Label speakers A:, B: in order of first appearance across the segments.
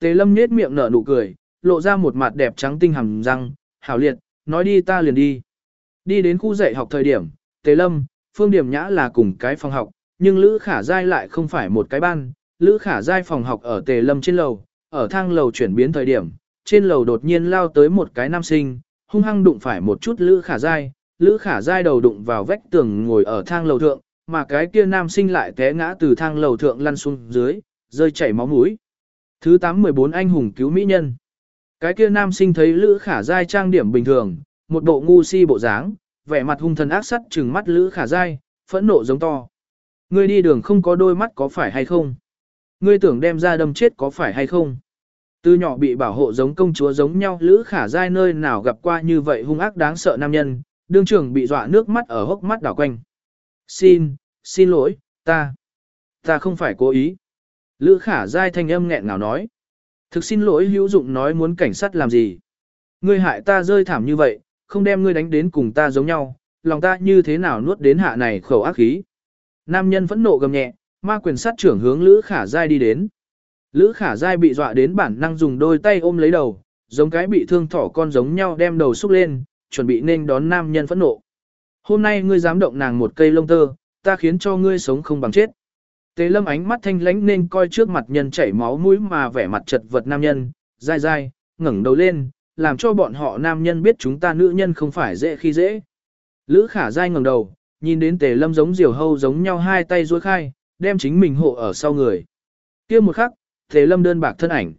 A: Tề lâm nết miệng nở nụ cười, lộ ra một mặt đẹp trắng tinh hầm răng, hảo liệt, nói đi ta liền đi. Đi đến khu dạy học thời điểm, Tề lâm, phương điểm nhã là cùng cái phòng học, nhưng Lữ Khả Giai lại không phải một cái ban. Lữ Khả Giai phòng học ở Tề lâm trên lầu, ở thang lầu chuyển biến thời điểm, trên lầu đột nhiên lao tới một cái nam sinh, hung hăng đụng phải một chút Lữ Khả Giai, Lữ Khả Giai đầu đụng vào vách tường ngồi ở thang lầu thượng, mà cái kia nam sinh lại té ngã từ thang lầu thượng lăn xuống dưới, rơi chảy máu mũi. Thứ 814 anh hùng cứu mỹ nhân. Cái kia nam sinh thấy Lữ Khả Giai trang điểm bình thường, một bộ ngu si bộ dáng, vẻ mặt hung thần ác sắt trừng mắt Lữ Khả Giai, phẫn nộ giống to. Ngươi đi đường không có đôi mắt có phải hay không? Ngươi tưởng đem ra đâm chết có phải hay không? Từ nhỏ bị bảo hộ giống công chúa giống nhau Lữ Khả Giai nơi nào gặp qua như vậy hung ác đáng sợ nam nhân, đương trưởng bị dọa nước mắt ở hốc mắt đảo quanh. Xin, xin lỗi, ta, ta không phải cố ý. Lữ Khả dai thanh âm nghẹn ngào nói. Thực xin lỗi hữu dụng nói muốn cảnh sát làm gì. Ngươi hại ta rơi thảm như vậy, không đem ngươi đánh đến cùng ta giống nhau, lòng ta như thế nào nuốt đến hạ này khẩu ác khí. Nam nhân phẫn nộ gầm nhẹ, ma quyền sát trưởng hướng Lữ Khả Giai đi đến. Lữ khả dai bị dọa đến bản năng dùng đôi tay ôm lấy đầu, giống cái bị thương thỏ con giống nhau đem đầu xúc lên, chuẩn bị nên đón nam nhân phẫn nộ. Hôm nay ngươi dám động nàng một cây lông tơ, ta khiến cho ngươi sống không bằng chết. Tế lâm ánh mắt thanh lánh nên coi trước mặt nhân chảy máu mũi mà vẻ mặt chật vật nam nhân, dai dai, ngẩng đầu lên, làm cho bọn họ nam nhân biết chúng ta nữ nhân không phải dễ khi dễ. Lữ khả dai ngẩng đầu, nhìn đến tề lâm giống diều hâu giống nhau hai tay duỗi khai, đem chính mình hộ ở sau người. kia một khắc, Tề lâm đơn bạc thân ảnh.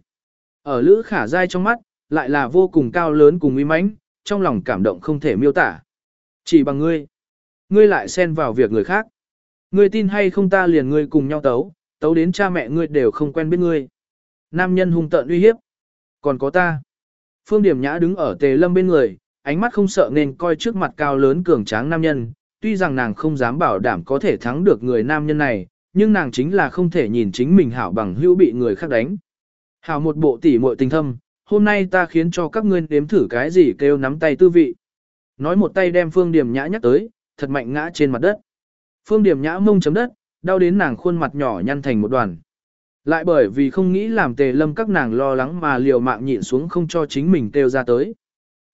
A: Ở Lữ Khả Dai trong mắt, lại là vô cùng cao lớn cùng uy mãnh, trong lòng cảm động không thể miêu tả. Chỉ bằng ngươi, ngươi lại xen vào việc người khác. Ngươi tin hay không ta liền ngươi cùng nhau tấu, tấu đến cha mẹ ngươi đều không quen biết ngươi. Nam nhân hung tợn uy hiếp. Còn có ta. Phương Điểm Nhã đứng ở Tề Lâm bên người, ánh mắt không sợ nên coi trước mặt cao lớn cường tráng nam nhân, tuy rằng nàng không dám bảo đảm có thể thắng được người nam nhân này, nhưng nàng chính là không thể nhìn chính mình hảo bằng hữu bị người khác đánh. Hảo một bộ tỉ muội tình thâm, hôm nay ta khiến cho các ngươi nếm thử cái gì kêu nắm tay tư vị. Nói một tay đem Phương Điểm Nhã nhắc tới, thật mạnh ngã trên mặt đất. Phương Điểm Nhã mông chấm đất, đau đến nàng khuôn mặt nhỏ nhăn thành một đoàn. Lại bởi vì không nghĩ làm Tề Lâm các nàng lo lắng mà liều mạng nhịn xuống không cho chính mình kêu ra tới.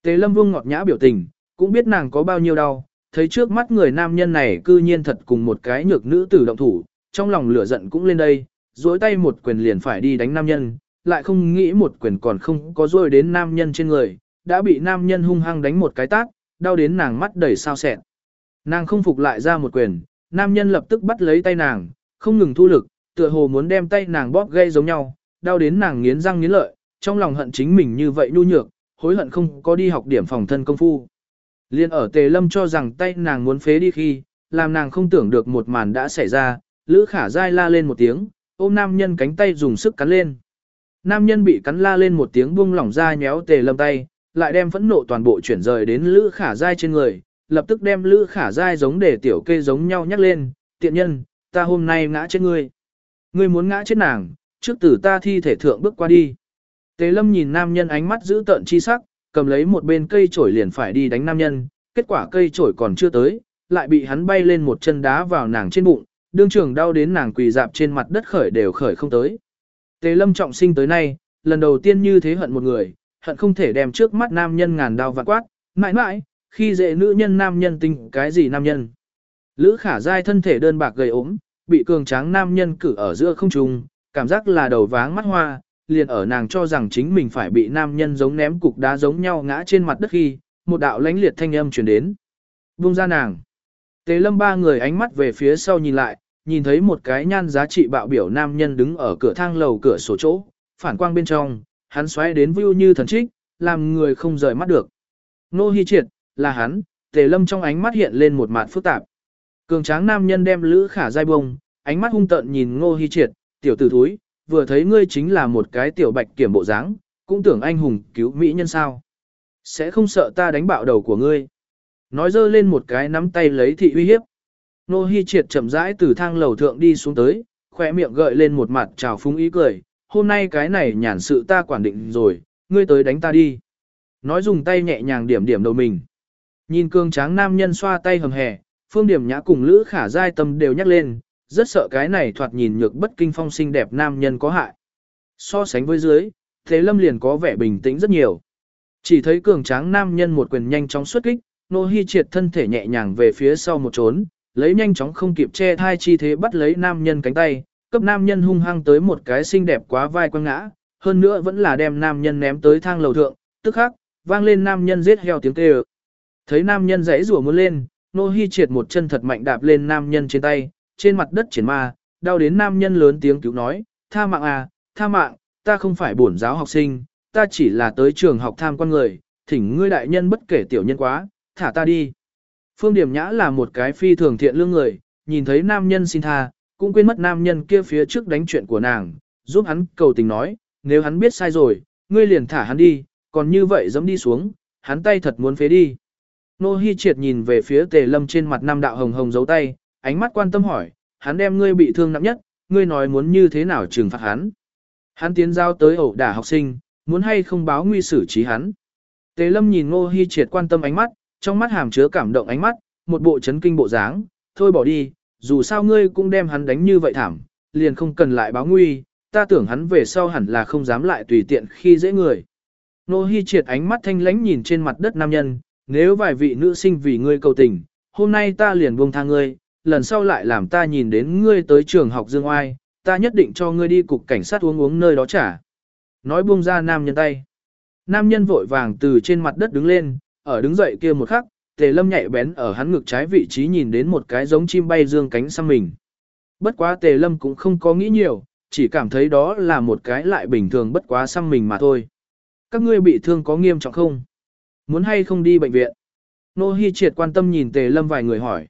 A: Tề Lâm vương ngọt nhã biểu tình, cũng biết nàng có bao nhiêu đau, thấy trước mắt người nam nhân này cư nhiên thật cùng một cái nhược nữ tử động thủ, trong lòng lửa giận cũng lên đây, duỗi tay một quyền liền phải đi đánh nam nhân, lại không nghĩ một quyền còn không có rôi đến nam nhân trên người, đã bị nam nhân hung hăng đánh một cái tát, đau đến nàng mắt đầy sao sẹn. Nàng không phục lại ra một quyền, nam nhân lập tức bắt lấy tay nàng, không ngừng thu lực, tựa hồ muốn đem tay nàng bóp gây giống nhau, đau đến nàng nghiến răng nghiến lợi, trong lòng hận chính mình như vậy nhu nhược, hối hận không có đi học điểm phòng thân công phu. Liên ở tề lâm cho rằng tay nàng muốn phế đi khi, làm nàng không tưởng được một màn đã xảy ra, Lữ Khả Giai la lên một tiếng, ôm nam nhân cánh tay dùng sức cắn lên. Nam nhân bị cắn la lên một tiếng buông lỏng ra nhéo tề lâm tay, lại đem phẫn nộ toàn bộ chuyển rời đến Lữ Khả Giai trên người, lập tức đem Lữ Khả Giai giống để tiểu kê giống nhau nhắc lên, tiện nhân, ta hôm nay ngã chết ngươi. Ngươi muốn ngã chết nàng, trước tử ta thi thể thượng bước qua đi. Tế lâm nhìn nam nhân ánh mắt giữ tợn chi sắc, cầm lấy một bên cây chổi liền phải đi đánh nam nhân, kết quả cây chổi còn chưa tới, lại bị hắn bay lên một chân đá vào nàng trên bụng, đương trường đau đến nàng quỳ dạp trên mặt đất khởi đều khởi không tới. Tế lâm trọng sinh tới nay, lần đầu tiên như thế hận một người, hận không thể đem trước mắt nam nhân ngàn đau vạn quát, mãi mãi, khi dễ nữ nhân nam nhân tinh cái gì nam nhân. Lữ khả dai thân thể đơn bạc gầy ốm, bị cường tráng nam nhân cử ở giữa không trung, cảm giác là đầu váng mắt hoa, liền ở nàng cho rằng chính mình phải bị nam nhân giống ném cục đá giống nhau ngã trên mặt đất khi, một đạo lãnh liệt thanh âm truyền đến. Buông ra nàng. tế lâm ba người ánh mắt về phía sau nhìn lại, nhìn thấy một cái nhan giá trị bạo biểu nam nhân đứng ở cửa thang lầu cửa sổ chỗ, phản quang bên trong, hắn xoáy đến view như thần trích, làm người không rời mắt được. Nô Hi Triệt, là hắn, tề lâm trong ánh mắt hiện lên một mặt phức tạp. Cường tráng nam nhân đem lữ khả dai bông, ánh mắt hung tợn nhìn Ngô hy Triệt, tiểu tử thúi, vừa thấy ngươi chính là một cái tiểu bạch kiểm bộ dáng, cũng tưởng anh hùng cứu mỹ nhân sao. Sẽ không sợ ta đánh bạo đầu của ngươi. Nói dơ lên một cái nắm tay lấy thị uy hiếp. Nô Hi Triệt chậm rãi từ thang lầu thượng đi xuống tới, khỏe miệng gợi lên một mặt trào phúng ý cười, hôm nay cái này nhàn sự ta quản định rồi, ngươi tới đánh ta đi. Nói dùng tay nhẹ nhàng điểm điểm đầu mình. Nhìn cường tráng nam nhân xoa tay hầm hè, phương điểm nhã cùng lữ khả giai tâm đều nhắc lên, rất sợ cái này thoạt nhìn nhược bất kinh phong xinh đẹp nam nhân có hại. So sánh với dưới, Thế Lâm liền có vẻ bình tĩnh rất nhiều. Chỉ thấy cường tráng nam nhân một quyền nhanh chóng xuất kích, Nô Hi triệt thân thể nhẹ nhàng về phía sau một trốn, lấy nhanh chóng không kịp che thai chi thế bắt lấy nam nhân cánh tay, cấp nam nhân hung hăng tới một cái xinh đẹp quá vai quăng ngã, hơn nữa vẫn là đem nam nhân ném tới thang lầu thượng, tức khắc, vang lên nam nhân giết heo tiếng kêu. Thấy nam nhân rẽ rủa muốn lên, Nô Hi triệt một chân thật mạnh đạp lên nam nhân trên tay, trên mặt đất triển ma, đau đến nam nhân lớn tiếng cứu nói, tha mạng à, tha mạng, ta không phải bổn giáo học sinh, ta chỉ là tới trường học tham quan người, thỉnh ngươi đại nhân bất kể tiểu nhân quá, thả ta đi. Phương Điểm Nhã là một cái phi thường thiện lương người, nhìn thấy nam nhân xin tha, cũng quên mất nam nhân kia phía trước đánh chuyện của nàng, giúp hắn cầu tình nói, nếu hắn biết sai rồi, ngươi liền thả hắn đi, còn như vậy dẫm đi xuống, hắn tay thật muốn phế đi. Nô Hi triệt nhìn về phía tề lâm trên mặt nam đạo hồng hồng giấu tay, ánh mắt quan tâm hỏi, hắn đem ngươi bị thương nặng nhất, ngươi nói muốn như thế nào trừng phạt hắn. Hắn tiến giao tới ẩu đả học sinh, muốn hay không báo nguy xử trí hắn. Tề lâm nhìn Nô Hi triệt quan tâm ánh mắt, trong mắt hàm chứa cảm động ánh mắt, một bộ chấn kinh bộ dáng, thôi bỏ đi, dù sao ngươi cũng đem hắn đánh như vậy thảm, liền không cần lại báo nguy, ta tưởng hắn về sau hẳn là không dám lại tùy tiện khi dễ người. Nô Hi triệt ánh mắt thanh lãnh nhìn trên mặt đất nam nhân, nếu vài vị nữ sinh vì ngươi cầu tình, hôm nay ta liền buông tha ngươi, lần sau lại làm ta nhìn đến ngươi tới trường học dương oai, ta nhất định cho ngươi đi cục cảnh sát uống uống nơi đó trả. Nói buông ra nam nhân tay. Nam nhân vội vàng từ trên mặt đất đứng lên, ở đứng dậy kia một khắc, tề lâm nhạy bén ở hắn ngực trái vị trí nhìn đến một cái giống chim bay dương cánh sang mình. Bất quá tề lâm cũng không có nghĩ nhiều, chỉ cảm thấy đó là một cái lại bình thường bất quá sang mình mà thôi. Các ngươi bị thương có nghiêm trọng không? Muốn hay không đi bệnh viện? Nô Hi triệt quan tâm nhìn tề lâm vài người hỏi.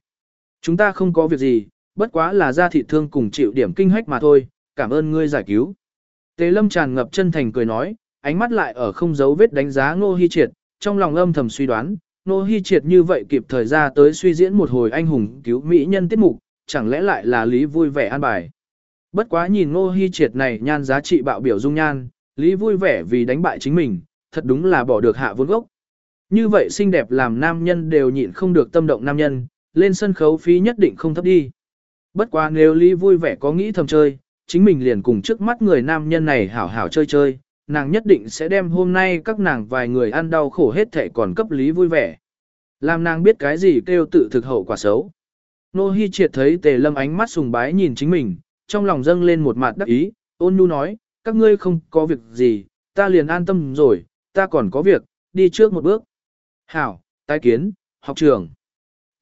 A: Chúng ta không có việc gì, bất quá là da thịt thương cùng chịu điểm kinh hách mà thôi, cảm ơn ngươi giải cứu. Tề lâm tràn ngập chân thành cười nói, ánh mắt lại ở không giấu vết đánh giá Nô Hi triệt, trong lòng âm thầm suy đoán, Nô Hi triệt như vậy kịp thời ra tới suy diễn một hồi anh hùng cứu mỹ nhân tiết mục, chẳng lẽ lại là Lý vui vẻ an bài. Bất quá nhìn Nô Hi triệt này nhan giá trị bạo biểu dung nhan, Lý vui vẻ vì đánh bại chính mình, thật đúng là bỏ được hạ vốn gốc. Như vậy xinh đẹp làm nam nhân đều nhịn không được tâm động nam nhân, lên sân khấu phí nhất định không thấp đi. Bất quá nếu Lý vui vẻ có nghĩ thầm chơi, chính mình liền cùng trước mắt người nam nhân này hảo hảo chơi chơi, nàng nhất định sẽ đem hôm nay các nàng vài người ăn đau khổ hết thể còn cấp Lý vui vẻ. Làm nàng biết cái gì kêu tự thực hậu quả xấu. Nô Hi triệt thấy tề lâm ánh mắt sùng bái nhìn chính mình, trong lòng dâng lên một mặt đắc ý, ôn nhu nói, các ngươi không có việc gì, ta liền an tâm rồi, ta còn có việc, đi trước một bước. Hảo, tái kiến, học trưởng.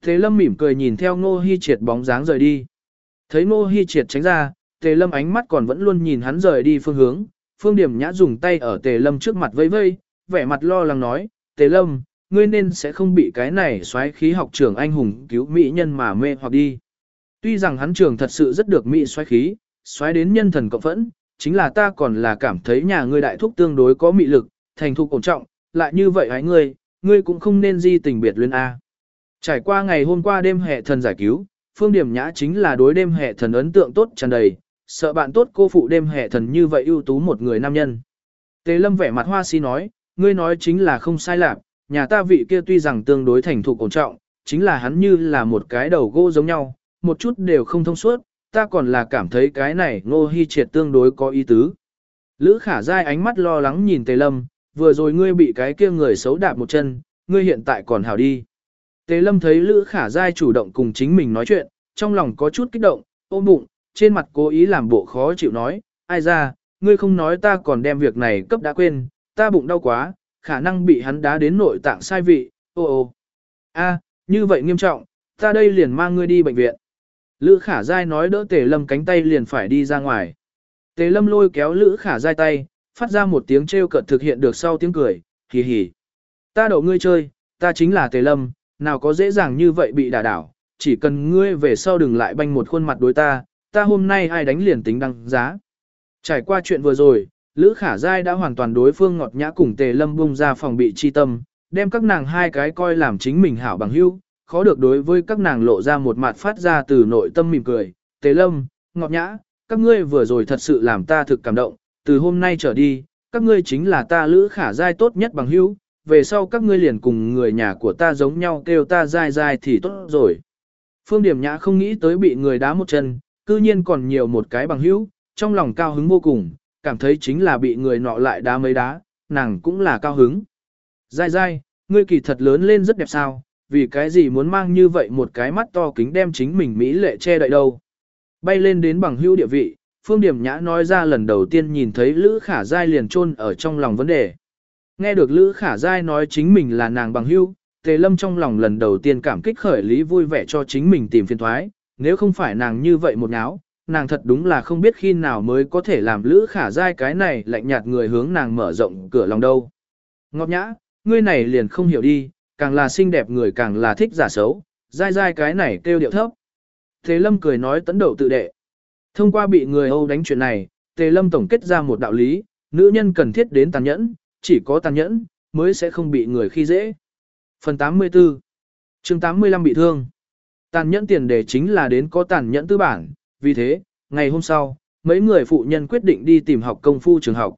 A: Tề lâm mỉm cười nhìn theo Ngô Hi triệt bóng dáng rời đi. Thấy Ngô Hi triệt tránh ra, Tề lâm ánh mắt còn vẫn luôn nhìn hắn rời đi phương hướng. Phương Điểm Nhã dùng tay ở Tề lâm trước mặt vây vây, vẻ mặt lo lắng nói, Tề lâm, ngươi nên sẽ không bị cái này xoáy khí học trưởng anh hùng cứu mỹ nhân mà mê hoặc đi. Tuy rằng hắn trưởng thật sự rất được mỹ xoáy khí, xoáy đến nhân thần cộng phẫn, chính là ta còn là cảm thấy nhà ngươi đại thúc tương đối có mị lực, thành thục ổn trọng, lại như vậy hãy ngươi, ngươi cũng không nên di tình biệt luyến A. Trải qua ngày hôm qua đêm hệ thần giải cứu, phương điểm nhã chính là đối đêm hệ thần ấn tượng tốt tràn đầy, sợ bạn tốt cô phụ đêm hệ thần như vậy ưu tú một người nam nhân. Tề lâm vẻ mặt hoa si nói, ngươi nói chính là không sai lạc, nhà ta vị kia tuy rằng tương đối thành thục ổn trọng, chính là hắn như là một cái đầu gỗ giống nhau, một chút đều không thông suốt, ta còn là cảm thấy cái này ngô hy triệt tương đối có ý tứ. Lữ khả dai ánh mắt lo lắng nhìn tề lâm, vừa rồi ngươi bị cái kia người xấu đạp một chân, ngươi hiện tại còn hảo đi. Tề lâm thấy Lữ khả Giai chủ động cùng chính mình nói chuyện, trong lòng có chút kích động, ôm bụng, trên mặt cố ý làm bộ khó chịu nói, ai ra, ngươi không nói ta còn đem việc này cấp đã quên, ta bụng đau quá, khả năng bị hắn đá đến nội tạng sai vị, ô ô. a như vậy nghiêm trọng, ta đây liền mang ngươi đi bệnh viện. Lữ khả Giai nói đỡ tề lâm cánh tay liền phải đi ra ngoài. Tề lâm lôi kéo lữ khả Giai tay, phát ra một tiếng trêu cợt thực hiện được sau tiếng cười, hì hì. Ta đậu ngươi chơi, ta chính là tề lâm, nào có dễ dàng như vậy bị đả đảo, chỉ cần ngươi về sau đừng lại banh một khuôn mặt đối ta, ta hôm nay ai đánh liền tính đăng giá. Trải qua chuyện vừa rồi, Lữ Khả Giai đã hoàn toàn đối phương ngọt nhã cùng Tề Lâm bung ra phòng bị chi tâm, đem các nàng hai cái coi làm chính mình hảo bằng hữu, khó được đối với các nàng lộ ra một mặt phát ra từ nội tâm mỉm cười. Tề Lâm, ngọt nhã, các ngươi vừa rồi thật sự làm ta thực cảm động, từ hôm nay trở đi, các ngươi chính là ta Lữ Khả Giai tốt nhất bằng hữu, về sau các ngươi liền cùng người nhà của ta giống nhau kêu ta dai dai thì tốt rồi. Phương Điểm Nhã không nghĩ tới bị người đá một chân, cư nhiên còn nhiều một cái bằng hữu, trong lòng cao hứng vô cùng, cảm thấy chính là bị người nọ lại đá mấy đá, nàng cũng là cao hứng. Dai dai, ngươi kỳ thật lớn lên rất đẹp sao, vì cái gì muốn mang như vậy một cái mắt to kính đem chính mình Mỹ lệ che đậy đâu. Bay lên đến bằng hữu địa vị, Phương Điểm Nhã nói ra lần đầu tiên nhìn thấy Lữ Khả Giai liền chôn ở trong lòng vấn đề. Nghe được Lữ Khả Giai nói chính mình là nàng bằng hữu, Tề Lâm trong lòng lần đầu tiên cảm kích khởi lý vui vẻ cho chính mình tìm phiên thoái, nếu không phải nàng như vậy một áo, nàng thật đúng là không biết khi nào mới có thể làm Lữ Khả Giai cái này lạnh nhạt người hướng nàng mở rộng cửa lòng đâu. Ngọc Nhã, ngươi này liền không hiểu đi, càng là xinh đẹp người càng là thích giả xấu, Giai Giai cái này kêu điệu thấp. Tề Lâm cười nói tấn đầu tự đệ. Thông qua bị người Âu đánh chuyện này, Tề Lâm tổng kết ra một đạo lý, nữ nhân cần thiết đến tàn nhẫn, chỉ có tàn nhẫn, mới sẽ không bị người khi dễ. Phần 84 chương 85 bị thương Tàn nhẫn tiền đề chính là đến có tàn nhẫn tư bản, vì thế, ngày hôm sau, mấy người phụ nhân quyết định đi tìm học công phu trường học.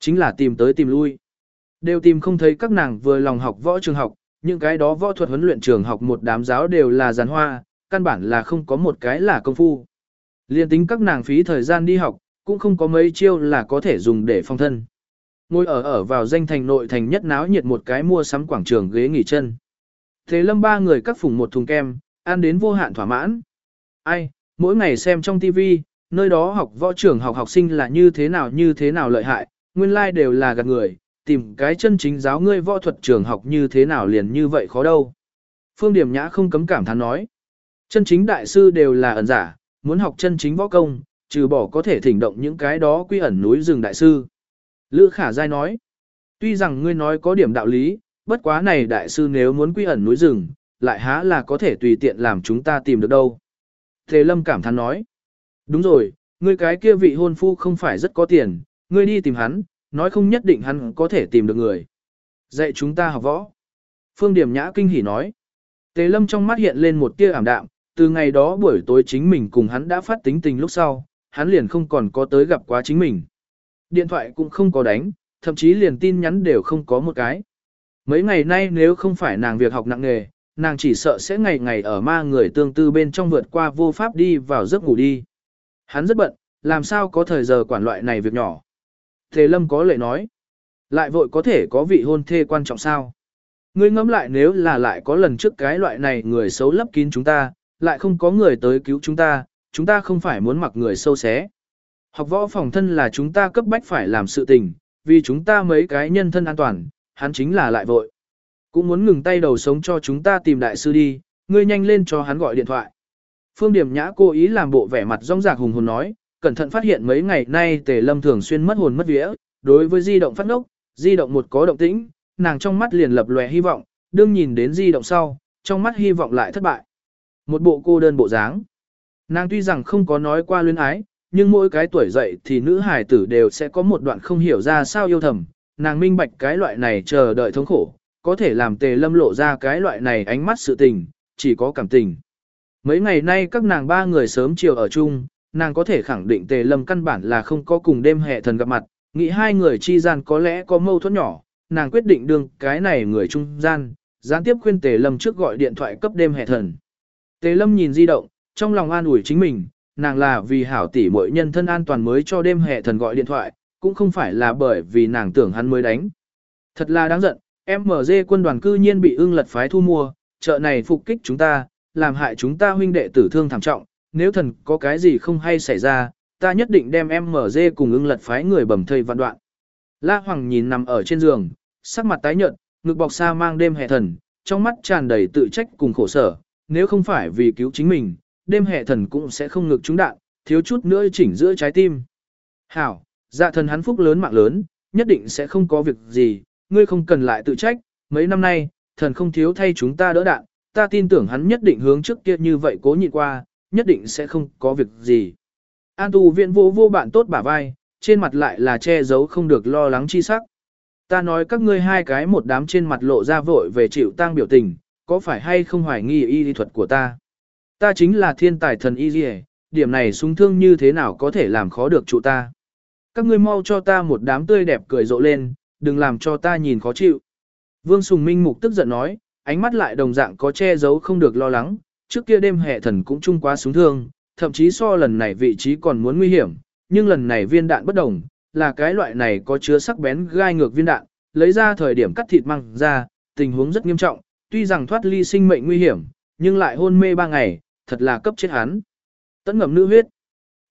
A: Chính là tìm tới tìm lui. Đều tìm không thấy các nàng vừa lòng học võ trường học, những cái đó võ thuật huấn luyện trường học một đám giáo đều là giàn hoa, căn bản là không có một cái là công phu. Liên tính các nàng phí thời gian đi học, cũng không có mấy chiêu là có thể dùng để phong thân. Ngồi ở ở vào danh thành nội thành nhất náo nhiệt một cái mua sắm quảng trường ghế nghỉ chân. Thế lâm ba người cắt phùng một thùng kem, ăn đến vô hạn thỏa mãn. Ai, mỗi ngày xem trong TV, nơi đó học võ trưởng học học sinh là như thế nào như thế nào lợi hại, nguyên lai like đều là gạt người, tìm cái chân chính giáo ngươi võ thuật trường học như thế nào liền như vậy khó đâu. Phương Điểm Nhã không cấm cảm thán nói. Chân chính đại sư đều là ẩn giả, muốn học chân chính võ công, trừ bỏ có thể thỉnh động những cái đó quy ẩn núi rừng đại sư. Lữ Khả Giai nói. Tuy rằng ngươi nói có điểm đạo lý, bất quá này đại sư nếu muốn quy ẩn núi rừng, lại há là có thể tùy tiện làm chúng ta tìm được đâu. Thế Lâm cảm thán nói. Đúng rồi, ngươi cái kia vị hôn phu không phải rất có tiền, ngươi đi tìm hắn, nói không nhất định hắn có thể tìm được người. Dạy chúng ta học võ. Phương Điểm Nhã kinh hỉ nói. Tề Lâm trong mắt hiện lên một tia ảm đạm, từ ngày đó buổi tối chính mình cùng hắn đã phát tính tình lúc sau, hắn liền không còn có tới gặp quá chính mình. Điện thoại cũng không có đánh, thậm chí liền tin nhắn đều không có một cái. Mấy ngày nay nếu không phải nàng việc học nặng nghề, nàng chỉ sợ sẽ ngày ngày ở ma người tương tư bên trong vượt qua vô pháp đi vào giấc ngủ đi. Hắn rất bận, làm sao có thời giờ quản loại này việc nhỏ. Thế Lâm có lệ nói, lại vội có thể có vị hôn thê quan trọng sao? Ngươi ngẫm lại nếu là lại có lần trước cái loại này người xấu lấp kín chúng ta, lại không có người tới cứu chúng ta, chúng ta không phải muốn mặc người sâu xé. Học võ phòng thân là chúng ta cấp bách phải làm sự tình, vì chúng ta mấy cái nhân thân an toàn, hắn chính là lại vội. Cũng muốn ngừng tay đầu sống cho chúng ta tìm đại sư đi, ngươi nhanh lên cho hắn gọi điện thoại. Phương Điểm Nhã cố ý làm bộ vẻ mặt rong rạc hùng hồn nói, cẩn thận phát hiện mấy ngày nay Tề Lâm thường xuyên mất hồn mất vía, đối với di động phát ngốc, di động một có động tĩnh, nàng trong mắt liền lập lòe hy vọng, đương nhìn đến di động sau, trong mắt hy vọng lại thất bại. Một bộ cô đơn bộ dáng. Nàng tuy rằng không có nói qua luyến ái, nhưng mỗi cái tuổi dậy thì nữ hài tử đều sẽ có một đoạn không hiểu ra sao yêu thầm, nàng minh bạch cái loại này chờ đợi thống khổ, có thể làm tề lâm lộ ra cái loại này ánh mắt sự tình, chỉ có cảm tình. Mấy ngày nay các nàng ba người sớm chiều ở chung, nàng có thể khẳng định tề lâm căn bản là không có cùng đêm hệ thần gặp mặt, nghĩ hai người chi gian có lẽ có mâu thuẫn nhỏ, nàng quyết định đương cái này người trung gian, gián tiếp khuyên tề lâm trước gọi điện thoại cấp đêm hệ thần. Tề lâm nhìn di động, trong lòng an ủi chính mình, nàng là vì hảo tỷ muội nhân thân an toàn mới cho đêm hệ thần gọi điện thoại, cũng không phải là bởi vì nàng tưởng hắn mới đánh. Thật là đáng giận, MZ quân đoàn cư nhiên bị ưng lật phái thu mua, chợ này phục kích chúng ta, làm hại chúng ta huynh đệ tử thương thảm trọng, nếu thần có cái gì không hay xảy ra, ta nhất định đem MZ cùng ưng lật phái người bầm thây vạn đoạn. La Hoàng nhìn nằm ở trên giường, sắc mặt tái nhợt, ngực bọc xa mang đêm hệ thần, trong mắt tràn đầy tự trách cùng khổ sở, nếu không phải vì cứu chính mình, đêm hệ thần cũng sẽ không ngực trúng đạn, thiếu chút nữa chỉnh giữa trái tim. Hảo, dạ thần hắn phúc lớn mạng lớn, nhất định sẽ không có việc gì, ngươi không cần lại tự trách, mấy năm nay, thần không thiếu thay chúng ta đỡ đạn, ta tin tưởng hắn nhất định hướng trước kia như vậy cố nhịn qua, nhất định sẽ không có việc gì. An tù viện vô vô bạn tốt bả vai, trên mặt lại là che giấu không được lo lắng chi sắc. Ta nói các ngươi hai cái một đám trên mặt lộ ra vội về chịu tang biểu tình, có phải hay không hoài nghi y lý thuật của ta? Ta chính là thiên tài thần y gì? điểm này súng thương như thế nào có thể làm khó được trụ ta? Các ngươi mau cho ta một đám tươi đẹp cười rộ lên, đừng làm cho ta nhìn khó chịu. Vương Sùng Minh Mục tức giận nói, ánh mắt lại đồng dạng có che giấu không được lo lắng, trước kia đêm hệ thần cũng chung quá súng thương, thậm chí so lần này vị trí còn muốn nguy hiểm, nhưng lần này viên đạn bất đồng, là cái loại này có chứa sắc bén gai ngược viên đạn, lấy ra thời điểm cắt thịt măng ra, tình huống rất nghiêm trọng, tuy rằng thoát ly sinh mệnh nguy hiểm, nhưng lại hôn mê ba ngày, thật là cấp chết hắn. Tấn ngầm nữ huyết.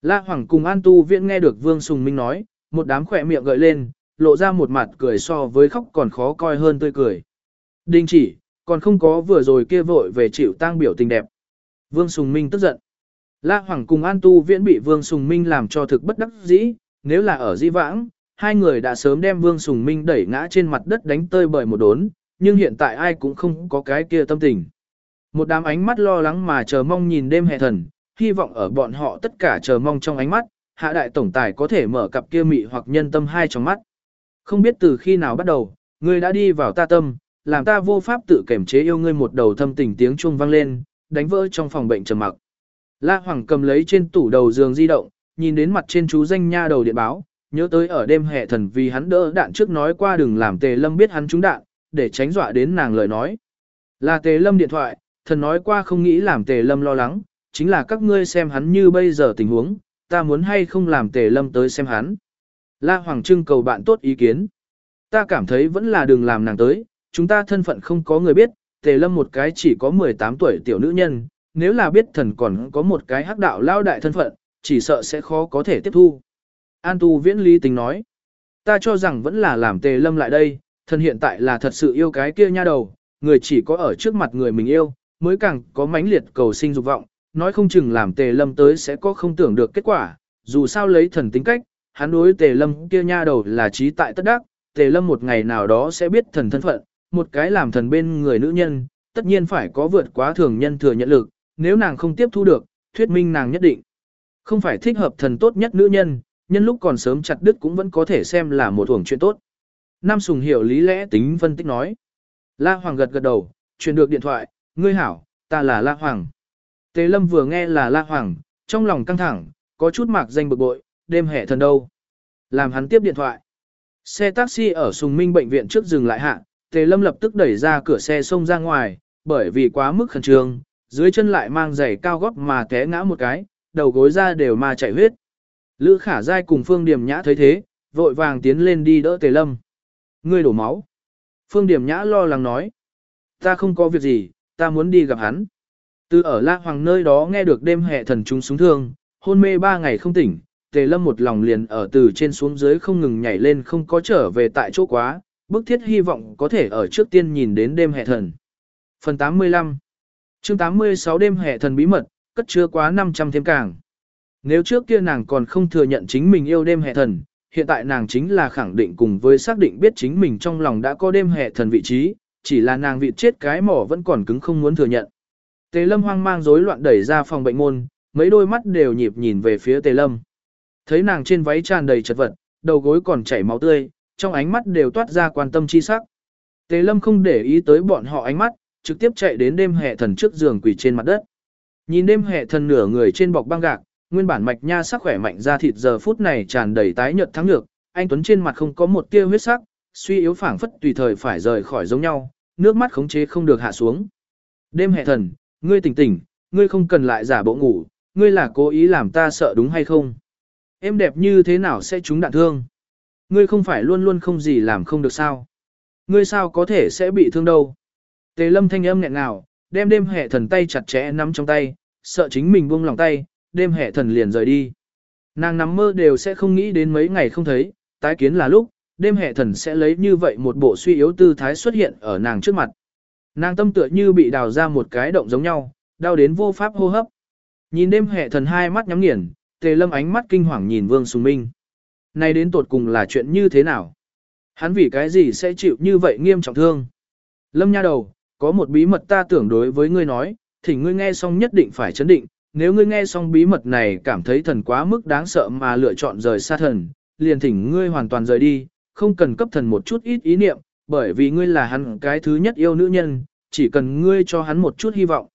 A: La Hoàng cùng An Tu Viễn nghe được Vương Sùng Minh nói, một đám khỏe miệng gợi lên, lộ ra một mặt cười so với khóc còn khó coi hơn tươi cười. Đình chỉ, còn không có vừa rồi kia vội về chịu tang biểu tình đẹp. Vương Sùng Minh tức giận. La Hoàng cùng An Tu Viễn bị Vương Sùng Minh làm cho thực bất đắc dĩ, nếu là ở di vãng, hai người đã sớm đem Vương Sùng Minh đẩy ngã trên mặt đất đánh tơi bởi một đốn, nhưng hiện tại ai cũng không có cái kia tâm tình. Một đám ánh mắt lo lắng mà chờ mong nhìn đêm hệ thần, hy vọng ở bọn họ tất cả chờ mong trong ánh mắt, hạ đại tổng tài có thể mở cặp kia mị hoặc nhân tâm hai trong mắt. Không biết từ khi nào bắt đầu, ngươi đã đi vào ta tâm, làm ta vô pháp tự kiểm chế yêu ngươi một đầu thâm tình tiếng chuông vang lên, đánh vỡ trong phòng bệnh trầm mặc. La Hoàng cầm lấy trên tủ đầu giường di động, nhìn đến mặt trên chú danh nha đầu điện báo, nhớ tới ở đêm hệ thần vì hắn đỡ đạn trước nói qua đừng làm Tề Lâm biết hắn trúng đạn, để tránh dọa đến nàng lời nói. Là Tề Lâm điện thoại, thần nói qua không nghĩ làm Tề Lâm lo lắng, chính là các ngươi xem hắn như bây giờ tình huống, ta muốn hay không làm Tề Lâm tới xem hắn. La Hoàng trưng cầu bạn tốt ý kiến. Ta cảm thấy vẫn là đừng làm nàng tới, chúng ta thân phận không có người biết, Tề Lâm một cái chỉ có 18 tuổi tiểu nữ nhân, nếu là biết thần còn có một cái hắc đạo lao đại thân phận, chỉ sợ sẽ khó có thể tiếp thu. An Tu Viễn Lý tình nói, ta cho rằng vẫn là làm Tề Lâm lại đây, thần hiện tại là thật sự yêu cái kia nha đầu, người chỉ có ở trước mặt người mình yêu, mới càng có mãnh liệt cầu sinh dục vọng, nói không chừng làm Tề Lâm tới sẽ có không tưởng được kết quả, dù sao lấy thần tính cách, hắn đối Tề Lâm kia nha đầu là trí tại tất đắc, Tề Lâm một ngày nào đó sẽ biết thần thân phận, một cái làm thần bên người nữ nhân, tất nhiên phải có vượt quá thường nhân thừa nhận lực, nếu nàng không tiếp thu được, thuyết minh nàng nhất định không phải thích hợp thần tốt nhất nữ nhân, nhân lúc còn sớm chặt đứt cũng vẫn có thể xem là một thuồng chuyện tốt. Nam Sùng hiểu lý lẽ tính phân tích nói. La Hoàng gật gật đầu, truyền được điện thoại, ngươi hảo, ta là La Hoàng. Tề Lâm vừa nghe là La Hoàng, trong lòng căng thẳng, có chút mạc danh bực bội, đêm hệ thần đâu. Làm hắn tiếp điện thoại. Xe taxi ở Sùng Minh bệnh viện trước dừng lại hạ, Tề Lâm lập tức đẩy ra cửa xe xông ra ngoài, bởi vì quá mức khẩn trương, dưới chân lại mang giày cao gót mà té ngã một cái, đầu gối ra đều mà chảy huyết. Lữ Khả Giai cùng Phương Điềm Nhã thấy thế, vội vàng tiến lên đi đỡ Tề Lâm. Ngươi đổ máu. Phương Điềm Nhã lo lắng nói. Ta không có việc gì, ta muốn đi gặp hắn. Từ ở La Hoàng nơi đó nghe được đêm hệ thần chúng súng thương, hôn mê ba ngày không tỉnh, Tề Lâm một lòng liền ở từ trên xuống dưới không ngừng nhảy lên không có trở về tại chỗ quá, bức thiết hy vọng có thể ở trước tiên nhìn đến đêm hệ thần. Phần 85 chương 86 đêm hệ thần bí mật, cất chứa quá 500 thêm càng. Nếu trước kia nàng còn không thừa nhận chính mình yêu đêm hệ thần, hiện tại nàng chính là khẳng định cùng với xác định biết chính mình trong lòng đã có đêm hệ thần vị trí, chỉ là nàng vị chết cái mỏ vẫn còn cứng không muốn thừa nhận. Tề Lâm hoang mang rối loạn đẩy ra phòng bệnh môn, mấy đôi mắt đều nhịp nhìn về phía Tề Lâm. Thấy nàng trên váy tràn đầy chật vật, đầu gối còn chảy máu tươi, trong ánh mắt đều toát ra quan tâm chi sắc. Tề Lâm không để ý tới bọn họ ánh mắt, trực tiếp chạy đến đêm hệ thần trước giường quỳ trên mặt đất. Nhìn đêm hệ thần nửa người trên bọc băng gạc, nguyên bản mạch nha sắc khỏe mạnh ra thịt giờ phút này tràn đầy tái nhợt thắng nhược, anh Tuấn trên mặt không có một tia huyết sắc, suy yếu phảng phất tùy thời phải rời khỏi giống nhau, nước mắt khống chế không được hạ xuống. Đêm hệ thần, ngươi tỉnh tỉnh, ngươi không cần lại giả bộ ngủ, ngươi là cố ý làm ta sợ đúng hay không? Em đẹp như thế nào sẽ trúng đạn thương? Ngươi không phải luôn luôn không gì làm không được sao? Ngươi sao có thể sẽ bị thương đâu? Tề lâm thanh âm nghẹn ngào, đem đêm hệ thần tay chặt chẽ nắm trong tay, sợ chính mình buông lòng tay, đêm hệ thần liền rời đi. Nàng nằm mơ đều sẽ không nghĩ đến mấy ngày không thấy, tái kiến là lúc, đêm hệ thần sẽ lấy như vậy một bộ suy yếu tư thái xuất hiện ở nàng trước mặt. Nàng tâm tựa như bị đào ra một cái động giống nhau, đau đến vô pháp hô hấp. Nhìn đêm hệ thần hai mắt nhắm nghiền, tề lâm ánh mắt kinh hoàng nhìn vương sùng minh. Này đến tột cùng là chuyện như thế nào? Hắn vì cái gì sẽ chịu như vậy nghiêm trọng thương? Lâm nha đầu, có một bí mật ta tưởng đối với ngươi nói, thỉnh ngươi nghe xong nhất định phải chấn định, nếu ngươi nghe xong bí mật này cảm thấy thần quá mức đáng sợ mà lựa chọn rời xa thần, liền thỉnh ngươi hoàn toàn rời đi, không cần cấp thần một chút ít ý niệm, bởi vì ngươi là hắn cái thứ nhất yêu nữ nhân, chỉ cần ngươi cho hắn một chút hy vọng.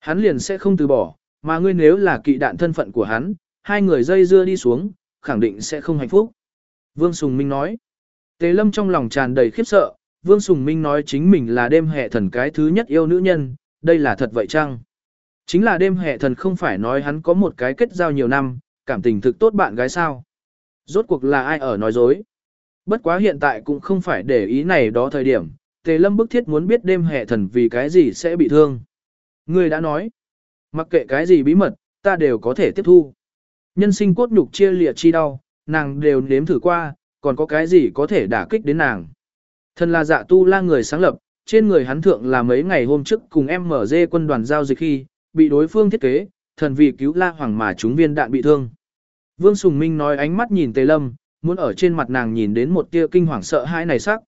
A: Hắn liền sẽ không từ bỏ, mà ngươi nếu là kỵ đạn thân phận của hắn, hai người dây dưa đi xuống, khẳng định sẽ không hạnh phúc. Vương Sùng Minh nói, Tế Lâm trong lòng tràn đầy khiếp sợ, Vương Sùng Minh nói chính mình là đêm hệ thần cái thứ nhất yêu nữ nhân, đây là thật vậy chăng? Chính là đêm hệ thần không phải nói hắn có một cái kết giao nhiều năm, cảm tình thực tốt bạn gái sao? Rốt cuộc là ai ở nói dối. Bất quá hiện tại cũng không phải để ý này đó thời điểm, Tề Lâm bức thiết muốn biết đêm hệ thần vì cái gì sẽ bị thương. Người đã nói, mặc kệ cái gì bí mật, ta đều có thể tiếp thu. Nhân sinh cốt nhục chia lịa chi đau, nàng đều nếm thử qua, còn có cái gì có thể đả kích đến nàng. Thần là dạ tu la người sáng lập, trên người hắn thượng là mấy ngày hôm trước cùng em mở dê quân đoàn giao dịch khi, bị đối phương thiết kế, thần vì cứu la hoàng mà chúng viên đạn bị thương. Vương Sùng Minh nói ánh mắt nhìn Tề Lâm, muốn ở trên mặt nàng nhìn đến một tia kinh hoàng sợ hãi này sắc.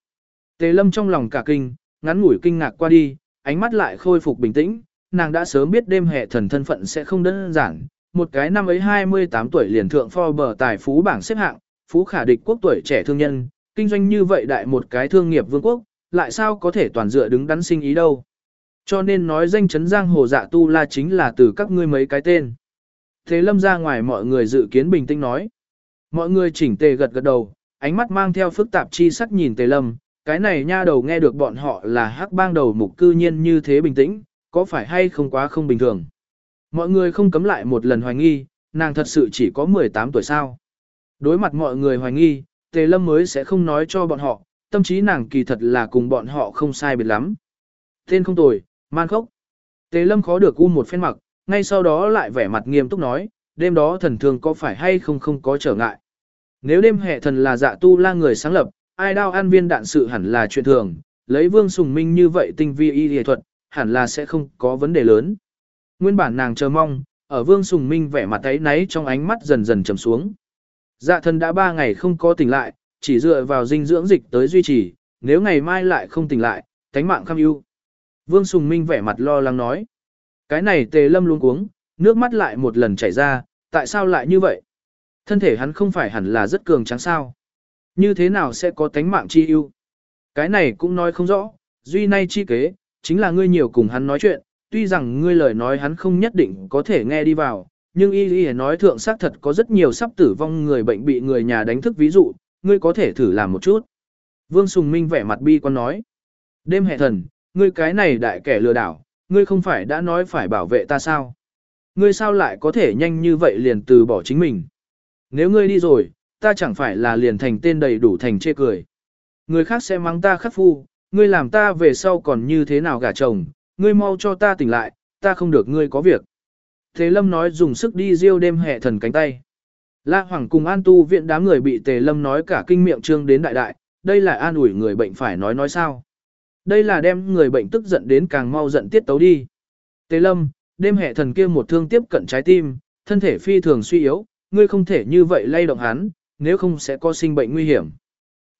A: Tề Lâm trong lòng cả kinh, ngắn ngủi kinh ngạc qua đi, ánh mắt lại khôi phục bình tĩnh, nàng đã sớm biết đêm hệ thần thân phận sẽ không đơn giản, một cái năm ấy 28 tuổi liền thượng Forbes tài phú bảng xếp hạng, phú khả địch quốc tuổi trẻ thương nhân, kinh doanh như vậy đại một cái thương nghiệp vương quốc, lại sao có thể toàn dựa đứng đắn sinh ý đâu. Cho nên nói danh chấn giang hồ dạ tu la chính là từ các ngươi mấy cái tên. Thế lâm ra ngoài mọi người dự kiến bình tĩnh nói. Mọi người chỉnh tề gật gật đầu, ánh mắt mang theo phức tạp chi sắc nhìn tề lâm, cái này nha đầu nghe được bọn họ là hắc bang đầu mục cư nhiên như thế bình tĩnh, có phải hay không quá không bình thường. Mọi người không cấm lại một lần hoài nghi, nàng thật sự chỉ có 18 tuổi sao. Đối mặt mọi người hoài nghi, Tề Lâm mới sẽ không nói cho bọn họ, tâm trí nàng kỳ thật là cùng bọn họ không sai biệt lắm. Tên không tồi, man khốc. Tề Lâm khó được u một phen mặc, ngay sau đó lại vẻ mặt nghiêm túc nói, đêm đó thần thường có phải hay không không có trở ngại. Nếu đêm hệ thần là dạ tu la người sáng lập, ai đao an viên đạn sự hẳn là chuyện thường, lấy vương sùng minh như vậy tinh vi y y thuật, hẳn là sẽ không có vấn đề lớn. Nguyên bản nàng chờ mong, ở vương sùng minh vẻ mặt ấy náy trong ánh mắt dần dần trầm xuống. Dạ thần đã ba ngày không có tỉnh lại, chỉ dựa vào dinh dưỡng dịch tới duy trì, nếu ngày mai lại không tỉnh lại, tánh mạng kham ưu. Vương Sùng Minh vẻ mặt lo lắng nói. Cái này tề lâm luôn cuống, nước mắt lại một lần chảy ra, tại sao lại như vậy? Thân thể hắn không phải hẳn là rất cường trắng sao? Như thế nào sẽ có tánh mạng chi ưu? Cái này cũng nói không rõ, duy nay chi kế, chính là ngươi nhiều cùng hắn nói chuyện, tuy rằng ngươi lời nói hắn không nhất định có thể nghe đi vào, nhưng y y nói thượng xác thật có rất nhiều sắp tử vong người bệnh bị người nhà đánh thức ví dụ, ngươi có thể thử làm một chút. Vương Sùng Minh vẻ mặt bi quan nói. Đêm hệ thần, ngươi cái này đại kẻ lừa đảo, ngươi không phải đã nói phải bảo vệ ta sao? Ngươi sao lại có thể nhanh như vậy liền từ bỏ chính mình? Nếu ngươi đi rồi, ta chẳng phải là liền thành tên đầy đủ thành chê cười. Người khác sẽ mắng ta khắc phu, ngươi làm ta về sau còn như thế nào gả chồng, ngươi mau cho ta tỉnh lại, ta không được ngươi có việc. Thế Lâm nói dùng sức đi riêu đêm hệ thần cánh tay. La Hoàng cùng An Tu viện đám người bị Tề Lâm nói cả kinh miệng trương đến đại đại, đây là an ủi người bệnh phải nói nói sao. Đây là đem người bệnh tức giận đến càng mau giận tiết tấu đi. Tề Lâm, đêm hệ thần kia một thương tiếp cận trái tim, thân thể phi thường suy yếu, ngươi không thể như vậy lay động hắn, nếu không sẽ có sinh bệnh nguy hiểm.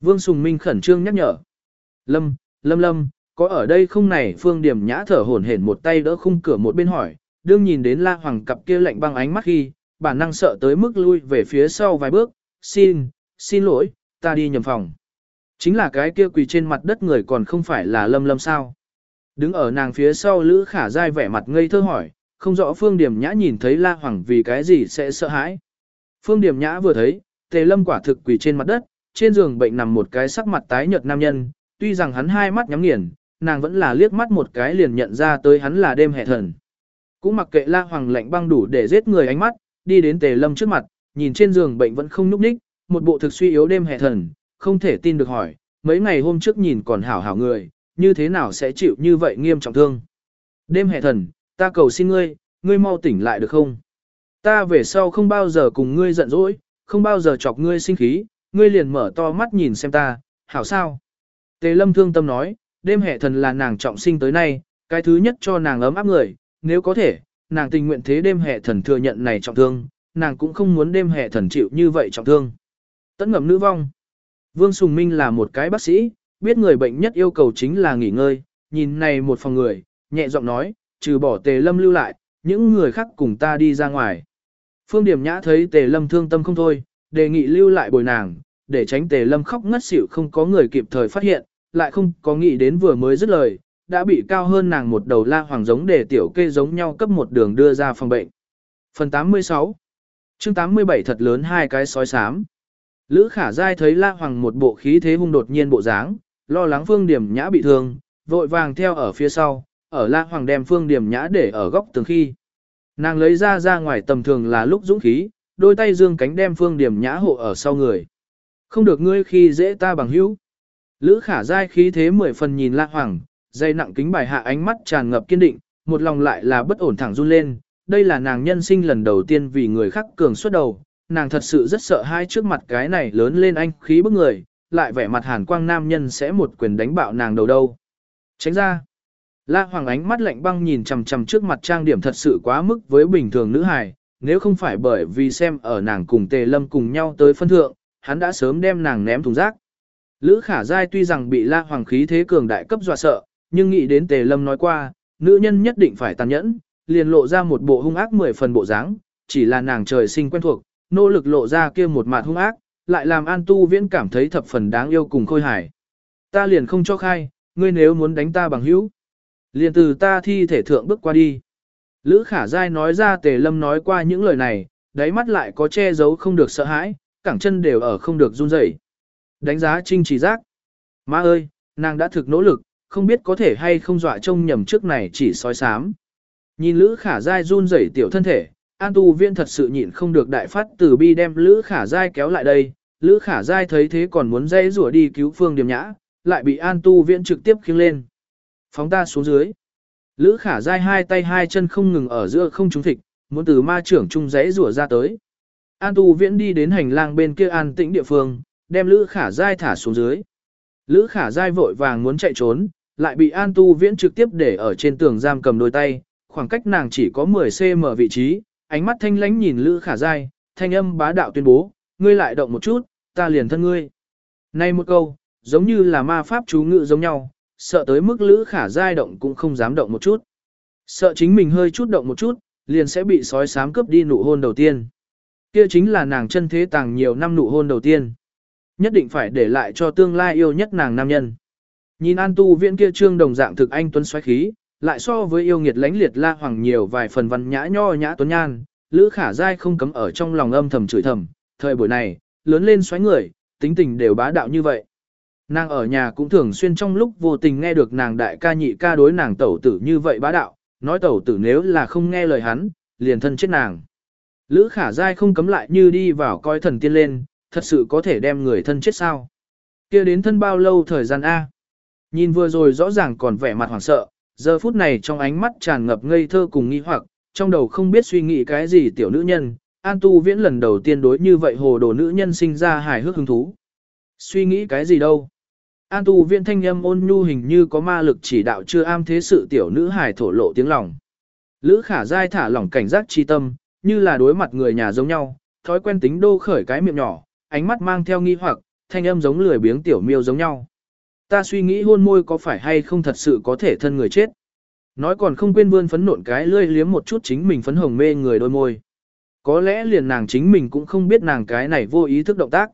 A: Vương Sùng Minh khẩn trương nhắc nhở. Lâm, Lâm Lâm, có ở đây không này Phương Điểm nhã thở hổn hển một tay đỡ khung cửa một bên hỏi, đương nhìn đến La Hoàng cặp kia lạnh băng ánh mắt khi, bản năng sợ tới mức lui về phía sau vài bước, xin, xin lỗi, ta đi nhầm phòng. Chính là cái kia quỳ trên mặt đất người còn không phải là lâm lâm sao. Đứng ở nàng phía sau Lữ Khả dai vẻ mặt ngây thơ hỏi, không rõ Phương Điểm Nhã nhìn thấy La Hoàng vì cái gì sẽ sợ hãi. Phương Điểm Nhã vừa thấy, Tề Lâm quả thực quỳ trên mặt đất, trên giường bệnh nằm một cái sắc mặt tái nhợt nam nhân, tuy rằng hắn hai mắt nhắm nghiền, nàng vẫn là liếc mắt một cái liền nhận ra tới hắn là đêm hệ thần. Cũng mặc kệ La Hoàng lạnh băng đủ để giết người ánh mắt, đi đến Tề Lâm trước mặt, nhìn trên giường bệnh vẫn không nhúc nhích, một bộ thực suy yếu đêm hệ thần, không thể tin được hỏi, mấy ngày hôm trước nhìn còn hảo hảo người, như thế nào sẽ chịu như vậy nghiêm trọng thương. Đêm hệ thần, ta cầu xin ngươi, ngươi mau tỉnh lại được không? Ta về sau không bao giờ cùng ngươi giận dỗi, không bao giờ chọc ngươi sinh khí, ngươi liền mở to mắt nhìn xem ta, hảo sao? Tề lâm thương tâm nói, đêm hệ thần là nàng trọng sinh tới nay, cái thứ nhất cho nàng ấm áp người, nếu có thể, nàng tình nguyện thế đêm hệ thần thừa nhận này trọng thương, nàng cũng không muốn đêm hệ thần chịu như vậy trọng thương. Tấn ngầm nữ vong. Vương Sùng Minh là một cái bác sĩ, biết người bệnh nhất yêu cầu chính là nghỉ ngơi, nhìn này một phòng người, nhẹ giọng nói, trừ bỏ tề lâm lưu lại, những người khác cùng ta đi ra ngoài. Phương Điểm Nhã thấy tề lâm thương tâm không thôi, đề nghị lưu lại bồi nàng, để tránh tề lâm khóc ngất xỉu không có người kịp thời phát hiện, lại không có nghĩ đến vừa mới dứt lời, đã bị cao hơn nàng một đầu la hoàng giống để tiểu kê giống nhau cấp một đường đưa ra phòng bệnh. Phần 86 chương 87 thật lớn hai cái sói xám. Lữ khả dai thấy la hoàng một bộ khí thế hung đột nhiên bộ dáng, lo lắng phương điểm nhã bị thương, vội vàng theo ở phía sau, ở la hoàng đem phương điểm nhã để ở góc tường khi. Nàng lấy ra ra ngoài tầm thường là lúc dũng khí, đôi tay dương cánh đem phương điểm nhã hộ ở sau người. Không được ngươi khi dễ ta bằng hữu. Lữ khả dai khí thế mười phần nhìn la hoàng, dây nặng kính bài hạ ánh mắt tràn ngập kiên định, một lòng lại là bất ổn thẳng run lên. Đây là nàng nhân sinh lần đầu tiên vì người khác cường xuất đầu, nàng thật sự rất sợ hai trước mặt cái này lớn lên anh khí bức người, lại vẻ mặt hàn quang nam nhân sẽ một quyền đánh bạo nàng đầu đâu. Tránh ra. La Hoàng ánh mắt lạnh băng nhìn chằm chằm trước mặt trang điểm thật sự quá mức với bình thường nữ hài, nếu không phải bởi vì xem ở nàng cùng Tề Lâm cùng nhau tới phân thượng, hắn đã sớm đem nàng ném thùng rác. Lữ Khả Giai tuy rằng bị La Hoàng khí thế cường đại cấp dọa sợ, nhưng nghĩ đến Tề Lâm nói qua, nữ nhân nhất định phải tàn nhẫn, liền lộ ra một bộ hung ác mười phần bộ dáng, chỉ là nàng trời sinh quen thuộc, nỗ lực lộ ra kia một mặt hung ác, lại làm An Tu Viễn cảm thấy thập phần đáng yêu cùng khôi hài. Ta liền không cho khai, ngươi nếu muốn đánh ta bằng hữu, liền từ ta thi thể thượng bước qua đi. Lữ Khả Giai nói ra Tề Lâm nói qua những lời này, đáy mắt lại có che giấu không được sợ hãi, cẳng chân đều ở không được run rẩy. Đánh giá trinh chỉ giác. Má ơi, nàng đã thực nỗ lực, không biết có thể hay không dọa trông nhầm trước này chỉ soi sám. Nhìn Lữ Khả Giai run rẩy tiểu thân thể, An Tu Viễn thật sự nhịn không được đại phát từ bi đem Lữ Khả Giai kéo lại đây. Lữ Khả Giai thấy thế còn muốn dây rủa đi cứu Phương Điềm Nhã, lại bị An Tu Viễn trực tiếp khiêng lên. Phóng ta xuống dưới. Lữ Khả Giai hai tay hai chân không ngừng ở giữa không trúng thịt, muốn từ ma trưởng trung dãy rủa ra tới. An Tu Viễn đi đến hành lang bên kia an tĩnh địa phương, đem Lữ Khả Giai thả xuống dưới. Lữ Khả Giai vội vàng muốn chạy trốn, lại bị An Tu Viễn trực tiếp để ở trên tường giam cầm đôi tay, khoảng cách nàng chỉ có 10cm vị trí, ánh mắt thanh lánh nhìn Lữ Khả Giai, thanh âm bá đạo tuyên bố, ngươi lại động một chút, ta liền thân ngươi. Nay một câu, giống như là ma pháp chú ngự giống nhau, sợ tới mức Lữ Khả Giai động cũng không dám động một chút. Sợ chính mình hơi chút động một chút, liền sẽ bị sói sám cướp đi nụ hôn đầu tiên. Kia chính là nàng chân thế tàng nhiều năm nụ hôn đầu tiên. Nhất định phải để lại cho tương lai yêu nhất nàng nam nhân. Nhìn An Tu Viễn kia trương đồng dạng thực anh tuấn xoáy khí, lại so với yêu nghiệt lãnh liệt la hoàng nhiều vài phần văn nhã nho nhã tuấn nhan, Lữ Khả Giai không cấm ở trong lòng âm thầm chửi thầm, thời buổi này, lớn lên xoáy người, tính tình đều bá đạo như vậy. Nàng ở nhà cũng thường xuyên trong lúc vô tình nghe được nàng đại ca nhị ca đối nàng tẩu tử như vậy bá đạo, nói tẩu tử nếu là không nghe lời hắn, liền thân chết nàng. Lữ khả dai không cấm lại như đi vào coi thần tiên lên, thật sự có thể đem người thân chết sao. kia đến thân bao lâu thời gian A. Nhìn vừa rồi rõ ràng còn vẻ mặt hoảng sợ, giờ phút này trong ánh mắt tràn ngập ngây thơ cùng nghi hoặc, trong đầu không biết suy nghĩ cái gì tiểu nữ nhân, An Tu Viễn lần đầu tiên đối như vậy hồ đồ nữ nhân sinh ra hài hước hứng thú. Suy nghĩ cái gì đâu? An tu viễn thanh âm ôn nhu hình như có ma lực chỉ đạo chưa am thế sự tiểu nữ hài thổ lộ tiếng lòng. Lữ khả dai thả lỏng cảnh giác chi tâm, như là đối mặt người nhà giống nhau, thói quen tính đô khởi cái miệng nhỏ, ánh mắt mang theo nghi hoặc, thanh âm giống lười biếng tiểu miêu giống nhau. Ta suy nghĩ hôn môi có phải hay không thật sự có thể thân người chết. Nói còn không quên vươn phấn nộn cái lươi liếm một chút chính mình phấn hồng mê người đôi môi. Có lẽ liền nàng chính mình cũng không biết nàng cái này vô ý thức động tác.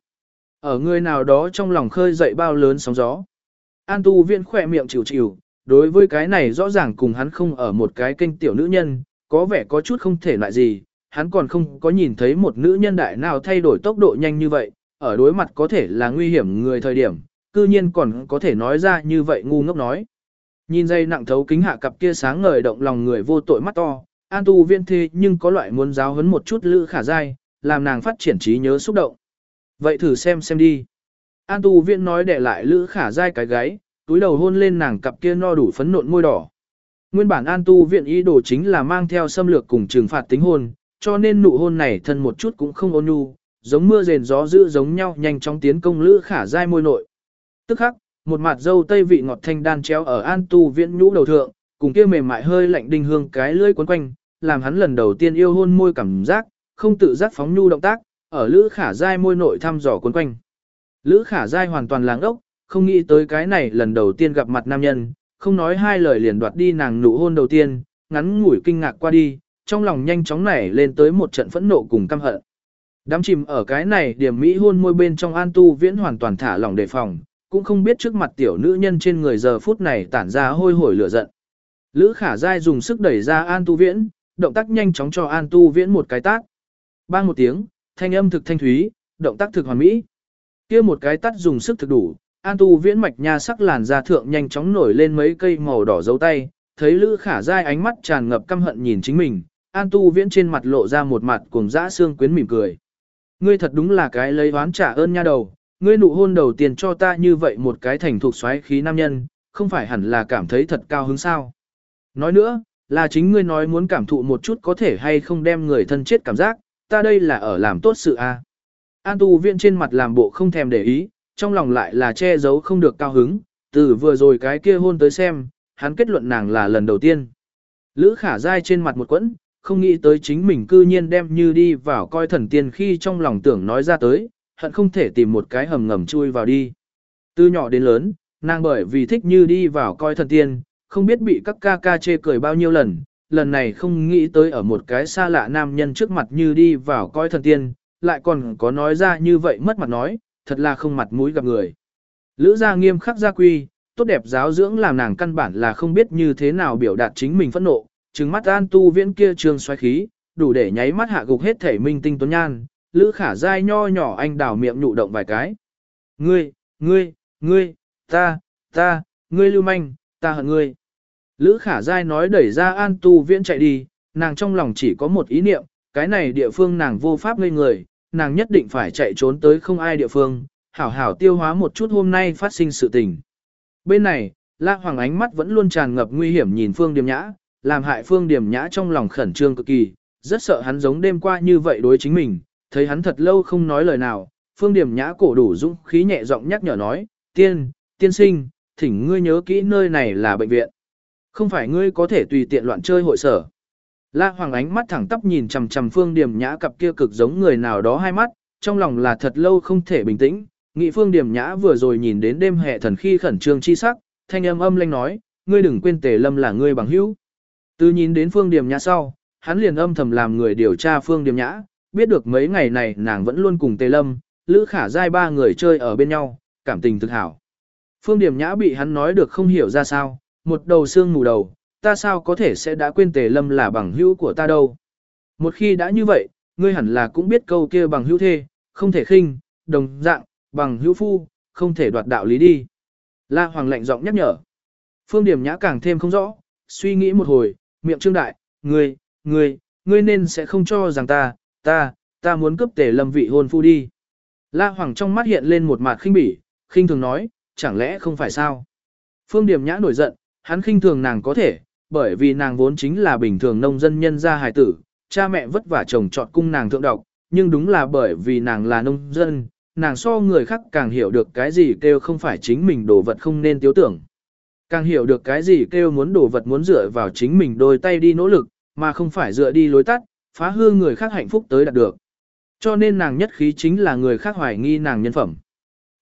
A: Ở người nào đó trong lòng khơi dậy bao lớn sóng gió. An tu viên khỏe miệng chịu chịu, đối với cái này rõ ràng cùng hắn không ở một cái kênh tiểu nữ nhân, có vẻ có chút không thể loại gì, hắn còn không có nhìn thấy một nữ nhân đại nào thay đổi tốc độ nhanh như vậy, ở đối mặt có thể là nguy hiểm người thời điểm, cư nhiên còn có thể nói ra như vậy ngu ngốc nói. Nhìn dây nặng thấu kính hạ cặp kia sáng ngời động lòng người vô tội mắt to, an tu viên thế nhưng có loại muốn giáo hấn một chút lữ khả dai, làm nàng phát triển trí nhớ xúc động. Vậy thử xem xem đi. An tu viện nói để lại lữ khả dai cái gáy, túi đầu hôn lên nàng cặp kia no đủ phấn nộn môi đỏ. Nguyên bản an tu viện ý đồ chính là mang theo xâm lược cùng trừng phạt tính hôn, cho nên nụ hôn này thân một chút cũng không ôn nhu, giống mưa rền gió dữ giống nhau nhanh chóng tiến công lữ khả dai môi nội. Tức khắc, một mặt dâu tây vị ngọt thanh đan chéo ở an tu viễn nhũ đầu thượng, cùng kia mềm mại hơi lạnh đinh hương cái lưỡi quấn quanh, làm hắn lần đầu tiên yêu hôn môi cảm giác, không tự giác phóng nhu động tác, ở Lữ Khả Giai môi nội thăm dò cuốn quanh. Lữ Khả Giai hoàn toàn láng ốc, không nghĩ tới cái này lần đầu tiên gặp mặt nam nhân, không nói hai lời liền đoạt đi nàng nụ hôn đầu tiên, ngắn ngủi kinh ngạc qua đi, trong lòng nhanh chóng nảy lên tới một trận phẫn nộ cùng căm hận. Đám chìm ở cái này điểm Mỹ hôn môi bên trong An Tu Viễn hoàn toàn thả lỏng đề phòng, cũng không biết trước mặt tiểu nữ nhân trên người giờ phút này tản ra hôi hổi lửa giận. Lữ Khả Giai dùng sức đẩy ra An Tu Viễn, động tác nhanh chóng cho An Tu Viễn một cái tác. Bang một tiếng, thanh âm thực thanh thúy, động tác thực hoàn mỹ. Kia một cái tắt dùng sức thực đủ, An Tu Viễn mạch nha sắc làn da thượng nhanh chóng nổi lên mấy cây màu đỏ dấu tay, thấy Lữ Khả Giai ánh mắt tràn ngập căm hận nhìn chính mình, An Tu Viễn trên mặt lộ ra một mặt cùng dã xương quyến mỉm cười. Ngươi thật đúng là cái lấy oán trả ơn nha đầu, ngươi nụ hôn đầu tiên cho ta như vậy một cái thành thuộc xoáy khí nam nhân, không phải hẳn là cảm thấy thật cao hứng sao. Nói nữa, là chính ngươi nói muốn cảm thụ một chút có thể hay không đem người thân chết cảm giác, ta đây là ở làm tốt sự a. An tu viện trên mặt làm bộ không thèm để ý, trong lòng lại là che giấu không được cao hứng, từ vừa rồi cái kia hôn tới xem, hắn kết luận nàng là lần đầu tiên. Lữ khả dai trên mặt một quẫn, không nghĩ tới chính mình cư nhiên đem như đi vào coi thần tiên khi trong lòng tưởng nói ra tới, hận không thể tìm một cái hầm ngầm chui vào đi. Từ nhỏ đến lớn, nàng bởi vì thích như đi vào coi thần tiên, không biết bị các ca ca chê cười bao nhiêu lần, lần này không nghĩ tới ở một cái xa lạ nam nhân trước mặt như đi vào coi thần tiên, lại còn có nói ra như vậy mất mặt nói, thật là không mặt mũi gặp người. Lữ gia nghiêm khắc gia quy, tốt đẹp giáo dưỡng làm nàng căn bản là không biết như thế nào biểu đạt chính mình phẫn nộ, trừng mắt an tu viễn kia trường xoay khí, đủ để nháy mắt hạ gục hết thể minh tinh tuấn nhan, lữ khả dai nho nhỏ anh đào miệng nhụ động vài cái. Ngươi, ngươi, ngươi, ta, ta, ngươi lưu manh, ta hận ngươi. Lữ khả dai nói đẩy ra an tu viễn chạy đi, nàng trong lòng chỉ có một ý niệm, cái này địa phương nàng vô pháp ngây người, nàng nhất định phải chạy trốn tới không ai địa phương, hảo hảo tiêu hóa một chút hôm nay phát sinh sự tình. Bên này, La Hoàng ánh mắt vẫn luôn tràn ngập nguy hiểm nhìn Phương Điềm Nhã, làm hại Phương Điềm Nhã trong lòng khẩn trương cực kỳ, rất sợ hắn giống đêm qua như vậy đối chính mình, thấy hắn thật lâu không nói lời nào, Phương Điềm Nhã cổ đủ dũng khí nhẹ giọng nhắc nhở nói, tiên, tiên sinh, thỉnh ngươi nhớ kỹ nơi này là bệnh viện. Không phải ngươi có thể tùy tiện loạn chơi hội sở. La Hoàng ánh mắt thẳng tắp nhìn chằm chằm Phương Điềm Nhã cặp kia cực giống người nào đó hai mắt, trong lòng là thật lâu không thể bình tĩnh. Nghị Phương Điềm Nhã vừa rồi nhìn đến đêm hệ thần khi khẩn trương chi sắc, thanh âm âm lanh nói, ngươi đừng quên Tề Lâm là ngươi bằng hữu. Từ nhìn đến Phương Điềm Nhã sau, hắn liền âm thầm làm người điều tra Phương Điềm Nhã, biết được mấy ngày này nàng vẫn luôn cùng Tề Lâm, Lữ Khả Giai ba người chơi ở bên nhau, cảm tình thực hảo. Phương Điềm Nhã bị hắn nói được không hiểu ra sao, một đầu xương mù đầu, ta sao có thể sẽ đã quên tề lâm là bằng hữu của ta đâu. Một khi đã như vậy, ngươi hẳn là cũng biết câu kia bằng hữu thê, không thể khinh, đồng dạng, bằng hữu phu, không thể đoạt đạo lý đi. La Hoàng lạnh giọng nhắc nhở. Phương Điểm Nhã càng thêm không rõ, suy nghĩ một hồi, miệng trương đại, ngươi, ngươi, ngươi nên sẽ không cho rằng ta, ta, ta muốn cướp tề lâm vị hôn phu đi. La Hoàng trong mắt hiện lên một mặt khinh bỉ, khinh thường nói, chẳng lẽ không phải sao? Phương Điểm Nhã nổi giận, hắn khinh thường nàng có thể, bởi vì nàng vốn chính là bình thường nông dân nhân gia hài tử, cha mẹ vất vả chồng chọn cung nàng thượng độc, nhưng đúng là bởi vì nàng là nông dân, nàng so người khác càng hiểu được cái gì kêu không phải chính mình đồ vật không nên tiếu tưởng. Càng hiểu được cái gì kêu muốn đồ vật muốn dựa vào chính mình đôi tay đi nỗ lực, mà không phải dựa đi lối tắt, phá hư người khác hạnh phúc tới đạt được. Cho nên nàng nhất khí chính là người khác hoài nghi nàng nhân phẩm.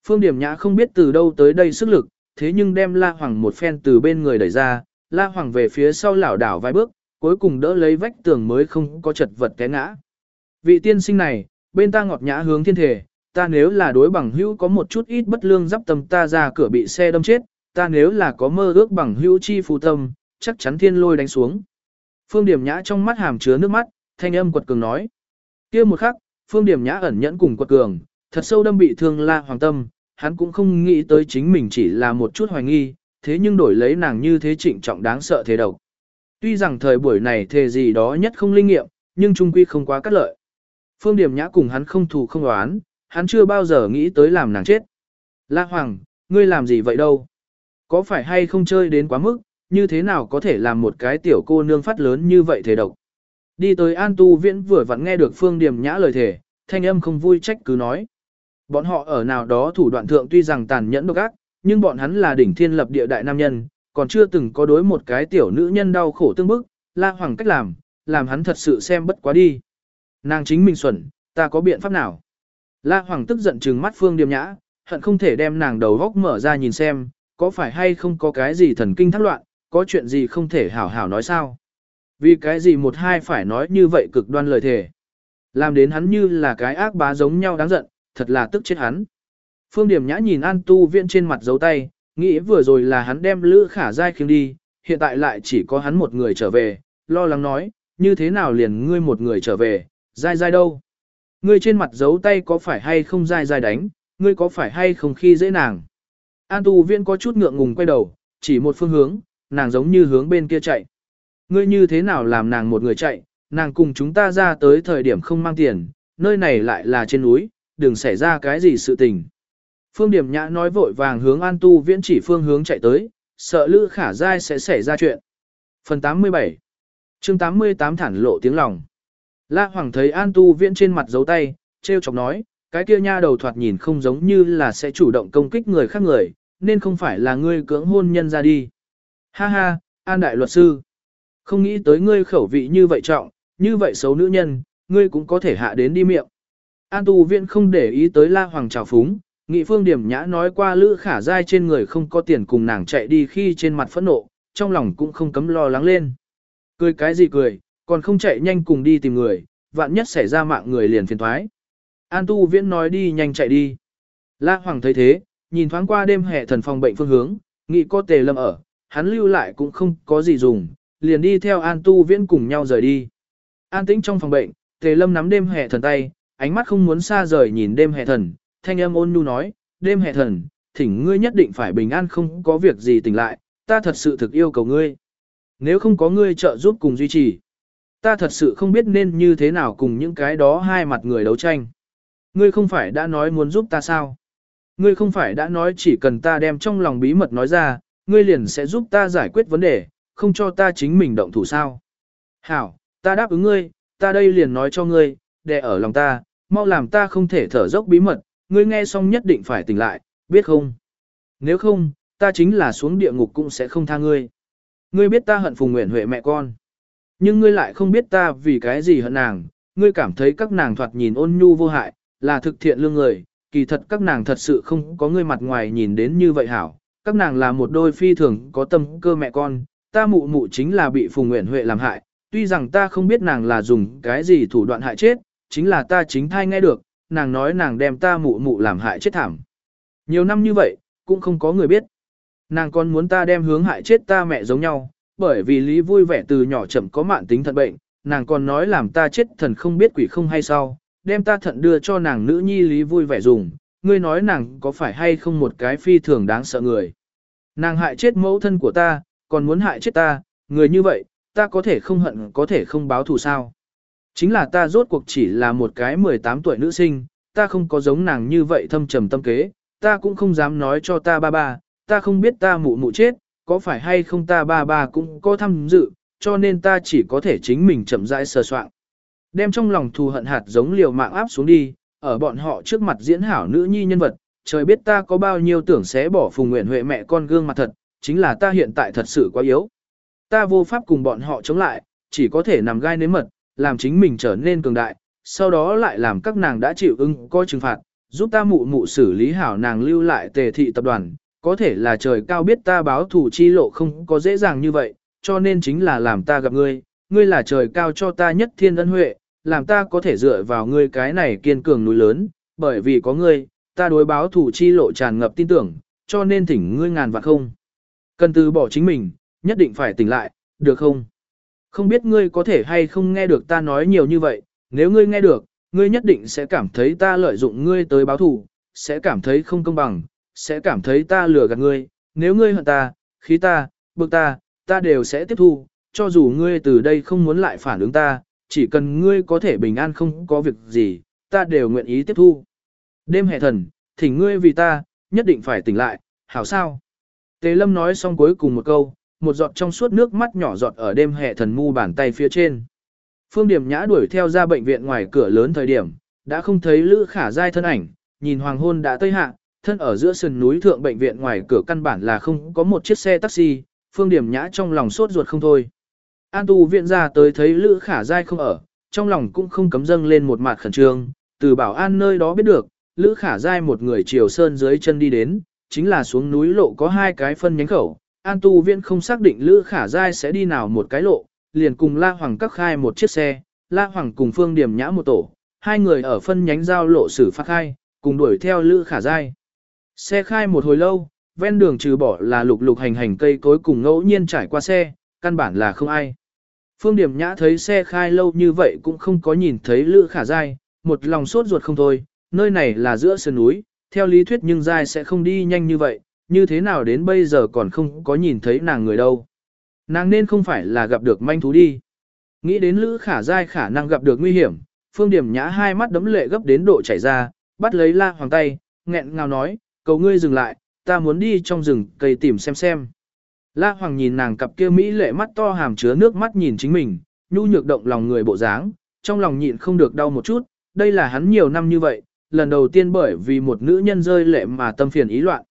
A: Phương Điểm Nhã không biết từ đâu tới đây sức lực, thế nhưng đem La Hoàng một phen từ bên người đẩy ra, La Hoàng về phía sau lảo đảo vài bước, cuối cùng đỡ lấy vách tường mới không có chật vật té ngã. Vị tiên sinh này, bên ta ngọt nhã hướng thiên thể, ta nếu là đối bằng hữu có một chút ít bất lương giáp tâm ta ra cửa bị xe đâm chết, ta nếu là có mơ ước bằng hữu chi phù tâm, chắc chắn thiên lôi đánh xuống. Phương Điểm Nhã trong mắt hàm chứa nước mắt, thanh âm quật cường nói. kia một khắc, Phương Điểm Nhã ẩn nhẫn cùng quật cường, thật sâu đâm bị thương La Hoàng tâm, hắn cũng không nghĩ tới chính mình chỉ là một chút hoài nghi, thế nhưng đổi lấy nàng như thế trịnh trọng đáng sợ thế độc. Tuy rằng thời buổi này thề gì đó nhất không linh nghiệm, nhưng trung quy không quá cắt lợi. Phương Điểm Nhã cùng hắn không thù không đoán, hắn chưa bao giờ nghĩ tới làm nàng chết. La Hoàng, ngươi làm gì vậy đâu? Có phải hay không chơi đến quá mức, như thế nào có thể làm một cái tiểu cô nương phát lớn như vậy thế độc? Đi tới An Tu Viễn vừa vặn nghe được Phương Điềm Nhã lời thể, thanh âm không vui trách cứ nói. Bọn họ ở nào đó thủ đoạn thượng tuy rằng tàn nhẫn độc ác, nhưng bọn hắn là đỉnh thiên lập địa đại nam nhân, còn chưa từng có đối một cái tiểu nữ nhân đau khổ tương bức, la hoàng cách làm, làm hắn thật sự xem bất quá đi. Nàng chính mình xuẩn, ta có biện pháp nào? La hoàng tức giận trừng mắt phương điềm nhã, hận không thể đem nàng đầu góc mở ra nhìn xem, có phải hay không có cái gì thần kinh thắc loạn, có chuyện gì không thể hảo hảo nói sao? Vì cái gì một hai phải nói như vậy cực đoan lời thề. Làm đến hắn như là cái ác bá giống nhau đáng giận, thật là tức chết hắn. Phương Điểm Nhã nhìn An Tu Viễn trên mặt dấu tay, nghĩ vừa rồi là hắn đem Lữ Khả Giai khiêng đi, hiện tại lại chỉ có hắn một người trở về, lo lắng nói, như thế nào liền ngươi một người trở về, Giai Giai đâu? Ngươi trên mặt dấu tay có phải hay không Giai Giai đánh, ngươi có phải hay không khi dễ nàng? An Tu Viễn có chút ngượng ngùng quay đầu, chỉ một phương hướng, nàng giống như hướng bên kia chạy. Ngươi như thế nào làm nàng một người chạy, nàng cùng chúng ta ra tới thời điểm không mang tiền, nơi này lại là trên núi, đừng xảy ra cái gì sự tình. Phương Điểm Nhã nói vội vàng hướng An Tu Viễn chỉ phương hướng chạy tới, sợ Lữ Khả Giai sẽ xảy ra chuyện. Phần 87 chương 88 thản lộ tiếng lòng. La Hoàng thấy An Tu Viễn trên mặt dấu tay, treo chọc nói, cái kia nha đầu thoạt nhìn không giống như là sẽ chủ động công kích người khác người, nên không phải là ngươi cưỡng hôn nhân ra đi. Ha ha, An Đại Luật Sư. Không nghĩ tới ngươi khẩu vị như vậy trọng, như vậy xấu nữ nhân, ngươi cũng có thể hạ đến đi miệng. An Tu Viễn không để ý tới La Hoàng trào phúng, Nghị phương điểm nhã nói qua Lữ Khả dai trên người không có tiền cùng nàng chạy đi khi trên mặt phẫn nộ, trong lòng cũng không cấm lo lắng lên. Cười cái gì cười, còn không chạy nhanh cùng đi tìm người, vạn nhất xảy ra mạng người liền phiền thoái. An Tu Viễn nói đi nhanh chạy đi. La Hoàng thấy thế, nhìn thoáng qua đêm hệ thần phòng bệnh phương hướng, nghĩ có tề lâm ở, hắn lưu lại cũng không có gì dùng, liền đi theo An Tu Viễn cùng nhau rời đi. An tĩnh trong phòng bệnh, tề lâm nắm đêm hè thần tay, ánh mắt không muốn xa rời nhìn đêm hè thần, thanh âm ôn nhu nói, đêm hè thần, thỉnh ngươi nhất định phải bình an không có việc gì tỉnh lại, ta thật sự thực yêu cầu ngươi. Nếu không có ngươi trợ giúp cùng duy trì, ta thật sự không biết nên như thế nào cùng những cái đó hai mặt người đấu tranh. Ngươi không phải đã nói muốn giúp ta sao? Ngươi không phải đã nói chỉ cần ta đem trong lòng bí mật nói ra, ngươi liền sẽ giúp ta giải quyết vấn đề, không cho ta chính mình động thủ sao? Hảo, ta đáp ứng ngươi, ta đây liền nói cho ngươi, để ở lòng ta, mau làm ta không thể thở dốc bí mật, ngươi nghe xong nhất định phải tỉnh lại, biết không? Nếu không, ta chính là xuống địa ngục cũng sẽ không tha ngươi. Ngươi biết ta hận Phùng Nguyễn Huệ mẹ con. Nhưng ngươi lại không biết ta vì cái gì hận nàng, ngươi cảm thấy các nàng thoạt nhìn ôn nhu vô hại, là thực thiện lương người, kỳ thật các nàng thật sự không có ngươi mặt ngoài nhìn đến như vậy hảo. Các nàng là một đôi phi thường có tâm cơ mẹ con, ta mụ mụ chính là bị Phùng Nguyễn Huệ làm hại, tuy rằng ta không biết nàng là dùng cái gì thủ đoạn hại chết, chính là ta chính thai nghe được, nàng nói nàng đem ta mụ mụ làm hại chết thảm. Nhiều năm như vậy, cũng không có người biết. Nàng còn muốn ta đem hướng hại chết ta mẹ giống nhau, bởi vì Lý vui vẻ từ nhỏ chậm có mạn tính thận bệnh, nàng còn nói làm ta chết thần không biết quỷ không hay sao, đem ta thận đưa cho nàng nữ nhi Lý vui vẻ dùng, ngươi nói nàng có phải hay không một cái phi thường đáng sợ người. Nàng hại chết mẫu thân của ta, còn muốn hại chết ta, người như vậy, ta có thể không hận có thể không báo thù sao. Chính là ta rốt cuộc chỉ là một cái 18 tuổi nữ sinh, ta không có giống nàng như vậy thâm trầm tâm kế, ta cũng không dám nói cho ta ba ba, ta không biết ta mụ mụ chết, có phải hay không ta ba ba cũng có tham dự, cho nên ta chỉ có thể chính mình chậm rãi sờ soạn. Đem trong lòng thù hận hạt giống liều mạng áp xuống đi, ở bọn họ trước mặt diễn hảo nữ nhi nhân vật, trời biết ta có bao nhiêu tưởng sẽ bỏ phùng nguyện huệ mẹ con gương mặt thật, chính là ta hiện tại thật sự quá yếu. Ta vô pháp cùng bọn họ chống lại, chỉ có thể nằm gai nếm mật, làm chính mình trở nên cường đại, sau đó lại làm các nàng đã chịu ưng coi trừng phạt, giúp ta mụ mụ xử lý hảo nàng lưu lại tề thị tập đoàn, có thể là trời cao biết ta báo thủ chi lộ không có dễ dàng như vậy, cho nên chính là làm ta gặp ngươi, ngươi là trời cao cho ta nhất thiên ân huệ, làm ta có thể dựa vào ngươi cái này kiên cường núi lớn, bởi vì có ngươi, ta đối báo thủ chi lộ tràn ngập tin tưởng, cho nên thỉnh ngươi ngàn vạn không. Cần từ bỏ chính mình, nhất định phải tỉnh lại, được không? Không biết ngươi có thể hay không nghe được ta nói nhiều như vậy, nếu ngươi nghe được, ngươi nhất định sẽ cảm thấy ta lợi dụng ngươi tới báo thù, sẽ cảm thấy không công bằng, sẽ cảm thấy ta lừa gạt ngươi, nếu ngươi hận ta, khí ta, bực ta, ta đều sẽ tiếp thu, cho dù ngươi từ đây không muốn lại phản ứng ta, chỉ cần ngươi có thể bình an không có việc gì, ta đều nguyện ý tiếp thu. Đêm hệ thần, thỉnh ngươi vì ta, nhất định phải tỉnh lại, hảo sao? Tề Lâm nói xong cuối cùng một câu, một giọt trong suốt nước mắt nhỏ giọt ở đêm hè thần mu bàn tay phía trên. Phương Điểm Nhã đuổi theo ra bệnh viện ngoài cửa lớn thời điểm, đã không thấy Lữ Khả Giai thân ảnh, nhìn hoàng hôn đã tây hạ, thân ở giữa sườn núi thượng bệnh viện ngoài cửa căn bản là không có một chiếc xe taxi, Phương Điểm Nhã trong lòng sốt ruột không thôi. An tu viện ra tới thấy Lữ Khả Giai không ở, trong lòng cũng không cấm dâng lên một mặt khẩn trương, từ bảo an nơi đó biết được, Lữ Khả Giai một người chiều sơn dưới chân đi đến, chính là xuống núi lộ có hai cái phân nhánh khẩu, An tu Viễn không xác định Lữ Khả Giai sẽ đi nào một cái lộ, liền cùng La Hoàng các khai một chiếc xe, La Hoàng cùng Phương Điểm Nhã một tổ, hai người ở phân nhánh giao lộ xử phát khai, cùng đuổi theo Lữ Khả Giai. Xe khai một hồi lâu, ven đường trừ bỏ là lục lục hành hành cây cối cùng ngẫu nhiên trải qua xe, căn bản là không ai. Phương Điểm Nhã thấy xe khai lâu như vậy cũng không có nhìn thấy Lữ Khả Giai, một lòng sốt ruột không thôi, nơi này là giữa sườn núi, theo lý thuyết nhưng dai sẽ không đi nhanh như vậy, như thế nào đến bây giờ còn không có nhìn thấy nàng người đâu. Nàng nên không phải là gặp được manh thú đi. Nghĩ đến Lữ Khả Giai khả năng gặp được nguy hiểm, Phương Điểm Nhã hai mắt đấm lệ gấp đến độ chảy ra, bắt lấy La Hoàng tay, nghẹn ngào nói, cầu ngươi dừng lại, ta muốn đi trong rừng cây tìm xem xem. La Hoàng nhìn nàng cặp kia mỹ lệ mắt to hàm chứa nước mắt nhìn chính mình, nhu nhược động lòng người bộ dáng, trong lòng nhịn không được đau một chút, đây là hắn nhiều năm như vậy, lần đầu tiên bởi vì một nữ nhân rơi lệ mà tâm phiền ý loạn.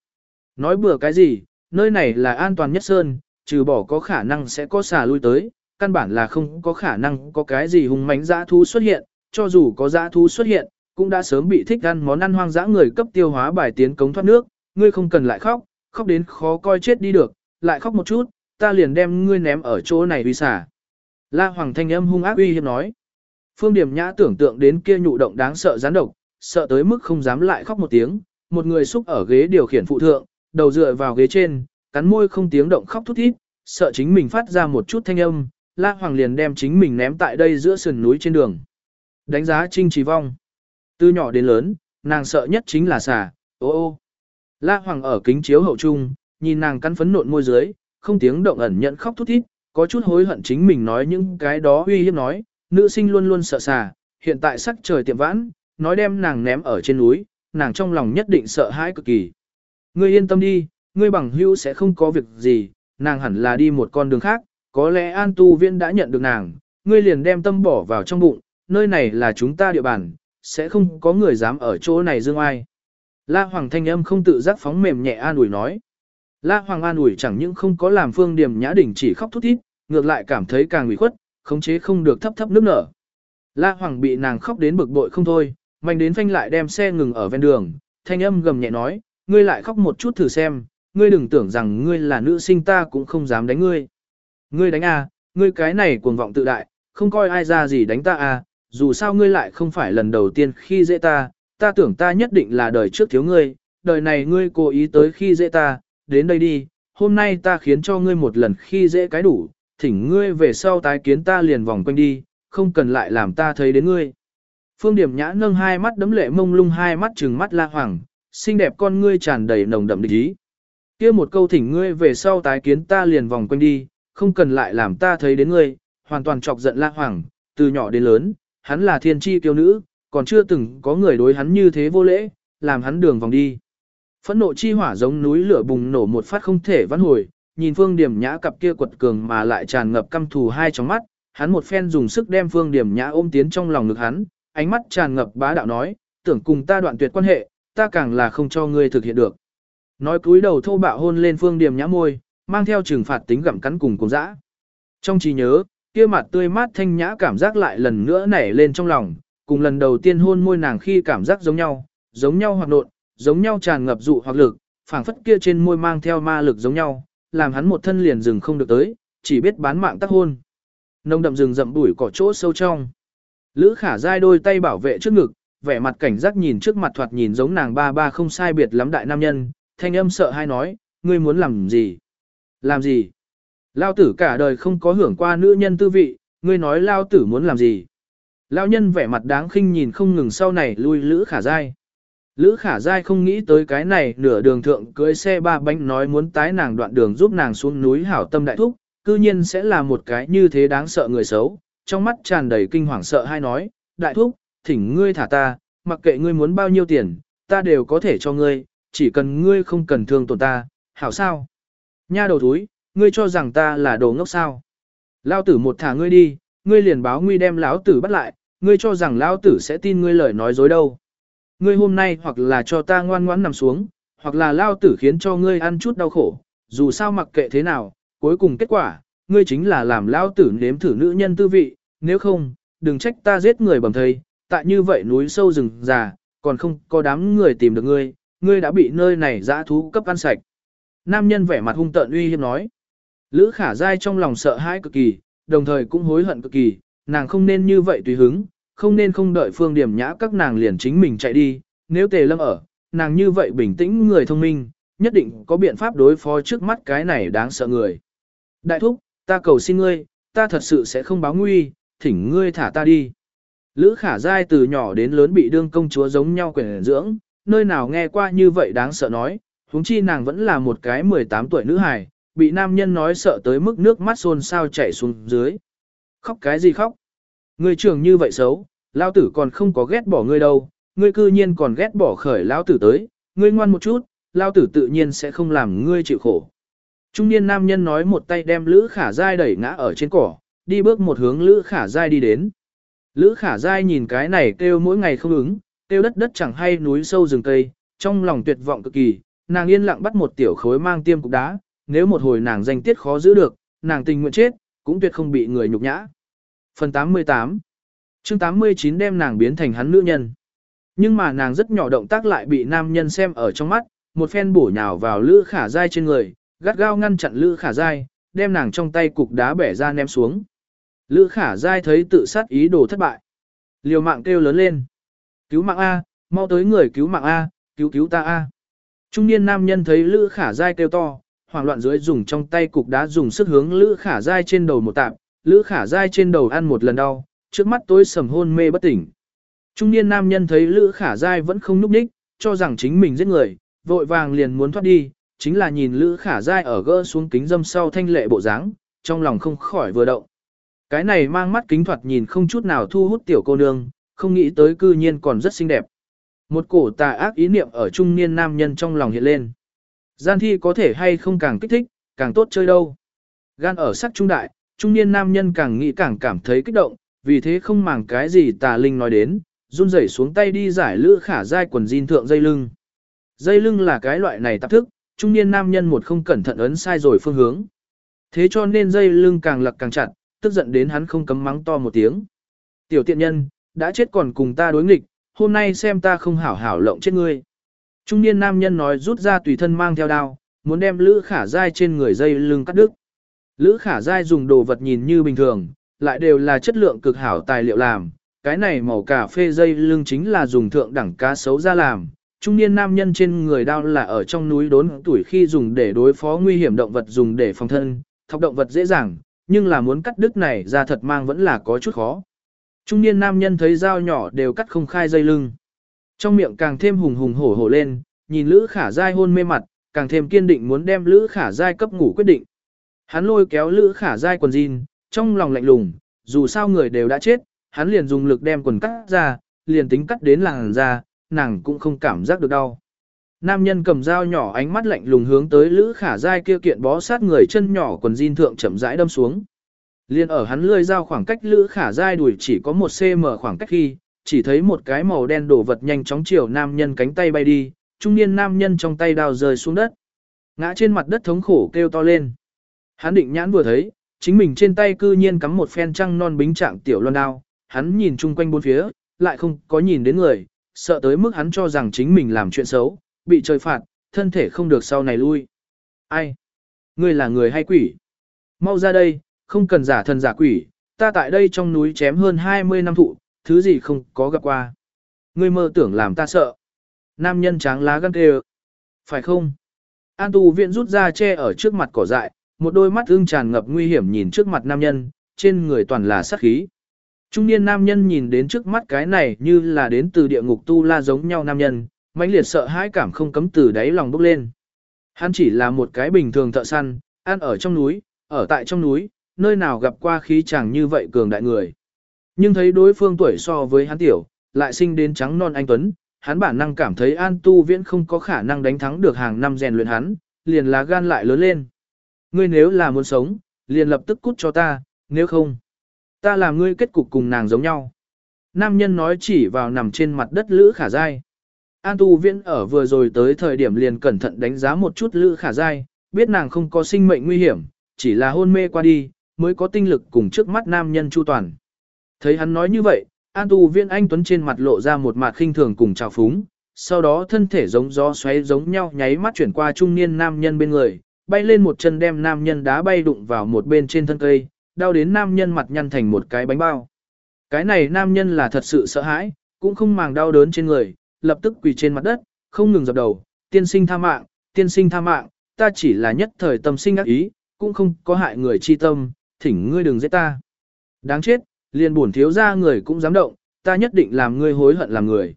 A: Nói bừa cái gì, nơi này là an toàn nhất sơn, trừ bỏ có khả năng sẽ có xà lui tới, căn bản là không có khả năng có cái gì hùng mãnh dã thú xuất hiện, cho dù có dã thú xuất hiện, cũng đã sớm bị thích ăn món ăn hoang dã người cấp tiêu hóa bài tiến cống thoát nước, ngươi không cần lại khóc, khóc đến khó coi chết đi được, lại khóc một chút, ta liền đem ngươi ném ở chỗ này uy xả. La Hoàng thanh âm hung ác uy hiếp nói. Phương Điểm Nhã tưởng tượng đến kia nhụ động đáng sợ gián độc, sợ tới mức không dám lại khóc một tiếng, một người xúc ở ghế điều khiển phụ thượng, đầu dựa vào ghế trên, cắn môi không tiếng động khóc thút thít, sợ chính mình phát ra một chút thanh âm, La Hoàng liền đem chính mình ném tại đây giữa sườn núi trên đường. Đánh giá Trinh Trì Vong. Từ nhỏ đến lớn, nàng sợ nhất chính là xà, ô ô. La Hoàng ở kính chiếu hậu trung, nhìn nàng cắn phấn nộn môi dưới, không tiếng động ẩn nhận khóc thút thít, có chút hối hận chính mình nói những cái đó uy hiếp nói, nữ sinh luôn luôn sợ xà, hiện tại sắc trời tiệm vãn, nói đem nàng ném ở trên núi, nàng trong lòng nhất định sợ hãi cực kỳ. Ngươi yên tâm đi, ngươi bằng hữu sẽ không có việc gì, nàng hẳn là đi một con đường khác, có lẽ An Tu Viễn đã nhận được nàng, ngươi liền đem tâm bỏ vào trong bụng, nơi này là chúng ta địa bàn, sẽ không có người dám ở chỗ này dương ai. La Hoàng thanh âm không tự giác phóng mềm nhẹ an ủi nói. La Hoàng an ủi chẳng những không có làm Phương điểm Nhã đỉnh chỉ khóc thút thít, ngược lại cảm thấy càng ủy khuất, khống chế không được thấp thấp nước nở. La Hoàng bị nàng khóc đến bực bội không thôi, mạnh đến phanh lại đem xe ngừng ở ven đường, thanh âm gầm nhẹ nói, ngươi lại khóc một chút thử xem, ngươi đừng tưởng rằng ngươi là nữ sinh ta cũng không dám đánh ngươi. Ngươi đánh à, ngươi cái này cuồng vọng tự đại, không coi ai ra gì đánh ta à, dù sao ngươi lại không phải lần đầu tiên khi dễ ta, ta tưởng ta nhất định là đời trước thiếu ngươi, đời này ngươi cố ý tới khi dễ ta, đến đây đi, hôm nay ta khiến cho ngươi một lần khi dễ cái đủ, thỉnh ngươi về sau tái kiến ta liền vòng quanh đi, không cần lại làm ta thấy đến ngươi. Phương Điểm Nhã nâng hai mắt đấm lệ mông lung hai mắt trừng mắt la hoàng, xinh đẹp con ngươi tràn đầy nồng đậm địch ý. Kia một câu thỉnh ngươi về sau tái kiến ta liền vòng quanh đi, không cần lại làm ta thấy đến ngươi, hoàn toàn chọc giận la hoàng, từ nhỏ đến lớn, hắn là thiên tri kiêu nữ, còn chưa từng có người đối hắn như thế vô lễ, làm hắn đường vòng đi. Phẫn nộ chi hỏa giống núi lửa bùng nổ một phát không thể vãn hồi, nhìn Phương Điểm Nhã cặp kia quật cường mà lại tràn ngập căm thù hai trong mắt, hắn một phen dùng sức đem Phương Điểm Nhã ôm tiến trong lòng ngực hắn, ánh mắt tràn ngập bá đạo nói, tưởng cùng ta đoạn tuyệt quan hệ, ta càng là không cho ngươi thực hiện được. Nói cúi đầu thô bạo hôn lên Phương Điểm Nhã môi, mang theo trừng phạt tính gặm cắn cùng cùng dã. Trong trí nhớ, kia mặt tươi mát thanh nhã cảm giác lại lần nữa nảy lên trong lòng, cùng lần đầu tiên hôn môi nàng khi cảm giác giống nhau, giống nhau hoặc nộn, giống nhau tràn ngập dụ hoặc lực, phảng phất kia trên môi mang theo ma lực giống nhau, làm hắn một thân liền dừng không được tới, chỉ biết bán mạng tác hôn. Nông đậm rừng rậm bụi cỏ chỗ sâu trong. Lữ khả dai đôi tay bảo vệ trước ngực, vẻ mặt cảnh giác nhìn trước mặt thoạt nhìn giống nàng ba ba không sai biệt lắm đại nam nhân, thanh âm sợ hay nói, ngươi muốn làm gì? Làm gì? Lao tử cả đời không có hưởng qua nữ nhân tư vị, ngươi nói lao tử muốn làm gì? Lao nhân vẻ mặt đáng khinh nhìn không ngừng sau này lui Lữ Khả Giai. Lữ Khả Giai không nghĩ tới cái này nửa đường thượng cưới xe ba bánh nói muốn tái nàng đoạn đường giúp nàng xuống núi hảo tâm đại thúc, cư nhiên sẽ là một cái như thế đáng sợ người xấu, trong mắt tràn đầy kinh hoàng sợ hay nói, đại thúc, thỉnh ngươi thả ta, mặc kệ ngươi muốn bao nhiêu tiền, ta đều có thể cho ngươi, chỉ cần ngươi không cần thương tổn ta, hảo sao? Nha đầu túi, ngươi cho rằng ta là đồ ngốc sao? Lao tử một thả ngươi đi, ngươi liền báo nguy đem lão tử bắt lại, ngươi cho rằng lão tử sẽ tin ngươi lời nói dối đâu. Ngươi hôm nay hoặc là cho ta ngoan ngoãn nằm xuống, hoặc là lao tử khiến cho ngươi ăn chút đau khổ, dù sao mặc kệ thế nào, cuối cùng kết quả, ngươi chính là làm lao tử nếm thử nữ nhân tư vị, nếu không, đừng trách ta giết người bầm thây, tại như vậy núi sâu rừng già, còn không có đám người tìm được ngươi, ngươi đã bị nơi này dã thú cấp ăn sạch. Nam nhân vẻ mặt hung tợn uy hiếp nói. Lữ khả dai trong lòng sợ hãi cực kỳ, đồng thời cũng hối hận cực kỳ, nàng không nên như vậy tùy hứng, không nên không đợi phương điểm nhã các nàng liền chính mình chạy đi, nếu tề lâm ở, nàng như vậy bình tĩnh người thông minh, nhất định có biện pháp đối phó trước mắt cái này đáng sợ người. Đại thúc, ta cầu xin ngươi, ta thật sự sẽ không báo nguy, thỉnh ngươi thả ta đi. Lữ khả dai từ nhỏ đến lớn bị đương công chúa giống nhau quyền dưỡng, nơi nào nghe qua như vậy đáng sợ nói, huống chi nàng vẫn là một cái 18 tuổi nữ hài, bị nam nhân nói sợ tới mức nước mắt xôn sao chảy xuống dưới. Khóc cái gì khóc? Ngươi trưởng như vậy xấu, lao tử còn không có ghét bỏ ngươi đâu, ngươi cư nhiên còn ghét bỏ khởi lao tử tới, ngươi ngoan một chút, lao tử tự nhiên sẽ không làm ngươi chịu khổ. Trung niên nam nhân nói một tay đem Lữ Khả Giai đẩy ngã ở trên cỏ, đi bước một hướng Lữ Khả Giai đi đến. Lữ Khả Giai nhìn cái này kêu mỗi ngày không ứng, kêu đất đất chẳng hay núi sâu rừng cây, trong lòng tuyệt vọng cực kỳ, nàng yên lặng bắt một tiểu khối mang tiêm cục đá, nếu một hồi nàng danh tiết khó giữ được, nàng tình nguyện chết, cũng tuyệt không bị người nhục nhã. Phần 88 chương 89 đem nàng biến thành hắn nữ nhân. Nhưng mà nàng rất nhỏ động tác lại bị nam nhân xem ở trong mắt, một phen bổ nhào vào Lữ Khả Giai trên người, gắt gao ngăn chặn Lữ Khả Giai, đem nàng trong tay cục đá bẻ ra ném xuống. Lữ Khả Giai thấy tự sát ý đồ thất bại. Liều mạng kêu lớn lên. Cứu mạng A, mau tới người cứu mạng A, cứu cứu ta A. Trung niên nam nhân thấy Lữ Khả Giai kêu to, hoảng loạn dưới dùng trong tay cục đá dùng sức hướng Lữ Khả Giai trên đầu một tạp, Lữ Khả Giai trên đầu ăn một lần đau, trước mắt tối sầm hôn mê bất tỉnh. Trung niên nam nhân thấy Lữ Khả Giai vẫn không núp đích, cho rằng chính mình giết người, vội vàng liền muốn thoát đi, chính là nhìn Lữ Khả Giai ở gỡ xuống kính dâm sau thanh lệ bộ dáng, trong lòng không khỏi vừa động. Cái này mang mắt kính thoạt nhìn không chút nào thu hút tiểu cô nương, không nghĩ tới cư nhiên còn rất xinh đẹp. Một cổ tà ác ý niệm ở trung niên nam nhân trong lòng hiện lên. Gian thi có thể hay không càng kích thích, càng tốt chơi đâu. Gan ở sắc trung đại, trung niên nam nhân càng nghĩ càng cảm thấy kích động, vì thế không màng cái gì tà linh nói đến, run rẩy xuống tay đi giải lữ khả dai quần jean thượng dây lưng. Dây lưng là cái loại này tạp thức, trung niên nam nhân một không cẩn thận ấn sai rồi phương hướng. Thế cho nên dây lưng càng lặc càng chặt, tức giận đến hắn không cấm mắng to một tiếng. Tiểu tiện nhân, đã chết còn cùng ta đối nghịch, hôm nay xem ta không hảo hảo lộng chết ngươi. Trung niên nam nhân nói rút ra tùy thân mang theo đao, muốn đem Lữ Khả Giai trên người dây lưng cắt đứt. Lữ Khả Giai dùng đồ vật nhìn như bình thường, lại đều là chất lượng cực hảo tài liệu làm. Cái này màu cà phê dây lưng chính là dùng thượng đẳng cá sấu ra làm. Trung niên nam nhân trên người đao là ở trong núi đốn tuổi khi dùng để đối phó nguy hiểm động vật dùng để phòng thân, thọc động vật dễ dàng, nhưng là muốn cắt đứt này ra thật mang vẫn là có chút khó. Trung niên nam nhân thấy dao nhỏ đều cắt không khai dây lưng. Trong miệng càng thêm hùng hùng hổ hổ lên, nhìn Lữ Khả Giai hôn mê mặt, càng thêm kiên định muốn đem Lữ Khả Giai cấp ngủ quyết định. Hắn lôi kéo Lữ Khả Giai quần jean, trong lòng lạnh lùng, dù sao người đều đã chết, hắn liền dùng lực đem quần cắt ra, liền tính cắt đến làng ra, nàng cũng không cảm giác được đau. Nam nhân cầm dao nhỏ ánh mắt lạnh lùng hướng tới Lữ Khả Giai kia kiện bó sát người chân nhỏ quần jean thượng chậm rãi đâm xuống. Liên ở hắn lươi dao khoảng cách Lữ Khả Giai đuổi chỉ có một cm khoảng cách khi, chỉ thấy một cái màu đen đổ vật nhanh chóng chiều nam nhân cánh tay bay đi, trung niên nam nhân trong tay đào rơi xuống đất. Ngã trên mặt đất thống khổ kêu to lên. Hắn định nhãn vừa thấy, chính mình trên tay cư nhiên cắm một phen trăng non bính trạng tiểu loan đao, hắn nhìn chung quanh bốn phía, lại không có nhìn đến người, sợ tới mức hắn cho rằng chính mình làm chuyện xấu, bị trời phạt, thân thể không được sau này lui. Ai? Ngươi là người hay quỷ? Mau ra đây, không cần giả thần giả quỷ, ta tại đây trong núi chém hơn 20 năm thụ, thứ gì không có gặp qua. Ngươi mơ tưởng làm ta sợ. Nam nhân tráng lá gan kêu. Phải không? An tù viện rút ra che ở trước mặt cỏ dại, một đôi mắt ưng tràn ngập nguy hiểm nhìn trước mặt nam nhân, trên người toàn là sát khí. Trung niên nam nhân nhìn đến trước mắt cái này như là đến từ địa ngục tu la giống nhau nam nhân, mãnh liệt sợ hãi cảm không cấm từ đáy lòng bốc lên. Hắn chỉ là một cái bình thường thợ săn, ăn ở trong núi, ở tại trong núi, nơi nào gặp qua khí chàng như vậy cường đại người. Nhưng thấy đối phương tuổi so với hắn tiểu, lại sinh đến trắng non anh Tuấn, hắn bản năng cảm thấy An Tu Viễn không có khả năng đánh thắng được hàng năm rèn luyện hắn, liền lá gan lại lớn lên. Ngươi nếu là muốn sống, liền lập tức cút cho ta, nếu không, ta làm ngươi kết cục cùng nàng giống nhau. Nam nhân nói chỉ vào nằm trên mặt đất Lữ Khả Giai. An Tu Viễn ở vừa rồi tới thời điểm liền cẩn thận đánh giá một chút Lữ Khả Giai, biết nàng không có sinh mệnh nguy hiểm, chỉ là hôn mê qua đi, mới có tinh lực cùng trước mắt nam nhân chu toàn. Thấy hắn nói như vậy, An Tu Viễn Anh Tuấn trên mặt lộ ra một mặt khinh thường cùng trào phúng, sau đó thân thể giống gió xoáy giống nhau nháy mắt chuyển qua trung niên nam nhân bên người, bay lên một chân đem nam nhân đá bay đụng vào một bên trên thân cây, đau đến nam nhân mặt nhăn thành một cái bánh bao. Cái này nam nhân là thật sự sợ hãi, cũng không màng đau đớn trên người, lập tức quỳ trên mặt đất, không ngừng dập đầu, tiên sinh tha mạng, tiên sinh tha mạng, ta chỉ là nhất thời tâm sinh ác ý, cũng không có hại người chi tâm, thỉnh ngươi đừng giết ta. Đáng chết, liền buồn thiếu ra người cũng dám động, ta nhất định làm ngươi hối hận làm người.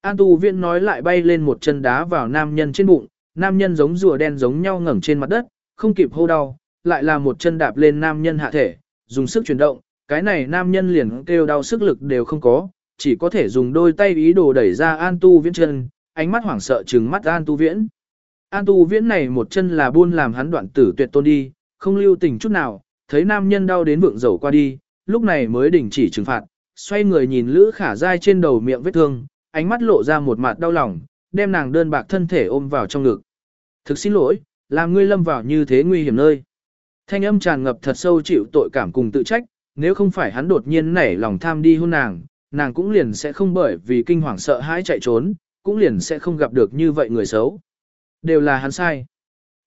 A: An tu viện nói lại bay lên một chân đá vào nam nhân trên bụng, nam nhân giống rùa đen giống nhau ngẩng trên mặt đất, không kịp hô đau, lại là một chân đạp lên nam nhân hạ thể, dùng sức chuyển động, cái này nam nhân liền kêu đau sức lực đều không có, chỉ có thể dùng đôi tay ý đồ đẩy ra An Tu Viễn chân, ánh mắt hoảng sợ trừng mắt An Tu Viễn. An Tu Viễn này một chân là buôn làm hắn đoạn tử tuyệt tôn đi, không lưu tình chút nào, thấy nam nhân đau đến vượng dầu qua đi, lúc này mới đình chỉ trừng phạt, xoay người nhìn Lữ Khả Giai trên đầu miệng vết thương, ánh mắt lộ ra một mặt đau lòng, đem nàng đơn bạc thân thể ôm vào trong ngực. Thực xin lỗi, làm ngươi lâm vào như thế nguy hiểm nơi. Thanh âm tràn ngập thật sâu chịu tội cảm cùng tự trách, nếu không phải hắn đột nhiên nảy lòng tham đi hôn nàng, nàng cũng liền sẽ không bởi vì kinh hoàng sợ hãi chạy trốn, cũng liền sẽ không gặp được như vậy người xấu. Đều là hắn sai.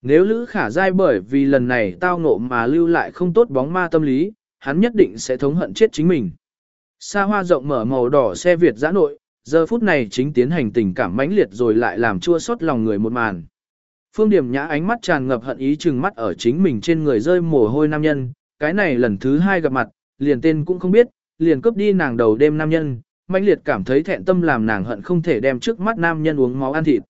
A: Nếu Lữ Khả Giai bởi vì lần này tao ngộ mà lưu lại không tốt bóng ma tâm lý, hắn nhất định sẽ thống hận chết chính mình. Sa hoa rộng mở màu đỏ xe Việt giã nội, giờ phút này chính tiến hành tình cảm mãnh liệt rồi lại làm chua xót lòng người một màn. Phương Điểm Nhã ánh mắt tràn ngập hận ý chừng mắt ở chính mình trên người rơi mồ hôi nam nhân, cái này lần thứ hai gặp mặt, liền tên cũng không biết, liền cướp đi nàng đầu đêm nam nhân, mãnh liệt cảm thấy thẹn tâm làm nàng hận không thể đem trước mắt nam nhân uống máu ăn thịt.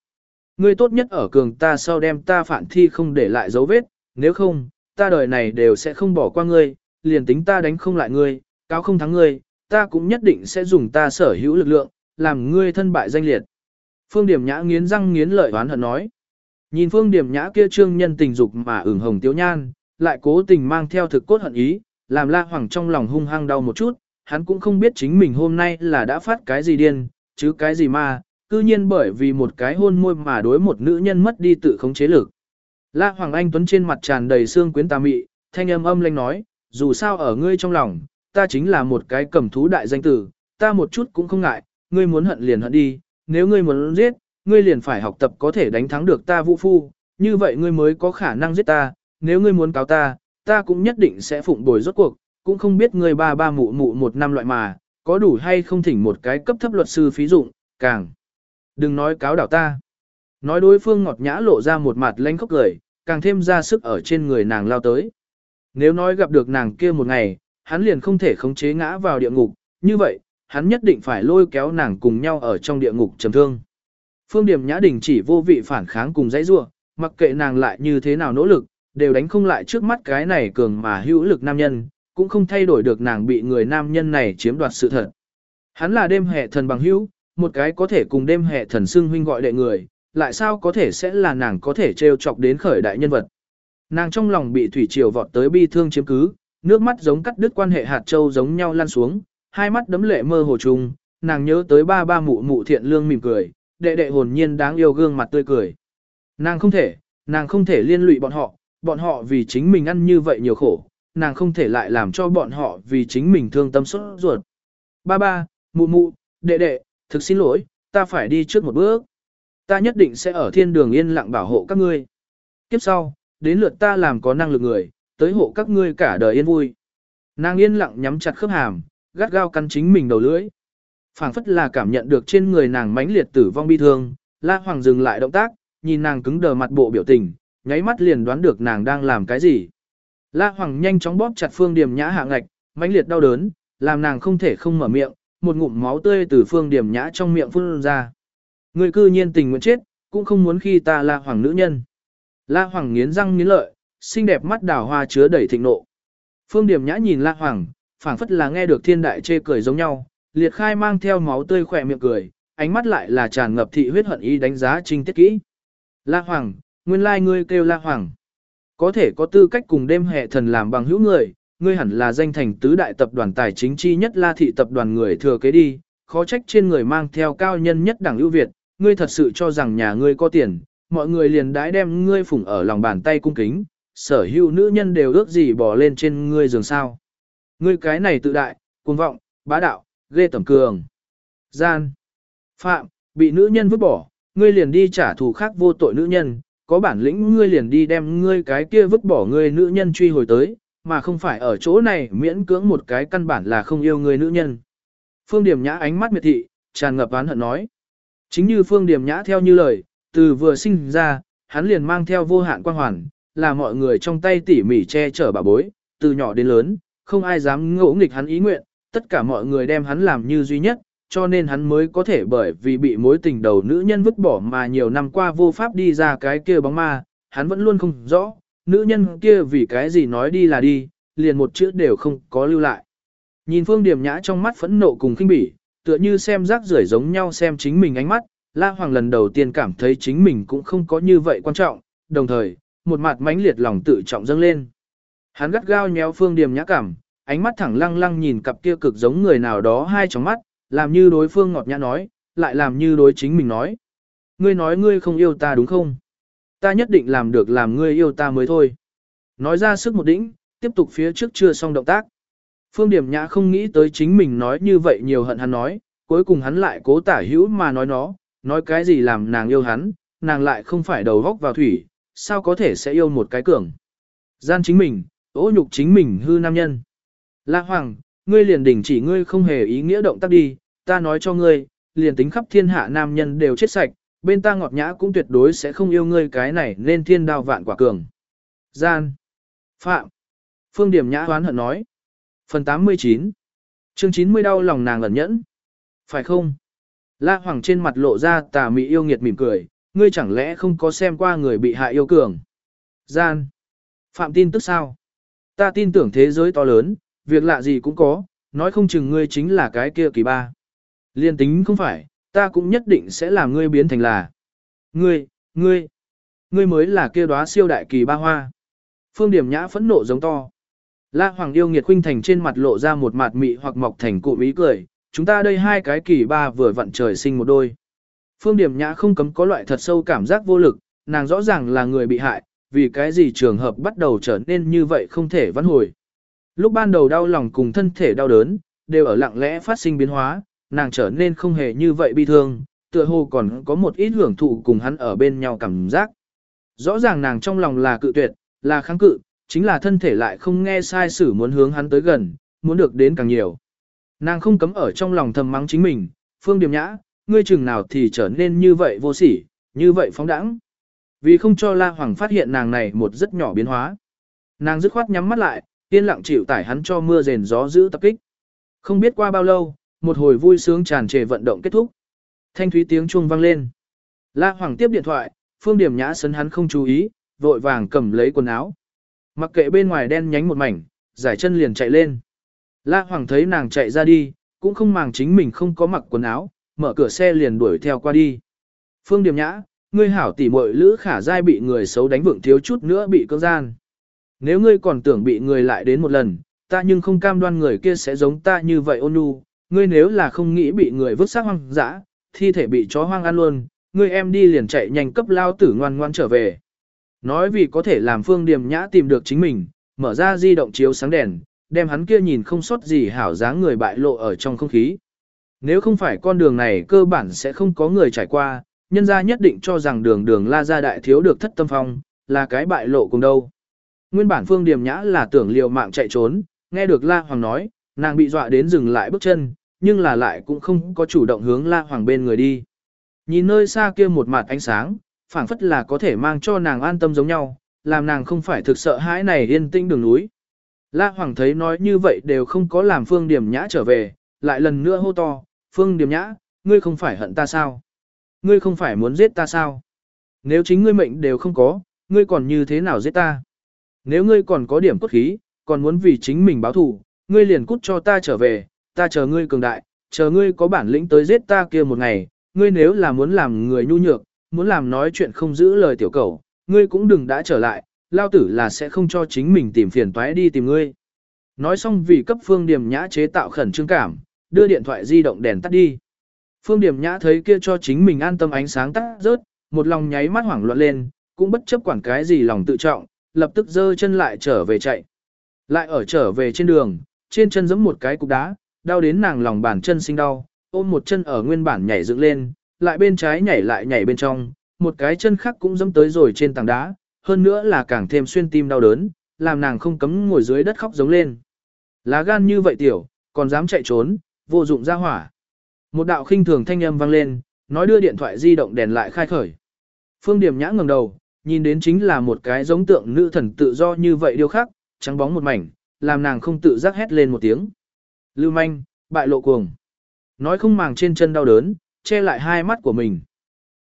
A: Ngươi tốt nhất ở cường ta sau đem ta phản thi không để lại dấu vết, nếu không, ta đời này đều sẽ không bỏ qua ngươi, liền tính ta đánh không lại ngươi, cáo không thắng ngươi, ta cũng nhất định sẽ dùng ta sở hữu lực lượng, làm ngươi thân bại danh liệt. Phương Điểm Nhã nghiến răng nghiến lợi oán hận nói. Nhìn Phương Điểm Nhã kia trương nhân tình dục mà ửng hồng tiếu nhan, lại cố tình mang theo thực cốt hận ý, làm La Hoàng trong lòng hung hăng đau một chút, hắn cũng không biết chính mình hôm nay là đã phát cái gì điên, chứ cái gì mà, cư nhiên bởi vì một cái hôn môi mà đối một nữ nhân mất đi tự khống chế lực. La Hoàng Anh Tuấn trên mặt tràn đầy xương quyến tà mị, thanh âm âm lanh nói, dù sao ở ngươi trong lòng, ta chính là một cái cầm thú đại danh tử, ta một chút cũng không ngại, ngươi muốn hận liền hận đi, nếu ngươi muốn giết, ngươi liền phải học tập có thể đánh thắng được ta vũ phu, như vậy ngươi mới có khả năng giết ta, nếu ngươi muốn cáo ta, ta cũng nhất định sẽ phụng bồi rốt cuộc, cũng không biết ngươi ba ba mụ mụ một năm loại mà, có đủ hay không thỉnh một cái cấp thấp luật sư phí dụng, càng. Đừng nói cáo đảo ta. Nói đối phương ngọt nhã lộ ra một mặt lanh khóc cười, càng thêm ra sức ở trên người nàng lao tới. Nếu nói gặp được nàng kia một ngày, hắn liền không thể khống chế ngã vào địa ngục, như vậy, hắn nhất định phải lôi kéo nàng cùng nhau ở trong địa ngục trầm thương. Phương Điểm Nhã Đình chỉ vô vị phản kháng cùng dãy rua, mặc kệ nàng lại như thế nào nỗ lực, đều đánh không lại trước mắt cái này cường mà hữu lực nam nhân, cũng không thay đổi được nàng bị người nam nhân này chiếm đoạt sự thật. Hắn là đêm hệ thần bằng hữu, một cái có thể cùng đêm hệ thần xưng huynh gọi đệ người, lại sao có thể sẽ là nàng có thể trêu chọc đến khởi đại nhân vật. Nàng trong lòng bị thủy triều vọt tới bi thương chiếm cứ, nước mắt giống cắt đứt quan hệ hạt châu giống nhau lan xuống, hai mắt đấm lệ mơ hồ trùng, nàng nhớ tới ba ba mụ mụ thiện lương mỉm cười, đệ đệ hồn nhiên đáng yêu gương mặt tươi cười. Nàng không thể, nàng không thể liên lụy bọn họ, bọn họ vì chính mình ăn như vậy nhiều khổ, nàng không thể lại làm cho bọn họ vì chính mình thương tâm xuất ruột. Ba ba, mụ mụ, đệ đệ, thực xin lỗi, ta phải đi trước một bước. Ta nhất định sẽ ở thiên đường yên lặng bảo hộ các ngươi. Kiếp sau, đến lượt ta làm có năng lực người, tới hộ các ngươi cả đời yên vui. Nàng yên lặng nhắm chặt khớp hàm, gắt gao cắn chính mình đầu lưỡi phảng phất là cảm nhận được trên người nàng mãnh liệt tử vong bi thương, La Hoàng dừng lại động tác, nhìn nàng cứng đờ mặt bộ biểu tình, nháy mắt liền đoán được nàng đang làm cái gì. La Hoàng nhanh chóng bóp chặt Phương Điềm Nhã hạ ngạch, mãnh liệt đau đớn, làm nàng không thể không mở miệng, một ngụm máu tươi từ Phương Điềm Nhã trong miệng phun ra. Người cư nhiên tình nguyện chết, cũng không muốn khi ta La Hoàng nữ nhân. La Hoàng nghiến răng nghiến lợi, xinh đẹp mắt đào hoa chứa đầy thịnh nộ. Phương Điềm Nhã nhìn La Hoàng, phảng phất là nghe được thiên đại chê cười giống nhau, liệt khai mang theo máu tươi khỏe miệng cười, ánh mắt lại là tràn ngập thị huyết hận ý đánh giá trinh tiết kỹ. La Hoàng, nguyên lai ngươi kêu La Hoàng. Có thể có tư cách cùng đêm hệ thần làm bằng hữu người, ngươi hẳn là danh thành tứ đại tập đoàn tài chính chi nhất La thị tập đoàn người thừa kế đi, khó trách trên người mang theo cao nhân nhất đẳng ưu việt, ngươi thật sự cho rằng nhà ngươi có tiền, mọi người liền đãi đem ngươi phủng ở lòng bàn tay cung kính, sở hữu nữ nhân đều ước gì bỏ lên trên ngươi giường sao. Ngươi cái này tự đại, cuồng vọng, bá đạo, ghê tẩm cường. Gian. Phạm, bị nữ nhân vứt bỏ, ngươi liền đi trả thù khác vô tội nữ nhân, có bản lĩnh ngươi liền đi đem ngươi cái kia vứt bỏ ngươi nữ nhân truy hồi tới, mà không phải ở chỗ này miễn cưỡng một cái căn bản là không yêu ngươi nữ nhân. Phương Điểm Nhã ánh mắt miệt thị, tràn ngập oán hận nói. Chính như Phương Điểm Nhã theo như lời, từ vừa sinh ra, hắn liền mang theo vô hạn quan hoàn, là mọi người trong tay tỉ mỉ che chở bà bối, từ nhỏ đến lớn, không ai dám ngỗ nghịch hắn ý nguyện, tất cả mọi người đem hắn làm như duy nhất, cho nên hắn mới có thể bởi vì bị mối tình đầu nữ nhân vứt bỏ mà nhiều năm qua vô pháp đi ra cái kia bóng ma, hắn vẫn luôn không rõ, nữ nhân kia vì cái gì nói đi là đi, liền một chữ đều không có lưu lại. Nhìn Phương Điểm Nhã trong mắt phẫn nộ cùng khinh bỉ, tựa như xem rác rưởi giống nhau xem chính mình ánh mắt, La Hoàng lần đầu tiên cảm thấy chính mình cũng không có như vậy quan trọng, đồng thời, một mặt mãnh liệt lòng tự trọng dâng lên. Hắn gắt gao nhéo Phương Điểm Nhã cảm, ánh mắt thẳng lăng lăng nhìn cặp kia cực giống người nào đó hai tròng mắt, làm như đối phương ngọt nhã nói, lại làm như đối chính mình nói. Ngươi nói ngươi không yêu ta đúng không? Ta nhất định làm được làm ngươi yêu ta mới thôi. Nói ra sức một đỉnh, tiếp tục phía trước chưa xong động tác. Phương Điểm Nhã không nghĩ tới chính mình nói như vậy nhiều hận hắn nói, cuối cùng hắn lại cố tả hữu mà nói nó, nói cái gì làm nàng yêu hắn, nàng lại không phải đầu góc vào thủy, sao có thể sẽ yêu một cái cường. Gian chính mình, ố nhục chính mình hư nam nhân. La Hoàng, ngươi liền đỉnh chỉ ngươi không hề ý nghĩa động tác đi, ta nói cho ngươi, liền tính khắp thiên hạ nam nhân đều chết sạch, bên ta ngọt nhã cũng tuyệt đối sẽ không yêu ngươi cái này nên thiên đao vạn quả cường. Gian. Phạm. Phương Điểm Nhã hoán hận nói. Phần 89. Chương 90 đau lòng nàng ẩn nhẫn. Phải không? La Hoàng trên mặt lộ ra tà mị yêu nghiệt mỉm cười, ngươi chẳng lẽ không có xem qua người bị hại yêu cường. Gian. Phạm tin tức sao? Ta tin tưởng thế giới to lớn, việc lạ gì cũng có, nói không chừng ngươi chính là cái kia kỳ ba. Liên tính không phải, ta cũng nhất định sẽ làm ngươi biến thành là. Ngươi, ngươi, ngươi mới là kia đóa siêu đại kỳ ba hoa. Phương Điểm Nhã phẫn nộ giống to. La Hoàng yêu nghiệt khuynh thành trên mặt lộ ra một mặt mị hoặc mọc thành cụ ý cười, chúng ta đây hai cái kỳ ba vừa vặn trời sinh một đôi. Phương Điểm Nhã không cấm có loại thật sâu cảm giác vô lực, nàng rõ ràng là người bị hại, vì cái gì trường hợp bắt đầu trở nên như vậy không thể vãn hồi. Lúc ban đầu đau lòng cùng thân thể đau đớn, đều ở lặng lẽ phát sinh biến hóa, nàng trở nên không hề như vậy bi thương, tựa hồ còn có một ít hưởng thụ cùng hắn ở bên nhau cảm giác. Rõ ràng nàng trong lòng là cự tuyệt, là kháng cự, chính là thân thể lại không nghe sai sử muốn hướng hắn tới gần, muốn được đến càng nhiều. Nàng không cấm ở trong lòng thầm mắng chính mình, phương điềm nhã, ngươi chừng nào thì trở nên như vậy vô sỉ, như vậy phóng đẳng. Vì không cho La Hoàng phát hiện nàng này một rất nhỏ biến hóa. Nàng dứt khoát nhắm mắt lại, yên lặng chịu tải hắn cho mưa rền gió giữ tập kích. Không biết qua bao lâu, một hồi vui sướng tràn trề vận động kết thúc. Thanh thúy tiếng chuông vang lên. La Hoàng tiếp điện thoại, Phương Điểm Nhã sấn hắn không chú ý, vội vàng cầm lấy quần áo. Mặc kệ bên ngoài đen nhánh một mảnh, giải chân liền chạy lên. La Hoàng thấy nàng chạy ra đi, cũng không màng chính mình không có mặc quần áo, mở cửa xe liền đuổi theo qua đi. Phương Điểm Nhã, ngươi hảo tỉ muội lữ khả giai bị người xấu đánh vượng thiếu chút nữa bị cưỡng gian. Nếu ngươi còn tưởng bị người lại đến một lần, ta nhưng không cam đoan người kia sẽ giống ta như vậy ôn nhu, ngươi nếu là không nghĩ bị người vứt xác hoang dã, thi thể bị chó hoang ăn luôn, ngươi em đi liền chạy nhanh cấp lao tử ngoan ngoan trở về. Nói vì có thể làm phương điềm nhã tìm được chính mình, mở ra di động chiếu sáng đèn, đem hắn kia nhìn không sót gì hảo dáng người bại lộ ở trong không khí. Nếu không phải con đường này cơ bản sẽ không có người trải qua, nhân gia nhất định cho rằng đường đường la gia đại thiếu được thất tâm phong, là cái bại lộ cùng đâu. Nguyên bản phương điềm nhã là tưởng liều mạng chạy trốn, nghe được la hoàng nói, nàng bị dọa đến dừng lại bước chân, nhưng là lại cũng không có chủ động hướng la hoàng bên người đi. Nhìn nơi xa kia một mặt ánh sáng, phảng phất là có thể mang cho nàng an tâm giống nhau, làm nàng không phải thực sợ hãi này yên tĩnh đường núi. La Hoàng thấy nói như vậy đều không có làm Phương Điềm Nhã trở về, lại lần nữa hô to, Phương Điềm Nhã, ngươi không phải hận ta sao? Ngươi không phải muốn giết ta sao? Nếu chính ngươi mệnh đều không có, ngươi còn như thế nào giết ta? Nếu ngươi còn có điểm cốt khí, còn muốn vì chính mình báo thù, ngươi liền cút cho ta trở về, ta chờ ngươi cường đại, chờ ngươi có bản lĩnh tới giết ta kia một ngày, ngươi nếu là muốn làm người nhu nhược, muốn làm nói chuyện không giữ lời tiểu cầu, ngươi cũng đừng đã trở lại, lao tử là sẽ không cho chính mình tìm phiền toái đi tìm ngươi. Nói xong vì cấp phương điểm nhã chế tạo khẩn trương cảm, đưa điện thoại di động đèn tắt đi. Phương điểm nhã thấy kia cho chính mình an tâm ánh sáng tắt rớt, một lòng nháy mắt hoảng loạn lên, cũng bất chấp quản cái gì lòng tự trọng, lập tức giơ chân lại trở về chạy. Lại ở trở về trên đường, trên chân giẫm một cái cục đá, đau đến nàng lòng bàn chân sinh đau, ôm một chân ở nguyên bản nhảy dựng lên, lại bên trái nhảy lại nhảy bên trong, một cái chân khác cũng giẫm tới rồi trên tảng đá, hơn nữa là càng thêm xuyên tim đau đớn, làm nàng không cấm ngồi dưới đất khóc giống lên. Lá gan như vậy tiểu, còn dám chạy trốn, vô dụng ra hỏa. Một đạo khinh thường thanh âm vang lên, nói đưa điện thoại di động đèn lại khai khởi. Phương Điểm Nhã ngẩng đầu, nhìn đến chính là một cái giống tượng nữ thần tự do như vậy điêu khắc, trắng bóng một mảnh, làm nàng không tự giác hét lên một tiếng. Lưu manh, bại lộ cuồng. Nói không màng trên chân đau đớn, che lại hai mắt của mình.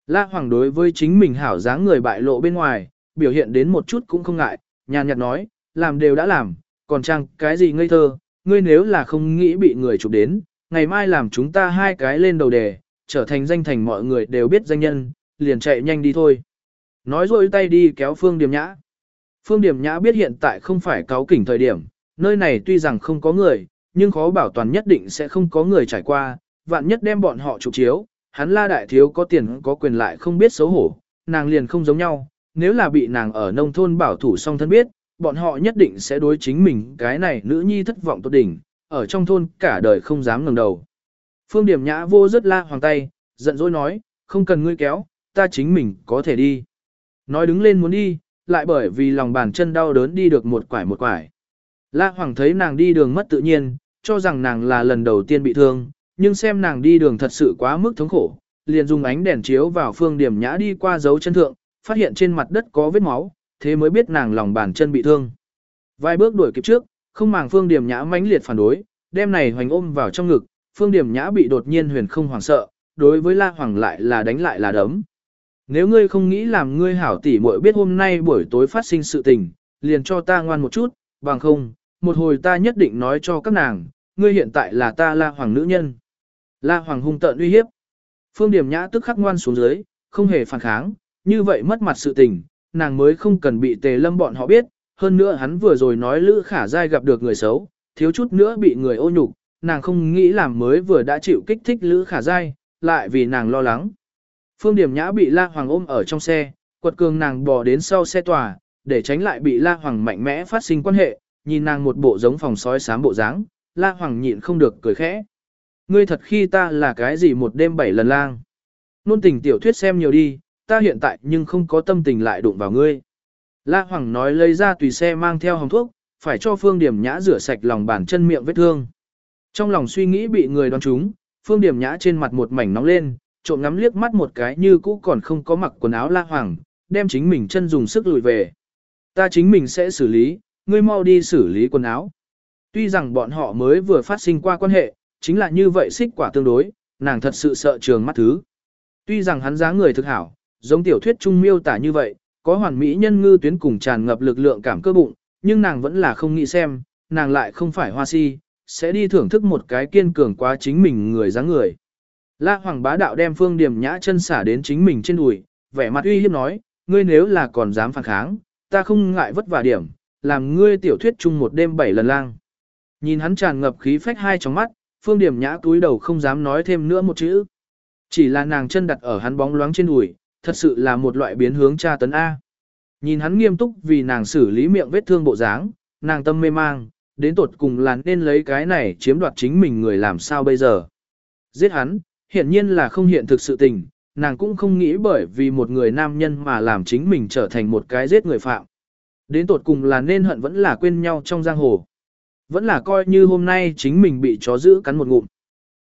A: La Hoàng đối với chính mình hảo dáng người bại lộ bên ngoài, biểu hiện đến một chút cũng không ngại, nhàn nhạt nói, làm đều đã làm, còn chăng cái gì ngây thơ, ngươi nếu là không nghĩ bị người chụp đến, ngày mai làm chúng ta hai cái lên đầu đề, trở thành danh thành mọi người đều biết danh nhân, liền chạy nhanh đi thôi. Nói rồi tay đi kéo Phương Điểm Nhã. Phương Điểm Nhã biết hiện tại không phải cáo kỉnh thời điểm, nơi này tuy rằng không có người, nhưng khó bảo toàn nhất định sẽ không có người trải qua, vạn nhất đem bọn họ chụp chiếu, hắn la đại thiếu có tiền có quyền lại không biết xấu hổ, nàng liền không giống nhau, nếu là bị nàng ở nông thôn bảo thủ song thân biết, bọn họ nhất định sẽ đối chính mình cái này nữ nhi thất vọng tốt đỉnh, ở trong thôn cả đời không dám ngẩng đầu. Phương Điểm Nhã vô rất la hoàng tay, giận dỗi nói, không cần ngươi kéo, ta chính mình có thể đi. Nói đứng lên muốn đi, lại bởi vì lòng bàn chân đau đớn đi được một quải một quải. La Hoàng thấy nàng đi đường mất tự nhiên, cho rằng nàng là lần đầu tiên bị thương, nhưng xem nàng đi đường thật sự quá mức thống khổ, liền dùng ánh đèn chiếu vào phương điểm nhã đi qua dấu chân thượng, phát hiện trên mặt đất có vết máu, thế mới biết nàng lòng bàn chân bị thương. Vài bước đuổi kịp trước, không màng phương điểm nhã mãnh liệt phản đối, đem này hoành ôm vào trong ngực, phương điểm nhã bị đột nhiên huyền không hoảng sợ, đối với La Hoàng lại là đánh lại là đấm. Nếu ngươi không nghĩ làm ngươi hảo tỷ muội biết hôm nay buổi tối phát sinh sự tình, liền cho ta ngoan một chút, bằng không, một hồi ta nhất định nói cho các nàng, ngươi hiện tại là ta La Hoàng nữ nhân. La Hoàng hung tợn uy hiếp. Phương Điểm Nhã tức khắc ngoan xuống dưới, không hề phản kháng, như vậy mất mặt sự tình, nàng mới không cần bị tề lâm bọn họ biết, hơn nữa hắn vừa rồi nói Lữ Khả Giai gặp được người xấu, thiếu chút nữa bị người ô nhục, nàng không nghĩ làm mới vừa đã chịu kích thích Lữ Khả Giai, lại vì nàng lo lắng. Phương Điểm Nhã bị La Hoàng ôm ở trong xe, quật cường nàng bò đến sau xe tòa, để tránh lại bị La Hoàng mạnh mẽ phát sinh quan hệ, nhìn nàng một bộ giống phòng sói sám bộ dáng, La Hoàng nhịn không được cười khẽ. Ngươi thật khi ta là cái gì một đêm bảy lần lang. Nôn tình tiểu thuyết xem nhiều đi, ta hiện tại nhưng không có tâm tình lại đụng vào ngươi. La Hoàng nói lấy ra tùy xe mang theo hồng thuốc, phải cho Phương Điểm Nhã rửa sạch lòng bàn chân miệng vết thương. Trong lòng suy nghĩ bị người đoán trúng, Phương Điểm Nhã trên mặt một mảnh nóng lên, trộm ngắm liếc mắt một cái như cũ còn không có mặc quần áo La Hoàng, đem chính mình chân dùng sức lùi về. Ta chính mình sẽ xử lý, ngươi mau đi xử lý quần áo. Tuy rằng bọn họ mới vừa phát sinh qua quan hệ, chính là như vậy xích quả tương đối, nàng thật sự sợ trường mắt thứ. Tuy rằng hắn dáng người thực hảo, giống tiểu thuyết trung miêu tả như vậy, có hoàn mỹ nhân ngư tuyến cùng tràn ngập lực lượng cảm cơ bụng, nhưng nàng vẫn là không nghĩ xem, nàng lại không phải hoa si, sẽ đi thưởng thức một cái kiên cường quá chính mình người dáng người. La Hoàng bá đạo đem Phương Điểm Nhã chân xả đến chính mình trên đùi, vẻ mặt uy hiếp nói, ngươi nếu là còn dám phản kháng, ta không ngại vất vả điểm, làm ngươi tiểu thuyết chung một đêm bảy lần lang. Nhìn hắn tràn ngập khí phách hai trong mắt, Phương Điểm Nhã túi đầu không dám nói thêm nữa một chữ. Chỉ là nàng chân đặt ở hắn bóng loáng trên đùi, thật sự là một loại biến hướng tra tấn A. Nhìn hắn nghiêm túc vì nàng xử lý miệng vết thương bộ dáng, nàng tâm mê mang, đến tột cùng là nên lấy cái này chiếm đoạt chính mình người làm sao bây giờ. Giết hắn, hiển nhiên là không hiện thực sự tình, nàng cũng không nghĩ bởi vì một người nam nhân mà làm chính mình trở thành một cái giết người phạm. Đến tột cùng là nên hận vẫn là quên nhau trong giang hồ. Vẫn là coi như hôm nay chính mình bị chó giữ cắn một ngụm.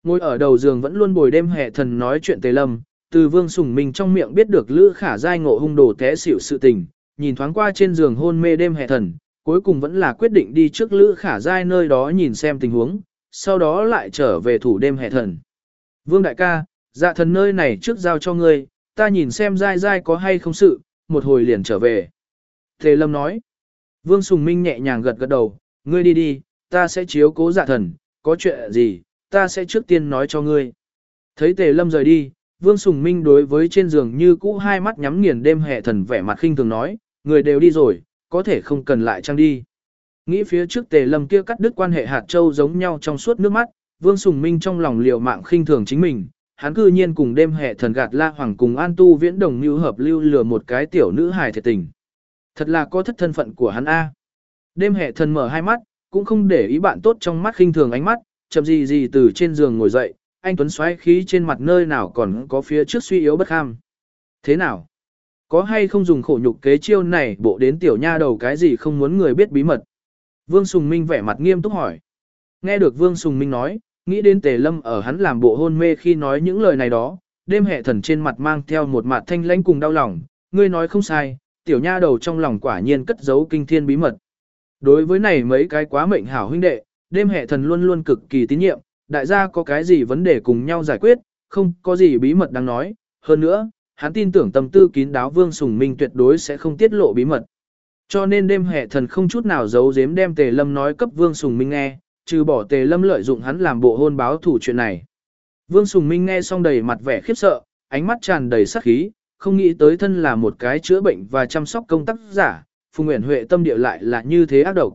A: Ngồi ở đầu giường vẫn luôn bồi đêm hệ thần nói chuyện tề lâm, từ vương sùng mình trong miệng biết được lữ khả giai ngộ hung đồ té xỉu sự tình, nhìn thoáng qua trên giường hôn mê đêm hệ thần, cuối cùng vẫn là quyết định đi trước lữ khả giai nơi đó nhìn xem tình huống, sau đó lại trở về thủ đêm hệ thần. Vương đại ca, dạ thần nơi này trước giao cho ngươi, ta nhìn xem dai dai có hay không sự, một hồi liền trở về. Tề lâm nói, vương sùng minh nhẹ nhàng gật gật đầu, ngươi đi đi, ta sẽ chiếu cố dạ thần, có chuyện gì, ta sẽ trước tiên nói cho ngươi. Thấy tề lâm rời đi, vương sùng minh đối với trên giường như cũ hai mắt nhắm nghiền đêm hệ thần vẻ mặt khinh thường nói, người đều đi rồi, có thể không cần lại trăng đi. Nghĩ phía trước tề lâm kia cắt đứt quan hệ hạt châu giống nhau trong suốt nước mắt, vương sùng minh trong lòng liều mạng khinh thường chính mình. Hắn cư nhiên cùng đêm hệ thần gạt la hoàng cùng an tu viễn đồng như hợp lưu lừa một cái tiểu nữ hài thiệt tình. Thật là có thất thân phận của hắn A. Đêm hệ thần mở hai mắt, cũng không để ý bạn tốt trong mắt khinh thường ánh mắt, chậm gì gì từ trên giường ngồi dậy, anh Tuấn xoáy khí trên mặt nơi nào còn có phía trước suy yếu bất kham. Thế nào? Có hay không dùng khổ nhục kế chiêu này bộ đến tiểu nha đầu cái gì không muốn người biết bí mật? Vương Sùng Minh vẻ mặt nghiêm túc hỏi. Nghe được Vương Sùng Minh nói, nghĩ đến Tề Lâm ở hắn làm bộ hôn mê khi nói những lời này đó, đêm hệ thần trên mặt mang theo một mặt thanh lãnh cùng đau lòng, ngươi nói không sai, tiểu nha đầu trong lòng quả nhiên cất giấu kinh thiên bí mật. Đối với này mấy cái quá mệnh hảo huynh đệ, đêm hệ thần luôn luôn cực kỳ tín nhiệm, đại gia có cái gì vấn đề cùng nhau giải quyết, không có gì bí mật đang nói. Hơn nữa, hắn tin tưởng tâm tư kín đáo Vương Sùng Minh tuyệt đối sẽ không tiết lộ bí mật. Cho nên đêm hệ thần không chút nào giấu giếm đem Tề Lâm nói cấp Vương Sùng Minh nghe, trừ bỏ tề lâm lợi dụng hắn làm bộ hôn báo thủ chuyện này. Vương Sùng Minh nghe xong đầy mặt vẻ khiếp sợ, ánh mắt tràn đầy sát khí, không nghĩ tới thân là một cái chữa bệnh và chăm sóc công tác giả, Phùng Nguyễn Huệ tâm địa lại là như thế ác độc.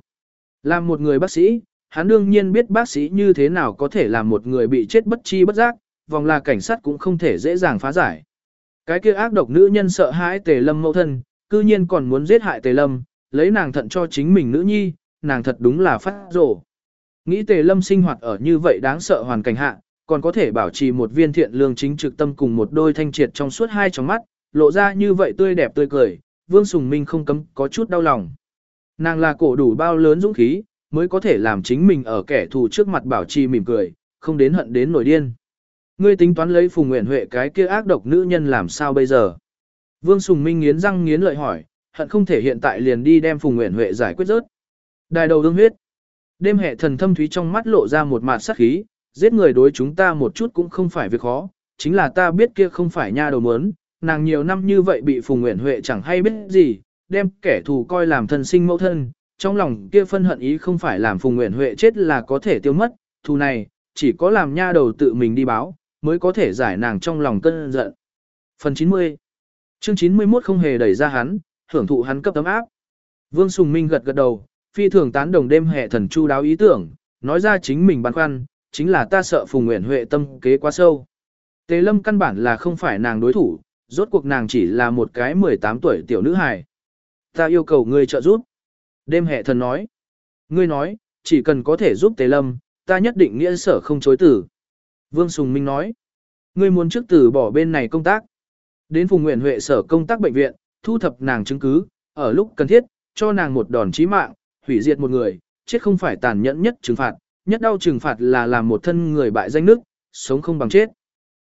A: Làm một người bác sĩ, hắn đương nhiên biết bác sĩ như thế nào có thể làm một người bị chết bất chi bất giác, vòng là cảnh sát cũng không thể dễ dàng phá giải. Cái kia ác độc nữ nhân sợ hãi Tề Lâm mẫu thân, cư nhiên còn muốn giết hại Tề Lâm, lấy nàng thận cho chính mình nữ nhi, nàng thật đúng là phát rổ. Nghĩ Tề Lâm sinh hoạt ở như vậy đáng sợ hoàn cảnh hạ, còn có thể bảo trì một viên thiện lương chính trực tâm cùng một đôi thanh triệt trong suốt hai tròng mắt, lộ ra như vậy tươi đẹp tươi cười, Vương Sùng Minh không cấm có chút đau lòng. Nàng là cổ đủ bao lớn dũng khí, mới có thể làm chính mình ở kẻ thù trước mặt bảo trì mỉm cười, không đến hận đến nổi điên. Ngươi tính toán lấy Phùng Nguyễn Huệ cái kia ác độc nữ nhân làm sao bây giờ? Vương Sùng Minh nghiến răng nghiến lợi hỏi, hận không thể hiện tại liền đi đem Phùng Nguyễn Huệ giải quyết rớt. Đài đầu đương huyết. Đêm hệ thần thâm thúy trong mắt lộ ra một mạt sắc khí, giết người đối chúng ta một chút cũng không phải việc khó, chính là ta biết kia không phải nha đầu mớn, nàng nhiều năm như vậy bị Phùng Nguyễn Huệ chẳng hay biết gì, đem kẻ thù coi làm thân sinh mẫu thân, trong lòng kia phân hận ý không phải làm Phùng Nguyễn Huệ chết là có thể tiêu mất, thù này, chỉ có làm nha đầu tự mình đi báo, mới có thể giải nàng trong lòng cơn giận. Phần 90 Chương 91 không hề đẩy ra hắn, hưởng thụ hắn cấp tấm áp. Vương Sùng Minh gật gật đầu, phi thường tán đồng đêm hệ thần chu đáo ý tưởng, nói ra chính mình băn khoăn, chính là ta sợ Phùng Nguyễn Huệ tâm kế quá sâu. Tề Lâm căn bản là không phải nàng đối thủ, rốt cuộc nàng chỉ là một cái 18 tuổi tiểu nữ hài. Ta yêu cầu ngươi trợ giúp. Đêm hệ thần nói. Ngươi nói, chỉ cần có thể giúp Tề Lâm, ta nhất định nghĩa sở không chối tử. Vương Sùng Minh nói. Ngươi muốn trước tử bỏ bên này công tác. Đến Phùng Nguyễn Huệ sở công tác bệnh viện, thu thập nàng chứng cứ, ở lúc cần thiết, cho nàng một đòn chí mạng, hủy diệt một người, chết không phải tàn nhẫn nhất trừng phạt, nhất đau trừng phạt là làm một thân người bại danh nước, sống không bằng chết.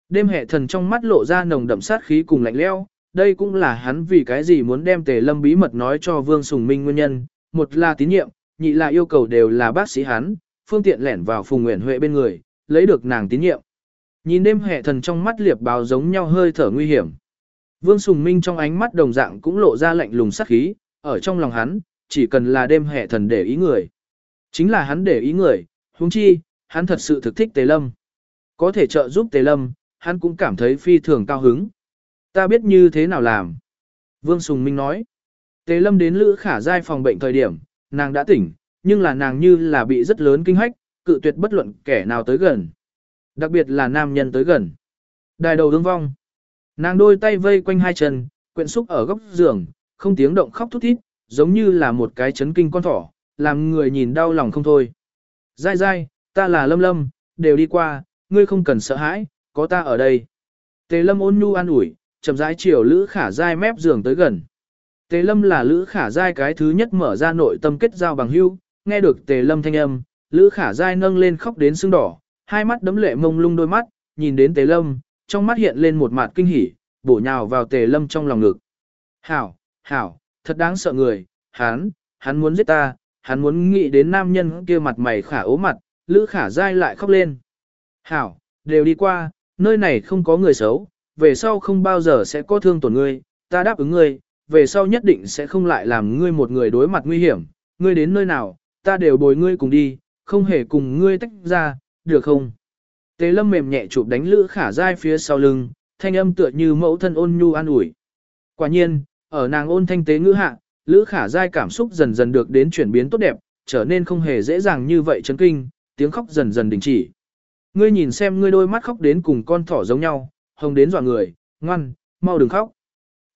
A: Đêm hệ thần trong mắt lộ ra nồng đậm sát khí cùng lạnh lẽo, đây cũng là hắn vì cái gì muốn đem tề lâm bí mật nói cho Vương Sùng Minh nguyên nhân, một là tín nhiệm, nhị là yêu cầu đều là bác sĩ hắn, phương tiện lẻn vào Phùng Nguyễn Huệ bên người, lấy được nàng tín nhiệm. Nhìn đêm hệ thần trong mắt liệp báo giống nhau hơi thở nguy hiểm. Vương Sùng Minh trong ánh mắt đồng dạng cũng lộ ra lạnh lùng sát khí, ở trong lòng hắn, chỉ cần là đêm hệ thần để ý người. Chính là hắn để ý người, huống chi, hắn thật sự thực thích Tề Lâm. Có thể trợ giúp Tề Lâm, hắn cũng cảm thấy phi thường cao hứng. Ta biết như thế nào làm. Vương Sùng Minh nói. Tề Lâm đến Lữ Khả Giai phòng bệnh thời điểm, nàng đã tỉnh, nhưng là nàng như là bị rất lớn kinh hách, cự tuyệt bất luận kẻ nào tới gần. Đặc biệt là nam nhân tới gần. Đài đầu đương vong. Nàng đôi tay vây quanh hai chân, quyện xúc ở góc giường, không tiếng động khóc thút thít, giống như là một cái chấn kinh con thỏ, làm người nhìn đau lòng không thôi. Dai dai, ta là Lâm Lâm, đều đi qua, ngươi không cần sợ hãi, có ta ở đây. Tề Lâm ôn nhu an ủi, chậm rãi chiều Lữ Khả Giai mép giường tới gần. Tề Lâm là Lữ Khả Giai cái thứ nhất mở ra nội tâm kết giao bằng hữu, nghe được Tề Lâm thanh âm, Lữ Khả Giai nâng lên khóc đến sưng đỏ, hai mắt đấm lệ mông lung đôi mắt, nhìn đến Tề Lâm, trong mắt hiện lên một mặt kinh hỉ, bổ nhào vào Tề Lâm trong lòng ngực. Hảo, hảo, thật đáng sợ người, hắn, hắn muốn giết ta, hắn muốn nghĩ đến nam nhân kia mặt mày khả ố mặt, Lữ Khả Giai lại khóc lên. Hảo, đều đi qua, nơi này không có người xấu, về sau không bao giờ sẽ có thương tổn ngươi, ta đáp ứng ngươi, về sau nhất định sẽ không lại làm ngươi một người đối mặt nguy hiểm, ngươi đến nơi nào, ta đều bồi ngươi cùng đi, không hề cùng ngươi tách ra, được không? Tề lâm mềm nhẹ chụp đánh lữ khả dai phía sau lưng, thanh âm tựa như mẫu thân ôn nhu an ủi. Quả nhiên, ở nàng ôn thanh tế ngữ hạ, lữ khả giai cảm xúc dần dần được đến chuyển biến tốt đẹp, trở nên không hề dễ dàng như vậy chấn kinh, tiếng khóc dần dần đình chỉ. Ngươi nhìn xem ngươi đôi mắt khóc đến cùng con thỏ giống nhau, hồng đến dọa người, ngoan, mau đừng khóc.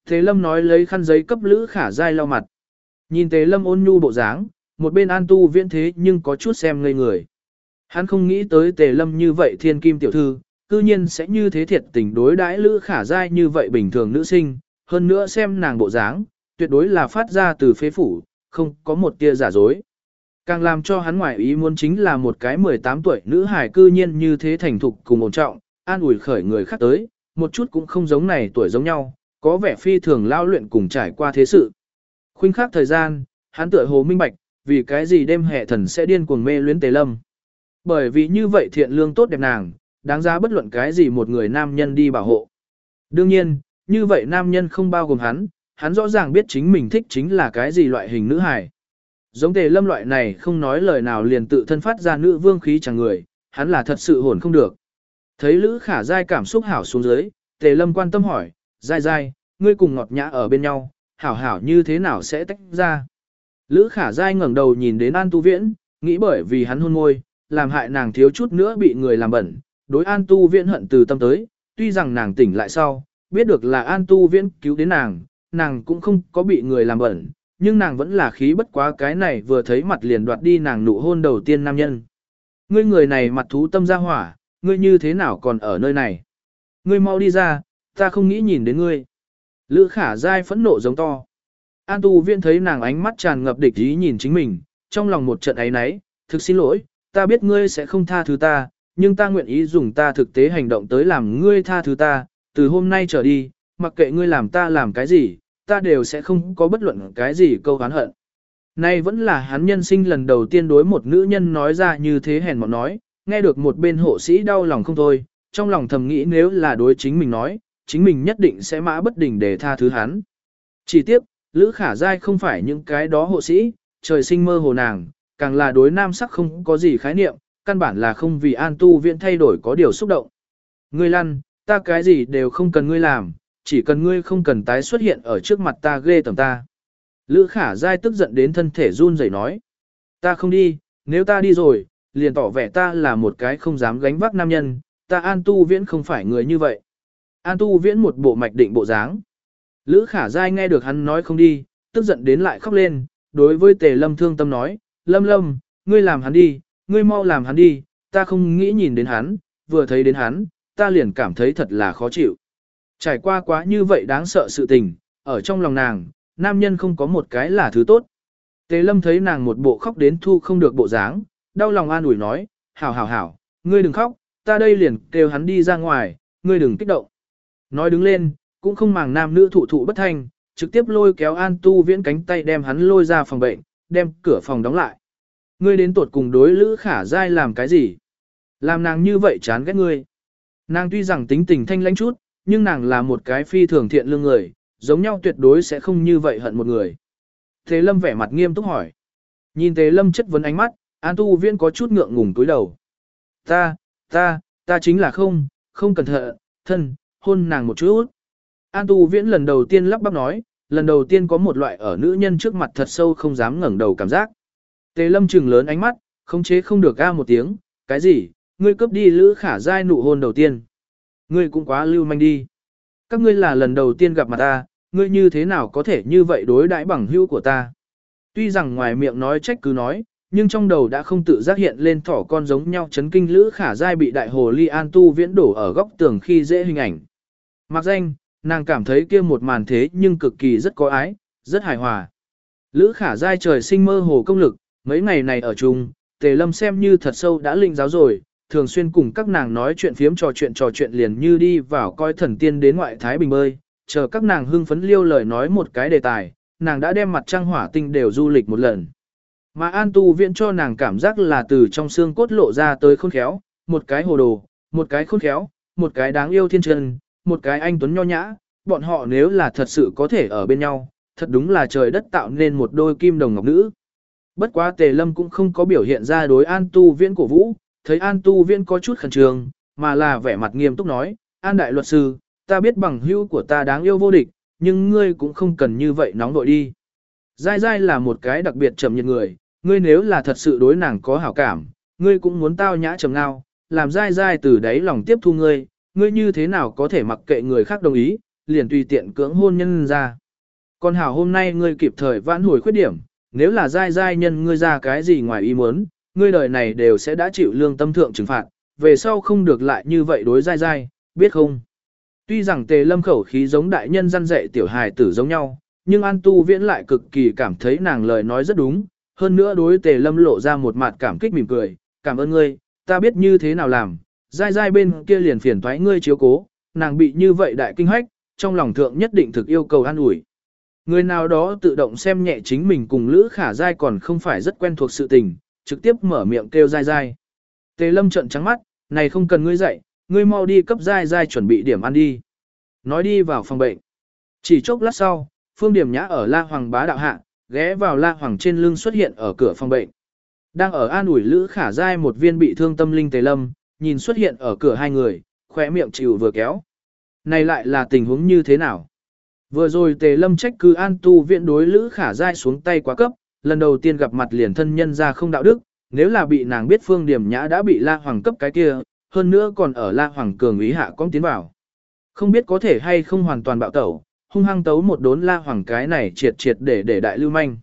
A: Thế lâm nói lấy khăn giấy cấp lữ khả giai lau mặt. Nhìn Thế lâm ôn nhu bộ dáng, một bên an tu viễn thế nhưng có chút xem ngây người. Hắn không nghĩ tới Tề lâm như vậy thiên kim tiểu thư, cư nhiên sẽ như thế thiệt tình đối đãi lữ khả giai như vậy bình thường nữ sinh, hơn nữa xem nàng bộ dáng, tuyệt đối là phát ra từ phế phủ, không có một tia giả dối. Càng làm cho hắn ngoại ý muốn chính là một cái 18 tuổi nữ hài cư nhiên như thế thành thục cùng ổn trọng, an ủi khởi người khác tới, một chút cũng không giống này tuổi giống nhau, có vẻ phi thường lao luyện cùng trải qua thế sự. Khuynh khắc thời gian, hắn tựa hồ minh bạch, vì cái gì đêm hệ thần sẽ điên cuồng mê luyến tề lâm. Bởi vì như vậy thiện lương tốt đẹp nàng, đáng giá bất luận cái gì một người nam nhân đi bảo hộ. Đương nhiên, như vậy nam nhân không bao gồm hắn, hắn rõ ràng biết chính mình thích chính là cái gì loại hình nữ hài. Giống tề lâm loại này không nói lời nào liền tự thân phát ra nữ vương khí chẳng người, hắn là thật sự hồn không được. Thấy Lữ Khả Giai cảm xúc hảo xuống dưới, tề lâm quan tâm hỏi, Giai Giai, ngươi cùng ngọt nhã ở bên nhau, hảo hảo như thế nào sẽ tách ra. Lữ Khả Giai ngẩng đầu nhìn đến An Tu Viễn, nghĩ bởi vì hắn hôn môi, làm hại nàng thiếu chút nữa bị người làm bẩn, đối An Tu Viễn hận từ tâm tới, tuy rằng nàng tỉnh lại sau, biết được là An Tu Viễn cứu đến nàng, nàng cũng không có bị người làm bẩn, nhưng nàng vẫn là khí bất quá cái này vừa thấy mặt liền đoạt đi nàng nụ hôn đầu tiên nam nhân. Ngươi người này mặt thú tâm ra hỏa, ngươi như thế nào còn ở nơi này? Ngươi mau đi ra, ta không nghĩ nhìn đến ngươi. Lữ khả dai phẫn nộ giống to. An tu viên thấy nàng ánh mắt tràn ngập địch ý nhìn chính mình, trong lòng một trận ấy náy, thực xin lỗi, ta biết ngươi sẽ không tha thứ ta, nhưng ta nguyện ý dùng ta thực tế hành động tới làm ngươi tha thứ ta, từ hôm nay trở đi, mặc kệ ngươi làm ta làm cái gì, ta đều sẽ không có bất luận cái gì câu hán hận. Nay vẫn là hắn nhân sinh lần đầu tiên đối một nữ nhân nói ra như thế hèn mọn nói, nghe được một bên hộ sĩ đau lòng không thôi, trong lòng thầm nghĩ nếu là đối chính mình nói, chính mình nhất định sẽ mã bất đỉnh để tha thứ hắn. Chỉ tiếc, Lữ Khả Giai không phải những cái đó hộ sĩ, trời sinh mơ hồ nàng, càng là đối nam sắc không có gì khái niệm, căn bản là không vì an tu viện thay đổi có điều xúc động. Ngươi lăn, ta cái gì đều không cần ngươi làm, chỉ cần ngươi không cần tái xuất hiện ở trước mặt ta ghê tầm ta. Lữ khả dai tức giận đến thân thể run rẩy nói. Ta không đi, nếu ta đi rồi, liền tỏ vẻ ta là một cái không dám gánh vác nam nhân, ta an tu viễn không phải người như vậy. An tu viễn một bộ mạch định bộ dáng. Lữ khả dai nghe được hắn nói không đi, tức giận đến lại khóc lên, đối với tề lâm thương tâm nói, lâm lâm, ngươi làm hắn đi, ngươi mau làm hắn đi, ta không nghĩ nhìn đến hắn, vừa thấy đến hắn, ta liền cảm thấy thật là khó chịu. Trải qua quá như vậy đáng sợ sự tình, ở trong lòng nàng, nam nhân không có một cái là thứ tốt. tế lâm thấy nàng một bộ khóc đến thu không được bộ dáng, đau lòng an ủi nói, hảo hảo hảo, ngươi đừng khóc, ta đây liền kêu hắn đi ra ngoài, ngươi đừng kích động. Nói đứng lên, cũng không màng nam nữ thụ thụ bất thanh, trực tiếp lôi kéo an tu viễn cánh tay đem hắn lôi ra phòng bệnh, đem cửa phòng đóng lại. Ngươi đến tuột cùng đối lữ khả dai làm cái gì? Làm nàng như vậy chán ghét ngươi. Nàng tuy rằng tính tình thanh lãnh chút, nhưng nàng là một cái phi thường thiện lương người, giống nhau tuyệt đối sẽ không như vậy hận một người. Thế Lâm vẻ mặt nghiêm túc hỏi. Nhìn Thế Lâm chất vấn ánh mắt, An Tu Viễn có chút ngượng ngùng túi đầu. Ta, ta, ta chính là không, không cẩn thận, thân, hôn nàng một chút. An Tu Viễn lần đầu tiên lắp bắp nói, lần đầu tiên có một loại ở nữ nhân trước mặt thật sâu không dám ngẩng đầu cảm giác. Tề Lâm trừng lớn ánh mắt, không chế không được ga một tiếng, cái gì, ngươi cướp đi lữ khả giai nụ hôn đầu tiên. Ngươi cũng quá lưu manh đi. Các ngươi là lần đầu tiên gặp mặt ta, ngươi như thế nào có thể như vậy đối đãi bằng hữu của ta. Tuy rằng ngoài miệng nói trách cứ nói, nhưng trong đầu đã không tự giác hiện lên thỏ con giống nhau chấn kinh lữ khả giai bị đại hồ ly an tu viễn đổ ở góc tường khi dễ hình ảnh. Mặc danh, nàng cảm thấy kia một màn thế nhưng cực kỳ rất có ái, rất hài hòa. Lữ khả giai trời sinh mơ hồ công lực, mấy ngày này ở chung, tề lâm xem như thật sâu đã linh giáo rồi, thường xuyên cùng các nàng nói chuyện phiếm trò chuyện trò chuyện liền như đi vào coi thần tiên đến ngoại thái bình bơi, chờ các nàng hưng phấn liêu lời nói một cái đề tài, nàng đã đem mặt trăng hỏa tinh đều du lịch một lần. Mà An Tu Viễn cho nàng cảm giác là từ trong xương cốt lộ ra tới khôn khéo, một cái hồ đồ, một cái khôn khéo, một cái đáng yêu thiên trần, một cái anh tuấn nho nhã, bọn họ nếu là thật sự có thể ở bên nhau, thật đúng là trời đất tạo nên một đôi kim đồng ngọc nữ. Bất quá Tề Lâm cũng không có biểu hiện ra đối An Tu Viễn cổ vũ, thấy An Tu Viễn có chút khẩn trương, mà là vẻ mặt nghiêm túc nói, An Đại Luật Sư, ta biết bằng hữu của ta đáng yêu vô địch, nhưng ngươi cũng không cần như vậy nóng vội đi. Giai Giai là một cái đặc biệt trầm nhiệt người, ngươi nếu là thật sự đối nàng có hảo cảm, ngươi cũng muốn tao nhã trầm ngao, làm Giai Giai từ đáy lòng tiếp thu ngươi, ngươi như thế nào có thể mặc kệ người khác đồng ý, liền tùy tiện cưỡng hôn nhân ra. Còn hảo hôm nay ngươi kịp thời vãn hồi khuyết điểm, nếu là Giai Giai nhân ngươi ra cái gì ngoài ý muốn, ngươi đời này đều sẽ đã chịu lương tâm thượng trừng phạt, về sau không được lại như vậy đối dai dai, biết không? Tuy rằng tề lâm khẩu khí giống đại nhân răn dạy tiểu hài tử giống nhau, nhưng An Tu Viễn lại cực kỳ cảm thấy nàng lời nói rất đúng, hơn nữa đối tề lâm lộ ra một mặt cảm kích mỉm cười, cảm ơn ngươi, ta biết như thế nào làm, dai dai bên kia liền phiền thoái ngươi chiếu cố, nàng bị như vậy đại kinh hách, trong lòng thượng nhất định thực yêu cầu an ủi. Người nào đó tự động xem nhẹ chính mình cùng Lữ Khả Giai còn không phải rất quen thuộc sự tình, trực tiếp mở miệng kêu dai dai, Tề lâm trợn trắng mắt, này không cần ngươi dạy, ngươi mau đi cấp dai dai chuẩn bị điểm ăn đi. Nói đi vào phòng bệnh. Chỉ chốc lát sau, phương điểm nhã ở La Hoàng bá đạo hạ, ghé vào La Hoàng trên lưng xuất hiện ở cửa phòng bệnh. Đang ở an ủi Lữ Khả dai một viên bị thương tâm linh Tề Lâm, nhìn xuất hiện ở cửa hai người, khỏe miệng chịu vừa kéo. Này lại là tình huống như thế nào? Vừa rồi Tề Lâm trách cứ an tu viện đối Lữ Khả dai xuống tay quá cấp, lần đầu tiên gặp mặt liền thân nhân ra không đạo đức, nếu là bị nàng biết Phương Điểm Nhã đã bị La Hoàng cấp cái kia, hơn nữa còn ở La Hoàng cường ý hạ con tiến vào. Không biết có thể hay không hoàn toàn bạo tẩu, hung hăng tấu một đốn La Hoàng cái này triệt triệt để để đại lưu manh.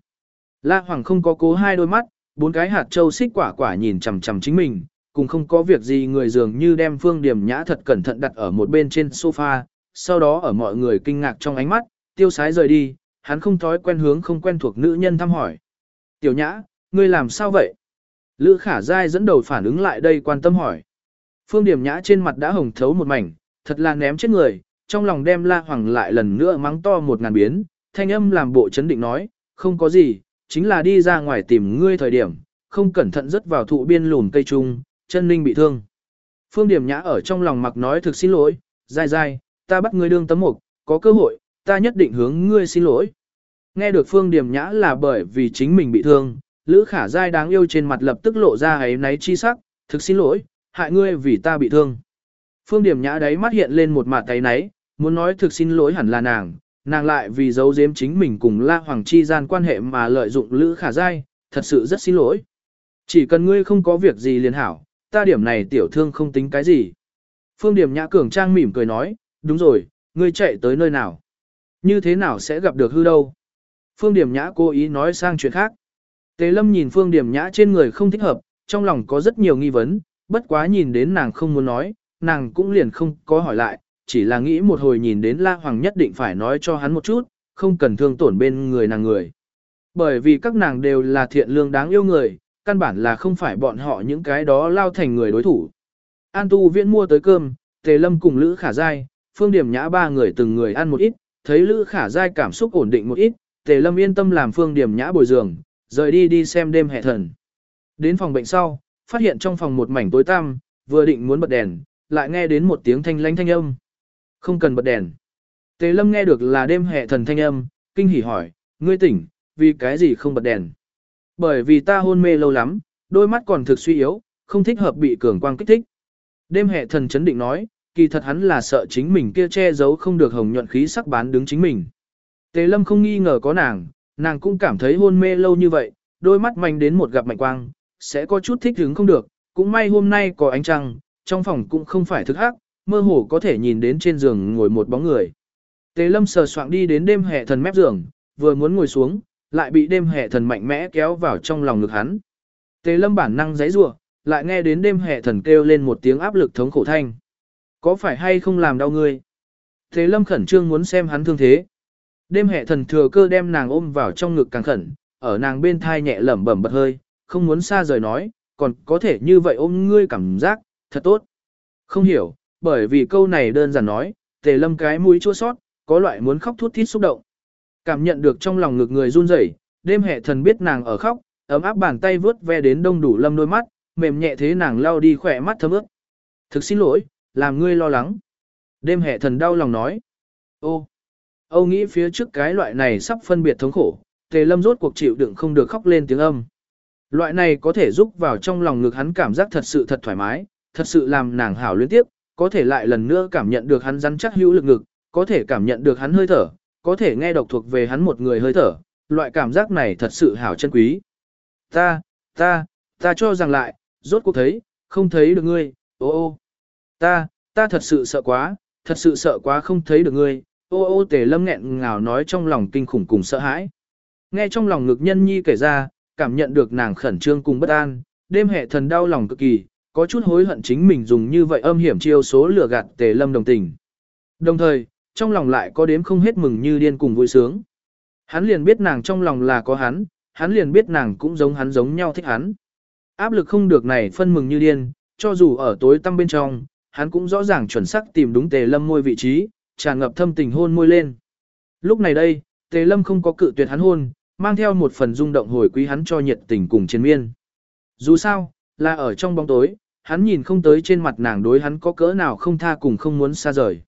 A: La Hoàng không có cố hai đôi mắt, bốn cái hạt châu xích quả quả nhìn chằm chằm chính mình, cùng không có việc gì người dường như đem Phương Điểm Nhã thật cẩn thận đặt ở một bên trên sofa, sau đó ở mọi người kinh ngạc trong ánh mắt, tiêu sái rời đi, hắn không thói quen hướng không quen thuộc nữ nhân thăm hỏi. Tiểu Nhã, ngươi làm sao vậy? Lữ Khả dai dẫn đầu phản ứng lại đây quan tâm hỏi. Phương Điểm Nhã trên mặt đã hồng thấu một mảnh, thật là ném chết người, trong lòng đem La Hoàng lại lần nữa mắng to một ngàn biến, thanh âm làm bộ chấn định nói, không có gì, chính là đi ra ngoài tìm ngươi thời điểm, không cẩn thận rớt vào thụ biên lùn cây trung, chân ninh bị thương. Phương Điểm Nhã ở trong lòng mặc nói thực xin lỗi, dai dai, ta bắt ngươi đương tấm mục, có cơ hội, ta nhất định hướng ngươi xin lỗi. Nghe được Phương Điềm Nhã là bởi vì chính mình bị thương, Lữ Khả Giai đáng yêu trên mặt lập tức lộ ra ấy náy chi sắc, thực xin lỗi, hại ngươi vì ta bị thương. Phương Điềm Nhã đấy mắt hiện lên một mặt tay náy, muốn nói thực xin lỗi hẳn là nàng, nàng lại vì giấu giếm chính mình cùng La Hoàng chi gian quan hệ mà lợi dụng Lữ Khả Giai, thật sự rất xin lỗi. Chỉ cần ngươi không có việc gì liền hảo, ta điểm này tiểu thương không tính cái gì. Phương Điềm Nhã cường trang mỉm cười nói, đúng rồi, ngươi chạy tới nơi nào? Như thế nào sẽ gặp được hư đâu? Phương Điểm Nhã cố ý nói sang chuyện khác. Tề Lâm nhìn Phương Điểm Nhã trên người không thích hợp, trong lòng có rất nhiều nghi vấn, bất quá nhìn đến nàng không muốn nói, nàng cũng liền không có hỏi lại, chỉ là nghĩ một hồi nhìn đến La Hoàng nhất định phải nói cho hắn một chút, không cần thương tổn bên người nàng người. Bởi vì các nàng đều là thiện lương đáng yêu người, căn bản là không phải bọn họ những cái đó lao thành người đối thủ. An Tu Viễn mua tới cơm, Tề Lâm cùng Lữ Khả Giai, Phương Điểm Nhã ba người từng người ăn một ít, thấy Lữ Khả Giai cảm xúc ổn định một ít, Tề Lâm yên tâm làm Phương Điểm Nhã bồi giường, rời đi đi xem đêm hệ thần. Đến phòng bệnh sau, phát hiện trong phòng một mảnh tối tăm, vừa định muốn bật đèn, lại nghe đến một tiếng thanh lanh thanh âm. Không cần bật đèn. Tề Lâm nghe được là đêm hệ thần thanh âm, kinh hỉ hỏi, ngươi tỉnh, vì cái gì không bật đèn? Bởi vì ta hôn mê lâu lắm, đôi mắt còn thực suy yếu, không thích hợp bị cường quang kích thích. Đêm hệ thần chấn định nói, kỳ thật hắn là sợ chính mình kia che giấu không được hồng nhuận khí sắc bán đứng chính mình. Tề Lâm không nghi ngờ có nàng, nàng cũng cảm thấy hôn mê lâu như vậy, đôi mắt manh đến một gặp mạnh quang, sẽ có chút thích hứng không được, cũng may hôm nay có ánh trăng, trong phòng cũng không phải thức hắc, mơ hồ có thể nhìn đến trên giường ngồi một bóng người. Tề lâm sờ soạng đi đến đêm hệ thần mép giường, vừa muốn ngồi xuống, lại bị đêm hệ thần mạnh mẽ kéo vào trong lòng ngực hắn. Tề lâm bản năng giấy rủa lại nghe đến đêm hệ thần kêu lên một tiếng áp lực thống khổ thanh. Có phải hay không làm đau ngươi? Tề lâm khẩn trương muốn xem hắn thương thế. Đêm hệ thần thừa cơ đem nàng ôm vào trong ngực càng khẩn, ở nàng bên thai nhẹ lẩm bẩm bật hơi, không muốn xa rời nói, còn có thể như vậy ôm ngươi cảm giác, thật tốt. Không hiểu, bởi vì câu này đơn giản nói, tề lâm cái mũi chua sót, có loại muốn khóc thút thít xúc động. Cảm nhận được trong lòng ngực người run rẩy, đêm hệ thần biết nàng ở khóc, ấm áp bàn tay vướt ve đến đông đủ lâm đôi mắt, mềm nhẹ thế nàng lao đi khỏe mắt thấm ướt. Thực xin lỗi, làm ngươi lo lắng. Đêm hệ thần đau lòng nói. Ô, Âu nghĩ phía trước cái loại này sắp phân biệt thống khổ, tề lâm rốt cuộc chịu đựng không được khóc lên tiếng âm. Loại này có thể giúp vào trong lòng ngực hắn cảm giác thật sự thật thoải mái, thật sự làm nàng hảo liên tiếp, có thể lại lần nữa cảm nhận được hắn rắn chắc hữu lực ngực, có thể cảm nhận được hắn hơi thở, có thể nghe độc thuộc về hắn một người hơi thở, loại cảm giác này thật sự hảo chân quý. Ta, ta, ta cho rằng lại, rốt cuộc thấy, không thấy được ngươi, ô ô. Ta, ta thật sự sợ quá, thật sự sợ quá không thấy được ngươi, ô ô tề lâm nghẹn ngào nói trong lòng kinh khủng cùng sợ hãi. Nghe trong lòng ngực nhân nhi kể ra, cảm nhận được nàng khẩn trương cùng bất an, đêm hệ thần đau lòng cực kỳ, có chút hối hận chính mình dùng như vậy âm hiểm chiêu số lừa gạt tề lâm đồng tình. Đồng thời, trong lòng lại có đếm không hết mừng như điên cùng vui sướng. Hắn liền biết nàng trong lòng là có hắn, hắn liền biết nàng cũng giống hắn giống nhau thích hắn. Áp lực không được này phân mừng như điên, cho dù ở tối tăm bên trong, hắn cũng rõ ràng chuẩn xác tìm đúng tề lâm môi vị trí, tràn ngập thâm tình hôn môi lên. Lúc này đây, tề lâm không có cự tuyệt hắn hôn, mang theo một phần rung động hồi quý hắn cho nhiệt tình cùng chiến miên. Dù sao, là ở trong bóng tối, hắn nhìn không tới trên mặt nàng đối hắn có cỡ nào không tha cùng không muốn xa rời.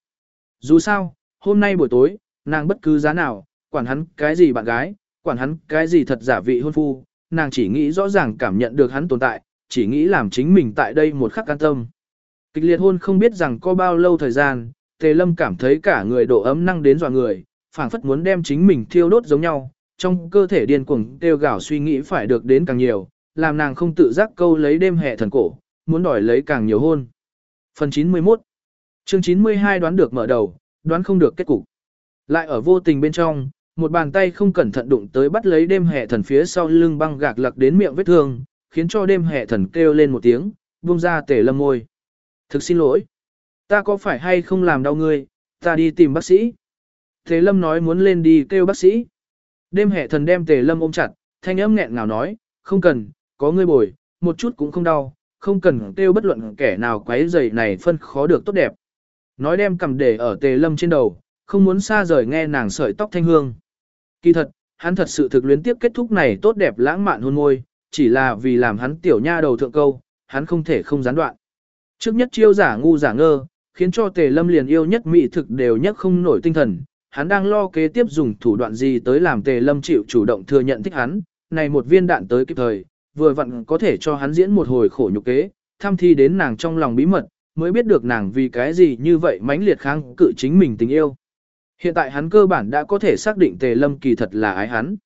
A: Dù sao, hôm nay buổi tối, nàng bất cứ giá nào, quản hắn cái gì bạn gái, Quản hắn cái gì thật giả vị hôn phu, nàng chỉ nghĩ rõ ràng cảm nhận được hắn tồn tại, chỉ nghĩ làm chính mình tại đây một khắc an tâm. Kịch liệt hôn không biết rằng có bao lâu thời gian, Tề Lâm cảm thấy cả người độ ấm năng đến dọa người, phảng phất muốn đem chính mình thiêu đốt giống nhau, trong cơ thể điên cuồng kêu gào suy nghĩ phải được đến càng nhiều, làm nàng không tự giác câu lấy đêm hè thần cổ, muốn đòi lấy càng nhiều hôn. Phần 91 Chương 92 đoán được mở đầu, đoán không được kết cục. Lại ở vô tình bên trong, một bàn tay không cẩn thận đụng tới bắt lấy đêm hè thần phía sau lưng băng gạc lặc đến miệng vết thương, khiến cho đêm hè thần kêu lên một tiếng, buông ra Tề lâm môi. Thực xin lỗi. Ta có phải hay không làm đau ngươi, ta đi tìm bác sĩ. Tề lâm nói muốn lên đi kêu bác sĩ. Đêm hệ thần đem tề lâm ôm chặt, thanh âm nghẹn ngào nói, không cần, có ngươi bồi, một chút cũng không đau, không cần kêu bất luận kẻ nào quấy rầy này phân khó được tốt đẹp. Nói đem cầm để ở tề lâm trên đầu, không muốn xa rời nghe nàng sợi tóc thanh hương. Kỳ thật, hắn thật sự thực luyến tiếp kết thúc này tốt đẹp lãng mạn hôn môi, chỉ là vì làm hắn tiểu nha đầu thượng câu, hắn không thể không gián đoạn. Trước nhất chiêu giả ngu giả ngơ, khiến cho tề lâm liền yêu nhất mỹ thực đều nhất không nổi tinh thần, hắn đang lo kế tiếp dùng thủ đoạn gì tới làm tề lâm chịu chủ động thừa nhận thích hắn, này một viên đạn tới kịp thời, vừa vặn có thể cho hắn diễn một hồi khổ nhục kế, thăm thi đến nàng trong lòng bí mật, mới biết được nàng vì cái gì như vậy mãnh liệt kháng cự chính mình tình yêu. Hiện tại hắn cơ bản đã có thể xác định tề lâm kỳ thật là ái hắn.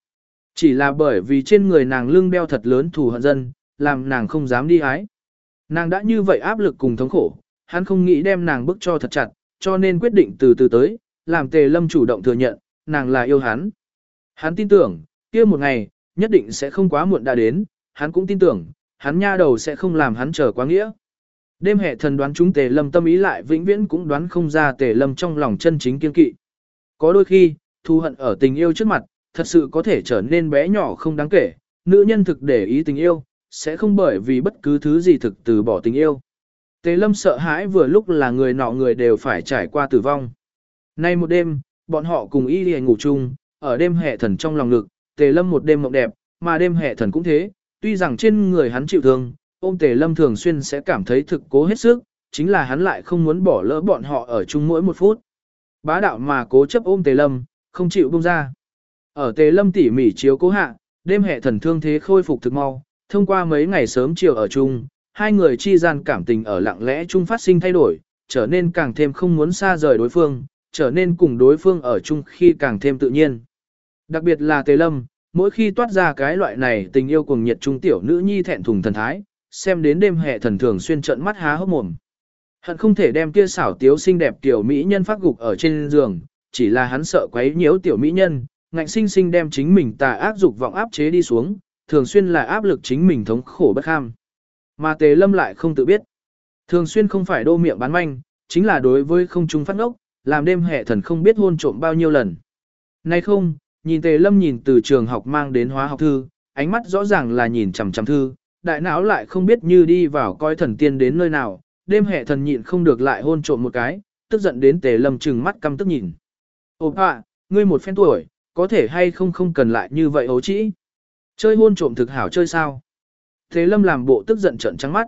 A: Chỉ là bởi vì trên người nàng lưng đeo thật lớn thù hận dân, làm nàng không dám đi ái. Nàng đã như vậy áp lực cùng thống khổ, hắn không nghĩ đem nàng bức cho thật chặt, cho nên quyết định từ từ tới, làm tề lâm chủ động thừa nhận, nàng là yêu hắn. Hắn tin tưởng, kia một ngày, nhất định sẽ không quá muộn đã đến, hắn cũng tin tưởng, hắn nha đầu sẽ không làm hắn chờ quá nghĩa. Đêm hệ thần đoán chúng tề lâm tâm ý lại vĩnh viễn cũng đoán không ra tề lâm trong lòng chân chính kiên kỵ. Có đôi khi, thu hận ở tình yêu trước mặt, thật sự có thể trở nên bé nhỏ không đáng kể, nữ nhân thực để ý tình yêu, sẽ không bởi vì bất cứ thứ gì thực từ bỏ tình yêu. Tề lâm sợ hãi vừa lúc là người nọ người đều phải trải qua tử vong. Nay một đêm, bọn họ cùng y đi ngủ chung, ở đêm hệ thần trong lòng ngực, tề lâm một đêm mộng đẹp, mà đêm hệ thần cũng thế, tuy rằng trên người hắn chịu thương, ôm tề lâm thường xuyên sẽ cảm thấy thực cố hết sức, chính là hắn lại không muốn bỏ lỡ bọn họ ở chung mỗi một phút. Bá đạo mà cố chấp ôm tề lâm, không chịu buông ra. Ở tề lâm tỉ mỉ chiếu cố hạ, đêm hệ thần thương thế khôi phục thực mau, thông qua mấy ngày sớm chiều ở chung, hai người chi gian cảm tình ở lặng lẽ chung phát sinh thay đổi, trở nên càng thêm không muốn xa rời đối phương, trở nên cùng đối phương ở chung khi càng thêm tự nhiên. Đặc biệt là Tề Lâm, mỗi khi toát ra cái loại này tình yêu cùng nhiệt trung tiểu nữ nhi thẹn thùng thần thái, xem đến đêm hè thần thường xuyên trận mắt há hốc mồm. Hận không thể đem kia xảo tiếu xinh đẹp tiểu mỹ nhân phát gục ở trên giường, chỉ là hắn sợ quấy nhiễu tiểu mỹ nhân, ngạnh sinh sinh đem chính mình tà ác dục vọng áp chế đi xuống, thường xuyên là áp lực chính mình thống khổ bất ham. Mà Tề Lâm lại không tự biết. Thường xuyên không phải đô miệng bán manh, chính là đối với không trung phát ngốc, làm đêm hệ thần không biết hôn trộm bao nhiêu lần. Nay không, nhìn Tề Lâm nhìn từ trường học mang đến hóa học thư, ánh mắt rõ ràng là nhìn chằm chằm thư, đại não lại không biết như đi vào coi thần tiên đến nơi nào, đêm hệ thần nhịn không được lại hôn trộm một cái, tức giận đến Tề Lâm trừng mắt căm tức nhìn. Ồ ạ, ngươi một phen tuổi, có thể hay không không cần lại như vậy ấu trĩ. Chơi hôn trộm thực hảo chơi sao? Thế Lâm làm bộ tức giận trợn trắng mắt.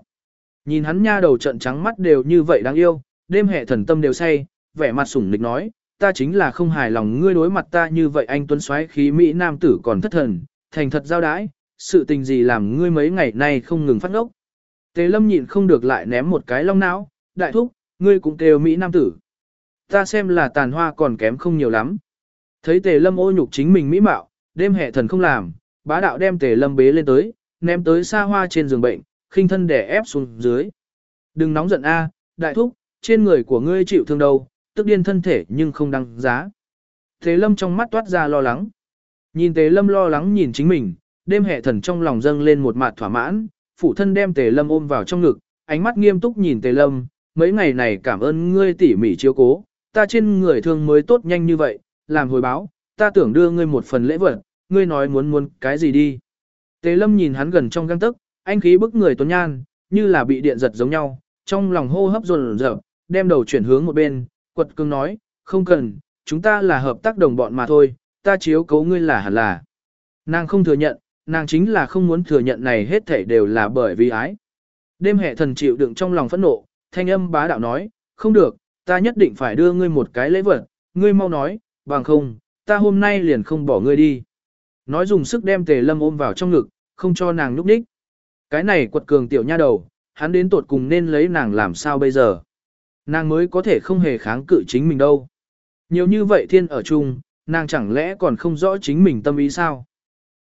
A: Nhìn hắn nha đầu trợn trắng mắt đều như vậy đáng yêu, đêm hệ thần tâm đều say, vẻ mặt sủng nịch nói, ta chính là không hài lòng ngươi đối mặt ta như vậy anh tuấn xoáy khí Mỹ nam tử còn thất thần, thành thật giao đãi, sự tình gì làm ngươi mấy ngày nay không ngừng phát ngốc. Tế lâm nhịn không được lại ném một cái long não, đại thúc, ngươi cũng kêu Mỹ nam tử. Ta xem là tàn hoa còn kém không nhiều lắm. Thấy tề lâm ô nhục chính mình mỹ mạo, đêm hệ thần không làm, bá đạo đem tề lâm bế lên tới, ném tới xa hoa trên giường bệnh, khinh thân đè ép xuống dưới. Đừng nóng giận a, đại thúc, trên người của ngươi chịu thương đâu, tức điên thân thể nhưng không đăng giá. thế lâm trong mắt toát ra lo lắng. Nhìn tế lâm lo lắng nhìn chính mình, đêm hệ thần trong lòng dâng lên một mặt thỏa mãn, phụ thân đem tề lâm ôm vào trong ngực, ánh mắt nghiêm túc nhìn tề lâm, mấy ngày này cảm ơn ngươi tỉ mỉ chiếu cố, ta trên người thương mới tốt nhanh như vậy, làm hồi báo, ta tưởng đưa ngươi một phần lễ vật, ngươi nói muốn muốn cái gì đi. Tề lâm nhìn hắn gần trong găng tức, anh khí bức người tuấn nhan, như là bị điện giật giống nhau, trong lòng hô hấp dồn rợn, đem đầu chuyển hướng một bên, quật cương nói, không cần, chúng ta là hợp tác đồng bọn mà thôi, ta chiếu cấu ngươi là hẳn là. Nàng không thừa nhận, nàng chính là không muốn thừa nhận này hết thảy đều là bởi vì ái. Đêm hệ thần chịu đựng trong lòng phẫn nộ, thanh âm bá đạo nói, không được, ta nhất định phải đưa ngươi một cái lễ vật, ngươi mau nói, bằng không, ta hôm nay liền không bỏ ngươi đi. Nói dùng sức đem tề lâm ôm vào trong ngực, không cho nàng nhúc nhích. Cái này quật cường tiểu nha đầu, hắn đến tột cùng nên lấy nàng làm sao bây giờ. Nàng mới có thể không hề kháng cự chính mình đâu. Nhiều như vậy thiên ở chung, nàng chẳng lẽ còn không rõ chính mình tâm ý sao?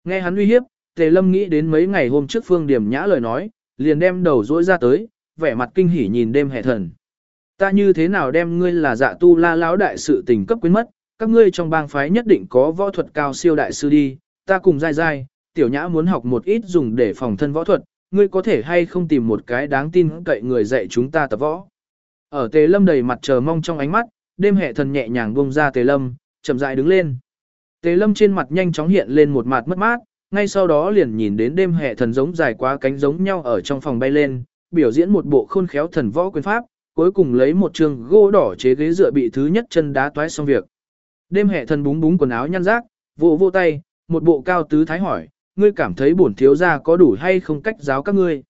A: Nghe hắn uy hiếp, Tề Lâm nghĩ đến mấy ngày hôm trước Phương Điểm Nhã lời nói, liền đem đầu dỗi ra tới, vẻ mặt kinh hỉ nhìn đêm hệ thần. Ta như thế nào đem ngươi là dạ tu la lão đại sự tình cấp quyến mất, các ngươi trong bang phái nhất định có võ thuật cao siêu đại sư đi, ta cùng dai dai, tiểu nhã muốn học một ít dùng để phòng thân võ thuật, ngươi có thể hay không tìm một cái đáng tin cậy người dạy chúng ta tập võ. Ở Tề Lâm đầy mặt chờ mong trong ánh mắt, đêm hệ thần nhẹ nhàng buông ra Tề Lâm, chậm rãi đứng lên. Tề Lâm trên mặt nhanh chóng hiện lên một mặt mất mát, ngay sau đó liền nhìn đến đêm hệ thần giống dài quá cánh giống nhau ở trong phòng bay lên, biểu diễn một bộ khôn khéo thần võ quyền pháp, cuối cùng lấy một trường gỗ đỏ chế ghế dựa bị thứ nhất chân đá toái xong việc. Đêm hệ thần búng búng quần áo nhăn rác, vỗ vỗ tay, một bộ cao tứ thái hỏi, ngươi cảm thấy bổn thiếu gia có đủ hay không cách giáo các ngươi.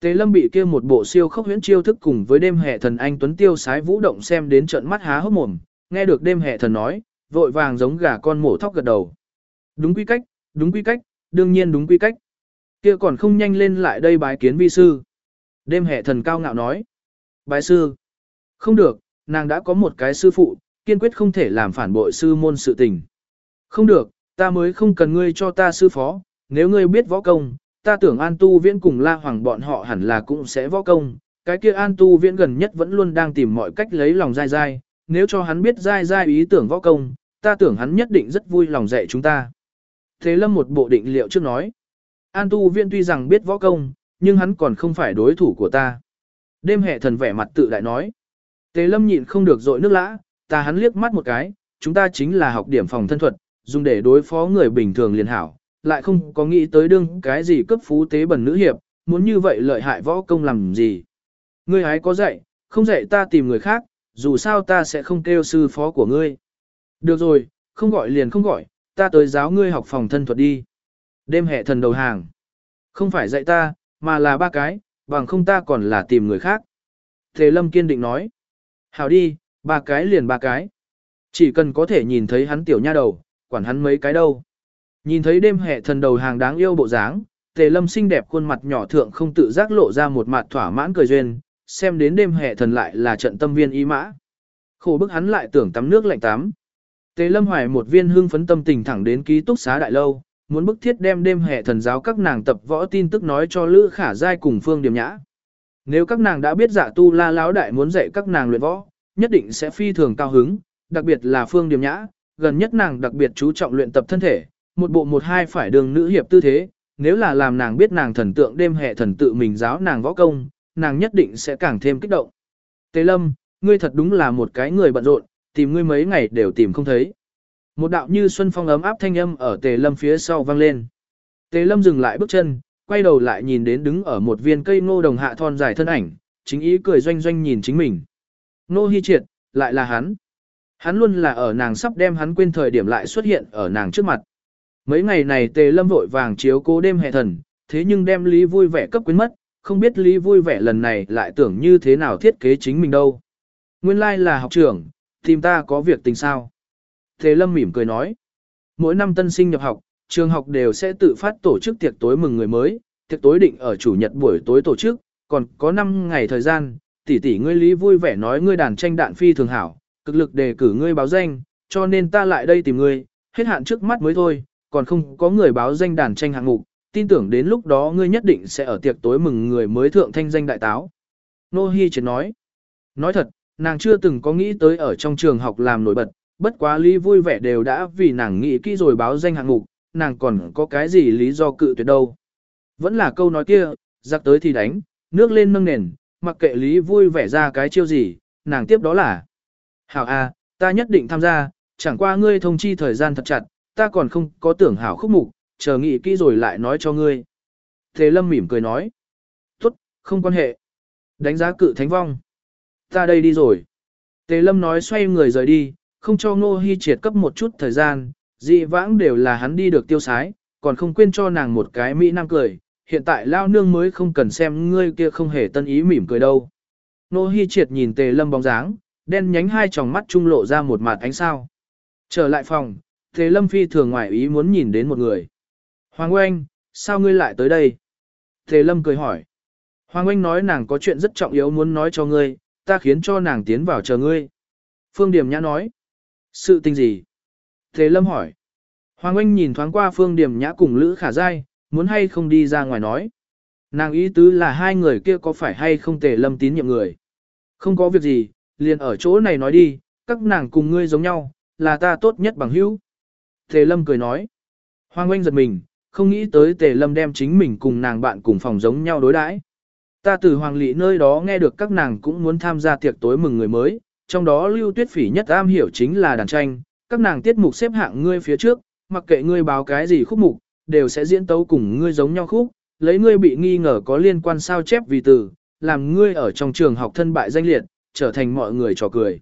A: Tề lâm bị kia một bộ siêu khốc huyễn chiêu thức cùng với đêm hệ thần anh tuấn tiêu sái vũ động xem đến trận mắt há hốc mồm, nghe được đêm hệ thần nói, vội vàng giống gà con mổ thóc gật đầu. Đúng quy cách, đúng quy cách, đương nhiên đúng quy cách. Kia còn không nhanh lên lại đây bái kiến vi sư. Đêm hệ thần cao ngạo nói. Bái sư. Không được, nàng đã có một cái sư phụ, kiên quyết không thể làm phản bội sư môn sự tình. Không được, ta mới không cần ngươi cho ta sư phó, nếu ngươi biết võ công, ta tưởng An Tu Viễn cùng La Hoàng bọn họ hẳn là cũng sẽ võ công. Cái kia An Tu Viễn gần nhất vẫn luôn đang tìm mọi cách lấy lòng dai dai, nếu cho hắn biết dai dai ý tưởng võ công, ta tưởng hắn nhất định rất vui lòng dạy chúng ta. Thế lâm một bộ định liệu trước nói. An tu Viễn tuy rằng biết võ công, nhưng hắn còn không phải đối thủ của ta. Đêm hệ thần vẻ mặt tự đại nói. Tề lâm nhịn không được dội nước lã, ta hắn liếc mắt một cái, chúng ta chính là học điểm phòng thân thuật, dùng để đối phó người bình thường liền hảo, lại không có nghĩ tới đương cái gì cấp phú tế bẩn nữ hiệp, muốn như vậy lợi hại võ công làm gì. Ngươi hái có dạy, không dạy ta tìm người khác, dù sao ta sẽ không kêu sư phó của ngươi. Được rồi, không gọi liền không gọi, ta tới giáo ngươi học phòng thân thuật đi. Đêm hệ thần đầu hàng. Không phải dạy ta, mà là ba cái, bằng không ta còn là tìm người khác. Thế Lâm kiên định nói. Hảo đi, ba cái liền ba cái. Chỉ cần có thể nhìn thấy hắn tiểu nha đầu, quản hắn mấy cái đâu. Nhìn thấy đêm hệ thần đầu hàng đáng yêu bộ dáng, Tề Lâm xinh đẹp khuôn mặt nhỏ thượng không tự giác lộ ra một mặt thỏa mãn cười duyên, xem đến đêm hệ thần lại là trận tâm viên ý mã. Khổ bức hắn lại tưởng tắm nước lạnh tắm. Tề Lâm Hoài một viên hương phấn tâm tình thẳng đến ký túc xá đại lâu, muốn bức thiết đem đêm hệ thần giáo các nàng tập võ tin tức nói cho Lữ Khả Giai cùng Phương Điềm Nhã. Nếu các nàng đã biết giả tu la lão đại muốn dạy các nàng luyện võ, nhất định sẽ phi thường cao hứng, đặc biệt là Phương Điềm Nhã, gần nhất nàng đặc biệt chú trọng luyện tập thân thể, một bộ một hai phải đường nữ hiệp tư thế, nếu là làm nàng biết nàng thần tượng đêm hệ thần tự mình giáo nàng võ công, nàng nhất định sẽ càng thêm kích động. Tề Lâm, ngươi thật đúng là một cái người bận rộn, tìm ngươi mấy ngày đều tìm không thấy. Một đạo như xuân phong ấm áp thanh âm ở Tề Lâm phía sau vang lên. Tề Lâm dừng lại bước chân, quay đầu lại nhìn đến đứng ở một viên cây ngô đồng hạ thon dài thân ảnh, chính ý cười doanh doanh nhìn chính mình. Nô Hi Triệt, lại là hắn. Hắn luôn là ở nàng sắp đem hắn quên thời điểm lại xuất hiện ở nàng trước mặt. Mấy ngày này Tề Lâm vội vàng chiếu cố đêm hệ thần, thế nhưng đem Lý vui vẻ cấp quên mất, không biết Lý vui vẻ lần này lại tưởng như thế nào thiết kế chính mình đâu. Nguyên lai like là học trưởng, Tìm ta có việc tình sao? tề Lâm mỉm cười nói. Mỗi năm tân sinh nhập học, trường học đều sẽ tự phát tổ chức tiệc tối mừng người mới, tiệc tối định ở chủ nhật buổi tối tổ chức, còn có 5 ngày thời gian, tỷ tỷ ngươi lý vui vẻ nói ngươi đàn tranh đạn phi thường hảo, cực lực đề cử ngươi báo danh, cho nên ta lại đây tìm ngươi, hết hạn trước mắt mới thôi, còn không có người báo danh đàn tranh hạng mục, tin tưởng đến lúc đó ngươi nhất định sẽ ở tiệc tối mừng người mới thượng thanh danh đại táo. Nô Hi chỉ nói, nói thật, Nàng chưa từng có nghĩ tới ở trong trường học làm nổi bật, bất quá lý vui vẻ đều đã vì nàng nghĩ kỹ rồi báo danh hạng mục, nàng còn có cái gì lý do cự tuyệt đâu. Vẫn là câu nói kia, giặc tới thì đánh, nước lên nâng nền, mặc kệ lý vui vẻ ra cái chiêu gì, nàng tiếp đó là. Hảo a, ta nhất định tham gia, chẳng qua ngươi thông chi thời gian thật chặt, ta còn không có tưởng hảo khúc mục, chờ nghị kỹ rồi lại nói cho ngươi. Thế lâm mỉm cười nói. Tốt, không quan hệ. Đánh giá cự thánh vong. Ta đây đi rồi. Tề lâm nói xoay người rời đi, không cho ngô hy triệt cấp một chút thời gian, dị vãng đều là hắn đi được tiêu sái, còn không quên cho nàng một cái mỹ nam cười, hiện tại lao nương mới không cần xem ngươi kia không hề tân ý mỉm cười đâu. Ngô hy triệt nhìn tề lâm bóng dáng, đen nhánh hai tròng mắt trung lộ ra một mặt ánh sao. Trở lại phòng, Thế Lâm phi thường ngoài ý muốn nhìn đến một người. Hoàng Oanh, sao ngươi lại tới đây? Thế Lâm cười hỏi. Hoàng Oanh nói nàng có chuyện rất trọng yếu muốn nói cho ngươi, ta khiến cho nàng tiến vào chờ ngươi. Phương Điểm Nhã nói. Sự tình gì? Thế Lâm hỏi. Hoàng Oanh nhìn thoáng qua Phương Điểm Nhã cùng Lữ Khả Giai, muốn hay không đi ra ngoài nói. Nàng ý tứ là hai người kia có phải hay không Tề Lâm tín nhiệm người. Không có việc gì, liền ở chỗ này nói đi, các nàng cùng ngươi giống nhau, là ta tốt nhất bằng hữu. Tề Lâm cười nói. Hoàng Oanh giật mình, không nghĩ tới Tề Lâm đem chính mình cùng nàng bạn cùng phòng giống nhau đối đãi. Ta từ Hoàng Lị nơi đó nghe được các nàng cũng muốn tham gia tiệc tối mừng người mới, trong đó Lưu Tuyết Phỉ nhất am hiểu chính là đàn tranh, các nàng tiết mục xếp hạng ngươi phía trước, mặc kệ ngươi báo cái gì khúc mục, đều sẽ diễn tấu cùng ngươi giống nhau khúc, lấy ngươi bị nghi ngờ có liên quan sao chép vì từ, làm ngươi ở trong trường học thân bại danh liệt, trở thành mọi người trò cười.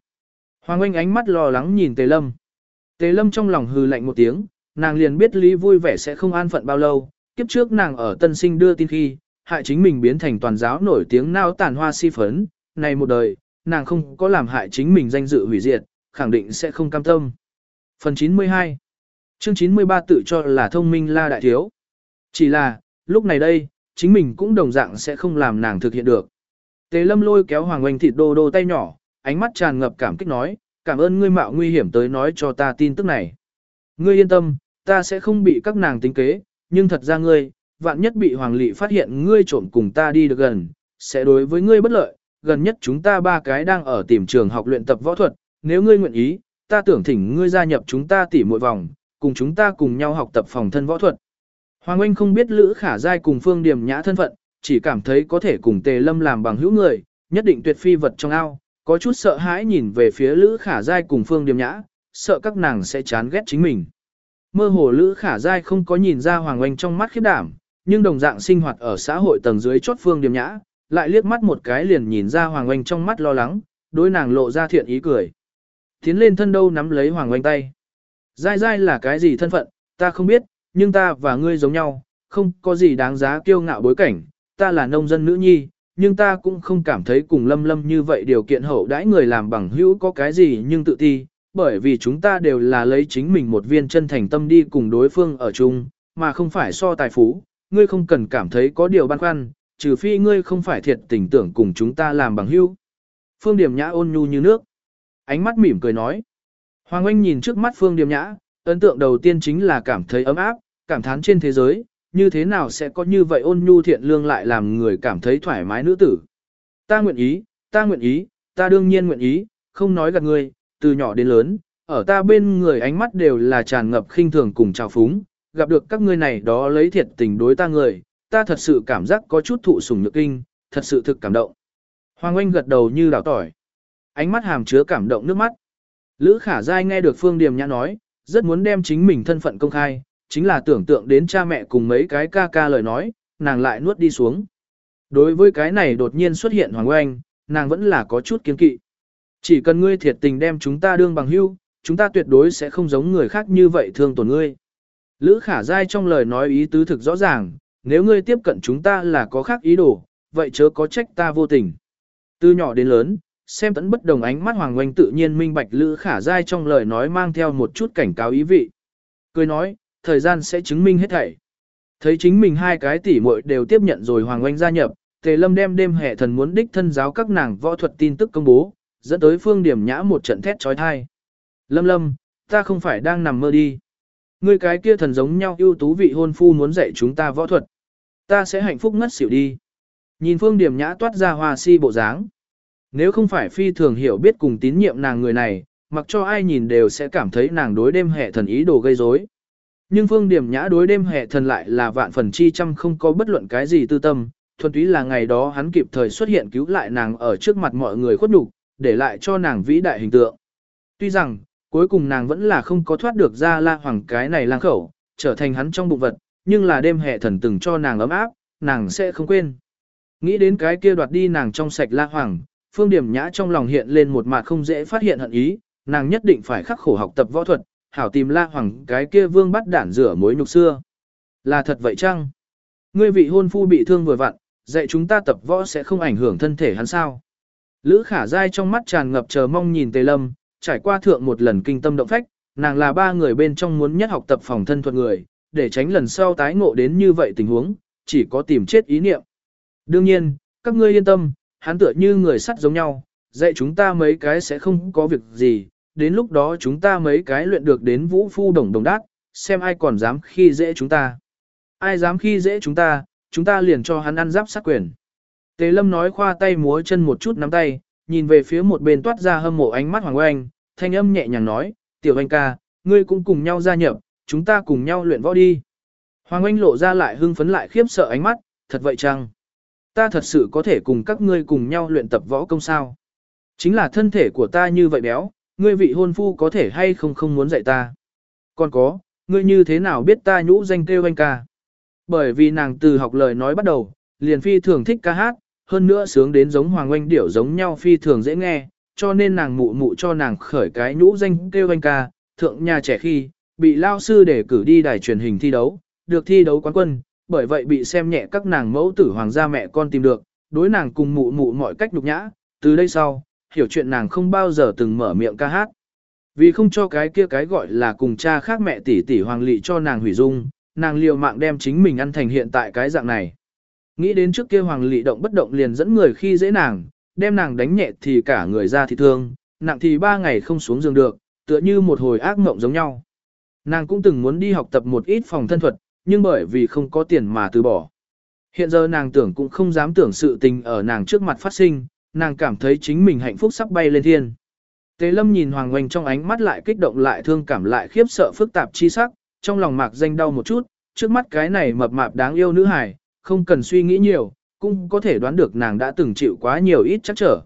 A: Hoàng Anh ánh mắt lo lắng nhìn Tề Lâm. Tề Lâm trong lòng hừ lạnh một tiếng, nàng liền biết Lý vui vẻ sẽ không an phận bao lâu, kiếp trước nàng ở tân sinh đưa tin khi, hại chính mình biến thành toàn giáo nổi tiếng nao tàn hoa si phấn, này một đời, nàng không có làm hại chính mình danh dự hủy diệt, khẳng định sẽ không cam tâm. Phần 92 Chương 93 tự cho là thông minh la đại thiếu. Chỉ là, lúc này đây, chính mình cũng đồng dạng sẽ không làm nàng thực hiện được. Tề lâm lôi kéo Hoàng Oanh thịt đô đô tay nhỏ, ánh mắt tràn ngập cảm kích nói, cảm ơn ngươi mạo nguy hiểm tới nói cho ta tin tức này. Ngươi yên tâm, ta sẽ không bị các nàng tính kế, nhưng thật ra ngươi, vạn nhất bị Hoàng Lị phát hiện ngươi trộm cùng ta đi được gần, sẽ đối với ngươi bất lợi, gần nhất chúng ta ba cái đang ở tìm trường học luyện tập võ thuật, nếu ngươi nguyện ý, ta tưởng thỉnh ngươi gia nhập chúng ta tỉ mỗi vòng, cùng chúng ta cùng nhau học tập phòng thân võ thuật. Hoàng Anh không biết Lữ Khả Giai cùng Phương điểm Nhã thân phận, chỉ cảm thấy có thể cùng Tề Lâm làm bằng hữu người, nhất định tuyệt phi vật trong ao, có chút sợ hãi nhìn về phía Lữ Khả Giai cùng Phương Điềm Nhã, sợ các nàng sẽ chán ghét chính mình. Mơ hồ Lữ Khả Giai không có nhìn ra Hoàng Anh trong mắt khiếp đảm, nhưng đồng dạng sinh hoạt ở xã hội tầng dưới chốt Phương Điềm Nhã, lại liếc mắt một cái liền nhìn ra Hoàng Anh trong mắt lo lắng, đối nàng lộ ra thiện ý cười. Tiến lên thân đâu nắm lấy Hoàng Anh tay. Giai Giai là cái gì thân phận, ta không biết, nhưng ta và ngươi giống nhau, không có gì đáng giá kiêu ngạo bối cảnh, ta là nông dân nữ nhi, nhưng ta cũng không cảm thấy cùng lâm lâm như vậy điều kiện hậu đãi người làm bằng hữu có cái gì nhưng tự ti, bởi vì chúng ta đều là lấy chính mình một viên chân thành tâm đi cùng đối phương ở chung, mà không phải so tài phú, ngươi không cần cảm thấy có điều băn khoăn, trừ phi ngươi không phải thiệt tình tưởng cùng chúng ta làm bằng hữu. Phương Điểm Nhã ôn nhu như nước. Ánh mắt mỉm cười nói. Hoàng Anh nhìn trước mắt Phương Điểm Nhã, ấn tượng đầu tiên chính là cảm thấy ấm áp, cảm thán trên thế giới, như thế nào sẽ có như vậy ôn nhu thiện lương lại làm người cảm thấy thoải mái nữ tử. Ta nguyện ý, ta nguyện ý, ta đương nhiên nguyện ý, không nói gạt ngươi, từ nhỏ đến lớn, ở ta bên người ánh mắt đều là tràn ngập khinh thường cùng trào phúng, gặp được các ngươi này đó lấy thiệt tình đối ta người, ta thật sự cảm giác có chút thụ sủng nhược kinh, thật sự thực cảm động. Hoàng Anh gật đầu như đảo tỏi. Ánh mắt hàm chứa cảm động nước mắt. Lữ Khả Giai nghe được Phương Điềm Nhã nói, rất muốn đem chính mình thân phận công khai, chính là tưởng tượng đến cha mẹ cùng mấy cái ca ca lời nói, nàng lại nuốt đi xuống. Đối với cái này đột nhiên xuất hiện Hoàng Oanh, nàng vẫn là có chút kiên kỵ. Chỉ cần ngươi thiệt tình đem chúng ta đương bằng hữu, chúng ta tuyệt đối sẽ không giống người khác như vậy thương tổn ngươi. Lữ khả dai trong lời nói ý tứ thực rõ ràng, nếu ngươi tiếp cận chúng ta là có khác ý đồ, vậy chớ có trách ta vô tình. Từ nhỏ đến lớn, xem tẫn bất đồng ánh mắt Hoàng Oanh tự nhiên minh bạch Lữ khả dai trong lời nói mang theo một chút cảnh cáo ý vị. Cười nói, thời gian sẽ chứng minh hết thảy. Thấy chính mình hai cái tỷ muội đều tiếp nhận rồi Hoàng Oanh gia nhập, Tề Lâm đem đêm hệ thần muốn đích thân giáo các nàng võ thuật tin tức công bố, dẫn tới Phương Điểm Nhã một trận thét trói thai. Lâm Lâm, ta không phải đang nằm mơ đi. Ngươi cái kia thần giống nhau ưu tú vị hôn phu muốn dạy chúng ta võ thuật. Ta sẽ hạnh phúc ngất xỉu đi. Nhìn Phương Điểm Nhã toát ra hòa si bộ dáng. Nếu không phải phi thường hiểu biết cùng tín nhiệm nàng người này, mặc cho ai nhìn đều sẽ cảm thấy nàng đối đêm hệ thần ý đồ gây rối. Nhưng Phương Điểm Nhã đối đêm hệ thần lại là vạn phần chi trăm không có bất luận cái gì tư tâm, thuần túy là ngày đó hắn kịp thời xuất hiện cứu lại nàng ở trước mặt mọi người khuất nhục, để lại cho nàng vĩ đại hình tượng. Tuy rằng, cuối cùng nàng vẫn là không có thoát được ra la hoàng cái này lang khẩu, trở thành hắn trong bụng vật, nhưng là đêm hệ thần từng cho nàng ấm áp, nàng sẽ không quên. Nghĩ đến cái kia đoạt đi nàng trong sạch la hoàng, Phương Điểm Nhã trong lòng hiện lên một mặt không dễ phát hiện hận ý, nàng nhất định phải khắc khổ học tập võ thuật, hảo tìm la hoàng cái kia vương bắt đản rửa mối nhục xưa. Là thật vậy chăng? Ngươi vị hôn phu bị thương vừa vặn, dạy chúng ta tập võ sẽ không ảnh hưởng thân thể hắn sao? Lữ khả dai trong mắt tràn ngập chờ mong nhìn Tề Lâm, trải qua thượng một lần kinh tâm động phách, nàng là ba người bên trong muốn nhất học tập phòng thân thuật người, để tránh lần sau tái ngộ đến như vậy tình huống, chỉ có tìm chết ý niệm. Đương nhiên, các ngươi yên tâm, hắn tựa như người sắt giống nhau, dạy chúng ta mấy cái sẽ không có việc gì, đến lúc đó chúng ta mấy cái luyện được đến vũ phu đồng đồng đát, xem ai còn dám khi dễ chúng ta. Ai dám khi dễ chúng ta, chúng ta liền cho hắn ăn giáp sát quyền. Tề lâm nói khoa tay múa chân một chút nắm tay, nhìn về phía một bên toát ra hâm mộ ánh mắt Hoàng Oanh, thanh âm nhẹ nhàng nói, tiểu anh ca, ngươi cũng cùng nhau gia nhập, chúng ta cùng nhau luyện võ đi. Hoàng Oanh lộ ra lại hưng phấn lại khiếp sợ ánh mắt, thật vậy chăng? Ta thật sự có thể cùng các ngươi cùng nhau luyện tập võ công sao? Chính là thân thể của ta như vậy béo, ngươi vị hôn phu có thể hay không không muốn dạy ta? Còn có, ngươi như thế nào biết ta nhũ danh kêu anh ca? Bởi vì nàng từ học lời nói bắt đầu, liền phi thường thích ca hát, hơn nữa sướng đến giống hoàng oanh điểu giống nhau phi thường dễ nghe, cho nên nàng mụ mụ cho nàng khởi cái nhũ danh kêu anh ca, thượng nhà trẻ khi, bị lao sư để cử đi đài truyền hình thi đấu, được thi đấu quán quân, bởi vậy bị xem nhẹ các nàng mẫu tử hoàng gia mẹ con tìm được, đối nàng cùng mụ mụ mọi cách nhục nhã, từ đây sau, hiểu chuyện nàng không bao giờ từng mở miệng ca hát. Vì không cho cái kia cái gọi là cùng cha khác mẹ tỷ tỷ hoàng lị cho nàng hủy dung, nàng liều mạng đem chính mình ăn thành hiện tại cái dạng này. Nghĩ đến trước kia hoàng lị động bất động liền dẫn người khi dễ nàng, đem nàng đánh nhẹ thì cả người ra thì thương, nặng thì ba ngày không xuống giường được, tựa như một hồi ác mộng giống nhau. Nàng cũng từng muốn đi học tập một ít phòng thân thuật, nhưng bởi vì không có tiền mà từ bỏ. Hiện giờ nàng tưởng cũng không dám tưởng sự tình ở nàng trước mặt phát sinh, nàng cảm thấy chính mình hạnh phúc sắp bay lên thiên. Tế lâm nhìn Hoàng Oanh trong ánh mắt lại kích động lại thương cảm lại khiếp sợ phức tạp chi sắc, trong lòng mạc danh đau một chút, trước mắt cái này mập mạp đáng yêu nữ hài, không cần suy nghĩ nhiều, cũng có thể đoán được nàng đã từng chịu quá nhiều ít chắc trở.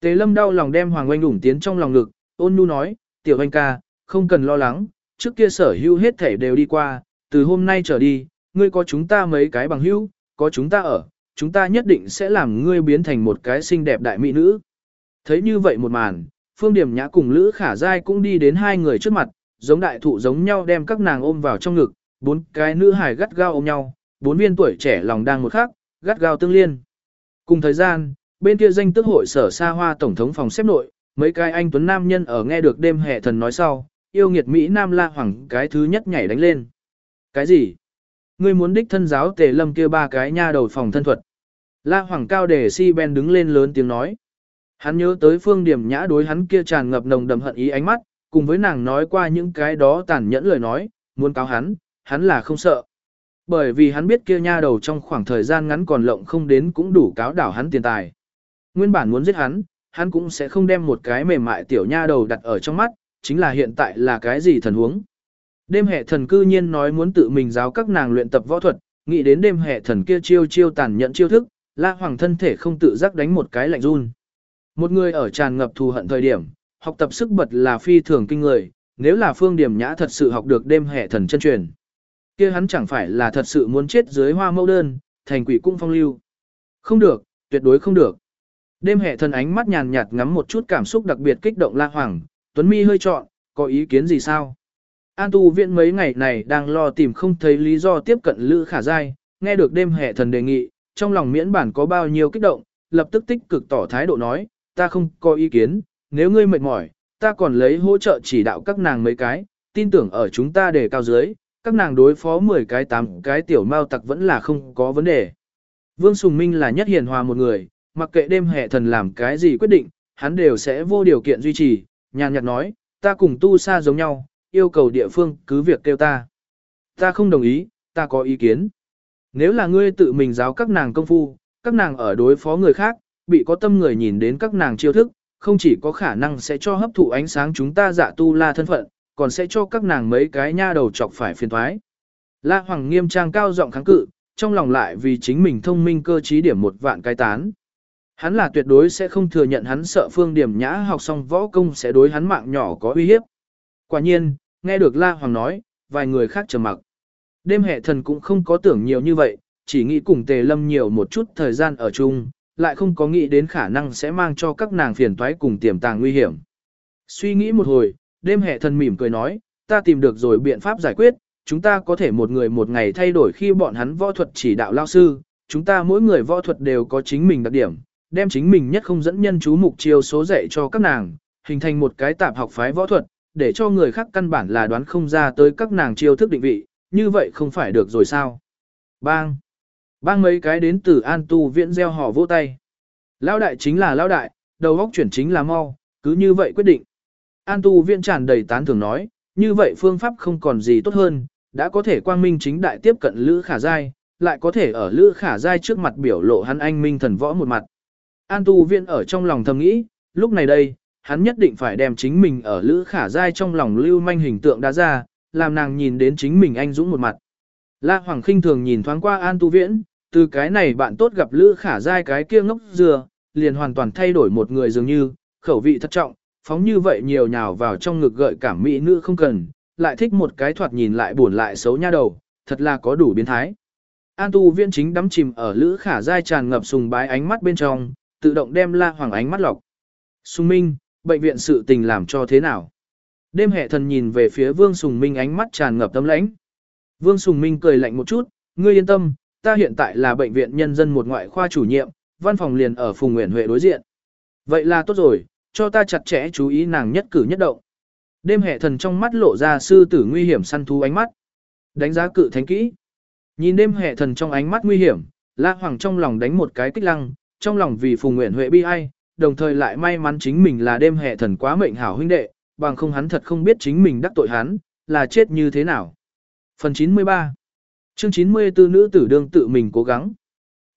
A: Tế lâm đau lòng đem Hoàng Oanh ủng tiến trong lòng ngực, ôn nhu nói, tiểu anh ca, không cần lo lắng, trước kia sở hữu hết thể đều đi qua, từ hôm nay trở đi, ngươi có chúng ta mấy cái bằng hữu, có chúng ta ở, chúng ta nhất định sẽ làm ngươi biến thành một cái xinh đẹp đại mỹ nữ. Thấy như vậy một màn, Phương Điểm Nhã cùng Lữ Khả Giai cũng đi đến hai người trước mặt, giống đại thụ giống nhau đem các nàng ôm vào trong ngực, bốn cái nữ hài gắt gao ôm nhau, bốn viên tuổi trẻ lòng đang một khắc, gắt gao tương liên. Cùng thời gian, bên kia danh tức hội sở xa hoa tổng thống phòng xếp nội, mấy cái anh tuấn nam nhân ở nghe được đêm hệ thần nói sau, yêu nghiệt Mỹ Nam La Hoàng cái thứ nhất nhảy đánh lên. Cái gì? Ngươi muốn đích thân giáo tề lâm kia ba cái nha đầu phòng thân thuật. La Hoàng cao để si ben đứng lên lớn tiếng nói. Hắn nhớ tới phương điểm nhã đối hắn kia tràn ngập nồng đậm hận ý ánh mắt, cùng với nàng nói qua những cái đó tàn nhẫn lời nói, muốn cáo hắn, hắn là không sợ. Bởi vì hắn biết kia nha đầu trong khoảng thời gian ngắn còn lộng không đến cũng đủ cáo đảo hắn tiền tài. Nguyên bản muốn giết hắn, hắn cũng sẽ không đem một cái mềm mại tiểu nha đầu đặt ở trong mắt, chính là hiện tại là cái gì thần huống. Đêm hệ thần cư nhiên nói muốn tự mình giáo các nàng luyện tập võ thuật, nghĩ đến đêm hệ thần kia chiêu chiêu tàn nhẫn chiêu thức, la hoàng thân thể không tự giác đánh một cái lạnh run. Một người ở tràn ngập thù hận thời điểm, học tập sức bật là phi thường kinh người, nếu là phương điểm nhã thật sự học được đêm hệ thần chân truyền. kia hắn chẳng phải là thật sự muốn chết dưới hoa mẫu đơn, thành quỷ cung phong lưu. Không được, tuyệt đối không được. Đêm hệ thần ánh mắt nhàn nhạt ngắm một chút cảm xúc đặc biệt kích động la hoàng, Tuấn Mi hơi trọn, có ý kiến gì sao? An tu viện mấy ngày này đang lo tìm không thấy lý do tiếp cận Lữ Khả Giai, nghe được đêm hệ thần đề nghị, trong lòng miễn bản có bao nhiêu kích động, lập tức tích cực tỏ thái độ nói, ta không có ý kiến, nếu ngươi mệt mỏi, ta còn lấy hỗ trợ chỉ đạo các nàng mấy cái, tin tưởng ở chúng ta để cao dưới, các nàng đối phó 10 cái 8 cái tiểu mao tặc vẫn là không có vấn đề. Vương Sùng Minh là nhất hiền hòa một người, mặc kệ đêm hệ thần làm cái gì quyết định, hắn đều sẽ vô điều kiện duy trì, nhàn nhạt nói, ta cùng tu sa giống nhau, yêu cầu địa phương cứ việc kêu ta. Ta không đồng ý, ta có ý kiến. Nếu là ngươi tự mình giáo các nàng công phu, các nàng ở đối phó người khác, bị có tâm người nhìn đến các nàng chiêu thức, không chỉ có khả năng sẽ cho hấp thụ ánh sáng chúng ta dạ tu la thân phận, còn sẽ cho các nàng mấy cái nha đầu chọc phải phiền thoái. La Hoàng nghiêm trang cao giọng kháng cự, trong lòng lại vì chính mình thông minh cơ trí điểm một vạn cái tán. Hắn là tuyệt đối sẽ không thừa nhận hắn sợ phương điểm nhã học xong võ công sẽ đối hắn mạng nhỏ có uy hiếp. Quả nhiên, nghe được La Hoàng nói, vài người khác trầm mặc. Đêm hệ thần cũng không có tưởng nhiều như vậy, chỉ nghĩ cùng tề lâm nhiều một chút thời gian ở chung, lại không có nghĩ đến khả năng sẽ mang cho các nàng phiền toái cùng tiềm tàng nguy hiểm. Suy nghĩ một hồi, đêm hệ thần mỉm cười nói, ta tìm được rồi biện pháp giải quyết, chúng ta có thể một người một ngày thay đổi khi bọn hắn võ thuật chỉ đạo lao sư, chúng ta mỗi người võ thuật đều có chính mình đặc điểm, đem chính mình nhất không dẫn nhân chú mục chiêu số dạy cho các nàng, hình thành một cái tạp học phái võ thuật, để cho người khác căn bản là đoán không ra tới các nàng chiêu thức định vị, như vậy không phải được rồi sao. Bang! Bang mấy cái đến từ An Tu Viễn gieo họ vỗ tay. Lão đại chính là lão đại, đầu góc chuyển chính là mau, cứ như vậy quyết định. An Tu Viễn tràn đầy tán thưởng nói, như vậy phương pháp không còn gì tốt hơn, đã có thể quang minh chính đại tiếp cận Lữ Khả Giai, lại có thể ở Lữ Khả Giai trước mặt biểu lộ hắn anh minh thần võ một mặt. An Tu Viễn ở trong lòng thầm nghĩ, lúc này đây, hắn nhất định phải đem chính mình ở Lữ Khả Giai trong lòng lưu manh hình tượng đã ra, làm nàng nhìn đến chính mình anh dũng một mặt. La Hoàng khinh thường nhìn thoáng qua An Tu Viễn, từ cái này bạn tốt gặp Lữ Khả Giai cái kia ngốc dừa, liền hoàn toàn thay đổi một người dường như, khẩu vị thất trọng, phóng như vậy nhiều nhào vào trong ngực gợi cảm mỹ nữ không cần, lại thích một cái thoạt nhìn lại buồn lại xấu nha đầu, thật là có đủ biến thái. An tu viễn chính đắm chìm ở lữ khả dai tràn ngập sùng bái ánh mắt bên trong, tự động đem la hoàng ánh mắt lọc. Sùng Minh, bệnh viện sự tình làm cho thế nào? Đêm hệ thần nhìn về phía Vương Sùng Minh ánh mắt tràn ngập tâm lãnh. Vương Sùng Minh cười lạnh một chút, ngươi yên tâm, ta hiện tại là bệnh viện nhân dân một ngoại khoa chủ nhiệm, văn phòng liền ở Phùng Nguyễn Huệ đối diện. Vậy là tốt rồi, cho ta chặt chẽ chú ý nàng nhất cử nhất động. Đêm hệ thần trong mắt lộ ra sư tử nguy hiểm săn thú ánh mắt. Đánh giá cự thánh kỹ. Nhìn đêm hệ thần trong ánh mắt nguy hiểm, La Hoàng trong lòng đánh một cái kích lăng, trong lòng vì Phùng Nguyễn Huệ bi ai, đồng thời lại may mắn chính mình là đêm hệ thần quá mệnh hảo huynh đệ, bằng không hắn thật không biết chính mình đắc tội hắn, là chết như thế nào. Phần 93 Chương 94 nữ tử đương tự mình cố gắng.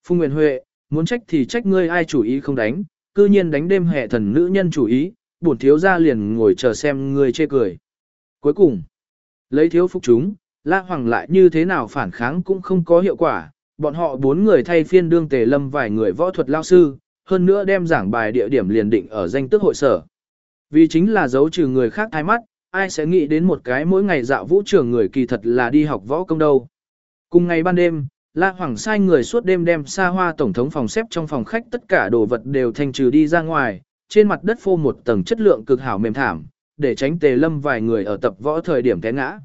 A: Phùng Nguyễn Huệ, muốn trách thì trách ngươi ai chủ ý không đánh, cư nhiên đánh đêm hệ thần nữ nhân chủ ý, bổn thiếu ra liền ngồi chờ xem ngươi chê cười. Cuối cùng, lấy thiếu phục chúng, La Hoàng lại như thế nào phản kháng cũng không có hiệu quả, bọn họ bốn người thay phiên đương tề lâm vài người võ thuật lao sư, hơn nữa đem giảng bài địa điểm liền định ở danh tước hội sở. Vì chính là giấu trừ người khác thái mắt, ai sẽ nghĩ đến một cái mỗi ngày dạo vũ trường người kỳ thật là đi học võ công đâu. Cùng ngày ban đêm, La Hoàng sai người suốt đêm đem xa hoa tổng thống phòng xếp trong phòng khách tất cả đồ vật đều thanh trừ đi ra ngoài, trên mặt đất phô một tầng chất lượng cực hảo mềm thảm, để tránh tề lâm vài người ở tập võ thời điểm té ngã.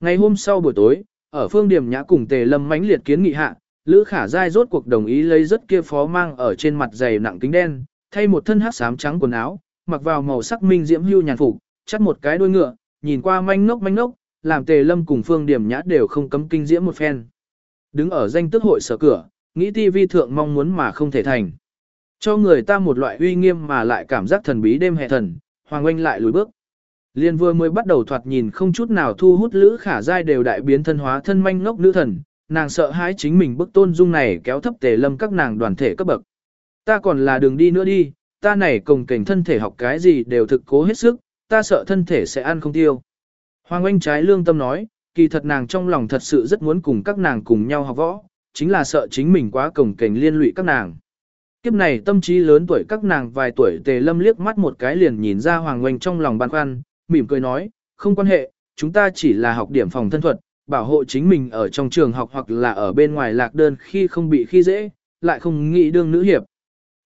A: Ngày hôm sau buổi tối, ở phương điểm nhã cùng tề lâm mãnh liệt kiến nghị hạ, Lữ Khả Giai rốt cuộc đồng ý lấy rất kia phó mang ở trên mặt dày nặng kính đen, thay một thân hắc xám trắng quần áo, mặc vào màu sắc minh diễm hưu nhàn phục, chắt một cái đuôi ngựa, nhìn qua manh ngốc manh ngốc, làm tề lâm cùng phương điểm nhã đều không cấm kinh diễm một phen. Đứng ở danh tước hội sở cửa, nghĩ ti vi thượng mong muốn mà không thể thành. Cho người ta một loại uy nghiêm mà lại cảm giác thần bí đêm hè thần, Hoàng Oanh lại lùi bước. Liên vừa mới bắt đầu thoạt nhìn không chút nào thu hút lữ khả giai đều đại biến thân hóa thân manh ngốc nữ thần, nàng sợ hãi chính mình bức tôn dung này kéo thấp tề lâm các nàng đoàn thể cấp bậc. Ta còn là đường đi nữa đi, ta này cồng cảnh thân thể học cái gì đều thực cố hết sức, ta sợ thân thể sẽ ăn không tiêu. Hoàng anh trái lương tâm nói, kỳ thật nàng trong lòng thật sự rất muốn cùng các nàng cùng nhau học võ, chính là sợ chính mình quá cồng cảnh liên lụy các nàng. Kiếp này tâm trí lớn tuổi các nàng vài tuổi tề lâm liếc mắt một cái liền nhìn ra Hoàng Oanh trong lòng băn khoăn, mỉm cười nói, không quan hệ, chúng ta chỉ là học điểm phòng thân thuật, bảo hộ chính mình ở trong trường học hoặc là ở bên ngoài lạc đơn khi không bị khi dễ, lại không nghĩ đương nữ hiệp.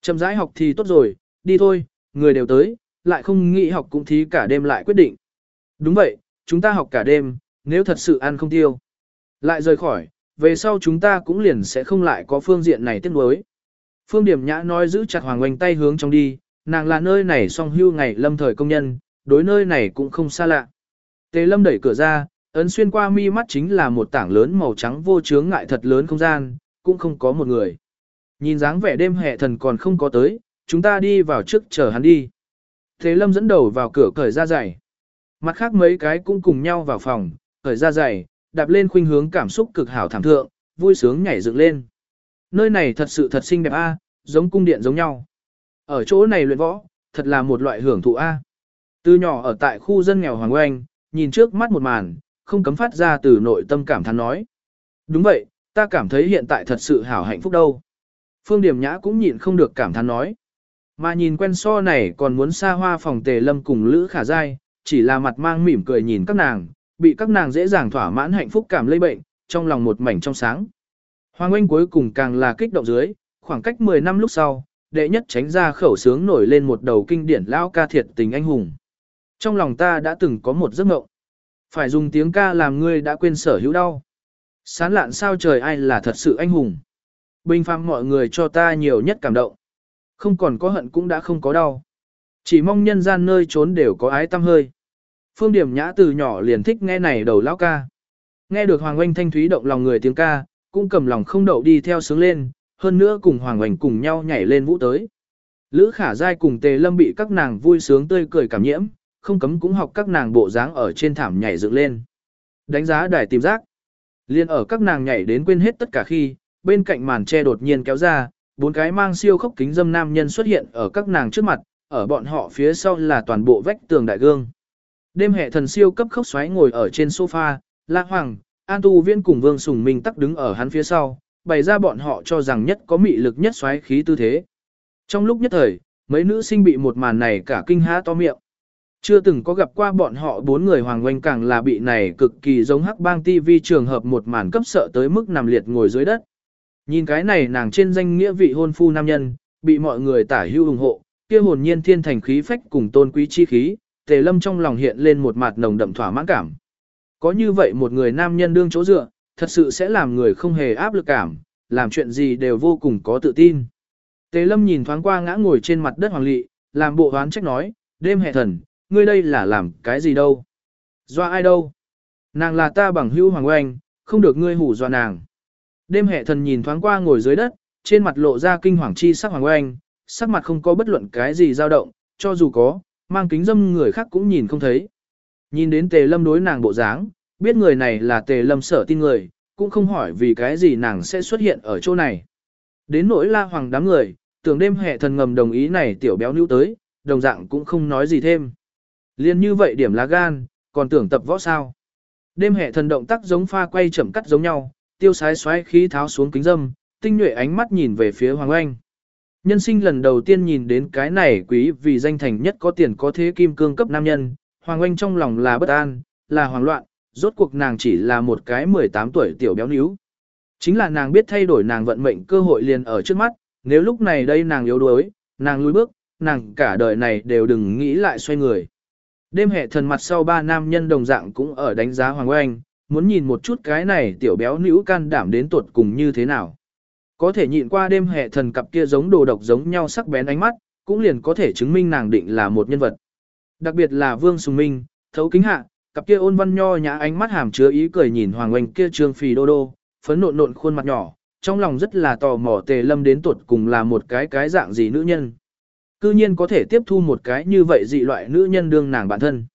A: Chậm rãi học thì tốt rồi, đi thôi, người đều tới, lại không nghĩ học cũng thí cả đêm lại quyết định. Đúng vậy, chúng ta học cả đêm, nếu thật sự ăn không tiêu. Lại rời khỏi, về sau chúng ta cũng liền sẽ không lại có phương diện này tiếc nuối. Phương Điểm Nhã nói giữ chặt Hoàng Oanh tay hướng trong đi, nàng là nơi này song hưu ngày lâm thời công nhân, đối nơi này cũng không xa lạ. Tề Lâm đẩy cửa ra, ấn xuyên qua mi mắt chính là một tảng lớn màu trắng vô chướng ngại thật lớn không gian, cũng không có một người. Nhìn dáng vẻ đêm hè thần còn không có tới, chúng ta đi vào trước chờ hắn đi. thế Lâm dẫn đầu vào cửa cởi ra giày. Mặt khác mấy cái cũng cùng nhau vào phòng, cởi ra giày, đạp lên khuynh hướng cảm xúc cực hảo thảm thượng, vui sướng nhảy dựng lên. Nơi này thật sự thật xinh đẹp a, giống cung điện giống nhau. Ở chỗ này luyện võ, thật là một loại hưởng thụ a. Từ nhỏ ở tại khu dân nghèo Hoàng Oanh, nhìn trước mắt một màn, không cấm phát ra từ nội tâm cảm thán nói. Đúng vậy, ta cảm thấy hiện tại thật sự hảo hạnh phúc đâu. Phương Điểm Nhã cũng nhịn không được cảm thán nói. Mà nhìn quen so này còn muốn xa hoa phòng tề lâm cùng Lữ Khả Giai, chỉ là mặt mang mỉm cười nhìn các nàng, bị các nàng dễ dàng thỏa mãn hạnh phúc cảm lây bệnh, trong lòng một mảnh trong sáng. Hoàng Anh cuối cùng càng là kích động dưới, khoảng cách 10 năm lúc sau, đệ nhất tránh ra khẩu sướng nổi lên một đầu kinh điển lao ca thiệt tình anh hùng. Trong lòng ta đã từng có một giấc mộng. Phải dùng tiếng ca làm ngươi đã quên sở hữu đau. Sán lạn sao trời ai là thật sự anh hùng. Bình phạm mọi người cho ta nhiều nhất cảm động. Không còn có hận cũng đã không có đau. Chỉ mong nhân gian nơi trốn đều có ái tâm hơi. Phương Điểm Nhã từ nhỏ liền thích nghe này đầu lão ca. Nghe được Hoàng Oanh thanh thúy động lòng người tiếng ca, cũng cầm lòng không đậu đi theo sướng lên, hơn nữa cùng Hoàng Oanh cùng nhau nhảy lên vũ tới. Lữ Khả Giai cùng Tề Lâm bị các nàng vui sướng tươi cười cảm nhiễm, không cấm cũng học các nàng bộ dáng ở trên thảm nhảy dựng lên. Đánh giá đài tìm giác. Liên ở các nàng nhảy đến quên hết tất cả khi, bên cạnh màn che đột nhiên kéo ra, bốn cái mang siêu khốc kính dâm nam nhân xuất hiện ở các nàng trước mặt, ở bọn họ phía sau là toàn bộ vách tường đại gương. Đêm hệ thần siêu cấp khốc xoáy ngồi ở trên sofa, La Hoàng, An Tu Viên cùng Vương Sùng Minh tắc đứng ở hắn phía sau, bày ra bọn họ cho rằng nhất có mị lực nhất xoáy khí tư thế. Trong lúc nhất thời, mấy nữ sinh bị một màn này cả kinh há to miệng. Chưa từng có gặp qua bọn họ bốn người hoàng oanh càng là bị này cực kỳ giống hắc bang TV trường hợp một màn cấp sợ tới mức nằm liệt ngồi dưới đất. Nhìn cái này nàng trên danh nghĩa vị hôn phu nam nhân, bị mọi người tả hưu ủng hộ, kia hồn nhiên thiên thành khí phách cùng tôn quý chi khí, tề lâm trong lòng hiện lên một mặt nồng đậm thỏa mãn cảm. Có như vậy một người nam nhân đương chỗ dựa, thật sự sẽ làm người không hề áp lực cảm, làm chuyện gì đều vô cùng có tự tin. Tề lâm nhìn thoáng qua ngã ngồi trên mặt đất hoàng lị, làm bộ hoán trách nói, đêm hệ thần, ngươi đây là làm cái gì đâu? Doa ai đâu? Nàng là ta bằng hữu hoàng oanh, không được ngươi hủ dọa nàng. Đêm hệ thần nhìn thoáng qua ngồi dưới đất, trên mặt lộ ra kinh hoàng chi sắc hoàng oanh, sắc mặt không có bất luận cái gì dao động, cho dù có, mang kính dâm người khác cũng nhìn không thấy. Nhìn đến tề lâm đối nàng bộ dáng, biết người này là tề lâm sở tin người, cũng không hỏi vì cái gì nàng sẽ xuất hiện ở chỗ này. Đến nỗi la hoàng đám người, tưởng đêm hệ thần ngầm đồng ý này tiểu béo nữ tới, đồng dạng cũng không nói gì thêm. Liên như vậy điểm lá gan, còn tưởng tập võ sao. Đêm hệ thần động tác giống pha quay chậm cắt giống nhau, tiêu sái xoáy khí tháo xuống kính dâm, tinh nhuệ ánh mắt nhìn về phía Hoàng Anh. Nhân sinh lần đầu tiên nhìn đến cái này quý vì danh thành nhất có tiền có thế kim cương cấp nam nhân, Hoàng Anh trong lòng là bất an, là hoảng loạn, rốt cuộc nàng chỉ là một cái 18 tuổi tiểu béo níu. Chính là nàng biết thay đổi nàng vận mệnh cơ hội liền ở trước mắt, nếu lúc này đây nàng yếu đuối, nàng lùi bước, nàng cả đời này đều đừng nghĩ lại xoay người. Đêm hệ thần mặt sau ba nam nhân đồng dạng cũng ở đánh giá Hoàng Oanh, muốn nhìn một chút cái này tiểu béo nữ can đảm đến tuột cùng như thế nào. Có thể nhịn qua đêm hệ thần cặp kia giống đồ độc giống nhau sắc bén ánh mắt, cũng liền có thể chứng minh nàng định là một nhân vật. Đặc biệt là Vương Sùng Minh, thấu kính hạ, cặp kia ôn văn nho nhã ánh mắt hàm chứa ý cười nhìn Hoàng Oanh kia trương phì đô đô, phấn nộn nộn khuôn mặt nhỏ, trong lòng rất là tò mò tề lâm đến tuột cùng là một cái cái dạng gì nữ nhân. Cư nhiên có thể tiếp thu một cái như vậy dị loại nữ nhân đương nàng bản thân.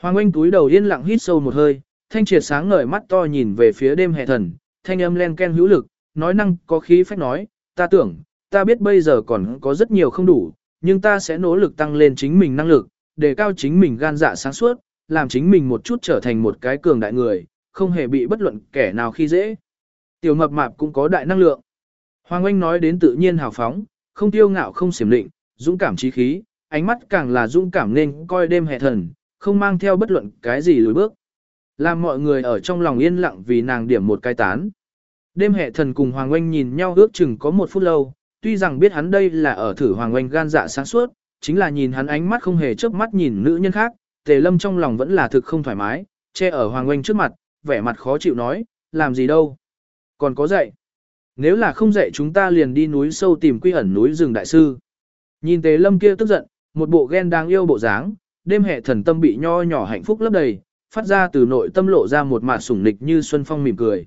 A: Hoàng Anh túi đầu yên lặng hít sâu một hơi, thanh triệt sáng ngời mắt to nhìn về phía đêm hệ thần, thanh âm len ken hữu lực, nói năng có khí phách nói, ta tưởng, ta biết bây giờ còn có rất nhiều không đủ, nhưng ta sẽ nỗ lực tăng lên chính mình năng lực, để cao chính mình gan dạ sáng suốt, làm chính mình một chút trở thành một cái cường đại người, không hề bị bất luận kẻ nào khi dễ. Tiểu mập mạp cũng có đại năng lượng. Hoàng Anh nói đến tự nhiên hào phóng, không tiêu ngạo không xiểm định, dũng cảm trí khí, ánh mắt càng là dũng cảm nên coi đêm hệ thần, không mang theo bất luận cái gì lùi bước. Làm mọi người ở trong lòng yên lặng vì nàng điểm một cái tán. Đêm hệ thần cùng Hoàng Oanh nhìn nhau ước chừng có một phút lâu, tuy rằng biết hắn đây là ở thử Hoàng Oanh gan dạ sáng suốt, chính là nhìn hắn ánh mắt không hề chớp mắt nhìn nữ nhân khác, tề lâm trong lòng vẫn là thực không thoải mái, che ở Hoàng Oanh trước mặt, vẻ mặt khó chịu nói, làm gì đâu. Còn có dạy. Nếu là không dạy chúng ta liền đi núi sâu tìm quy ẩn núi rừng đại sư. Nhìn tề lâm kia tức giận, một bộ ghen đáng yêu bộ dáng, đêm hệ thần tâm bị nho nhỏ hạnh phúc lấp đầy, phát ra từ nội tâm lộ ra một mạt sủng nịch như xuân phong mỉm cười.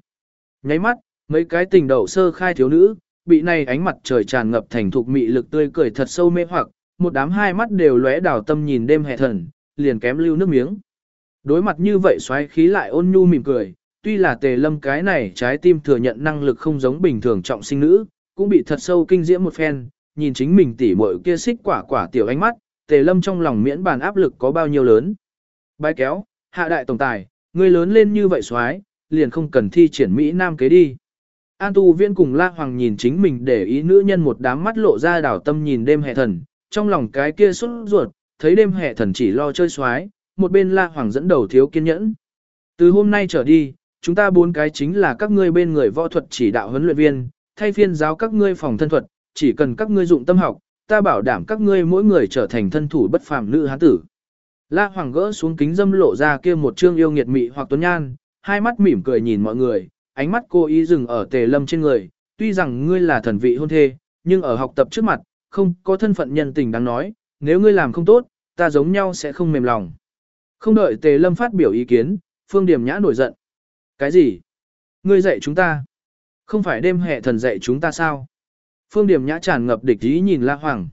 A: Nháy mắt, mấy cái tình đầu sơ khai thiếu nữ, bị này ánh mặt trời tràn ngập thành thục mị lực tươi cười thật sâu mê hoặc, một đám hai mắt đều lóe đảo tâm nhìn đêm hệ thần, liền kém lưu nước miếng. Đối mặt như vậy xoáy khí lại ôn nhu mỉm cười, tuy là tề lâm cái này trái tim thừa nhận năng lực không giống bình thường trọng sinh nữ, cũng bị thật sâu kinh diễm một phen, nhìn chính mình tỉ muội kia xích quả quả tiểu ánh mắt, tề lâm trong lòng miễn bàn áp lực có bao nhiêu lớn. Bái kéo, hạ đại tổng tài, người lớn lên như vậy xoái, liền không cần thi triển Mỹ Nam kế đi. An tu viên cùng La Hoàng nhìn chính mình để ý nữ nhân một đám mắt lộ ra đảo tâm nhìn đêm hệ thần, trong lòng cái kia xuất ruột, thấy đêm hệ thần chỉ lo chơi xoái, một bên La Hoàng dẫn đầu thiếu kiên nhẫn. Từ hôm nay trở đi, chúng ta bốn cái chính là các ngươi bên người võ thuật chỉ đạo huấn luyện viên, thay phiên giáo các ngươi phòng thân thuật, chỉ cần các ngươi dụng tâm học, ta bảo đảm các ngươi mỗi người trở thành thân thủ bất phàm nữ hán tử. La Hoàng gỡ xuống kính dâm lộ ra kia một trương yêu nghiệt mị hoặc tuấn nhan, hai mắt mỉm cười nhìn mọi người, ánh mắt cô ý dừng ở tề lâm trên người, tuy rằng ngươi là thần vị hôn thê, nhưng ở học tập trước mặt, không có thân phận nhân tình đáng nói, nếu ngươi làm không tốt, ta giống nhau sẽ không mềm lòng. Không đợi Tề Lâm phát biểu ý kiến, Phương Điểm Nhã nổi giận. Cái gì? Ngươi dạy chúng ta? Không phải đêm hệ thần dạy chúng ta sao? Phương Điểm Nhã tràn ngập địch ý nhìn La Hoàng.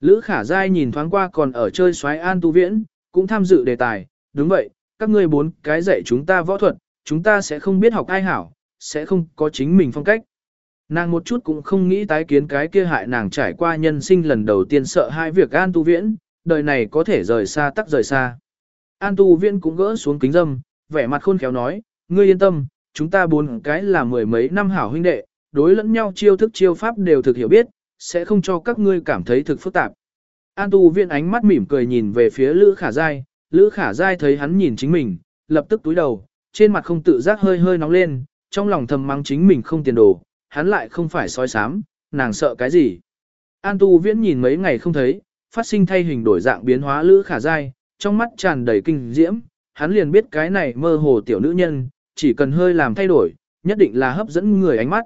A: Lữ Khả Giai nhìn thoáng qua còn ở chơi xoáy an tu viễn, cũng tham dự đề tài. Đúng vậy, các ngươi bốn cái dạy chúng ta võ thuật, chúng ta sẽ không biết học ai hảo, sẽ không có chính mình phong cách. Nàng một chút cũng không nghĩ tái kiến cái kia hại nàng trải qua nhân sinh lần đầu tiên sợ hai việc an tu viễn, đời này có thể rời xa tắc rời xa. An tu viễn cũng gỡ xuống kính dâm, vẻ mặt khôn khéo nói, ngươi yên tâm, chúng ta bốn cái là mười mấy năm hảo huynh đệ, đối lẫn nhau chiêu thức chiêu pháp đều thực hiểu biết, sẽ không cho các ngươi cảm thấy thực phức tạp. An tu viễn ánh mắt mỉm cười nhìn về phía Lữ Khả Giai, Lữ Khả Giai thấy hắn nhìn chính mình, lập tức túi đầu, trên mặt không tự giác hơi hơi nóng lên, trong lòng thầm mắng chính mình không tiền đồ, hắn lại không phải sói sám, nàng sợ cái gì. An tu viễn nhìn mấy ngày không thấy, phát sinh thay hình đổi dạng biến hóa Lữ Khả Giai, trong mắt tràn đầy kinh diễm, hắn liền biết cái này mơ hồ tiểu nữ nhân, chỉ cần hơi làm thay đổi, nhất định là hấp dẫn người ánh mắt.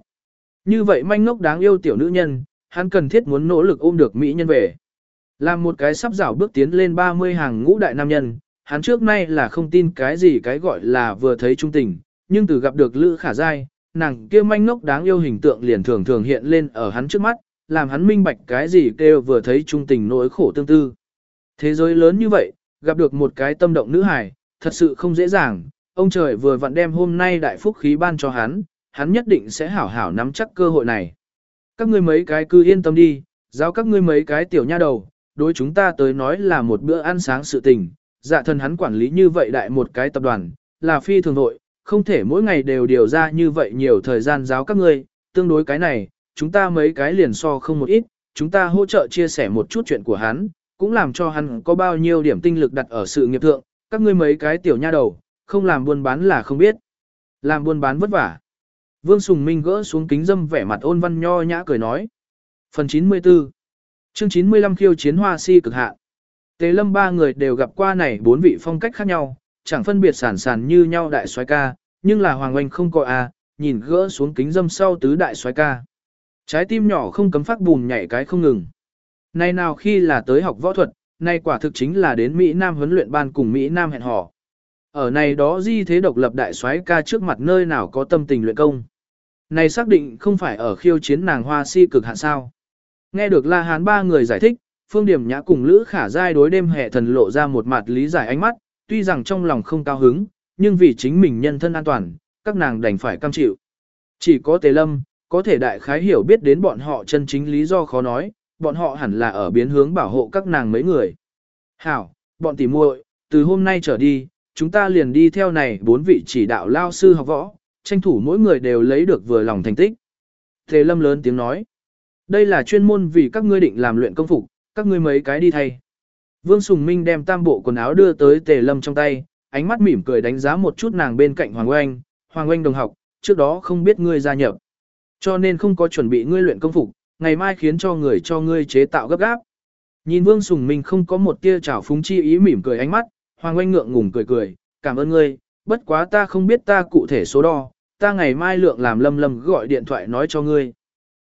A: Như vậy manh ngốc đáng yêu tiểu nữ nhân, hắn cần thiết muốn nỗ lực ôm được mỹ nhân về. Làm một cái sắp rảo bước tiến lên 30 hàng ngũ đại nam nhân, hắn trước nay là không tin cái gì cái gọi là vừa thấy trung tình, nhưng từ gặp được Lữ Khả Giai, nàng kia manh ngốc đáng yêu hình tượng liền thường thường hiện lên ở hắn trước mắt, làm hắn minh bạch cái gì kêu vừa thấy trung tình nỗi khổ tương tư. Thế giới lớn như vậy, gặp được một cái tâm động nữ hài, thật sự không dễ dàng, ông trời vừa vặn đem hôm nay đại phúc khí ban cho hắn, hắn nhất định sẽ hảo hảo nắm chắc cơ hội này. Các ngươi mấy cái cứ yên tâm đi, giáo các ngươi mấy cái tiểu nha đầu, đối chúng ta tới nói là một bữa ăn sáng sự tình, dạ thần hắn quản lý như vậy đại một cái tập đoàn, là phi thường nội, không thể mỗi ngày đều điều ra như vậy nhiều thời gian giáo các ngươi, tương đối cái này, chúng ta mấy cái liền so không một ít, chúng ta hỗ trợ chia sẻ một chút chuyện của hắn, cũng làm cho hắn có bao nhiêu điểm tinh lực đặt ở sự nghiệp thượng, các ngươi mấy cái tiểu nha đầu, không làm buôn bán là không biết. Làm buôn bán vất vả. Vương Sùng Minh gỡ xuống kính dâm vẻ mặt ôn văn nho nhã cười nói. Phần 94 Chương 95 khiêu chiến hoa si cực hạn. Tề lâm ba người đều gặp qua này bốn vị phong cách khác nhau, chẳng phân biệt sản sản như nhau đại soái ca, nhưng là Hoàng Oanh không có a, nhìn gỡ xuống kính dâm sau tứ đại soái ca. Trái tim nhỏ không cấm phát bùn nhảy cái không ngừng. Nay nào khi là tới học võ thuật, nay quả thực chính là đến Mỹ Nam huấn luyện ban cùng Mỹ Nam hẹn hò. Ở này đó di thế độc lập đại soái ca trước mặt nơi nào có tâm tình luyện công. Này xác định không phải ở khiêu chiến nàng hoa si cực hạn sao. Nghe được La Hán ba người giải thích, Phương Điểm Nhã cùng Lữ Khả Giai đối đêm hệ thần lộ ra một mặt lý giải ánh mắt, tuy rằng trong lòng không cao hứng, nhưng vì chính mình nhân thân an toàn, các nàng đành phải cam chịu. Chỉ có Tề Lâm, có thể đại khái hiểu biết đến bọn họ chân chính lý do khó nói, bọn họ hẳn là ở biến hướng bảo hộ các nàng mấy người. Hảo, bọn tỉ muội, từ hôm nay trở đi, chúng ta liền đi theo này bốn vị chỉ đạo lao sư học võ, tranh thủ mỗi người đều lấy được vừa lòng thành tích. Tề Lâm lớn tiếng nói, đây là chuyên môn vì các ngươi định làm luyện công phục, các ngươi mấy cái đi thay. Vương Sùng Minh đem tam bộ quần áo đưa tới Tề Lâm trong tay, ánh mắt mỉm cười đánh giá một chút nàng bên cạnh Hoàng Oanh, Hoàng Oanh đồng học, trước đó không biết ngươi gia nhập. Cho nên không có chuẩn bị ngươi luyện công phục, ngày mai khiến cho người cho ngươi chế tạo gấp gáp. Nhìn Vương Sùng Minh không có một tia trào phúng chi ý mỉm cười ánh mắt, Hoàng Oanh ngượng ngùng cười cười, cảm ơn ngươi, bất quá ta không biết ta cụ thể số đo, ta ngày mai lượng làm lâm lâm gọi điện thoại nói cho ngươi.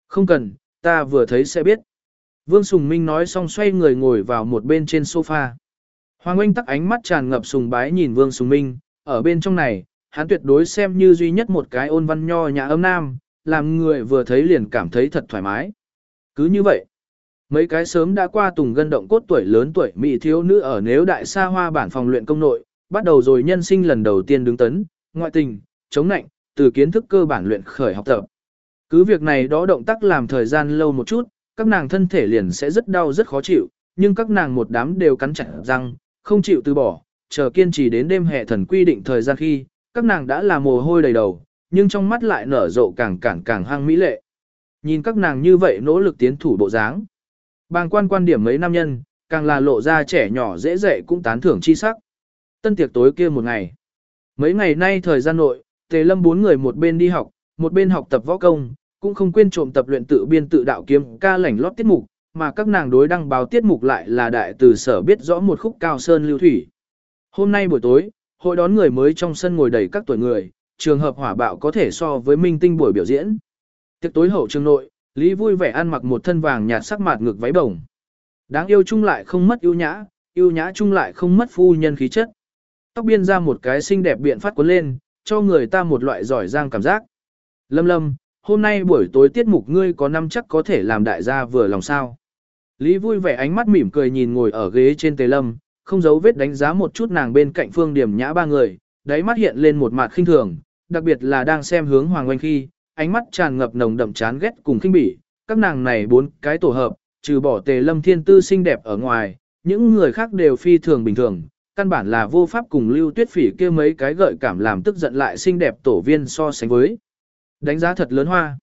A: Không cần, ta vừa thấy sẽ biết. Vương Sùng Minh nói xong xoay người ngồi vào một bên trên sofa. Hoàng Anh tắc ánh mắt tràn ngập sùng bái nhìn Vương Sùng Minh, ở bên trong này, hắn tuyệt đối xem như duy nhất một cái ôn văn nho nhà âm nam, làm người vừa thấy liền cảm thấy thật thoải mái. Cứ như vậy, mấy cái sớm đã qua tùng gân động cốt tuổi lớn tuổi mỹ thiếu nữ ở nếu đại sa hoa bản phòng luyện công nội, bắt đầu rồi nhân sinh lần đầu tiên đứng tấn, ngoại tình, chống nạnh, từ kiến thức cơ bản luyện khởi học tập. Cứ việc này đó động tác làm thời gian lâu một chút, các nàng thân thể liền sẽ rất đau rất khó chịu, nhưng các nàng một đám đều cắn chặt răng, không chịu từ bỏ, chờ kiên trì đến đêm hệ thần quy định thời gian khi, các nàng đã là mồ hôi đầy đầu, nhưng trong mắt lại nở rộ càng càng càng hăng mỹ lệ. Nhìn các nàng như vậy nỗ lực tiến thủ bộ dáng. Bàng quan quan điểm mấy nam nhân, càng là lộ ra trẻ nhỏ dễ dạy cũng tán thưởng chi sắc. Tân tiệc tối kia một ngày. Mấy ngày nay thời gian nội, tề lâm bốn người một bên đi học, một bên học tập võ công, cũng không quên trộm tập luyện tự biên tự đạo kiếm ca lảnh lót tiết mục, mà các nàng đối đăng báo tiết mục lại là đại từ sở biết rõ một khúc cao sơn lưu thủy. Hôm nay buổi tối, hội đón người mới trong sân ngồi đầy các tuổi người, trường hợp hỏa bạo có thể so với minh tinh buổi biểu diễn. Tiệc tối hậu trường nội, Lý vui vẻ ăn mặc một thân vàng nhạt sắc mạt ngực váy bồng. Đáng yêu chung lại không mất yêu nhã, yêu nhã chung lại không mất phu nhân khí chất tóc biên ra một cái xinh đẹp biện phát cuốn lên, cho người ta một loại giỏi giang cảm giác. Lâm lâm, hôm nay buổi tối tiết mục ngươi có năm chắc có thể làm đại gia vừa lòng sao. Lý vui vẻ ánh mắt mỉm cười nhìn ngồi ở ghế trên tề lâm, không giấu vết đánh giá một chút nàng bên cạnh phương điểm nhã ba người, đáy mắt hiện lên một mặt khinh thường, đặc biệt là đang xem hướng hoàng oanh khi, ánh mắt tràn ngập nồng đậm chán ghét cùng khinh bỉ, các nàng này bốn cái tổ hợp, trừ bỏ tề lâm thiên tư xinh đẹp ở ngoài, những người khác đều phi thường bình thường, căn bản là vô pháp cùng lưu tuyết phỉ kia mấy cái gợi cảm làm tức giận lại xinh đẹp tổ viên so sánh với. Đánh giá thật lớn hoa.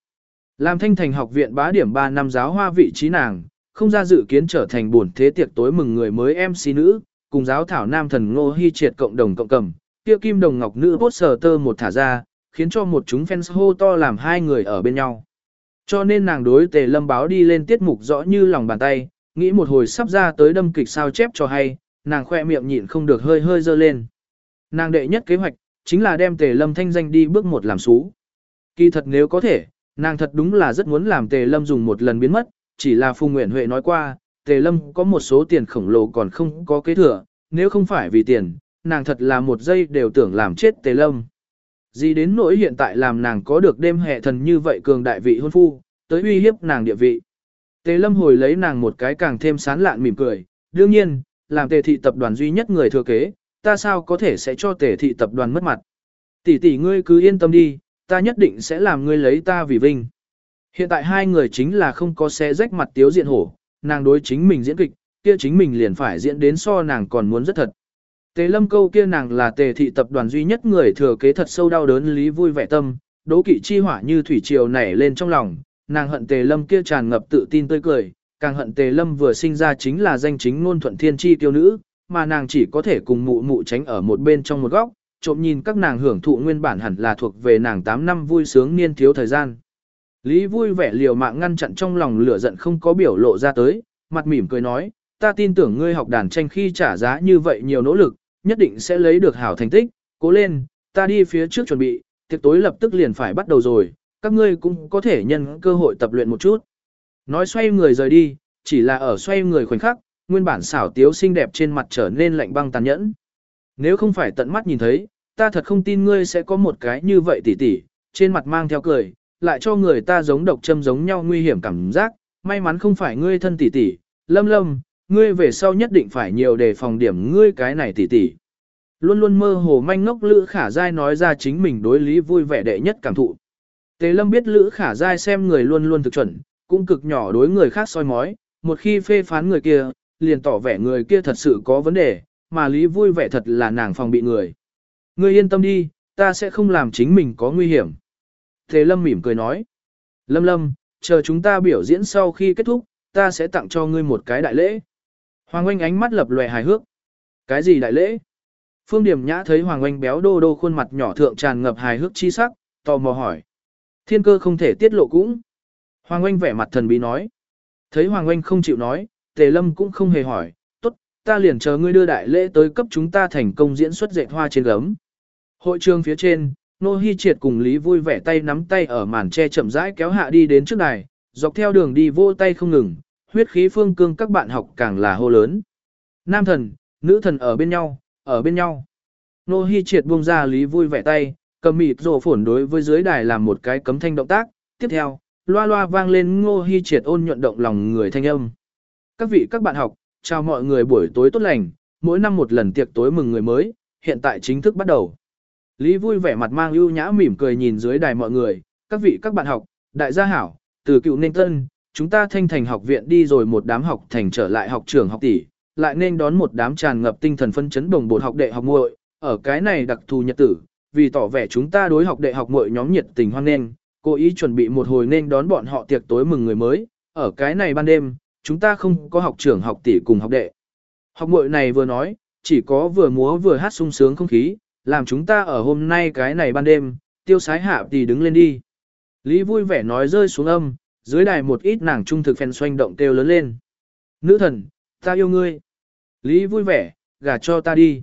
A: Làm thanh thành học viện bá điểm 3 năm giáo hoa vị trí nàng, không ra dự kiến trở thành buồn thế tiệc tối mừng người mới MC nữ, cùng giáo thảo nam thần ngô hy triệt cộng đồng cộng cầm, kia kim đồng ngọc nữ bốt sờ tơ một thả ra, khiến cho một chúng fans hô to làm hai người ở bên nhau. Cho nên nàng đối tề lâm báo đi lên tiết mục rõ như lòng bàn tay, nghĩ một hồi sắp ra tới đâm kịch sao chép cho hay, nàng khoe miệng nhịn không được hơi hơi dơ lên. Nàng đệ nhất kế hoạch, chính là đem tề lâm thanh danh đi bước một làm xú. Kỳ thật nếu có thể, nàng thật đúng là rất muốn làm tề lâm dùng một lần biến mất, chỉ là Phùng Nguyễn Huệ nói qua, tề lâm có một số tiền khổng lồ còn không có kế thừa, nếu không phải vì tiền, nàng thật là một giây đều tưởng làm chết tề lâm. Gì đến nỗi hiện tại làm nàng có được đêm hệ thần như vậy cường đại vị hôn phu, tới uy hiếp nàng địa vị. Tề lâm hồi lấy nàng một cái càng thêm sán lạn mỉm cười, đương nhiên, làm tề thị tập đoàn duy nhất người thừa kế, ta sao có thể sẽ cho tề thị tập đoàn mất mặt. Tỷ tỷ ngươi cứ yên tâm đi, ta nhất định sẽ làm ngươi lấy ta vì vinh. Hiện tại hai người chính là không có xe rách mặt tiếu diện hổ, nàng đối chính mình diễn kịch, kia chính mình liền phải diễn đến so nàng còn muốn rất thật. Tề lâm câu kia nàng là tề thị tập đoàn duy nhất người thừa kế thật sâu đau đớn lý vui vẻ tâm, đố kỵ chi hỏa như thủy triều nảy lên trong lòng, nàng hận tề lâm kia tràn ngập tự tin tươi cười, càng hận tề lâm vừa sinh ra chính là danh chính ngôn thuận thiên chi tiêu nữ, mà nàng chỉ có thể cùng mụ mụ tránh ở một bên trong một góc, trộm nhìn các nàng hưởng thụ nguyên bản hẳn là thuộc về nàng 8 năm vui sướng niên thiếu thời gian. Lý vui vẻ liều mạng ngăn chặn trong lòng lửa giận không có biểu lộ ra tới, mặt mỉm cười nói, ta tin tưởng ngươi học đàn tranh khi trả giá như vậy nhiều nỗ lực, nhất định sẽ lấy được hảo thành tích, cố lên, ta đi phía trước chuẩn bị, tiệc tối lập tức liền phải bắt đầu rồi, các ngươi cũng có thể nhân cơ hội tập luyện một chút. Nói xoay người rời đi, chỉ là ở xoay người khoảnh khắc, nguyên bản xảo tiếu xinh đẹp trên mặt trở nên lạnh băng tàn nhẫn. Nếu không phải tận mắt nhìn thấy, ta thật không tin ngươi sẽ có một cái như vậy tỉ tỉ, trên mặt mang theo cười, lại cho người ta giống độc châm giống nhau nguy hiểm cảm giác, may mắn không phải ngươi thân tỉ tỉ, lâm lâm, ngươi về sau nhất định phải nhiều đề phòng điểm ngươi cái này tỉ tỉ. Luôn luôn mơ hồ manh ngốc Lữ Khả Giai nói ra chính mình đối lý vui vẻ đệ nhất cảm thụ. Tề Lâm biết Lữ Khả Giai xem người luôn luôn thực chuẩn, cũng cực nhỏ đối người khác soi mói, một khi phê phán người kia, liền tỏ vẻ người kia thật sự có vấn đề, mà lý vui vẻ thật là nàng phòng bị người. Ngươi yên tâm đi, ta sẽ không làm chính mình có nguy hiểm. Thế Lâm mỉm cười nói. Lâm Lâm, chờ chúng ta biểu diễn sau khi kết thúc, ta sẽ tặng cho ngươi một cái đại lễ. Hoàng Oanh ánh mắt lập lòe hài hước. Cái gì đại lễ? Phương Điểm Nhã thấy Hoàng Oanh béo đô đô khuôn mặt nhỏ thượng tràn ngập hài hước chi sắc, tò mò hỏi. Thiên cơ không thể tiết lộ cũng. Hoàng Oanh vẻ mặt thần bí nói. Thấy Hoàng Oanh không chịu nói, Tề Lâm cũng không hề hỏi. Tốt, ta liền chờ ngươi đưa đại lễ tới cấp chúng ta thành công diễn xuất dệt hoa trên gấm. Hội trường phía trên, Nô Hi Triệt cùng Lý vui vẻ tay nắm tay ở màn che chậm rãi kéo hạ đi đến trước đài, dọc theo đường đi vô tay không ngừng, huyết khí phương cương các bạn học càng là hô lớn. Nam thần, nữ thần ở bên nhau, ở bên nhau. Nô Hi Triệt buông ra Lý vui vẻ tay, cầm mịt rổ phổn đối với dưới đài làm một cái cấm thanh động tác. Tiếp theo, loa loa vang lên Ngô Hi Triệt ôn nhuận động lòng người thanh âm. Các vị các bạn học, chào mọi người buổi tối tốt lành, mỗi năm một lần tiệc tối mừng người mới, hiện tại chính thức bắt đầu. Lý vui vẻ mặt mang ưu nhã mỉm cười nhìn dưới đài mọi người, các vị các bạn học, đại gia hảo, từ cựu nên tân, chúng ta thanh thành học viện đi rồi một đám học thành trở lại học trường học tỷ, lại nên đón một đám tràn ngập tinh thần phân chấn đồng bột học đệ học muội, ở cái này đặc thù nhật tử, vì tỏ vẻ chúng ta đối học đệ học muội nhóm nhiệt tình hoan nghênh, cố ý chuẩn bị một hồi nên đón bọn họ tiệc tối mừng người mới, ở cái này ban đêm, chúng ta không có học trưởng học tỷ cùng học đệ. Học muội này vừa nói, chỉ có vừa múa vừa hát sung sướng không khí, làm chúng ta ở hôm nay cái này ban đêm, tiêu sái hạ tỷ đứng lên đi. Lý vui vẻ nói rơi xuống âm, dưới đài một ít nàng trung thực phèn xoanh động kêu lớn lên. Nữ thần, ta yêu ngươi. Lý vui vẻ, gả cho ta đi.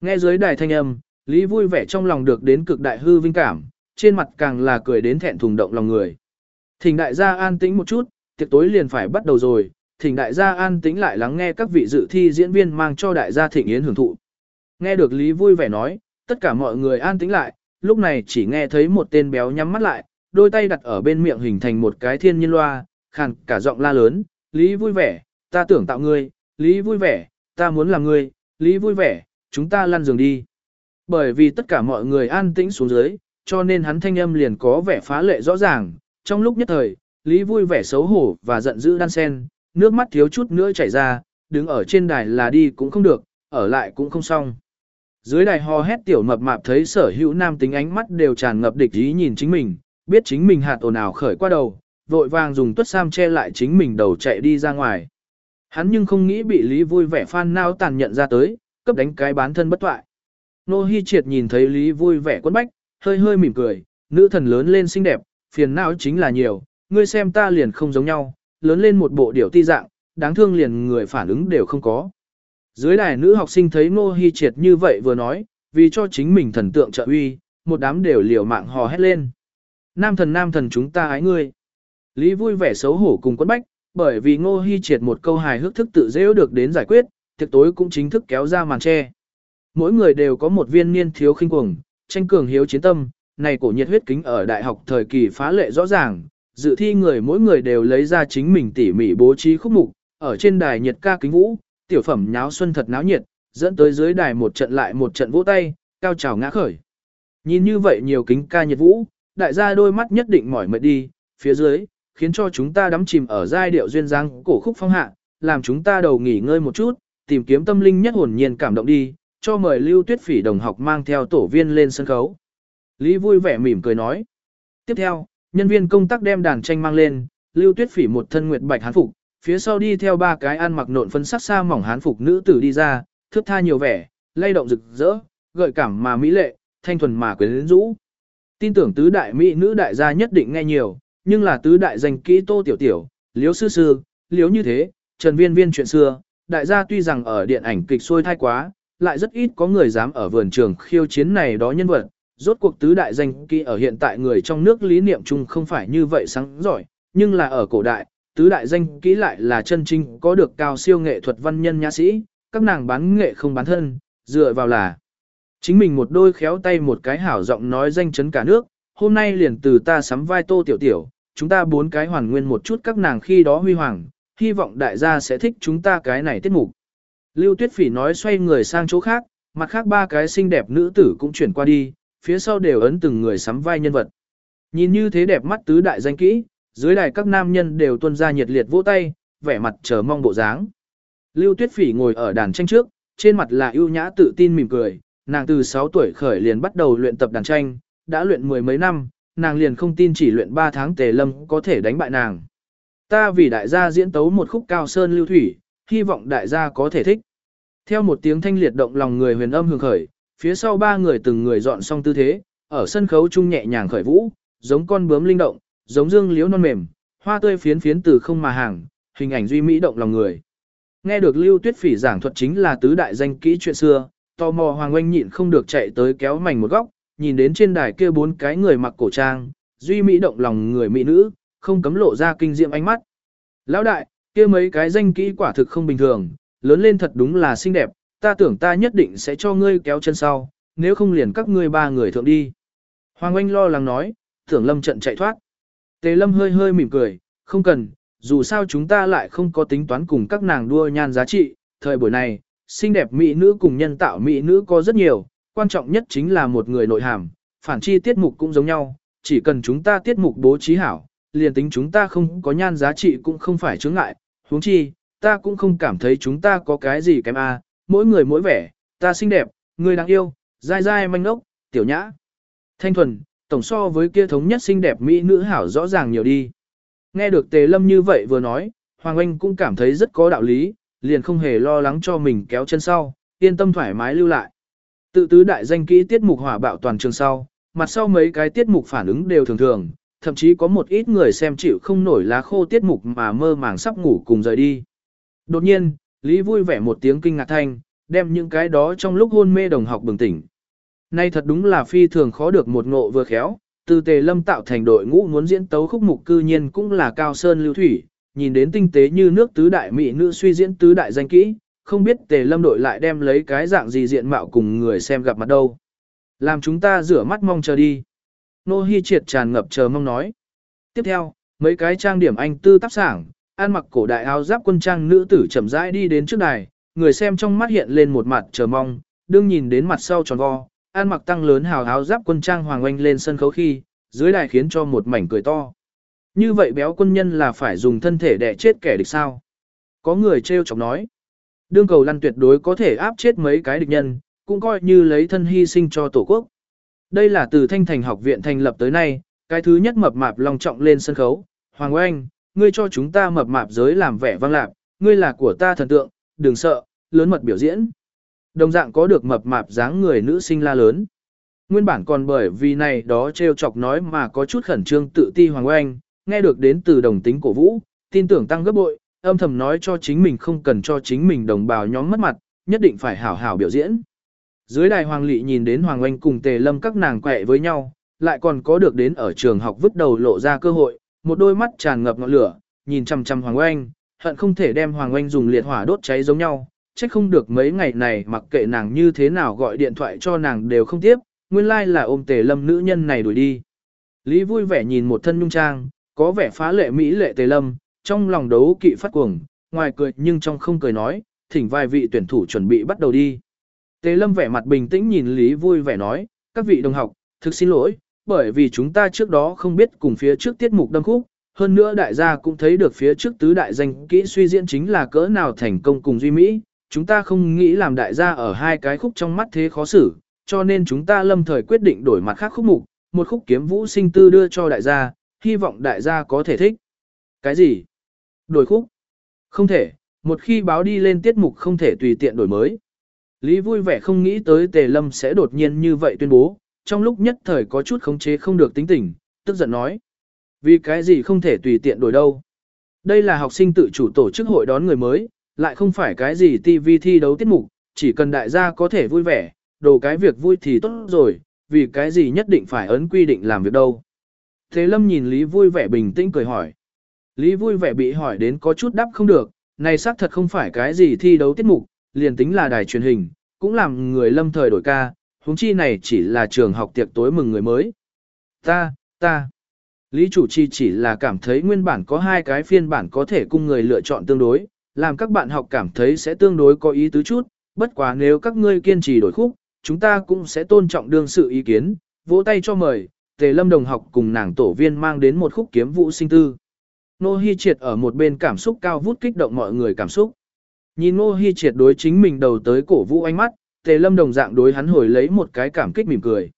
A: Nghe dưới đài thanh âm, Lý vui vẻ trong lòng được đến cực đại hư vinh cảm, trên mặt càng là cười đến thẹn thùng động lòng người. Thỉnh đại gia an tĩnh một chút, tiệc tối liền phải bắt đầu rồi, thỉnh đại gia an tĩnh lại lắng nghe các vị dự thi diễn viên mang cho đại gia thịnh yến hưởng thụ. Nghe được Lý vui vẻ nói, tất cả mọi người an tĩnh lại, lúc này chỉ nghe thấy một tên béo nhắm mắt lại, đôi tay đặt ở bên miệng hình thành một cái thiên nhiên loa, khàn cả giọng la lớn, Lý vui vẻ, ta tưởng tạo ngươi, Lý vui vẻ, ta muốn làm ngươi, Lý vui vẻ, chúng ta lăn giường đi. Bởi vì tất cả mọi người an tĩnh xuống dưới, cho nên hắn thanh âm liền có vẻ phá lệ rõ ràng, trong lúc nhất thời, Lý vui vẻ xấu hổ và giận dữ đan sen, nước mắt thiếu chút nữa chảy ra, đứng ở trên đài là đi cũng không được, ở lại cũng không xong. Dưới đài hò hét tiểu mập mạp thấy sở hữu nam tính ánh mắt đều tràn ngập địch ý nhìn chính mình, biết chính mình hạt ồn ào khởi qua đầu, vội vàng dùng tuất sam che lại chính mình đầu chạy đi ra ngoài. Hắn nhưng không nghĩ bị Lý vui vẻ phan nao tàn nhận ra tới, cấp đánh cái bán thân bất toại. Nô Hi Triệt nhìn thấy Lý vui vẻ quấn bách, hơi hơi mỉm cười, nữ thần lớn lên xinh đẹp, phiền não chính là nhiều, ngươi xem ta liền không giống nhau, lớn lên một bộ điểu ti dạng, đáng thương liền người phản ứng đều không có. Dưới đài nữ học sinh thấy Nô Hi Triệt như vậy vừa nói, vì cho chính mình thần tượng trợ uy, một đám đều liều mạng hò hét lên. Nam thần nam thần chúng ta ái ngươi. Lý vui vẻ xấu hổ cùng quấn bách, bởi vì Ngô Hi Triệt một câu hài hước thức tự dễ được đến giải quyết, tiệc tối cũng chính thức kéo ra màn che. Mỗi người đều có một viên niên thiếu khinh cuồng, tranh cường hiếu chiến tâm, này cổ nhiệt huyết kính ở đại học thời kỳ phá lệ rõ ràng, dự thi người mỗi người đều lấy ra chính mình tỉ mỉ bố trí khúc mục, ở trên đài nhiệt ca kính vũ, tiểu phẩm nháo xuân thật náo nhiệt, dẫn tới dưới đài một trận lại một trận vỗ tay, cao trào ngã khởi. Nhìn như vậy nhiều kính ca nhiệt vũ, đại gia đôi mắt nhất định mỏi mệt đi, phía dưới, khiến cho chúng ta đắm chìm ở giai điệu duyên dáng cổ khúc phong hạ, làm chúng ta đầu nghỉ ngơi một chút, tìm kiếm tâm linh nhất hồn nhiên cảm động đi, cho mời Lưu Tuyết Phỉ đồng học mang theo tổ viên lên sân khấu. Lý vui vẻ mỉm cười nói. Tiếp theo, nhân viên công tác đem đàn tranh mang lên, Lưu Tuyết Phỉ một thân nguyệt bạch hán phục, phía sau đi theo ba cái ăn mặc nộn phấn sắc xa mỏng hán phục nữ tử đi ra, thước tha nhiều vẻ, lay động rực rỡ, gợi cảm mà mỹ lệ, thanh thuần mà quyến rũ. Tin tưởng tứ đại mỹ nữ đại gia nhất định nghe nhiều, nhưng là tứ đại danh kỹ tô tiểu tiểu, liếu sư sư, liếu như thế, trần viên viên chuyện xưa, đại gia tuy rằng ở điện ảnh kịch xôi thai quá, lại rất ít có người dám ở vườn trường khiêu chiến này đó nhân vật. Rốt cuộc tứ đại danh kỳ ở hiện tại người trong nước lý niệm chung không phải như vậy sáng giỏi, nhưng là ở cổ đại, tứ đại danh kỹ lại là chân chính có được cao siêu nghệ thuật văn nhân nhã sĩ, các nàng bán nghệ không bán thân, dựa vào là chính mình một đôi khéo tay một cái hảo giọng nói danh chấn cả nước, hôm nay liền từ ta sắm vai tô tiểu tiểu, chúng ta bốn cái hoàn nguyên một chút các nàng khi đó huy hoàng, hy vọng đại gia sẽ thích chúng ta cái này tiết mục. Lưu Tuyết Phỉ nói xoay người sang chỗ khác, mặt khác ba cái xinh đẹp nữ tử cũng chuyển qua đi, phía sau đều ấn từng người sắm vai nhân vật. Nhìn như thế đẹp mắt tứ đại danh kỹ, dưới đài các nam nhân đều tuân ra nhiệt liệt vỗ tay, vẻ mặt chờ mong bộ dáng. Lưu Tuyết Phỉ ngồi ở đàn tranh trước, trên mặt là ưu nhã tự tin mỉm cười, nàng từ 6 tuổi khởi liền bắt đầu luyện tập đàn tranh, đã luyện mười mấy năm, nàng liền không tin chỉ luyện 3 tháng tề lâm có thể đánh bại nàng. Ta vì đại gia diễn tấu một khúc cao sơn lưu thủy, hy vọng đại gia có thể thích. Theo một tiếng thanh liệt động lòng người huyền âm hưởng khởi, phía sau ba người từng người dọn xong tư thế, ở sân khấu trung nhẹ nhàng khởi vũ, giống con bướm linh động, giống dương liễu non mềm, hoa tươi phiến phiến từ không mà hàng, hình ảnh duy mỹ động lòng người. Nghe được Lưu Tuyết Phỉ giảng thuật chính là tứ đại danh kỹ chuyện xưa, tò mò Hoàng Oanh nhịn không được chạy tới kéo mảnh một góc, nhìn đến trên đài kia bốn cái người mặc cổ trang, duy mỹ động lòng người mỹ nữ, không cấm lộ ra kinh diệm ánh mắt. Lão đại, kia mấy cái danh kỹ quả thực không bình thường, lớn lên thật đúng là xinh đẹp, ta tưởng ta nhất định sẽ cho ngươi kéo chân sau, nếu không liền các ngươi ba người thượng đi. Hoàng Anh lo lắng nói, tưởng lâm trận chạy thoát. Tề lâm hơi hơi mỉm cười, không cần, dù sao chúng ta lại không có tính toán cùng các nàng đua nhan giá trị, thời buổi này, xinh đẹp mỹ nữ cùng nhân tạo mỹ nữ có rất nhiều, quan trọng nhất chính là một người nội hàm, phản chi tiết mục cũng giống nhau, chỉ cần chúng ta tiết mục bố trí hảo, liền tính chúng ta không có nhan giá trị cũng không phải chướng ngại, huống chi, ta cũng không cảm thấy chúng ta có cái gì kém a, mỗi người mỗi vẻ, ta xinh đẹp, người đáng yêu, dai dai manh ốc, tiểu nhã. Thanh thuần, tổng so với kia thống nhất xinh đẹp mỹ nữ hảo rõ ràng nhiều đi. Nghe được Tề Lâm như vậy vừa nói, Hoàng Anh cũng cảm thấy rất có đạo lý, liền không hề lo lắng cho mình kéo chân sau, yên tâm thoải mái lưu lại. Tự tứ đại danh kỹ tiết mục hỏa bạo toàn trường sau, mặt sau mấy cái tiết mục phản ứng đều thường thường, thậm chí có một ít người xem chịu không nổi lá khô tiết mục mà mơ màng sắp ngủ cùng rời đi. Đột nhiên, Lý vui vẻ một tiếng kinh ngạc thanh, đem những cái đó trong lúc hôn mê đồng học bừng tỉnh. Nay thật đúng là phi thường khó được một ngộ vừa khéo, từ tề lâm tạo thành đội ngũ muốn diễn tấu khúc mục cư nhiên cũng là cao sơn lưu thủy, nhìn đến tinh tế như nước tứ đại mỹ nữ suy diễn tứ đại danh kỹ, không biết tề lâm đội lại đem lấy cái dạng gì diện mạo cùng người xem gặp mặt đâu. Làm chúng ta rửa mắt mong chờ đi. Nô Hi triệt tràn ngập chờ mong nói. Tiếp theo, mấy cái trang điểm anh tư tác sảng, ăn mặc cổ đại áo giáp quân trang nữ tử chậm rãi đi đến trước đài, người xem trong mắt hiện lên một mặt chờ mong, đương nhìn đến mặt sau tròn vo, ăn mặc tăng lớn hào áo giáp quân trang hoàng oanh lên sân khấu khi, dưới đài khiến cho một mảnh cười to. Như vậy béo quân nhân là phải dùng thân thể để chết kẻ địch sao? Có người trêu chọc nói. Đương cầu lăn tuyệt đối có thể áp chết mấy cái địch nhân, cũng coi như lấy thân hy sinh cho tổ quốc. Đây là từ thanh thành học viện thành lập tới nay, cái thứ nhất mập mạp long trọng lên sân khấu. Hoàng Oanh, ngươi cho chúng ta mập mạp giới làm vẻ vang lạc, ngươi là của ta thần tượng, đừng sợ, lớn mật biểu diễn. Đồng dạng có được mập mạp dáng người nữ sinh la lớn. Nguyên bản còn bởi vì này đó trêu chọc nói mà có chút khẩn trương tự ti Hoàng Oanh, nghe được đến từ đồng tính cổ vũ, tin tưởng tăng gấp bội, âm thầm nói cho chính mình không cần cho chính mình đồng bào nhóm mất mặt, nhất định phải hảo hảo biểu diễn. Dưới đài Hoàng Lị nhìn đến Hoàng Oanh cùng Tề Lâm các nàng quẹ với nhau, lại còn có được đến ở trường học vứt đầu lộ ra cơ hội, một đôi mắt tràn ngập ngọn lửa, nhìn chằm chằm Hoàng Oanh, hận không thể đem Hoàng Oanh dùng liệt hỏa đốt cháy giống nhau, trách không được mấy ngày này mặc kệ nàng như thế nào gọi điện thoại cho nàng đều không tiếp, nguyên lai like là ôm Tề Lâm nữ nhân này đuổi đi. Lý vui vẻ nhìn một thân nhung trang, có vẻ phá lệ mỹ lệ Tề Lâm, trong lòng đấu kỵ phát cuồng, ngoài cười nhưng trong không cười nói, thỉnh vài vị tuyển thủ chuẩn bị bắt đầu đi. Tề Lâm vẻ mặt bình tĩnh nhìn Lý vui vẻ nói, các vị đồng học, thực xin lỗi, bởi vì chúng ta trước đó không biết cùng phía trước tiết mục đâm khúc, hơn nữa đại gia cũng thấy được phía trước tứ đại danh kỹ suy diễn chính là cỡ nào thành công cùng duy mỹ, chúng ta không nghĩ làm đại gia ở hai cái khúc trong mắt thế khó xử, cho nên chúng ta lâm thời quyết định đổi mặt khác khúc mục, một khúc kiếm vũ sinh tư đưa cho đại gia, hy vọng đại gia có thể thích. Cái gì? Đổi khúc? Không thể, một khi báo đi lên tiết mục không thể tùy tiện đổi mới. Lý vui vẻ không nghĩ tới Tề Lâm sẽ đột nhiên như vậy tuyên bố, trong lúc nhất thời có chút khống chế không được tính tình, tức giận nói. Vì cái gì không thể tùy tiện đổi đâu. Đây là học sinh tự chủ tổ chức hội đón người mới, lại không phải cái gì TV thi đấu tiết mục, chỉ cần đại gia có thể vui vẻ, đồ cái việc vui thì tốt rồi, vì cái gì nhất định phải ấn quy định làm việc đâu. Thế Lâm nhìn Lý vui vẻ bình tĩnh cười hỏi. Lý vui vẻ bị hỏi đến có chút đáp không được, này xác thật không phải cái gì thi đấu tiết mục, liền tính là đài truyền hình, cũng làm người lâm thời đổi ca, huống chi này chỉ là trường học tiệc tối mừng người mới. Ta, ta. Lý chủ trì chỉ là cảm thấy nguyên bản có hai cái phiên bản có thể cung người lựa chọn tương đối, làm các bạn học cảm thấy sẽ tương đối có ý tứ chút, bất quá nếu các ngươi kiên trì đổi khúc, chúng ta cũng sẽ tôn trọng đương sự ý kiến, vỗ tay cho mời, Tề Lâm đồng học cùng nàng tổ viên mang đến một khúc kiếm vũ sinh tư. Nô Hi Triệt ở một bên cảm xúc cao vút kích động mọi người cảm xúc. Nhìn Nô Hi Triệt đối chính mình đầu tới cổ vũ ánh mắt, Tề Lâm đồng dạng đối hắn hồi lấy một cái cảm kích mỉm cười.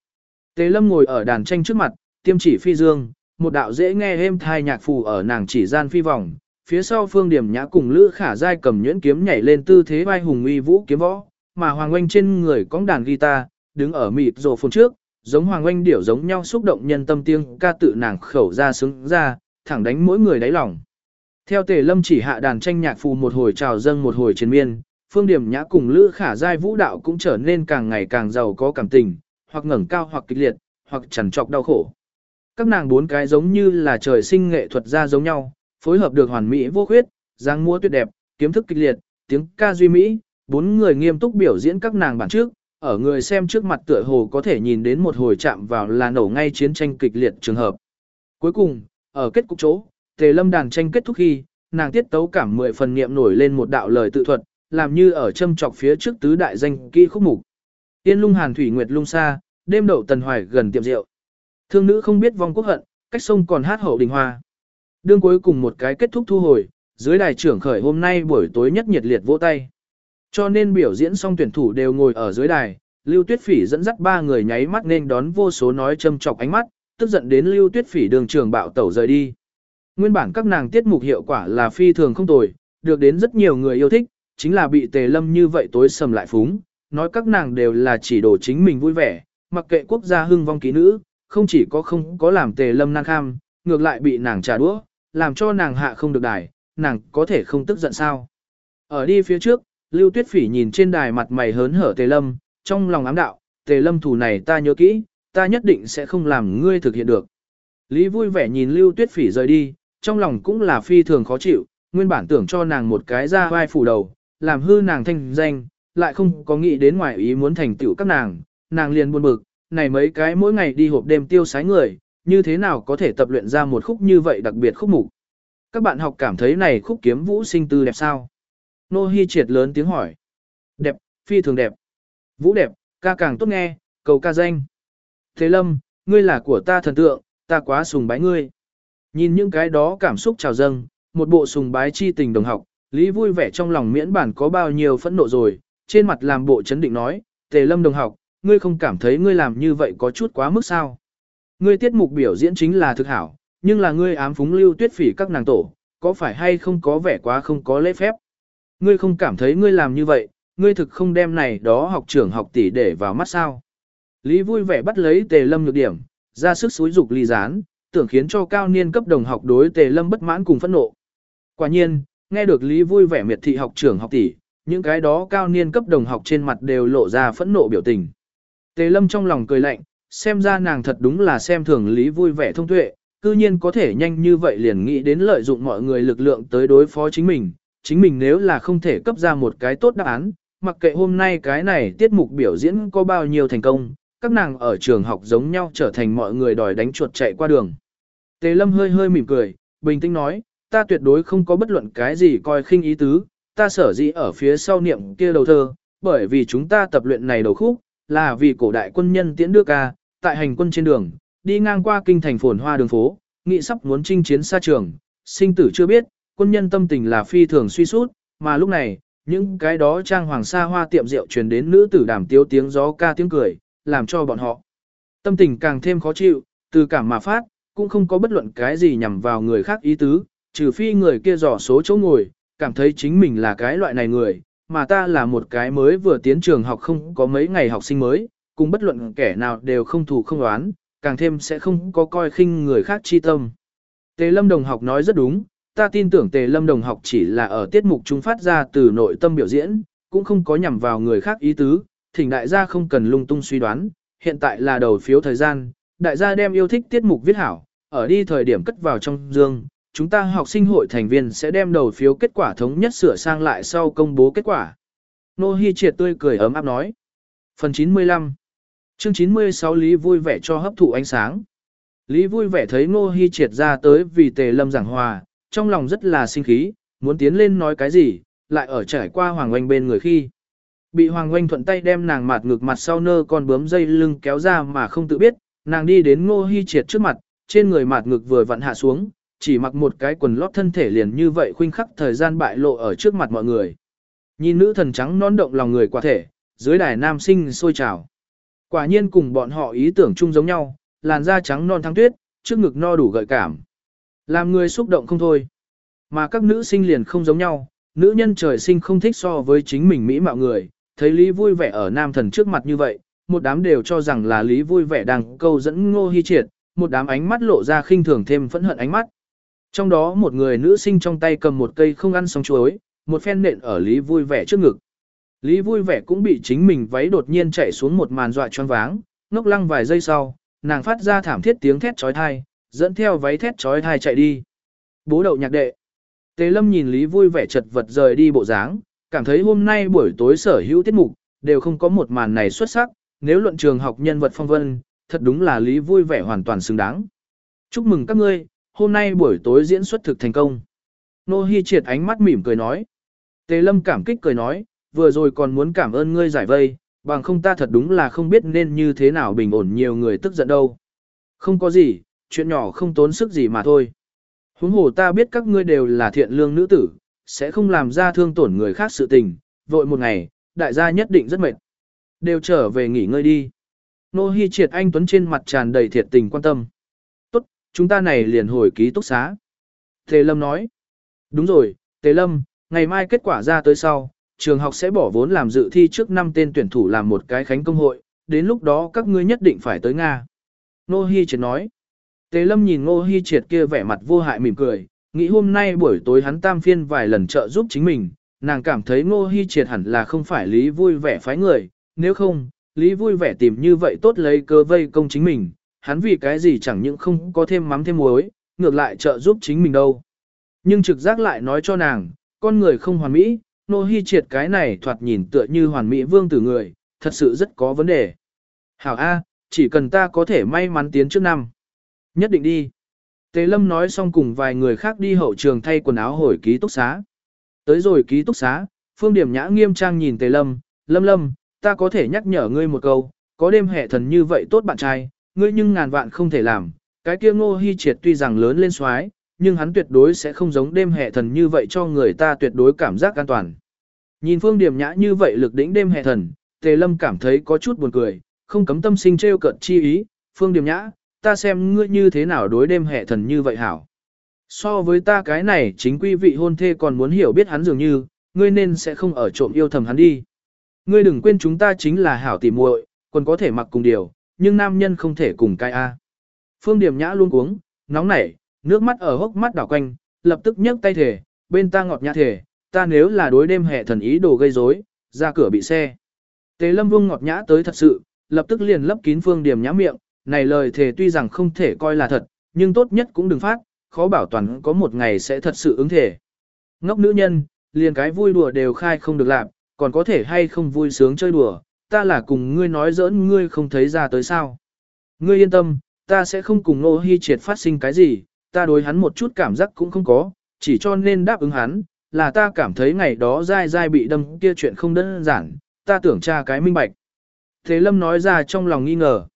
A: Tề Lâm ngồi ở đàn tranh trước mặt, tiêm chỉ phi dương, một đạo dễ nghe êm thai nhạc phù ở nàng chỉ gian phi vòng, phía sau Phương Điểm Nhã cùng Lữ Khả Giai cầm nhuyễn kiếm nhảy lên tư thế vai hùng uy vũ kiếm võ, mà Hoàng Oanh trên người cõng đàn guitar, đứng ở mịt rồ phồn trước, giống Hoàng Oanh điểu giống nhau xúc động nhân tâm tiếng ca tự nàng khẩu ra sướng ra, thẳng đánh mỗi người đáy lòng. Theo Tề Lâm chỉ hạ đàn tranh nhạc phù một hồi trào dâng một hồi chiến miên, Phương Điểm Nhã cùng Lữ Khả Giai vũ đạo cũng trở nên càng ngày càng giàu có cảm tình, hoặc ngẩng cao hoặc kịch liệt, hoặc chằn trọc đau khổ. Các nàng bốn cái giống như là trời sinh nghệ thuật ra giống nhau, phối hợp được hoàn mỹ vô khuyết, dáng múa tuyệt đẹp, kiếm thức kịch liệt, tiếng ca duy mỹ, bốn người nghiêm túc biểu diễn các nàng bản trước, ở người xem trước mặt tựa hồ có thể nhìn đến một hồi chạm vào là nổ ngay chiến tranh kịch liệt trường hợp. Cuối cùng, ở kết cục chỗ, Tề Lâm đàn tranh kết thúc khi, nàng tiết tấu cảm mười phần niệm nổi lên một đạo lời tự thuật, làm như ở châm trọc phía trước tứ đại danh kỹ khúc mục. Tiên lung hàn thủy nguyệt lung xa, đêm đậu tần hoài gần tiệm rượu. Thương nữ không biết vong quốc hận, cách sông còn hát hậu đình hoa. Đương cuối cùng một cái kết thúc thu hồi, dưới đài trưởng khởi hôm nay buổi tối nhất nhiệt liệt vỗ tay. Cho nên biểu diễn xong tuyển thủ đều ngồi ở dưới đài, Lưu Tuyết Phỉ dẫn dắt ba người nháy mắt nên đón vô số nói châm chọc ánh mắt, tức giận đến Lưu Tuyết Phỉ đường trường bạo tẩu rời đi. Nguyên bản các nàng tiết mục hiệu quả là phi thường không tồi, được đến rất nhiều người yêu thích, chính là bị Tề Lâm như vậy tối sầm lại phúng, nói các nàng đều là chỉ đổ chính mình vui vẻ, mặc kệ quốc gia hưng vong ký nữ, không chỉ có không có làm Tề Lâm năng kham, ngược lại bị nàng trả đũa, làm cho nàng hạ không được đài, nàng có thể không tức giận sao. Ở đi phía trước, Lưu Tuyết Phỉ nhìn trên đài mặt mày hớn hở Tề Lâm, trong lòng ám đạo, Tề Lâm thủ này ta nhớ kỹ, ta nhất định sẽ không làm ngươi thực hiện được. Lý vui vẻ nhìn Lưu Tuyết Phỉ rời đi, trong lòng cũng là phi thường khó chịu, nguyên bản tưởng cho nàng một cái ra vai phủ đầu, làm hư nàng thanh danh, lại không có nghĩ đến ngoài ý muốn thành tựu các nàng, nàng liền buồn bực, này mấy cái mỗi ngày đi hộp đêm tiêu sái người, như thế nào có thể tập luyện ra một khúc như vậy đặc biệt khúc mục. Các bạn học cảm thấy này khúc kiếm vũ sinh tư đẹp sao? Nô Hi triệt lớn tiếng hỏi. Đẹp, phi thường đẹp. Vũ đẹp, ca càng tốt nghe, cầu ca danh. Thế lâm, ngươi là của ta thần tượng, ta quá sùng bái ngươi. Nhìn những cái đó cảm xúc trào dâng, một bộ sùng bái chi tình đồng học, Lý vui vẻ trong lòng miễn bản có bao nhiêu phẫn nộ rồi, trên mặt làm bộ chấn định nói, Tề Lâm đồng học, ngươi không cảm thấy ngươi làm như vậy có chút quá mức sao? Ngươi tiết mục biểu diễn chính là thực hảo, nhưng là ngươi ám phúng lưu tuyết phỉ các nàng tổ, có phải hay không có vẻ quá không có lễ phép? Ngươi không cảm thấy ngươi làm như vậy, ngươi thực không đem này đó học trưởng học tỷ để vào mắt sao? Lý vui vẻ bắt lấy Tề Lâm nhược điểm, ra sức xúi dục ly gián, tưởng khiến cho cao niên cấp đồng học đối Tề Lâm bất mãn cùng phẫn nộ. Quả nhiên, nghe được Lý vui vẻ miệt thị học trưởng học tỷ, những cái đó cao niên cấp đồng học trên mặt đều lộ ra phẫn nộ biểu tình. Tề Lâm trong lòng cười lạnh, xem ra nàng thật đúng là xem thường Lý vui vẻ thông tuệ, cư nhiên có thể nhanh như vậy liền nghĩ đến lợi dụng mọi người lực lượng tới đối phó chính mình, chính mình nếu là không thể cấp ra một cái tốt đáp án, mặc kệ hôm nay cái này tiết mục biểu diễn có bao nhiêu thành công, các nàng ở trường học giống nhau trở thành mọi người đòi đánh chuột chạy qua đường. Tề Lâm hơi hơi mỉm cười, bình tĩnh nói, ta tuyệt đối không có bất luận cái gì coi khinh ý tứ, ta sở dĩ ở phía sau niệm kia đầu thơ, bởi vì chúng ta tập luyện này đầu khúc, là vì cổ đại quân nhân tiễn đưa ca, tại hành quân trên đường, đi ngang qua kinh thành phồn hoa đường phố, nghị sắp muốn chinh chiến xa trường, sinh tử chưa biết, quân nhân tâm tình là phi thường suy sút, mà lúc này, những cái đó trang hoàng sa hoa tiệm rượu truyền đến nữ tử đàm tiếu tiếng gió ca tiếng cười, làm cho bọn họ tâm tình càng thêm khó chịu, từ cảm mà phát, cũng không có bất luận cái gì nhằm vào người khác ý tứ, trừ phi người kia dò số chỗ ngồi, cảm thấy chính mình là cái loại này người, mà ta là một cái mới vừa tiến trường học không có mấy ngày học sinh mới, cùng bất luận kẻ nào đều không thù không đoán, càng thêm sẽ không có coi khinh người khác chi tâm. Tề Lâm Đồng học nói rất đúng, ta tin tưởng Tề Lâm Đồng học chỉ là ở tiết mục chúng phát ra từ nội tâm biểu diễn, cũng không có nhằm vào người khác ý tứ, thỉnh đại gia không cần lung tung suy đoán, hiện tại là đầu phiếu thời gian, đại gia đem yêu thích tiết mục viết hảo, ở đi thời điểm cất vào trong dương, chúng ta học sinh hội thành viên sẽ đem đầu phiếu kết quả thống nhất sửa sang lại sau công bố kết quả. Nô Hi triệt tươi cười ấm áp nói. Phần 95 Chương 96 Lý vui vẻ cho hấp thụ ánh sáng. Lý vui vẻ thấy Nô Hi triệt ra tới vì tề lâm giảng hòa, trong lòng rất là sinh khí, muốn tiến lên nói cái gì, lại ở trải qua Hoàng Oanh bên người khi. Bị Hoàng Oanh thuận tay đem nàng mạt ngược mặt sau nơ con bướm dây lưng kéo ra mà không tự biết, nàng đi đến Ngô Hi Triệt trước mặt, trên người mạt ngực vừa vặn hạ xuống, chỉ mặc một cái quần lót thân thể liền như vậy khuynh khắc thời gian bại lộ ở trước mặt mọi người. Nhìn nữ thần trắng non động lòng người quả thể, dưới đài nam sinh sôi trào. Quả nhiên cùng bọn họ ý tưởng chung giống nhau, làn da trắng non thăng tuyết, trước ngực no đủ gợi cảm. Làm người xúc động không thôi. Mà các nữ sinh liền không giống nhau, nữ nhân trời sinh không thích so với chính mình mỹ mạo người, thấy Lý vui vẻ ở nam thần trước mặt như vậy, một đám đều cho rằng là Lý vui vẻ đang câu dẫn ngô hy triệt, một đám ánh mắt lộ ra khinh thường thêm phẫn hận ánh mắt. Trong đó một người nữ sinh trong tay cầm một cây không ăn xong chuối, một phen nện ở Lý vui vẻ trước ngực. Lý vui vẻ cũng bị chính mình váy đột nhiên chạy xuống một màn dọa choáng váng, ngốc lăng vài giây sau, nàng phát ra thảm thiết tiếng thét chói tai, dẫn theo váy thét chói tai chạy đi. Bố đậu nhạc đệ. Tề Lâm nhìn Lý vui vẻ chật vật rời đi bộ dáng, cảm thấy hôm nay buổi tối sở hữu tiết mục, đều không có một màn này xuất sắc, nếu luận trường học nhân vật phong vân, thật đúng là Lý vui vẻ hoàn toàn xứng đáng. Chúc mừng các ngươi, hôm nay buổi tối diễn xuất thực thành công. Nô Hi triệt ánh mắt mỉm cười nói. Tề Lâm cảm kích cười nói, vừa rồi còn muốn cảm ơn ngươi giải vây, bằng không ta thật đúng là không biết nên như thế nào bình ổn nhiều người tức giận đâu. Không có gì, chuyện nhỏ không tốn sức gì mà thôi. Huống hồ ta biết các ngươi đều là thiện lương nữ tử, sẽ không làm ra thương tổn người khác sự tình, vội một ngày, đại gia nhất định rất mệt. Đều trở về nghỉ ngơi đi. Nô Hi triệt anh Tuấn trên mặt tràn đầy thiệt tình quan tâm. Chúng ta này liền hồi ký túc xá. Tề Lâm nói. Đúng rồi, Tề Lâm, ngày mai kết quả ra tới sau, trường học sẽ bỏ vốn làm dự thi trước năm tên tuyển thủ làm một cái khánh công hội, đến lúc đó các ngươi nhất định phải tới Nga. Nô Hi triệt nói. Tề Lâm nhìn Ngô Hi triệt kia vẻ mặt vô hại mỉm cười, nghĩ hôm nay buổi tối hắn tam phiên vài lần trợ giúp chính mình, nàng cảm thấy Ngô Hi Triệt hẳn là không phải Lý vui vẻ phái người, nếu không, Lý vui vẻ tìm như vậy tốt lấy cơ vây công chính mình, hắn vì cái gì chẳng những không có thêm mắm thêm muối, ngược lại trợ giúp chính mình đâu. Nhưng trực giác lại nói cho nàng, con người không hoàn mỹ, nô hy triệt cái này thoạt nhìn tựa như hoàn mỹ vương tử người, thật sự rất có vấn đề. Hảo A, chỉ cần ta có thể may mắn tiến trước năm. Nhất định đi. Tề Lâm nói xong cùng vài người khác đi hậu trường thay quần áo hồi ký túc xá. Tới rồi ký túc xá, Phương Điểm Nhã nghiêm trang nhìn Tề Lâm, Lâm Lâm, ta có thể nhắc nhở ngươi một câu, có đêm hệ thần như vậy tốt bạn trai, ngươi nhưng ngàn vạn không thể làm, cái kia ngô hy triệt tuy rằng lớn lên xoái, nhưng hắn tuyệt đối sẽ không giống đêm hệ thần như vậy cho người ta tuyệt đối cảm giác an toàn. Nhìn Phương Điểm Nhã như vậy lực đỉnh đêm hệ thần, Tề Lâm cảm thấy có chút buồn cười, không cấm tâm sinh trêu cợt chi ý, Phương Điểm Nhã, ta xem ngươi như thế nào đối đêm hệ thần như vậy hảo. So với ta cái này chính quy vị hôn thê còn muốn hiểu biết hắn dường như, ngươi nên sẽ không ở trộm yêu thầm hắn đi. Ngươi đừng quên chúng ta chính là hảo tỉ muội, còn có thể mặc cùng điều, nhưng nam nhân không thể cùng cai A. Phương Điểm Nhã luôn uống, nóng nảy, nước mắt ở hốc mắt đảo quanh, lập tức nhấc tay thể, bên ta ngọt nhã thể, ta nếu là đối đêm hệ thần ý đồ gây rối, ra cửa bị xe. Tề Lâm Vương ngọt nhã tới thật sự, lập tức liền lấp kín Phương Điểm Nhã miệng, này lời thề tuy rằng không thể coi là thật, nhưng tốt nhất cũng đừng phát, khó bảo toàn có một ngày sẽ thật sự ứng thể. Ngốc nữ nhân, liền cái vui đùa đều khai không được làm, còn có thể hay không vui sướng chơi đùa, ta là cùng ngươi nói giỡn ngươi không thấy ra tới sao. Ngươi yên tâm, ta sẽ không cùng Nô Hi triệt phát sinh cái gì, ta đối hắn một chút cảm giác cũng không có, chỉ cho nên đáp ứng hắn, là ta cảm thấy ngày đó dai dai bị đâm kia chuyện không đơn giản, ta tưởng tra cái minh bạch. Thế Lâm nói ra trong lòng nghi ngờ.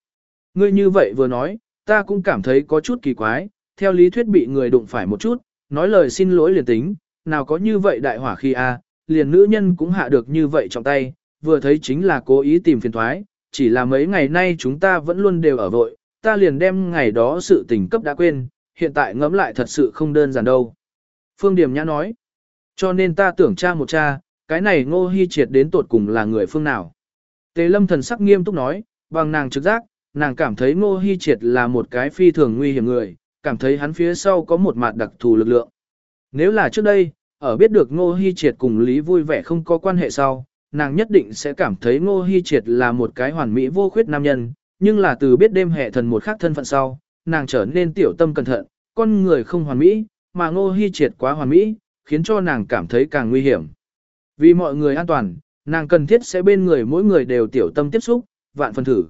A: Ngươi như vậy vừa nói, ta cũng cảm thấy có chút kỳ quái, theo lý thuyết bị người đụng phải một chút, nói lời xin lỗi liền tính, nào có như vậy đại hỏa khi a, à, liền nữ nhân cũng hạ được như vậy trong tay, vừa thấy chính là cố ý tìm phiền thoái, chỉ là mấy ngày nay chúng ta vẫn luôn đều ở vội, ta liền đem ngày đó sự tình cấp đã quên, hiện tại ngẫm lại thật sự không đơn giản đâu. Phương Điểm Nhã nói, cho nên ta tưởng cha một cha, cái này ngô hy triệt đến tột cùng là người phương nào. Tề lâm thần sắc nghiêm túc nói, bằng nàng trực giác, nàng cảm thấy ngô hy triệt là một cái phi thường nguy hiểm người, cảm thấy hắn phía sau có một mặt đặc thù lực lượng. Nếu là trước đây, ở biết được ngô hy triệt cùng Lý vui vẻ không có quan hệ sau, nàng nhất định sẽ cảm thấy ngô Hi triệt là một cái hoàn mỹ vô khuyết nam nhân, nhưng là từ biết đêm hệ thần một khác thân phận sau, nàng trở nên tiểu tâm cẩn thận, con người không hoàn mỹ, mà ngô Hi triệt quá hoàn mỹ, khiến cho nàng cảm thấy càng nguy hiểm. Vì mọi người an toàn, nàng cần thiết sẽ bên người mỗi người đều tiểu tâm tiếp xúc, vạn phần thử.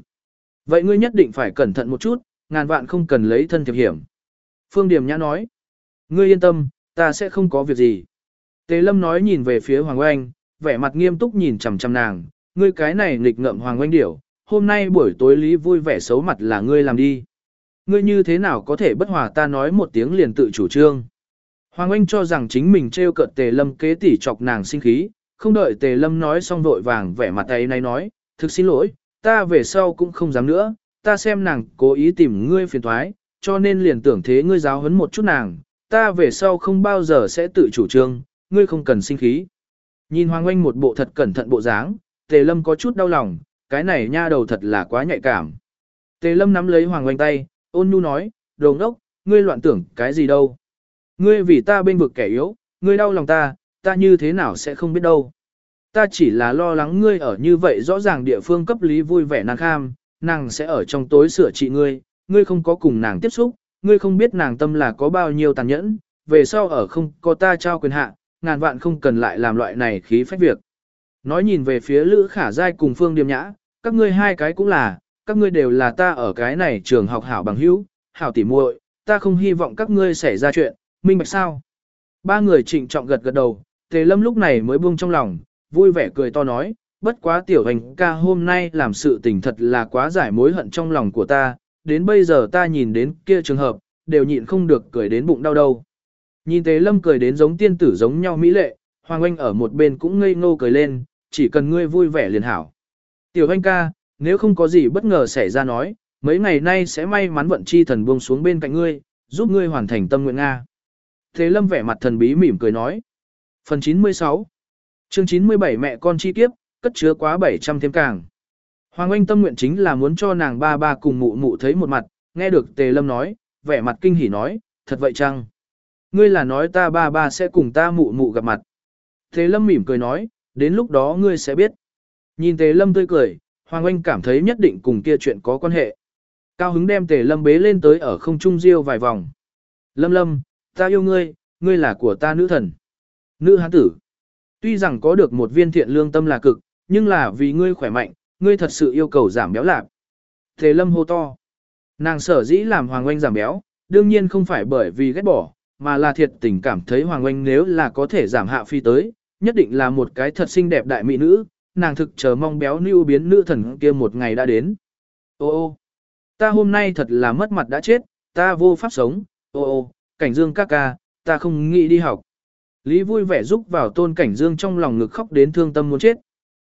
A: Vậy ngươi nhất định phải cẩn thận một chút, ngàn vạn không cần lấy thân thiệp hiểm. Phương Điểm Nhã nói, ngươi yên tâm, ta sẽ không có việc gì. Tế Lâm nói nhìn về phía Hoàng Oanh, vẻ mặt nghiêm túc nhìn chằm chằm nàng, ngươi cái này nghịch ngợm Hoàng Oanh điểu, hôm nay buổi tối lý vui vẻ xấu mặt là ngươi làm đi. Ngươi như thế nào có thể bất hòa ta nói một tiếng liền tự chủ trương. Hoàng Anh cho rằng chính mình trêu cợt Tề Lâm kế tỉ chọc nàng sinh khí, không đợi Tề Lâm nói xong vội vàng vẻ mặt ấy này nói, thực xin lỗi, ta về sau cũng không dám nữa, ta xem nàng cố ý tìm ngươi phiền thoái, cho nên liền tưởng thế ngươi giáo huấn một chút nàng, ta về sau không bao giờ sẽ tự chủ trương, ngươi không cần sinh khí. Nhìn Hoàng Anh một bộ thật cẩn thận bộ dáng, Tề Lâm có chút đau lòng, cái này nha đầu thật là quá nhạy cảm. Tề Lâm nắm lấy Hoàng Anh tay, ôn nhu nói, đồ ngốc, ngươi loạn tưởng cái gì đâu. Ngươi vì ta bên vực kẻ yếu, ngươi đau lòng ta, ta như thế nào sẽ không biết đâu. Ta chỉ là lo lắng ngươi ở như vậy rõ ràng địa phương cấp lý vui vẻ nàng kham, nàng sẽ ở trong tối sửa trị ngươi, ngươi không có cùng nàng tiếp xúc, ngươi không biết nàng tâm là có bao nhiêu tàn nhẫn, về sau ở không có ta trao quyền hạ, ngàn vạn không cần lại làm loại này khí phách việc. Nói nhìn về phía Lữ Khả Giai cùng Phương Điềm Nhã, các ngươi hai cái cũng là, các ngươi đều là ta ở cái này trường học hảo bằng hữu, hảo tỉ muội, ta không hy vọng các ngươi xảy ra chuyện, minh bạch sao? Ba người trịnh trọng gật gật đầu, Tề Lâm lúc này mới buông trong lòng, vui vẻ cười to nói, bất quá tiểu hành ca hôm nay làm sự tình thật là quá giải mối hận trong lòng của ta, đến bây giờ ta nhìn đến kia trường hợp, đều nhịn không được cười đến bụng đau đâu. Nhìn Tề Lâm cười đến giống tiên tử giống nhau mỹ lệ, Hoàng Anh ở một bên cũng ngây ngô cười lên, chỉ cần ngươi vui vẻ liền hảo. Tiểu anh ca, nếu không có gì bất ngờ xảy ra nói, mấy ngày nay sẽ may mắn vận chi thần buông xuống bên cạnh ngươi, giúp ngươi hoàn thành tâm nguyện Nga. Thế Lâm vẻ mặt thần bí mỉm cười nói. Phần 96 chương 97 mẹ con chi kiếp, cất chứa quá 700 thêm càng. Hoàng Anh tâm nguyện chính là muốn cho nàng ba ba cùng mụ mụ thấy một mặt, nghe được Tề Lâm nói, vẻ mặt kinh hỉ nói, thật vậy chăng? Ngươi là nói ta ba ba sẽ cùng ta mụ mụ gặp mặt. Thế Lâm mỉm cười nói, đến lúc đó ngươi sẽ biết. Nhìn Tề Lâm tươi cười, Hoàng Anh cảm thấy nhất định cùng kia chuyện có quan hệ. Cao hứng đem Tề Lâm bế lên tới ở không trung diêu vài vòng. Lâm Lâm, ta yêu ngươi, ngươi là của ta nữ thần. Nữ hán tử. Tuy rằng có được một viên thiện lương tâm là cực, nhưng là vì ngươi khỏe mạnh, ngươi thật sự yêu cầu giảm béo lạc. Tề lâm hô to. Nàng sở dĩ làm Hoàng Anh giảm béo, đương nhiên không phải bởi vì ghét bỏ, mà là thiệt tình cảm thấy Hoàng Oanh nếu là có thể giảm hạ phi tới, nhất định là một cái thật xinh đẹp đại mỹ nữ, nàng thực chờ mong béo lưu biến nữ thần kia một ngày đã đến. Ô ô, ta hôm nay thật là mất mặt đã chết, ta vô pháp sống, ô ô, cảnh dương ca ca, ta không nghĩ đi học. Lý vui vẻ giúp vào tôn cảnh dương trong lòng ngực khóc đến thương tâm muốn chết.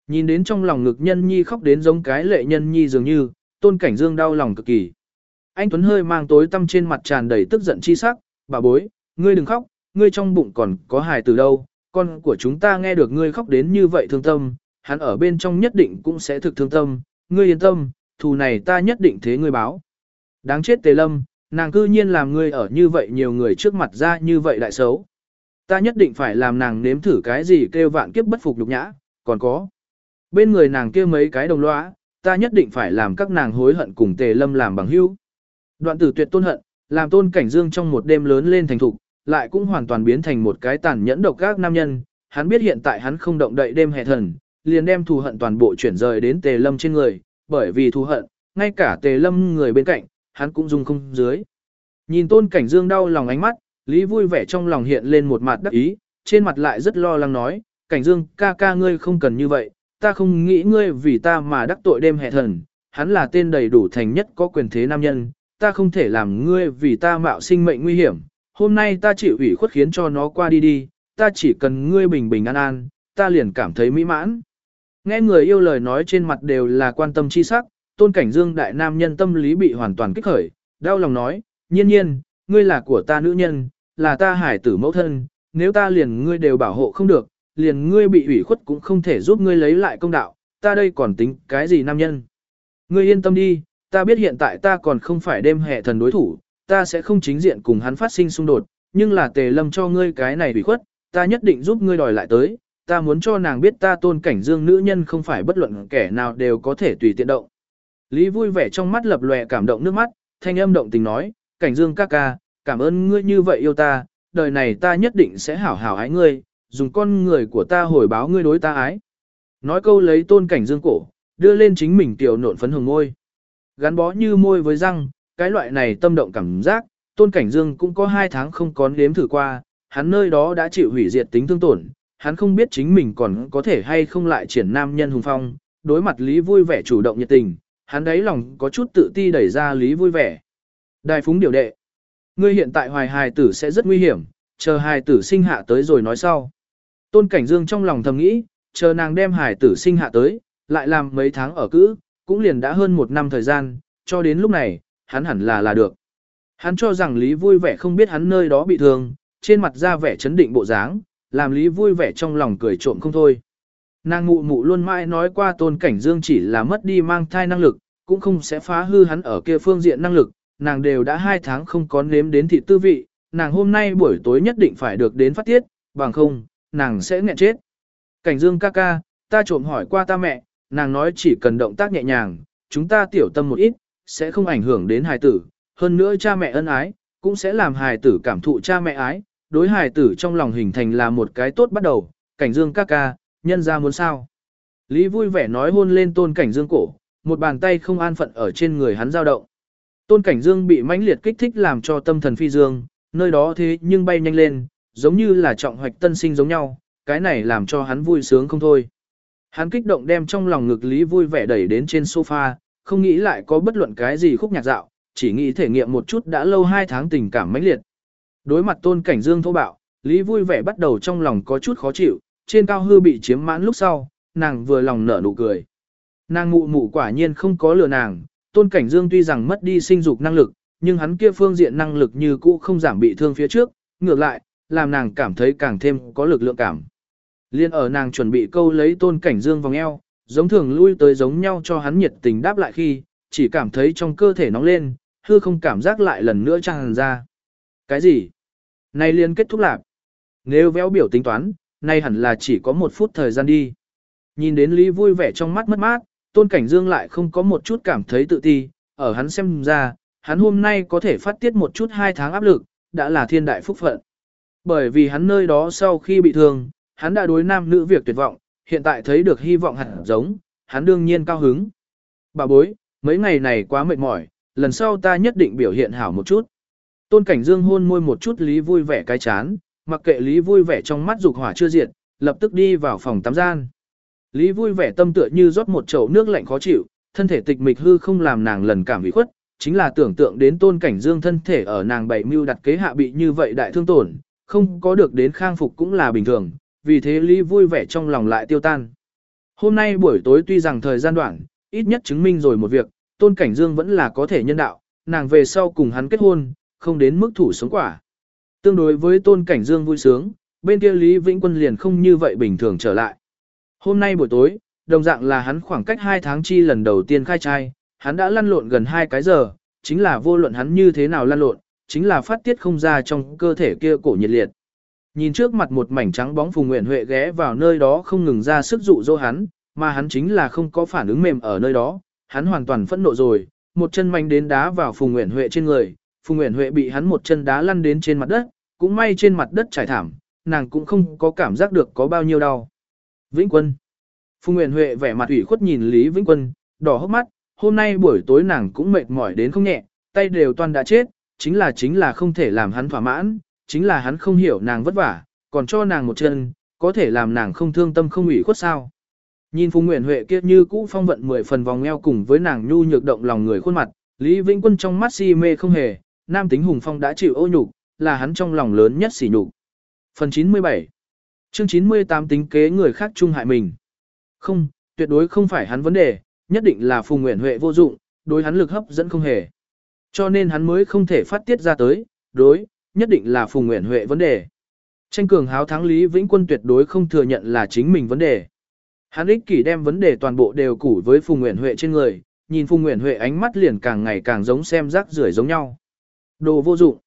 A: Nhìn đến trong lòng ngực nhân nhi khóc đến giống cái lệ nhân nhi dường như, tôn cảnh dương đau lòng cực kỳ. Anh Tuấn hơi mang tối tâm trên mặt tràn đầy tức giận chi sắc, bà bối, ngươi đừng khóc, ngươi trong bụng còn có hài từ đâu, con của chúng ta nghe được ngươi khóc đến như vậy thương tâm, hắn ở bên trong nhất định cũng sẽ thực thương tâm, ngươi yên tâm, thù này ta nhất định thế ngươi báo. Đáng chết tề lâm, nàng cư nhiên làm ngươi ở như vậy nhiều người trước mặt ra như vậy đại xấu. Ta nhất định phải làm nàng nếm thử cái gì kêu vạn kiếp bất phục lục nhã, còn có. Bên người nàng kia mấy cái đồng lõa, ta nhất định phải làm các nàng hối hận cùng tề lâm làm bằng hữu. Đoạn tử tuyệt tôn hận, làm tôn cảnh dương trong một đêm lớn lên thành thục, lại cũng hoàn toàn biến thành một cái tàn nhẫn độc các nam nhân. Hắn biết hiện tại hắn không động đậy đêm hè thần, liền đem thù hận toàn bộ chuyển rời đến tề lâm trên người, bởi vì thù hận, ngay cả tề lâm người bên cạnh, hắn cũng dùng không dưới. Nhìn tôn cảnh dương đau lòng ánh mắt, Lý vui vẻ trong lòng hiện lên một mặt đắc ý, trên mặt lại rất lo lắng nói, cảnh dương ca ca ngươi không cần như vậy, ta không nghĩ ngươi vì ta mà đắc tội đêm hệ thần, hắn là tên đầy đủ thành nhất có quyền thế nam nhân, ta không thể làm ngươi vì ta mạo sinh mệnh nguy hiểm, hôm nay ta chịu ủy khuất khiến cho nó qua đi đi, ta chỉ cần ngươi bình bình an an, ta liền cảm thấy mỹ mãn. Nghe người yêu lời nói trên mặt đều là quan tâm chi sắc, tôn cảnh dương đại nam nhân tâm lý bị hoàn toàn kích khởi, đau lòng nói, nhiên nhiên, ngươi là của ta nữ nhân, là ta hải tử mẫu thân, nếu ta liền ngươi đều bảo hộ không được, liền ngươi bị ủy khuất cũng không thể giúp ngươi lấy lại công đạo, ta đây còn tính cái gì nam nhân. Ngươi yên tâm đi, ta biết hiện tại ta còn không phải đêm hệ thần đối thủ, ta sẽ không chính diện cùng hắn phát sinh xung đột, nhưng là tề lâm cho ngươi cái này bị khuất, ta nhất định giúp ngươi đòi lại tới, ta muốn cho nàng biết ta tôn cảnh dương nữ nhân không phải bất luận kẻ nào đều có thể tùy tiện động. Lý vui vẻ trong mắt lập lòe cảm động nước mắt, thanh âm động tình nói, cảnh dương ca ca, cảm ơn ngươi như vậy yêu ta, đời này ta nhất định sẽ hảo hảo ái ngươi, dùng con người của ta hồi báo ngươi đối ta ái. Nói câu lấy tôn cảnh dương cổ, đưa lên chính mình tiểu nộn phấn hồng ngôi. Gắn bó như môi với răng, cái loại này tâm động cảm giác, tôn cảnh dương cũng có hai tháng không có nếm thử qua, hắn nơi đó đã chịu hủy diệt tính thương tổn, hắn không biết chính mình còn có thể hay không lại triển nam nhân hùng phong, đối mặt Lý vui vẻ chủ động nhiệt tình, hắn đấy lòng có chút tự ti đẩy ra Lý vui vẻ. Đại phúng điều đệ. Ngươi hiện tại hoài hài tử sẽ rất nguy hiểm, chờ hài tử sinh hạ tới rồi nói sau. Tôn Cảnh Dương trong lòng thầm nghĩ, chờ nàng đem hài tử sinh hạ tới, lại làm mấy tháng ở cữ, cũng liền đã hơn một năm thời gian, cho đến lúc này, hắn hẳn là là được. Hắn cho rằng Lý vui vẻ không biết hắn nơi đó bị thương, trên mặt ra vẻ chấn định bộ dáng, làm Lý vui vẻ trong lòng cười trộm không thôi. Nàng mụ mụ luôn mãi nói qua Tôn Cảnh Dương chỉ là mất đi mang thai năng lực, cũng không sẽ phá hư hắn ở kia phương diện năng lực, nàng đều đã hai tháng không có nếm đến thị tư vị, nàng hôm nay buổi tối nhất định phải được đến phát tiết, bằng không, nàng sẽ nghẹn chết. Cảnh dương ca ca, ta trộm hỏi qua ta mẹ, nàng nói chỉ cần động tác nhẹ nhàng, chúng ta tiểu tâm một ít, sẽ không ảnh hưởng đến hài tử, hơn nữa cha mẹ ân ái, cũng sẽ làm hài tử cảm thụ cha mẹ ái, đối hài tử trong lòng hình thành là một cái tốt bắt đầu, cảnh dương ca ca, nhân ra muốn sao. Lý vui vẻ nói hôn lên tôn cảnh dương cổ, một bàn tay không an phận ở trên người hắn dao động. Tôn Cảnh Dương bị mãnh liệt kích thích làm cho tâm thần phi dương, nơi đó thế nhưng bay nhanh lên, giống như là trọng hoạch tân sinh giống nhau, cái này làm cho hắn vui sướng không thôi. Hắn kích động đem trong lòng ngực Lý vui vẻ đẩy đến trên sofa, không nghĩ lại có bất luận cái gì khúc nhạc dạo, chỉ nghĩ thể nghiệm một chút đã lâu hai tháng tình cảm mãnh liệt. Đối mặt Tôn Cảnh Dương thô bạo, Lý vui vẻ bắt đầu trong lòng có chút khó chịu, trên cao hư bị chiếm mãn lúc sau, nàng vừa lòng nở nụ cười. Nàng mụ mụ quả nhiên không có lừa nàng, Tôn Cảnh Dương tuy rằng mất đi sinh dục năng lực, nhưng hắn kia phương diện năng lực như cũ không giảm bị thương phía trước, ngược lại, làm nàng cảm thấy càng thêm có lực lượng cảm. Liên ở nàng chuẩn bị câu lấy Tôn Cảnh Dương vòng eo, giống thường lui tới giống nhau cho hắn nhiệt tình đáp lại khi, chỉ cảm thấy trong cơ thể nóng lên, hư không cảm giác lại lần nữa tràn ra. Cái gì? Này liên kết thúc lạc. Nếu véo biểu tính toán, nay hẳn là chỉ có một phút thời gian đi. Nhìn đến Lý vui vẻ trong mắt mất mát, Tôn Cảnh Dương lại không có một chút cảm thấy tự ti, ở hắn xem ra, hắn hôm nay có thể phát tiết một chút hai tháng áp lực, đã là thiên đại phúc phận. Bởi vì hắn nơi đó sau khi bị thương, hắn đã đối nam nữ việc tuyệt vọng, hiện tại thấy được hy vọng hẳn giống, hắn đương nhiên cao hứng. Bà bối, mấy ngày này quá mệt mỏi, lần sau ta nhất định biểu hiện hảo một chút. Tôn Cảnh Dương hôn môi một chút Lý vui vẻ cái chán, mặc kệ Lý vui vẻ trong mắt dục hỏa chưa diệt, lập tức đi vào phòng tắm gian. Lý vui vẻ tâm tựa như rót một chậu nước lạnh khó chịu, thân thể tịch mịch hư không làm nàng lần cảm bị khuất, chính là tưởng tượng đến Tôn Cảnh Dương thân thể ở nàng bảy mưu đặt kế hạ bị như vậy đại thương tổn, không có được đến khang phục cũng là bình thường, vì thế Lý vui vẻ trong lòng lại tiêu tan. Hôm nay buổi tối tuy rằng thời gian đoạn, ít nhất chứng minh rồi một việc, Tôn Cảnh Dương vẫn là có thể nhân đạo, nàng về sau cùng hắn kết hôn, không đến mức thủ sống quả. Tương đối với Tôn Cảnh Dương vui sướng, bên kia Lý Vĩnh Quân liền không như vậy bình thường trở lại. Hôm nay buổi tối, đồng dạng là hắn khoảng cách 2 tháng chi lần đầu tiên khai trai, hắn đã lăn lộn gần 2 cái giờ, chính là vô luận hắn như thế nào lăn lộn, chính là phát tiết không ra trong cơ thể kia cổ nhiệt liệt. Nhìn trước mặt một mảnh trắng bóng Phùng Nguyễn Huệ ghé vào nơi đó không ngừng ra sức dụ dỗ hắn, mà hắn chính là không có phản ứng mềm ở nơi đó, hắn hoàn toàn phẫn nộ rồi, một chân mạnh đến đá vào Phùng Nguyễn Huệ trên người, Phùng Nguyễn Huệ bị hắn một chân đá lăn đến trên mặt đất, cũng may trên mặt đất trải thảm, nàng cũng không có cảm giác được có bao nhiêu đau. Vĩnh Quân Phùng Nguyễn Huệ vẻ mặt ủy khuất nhìn Lý Vĩnh Quân, đỏ hốc mắt, hôm nay buổi tối nàng cũng mệt mỏi đến không nhẹ, tay đều toàn đã chết, chính là chính là không thể làm hắn thỏa mãn, chính là hắn không hiểu nàng vất vả, còn cho nàng một chân, có thể làm nàng không thương tâm không ủy khuất sao. Nhìn Phùng Nguyễn Huệ kia như cũ phong vận mười phần vòng eo cùng với nàng nhu nhược động lòng người khuôn mặt, Lý Vĩnh Quân trong mắt si mê không hề, nam tính hùng phong đã chịu ô nhục, là hắn trong lòng lớn nhất sỉ nhục. Phần 97 Chương 98 tính kế người khác chung hại mình. Không, tuyệt đối không phải hắn vấn đề, nhất định là Phùng Nguyễn Huệ vô dụng, đối hắn lực hấp dẫn không hề. Cho nên hắn mới không thể phát tiết ra tới, đối, nhất định là Phùng Nguyễn Huệ vấn đề. Tranh cường háo thắng Lý Vĩnh Quân tuyệt đối không thừa nhận là chính mình vấn đề. Hắn ích kỷ đem vấn đề toàn bộ đều củ với Phùng Nguyễn Huệ trên người, nhìn Phùng Nguyễn Huệ ánh mắt liền càng ngày càng giống xem rác rưởi giống nhau. Đồ vô dụng.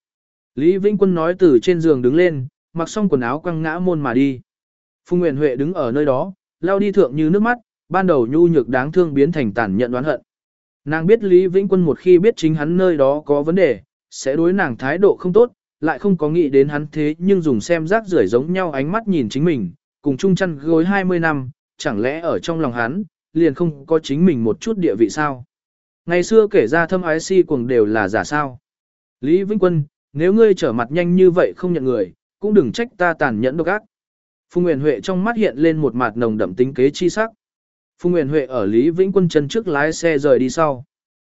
A: Lý Vĩnh Quân nói từ trên giường đứng lên, mặc xong quần áo quăng ngã môn mà đi. Phùng Nguyễn Huệ đứng ở nơi đó, lao đi thượng như nước mắt, ban đầu nhu nhược đáng thương biến thành tàn nhận đoán hận. Nàng biết Lý Vĩnh Quân một khi biết chính hắn nơi đó có vấn đề, sẽ đối nàng thái độ không tốt, lại không có nghĩ đến hắn thế nhưng dùng xem rác rưởi giống nhau ánh mắt nhìn chính mình, cùng chung chăn gối 20 năm, chẳng lẽ ở trong lòng hắn, liền không có chính mình một chút địa vị sao? Ngày xưa kể ra thâm ái si cuồng đều là giả sao. Lý Vĩnh Quân, nếu ngươi trở mặt nhanh như vậy không nhận người, cũng đừng trách ta tàn nhẫn độc ác. Phùng Nguyễn Huệ trong mắt hiện lên một mặt nồng đậm tính kế chi sắc. Phùng Nguyễn Huệ ở Lý Vĩnh Quân chân trước lái xe rời đi sau.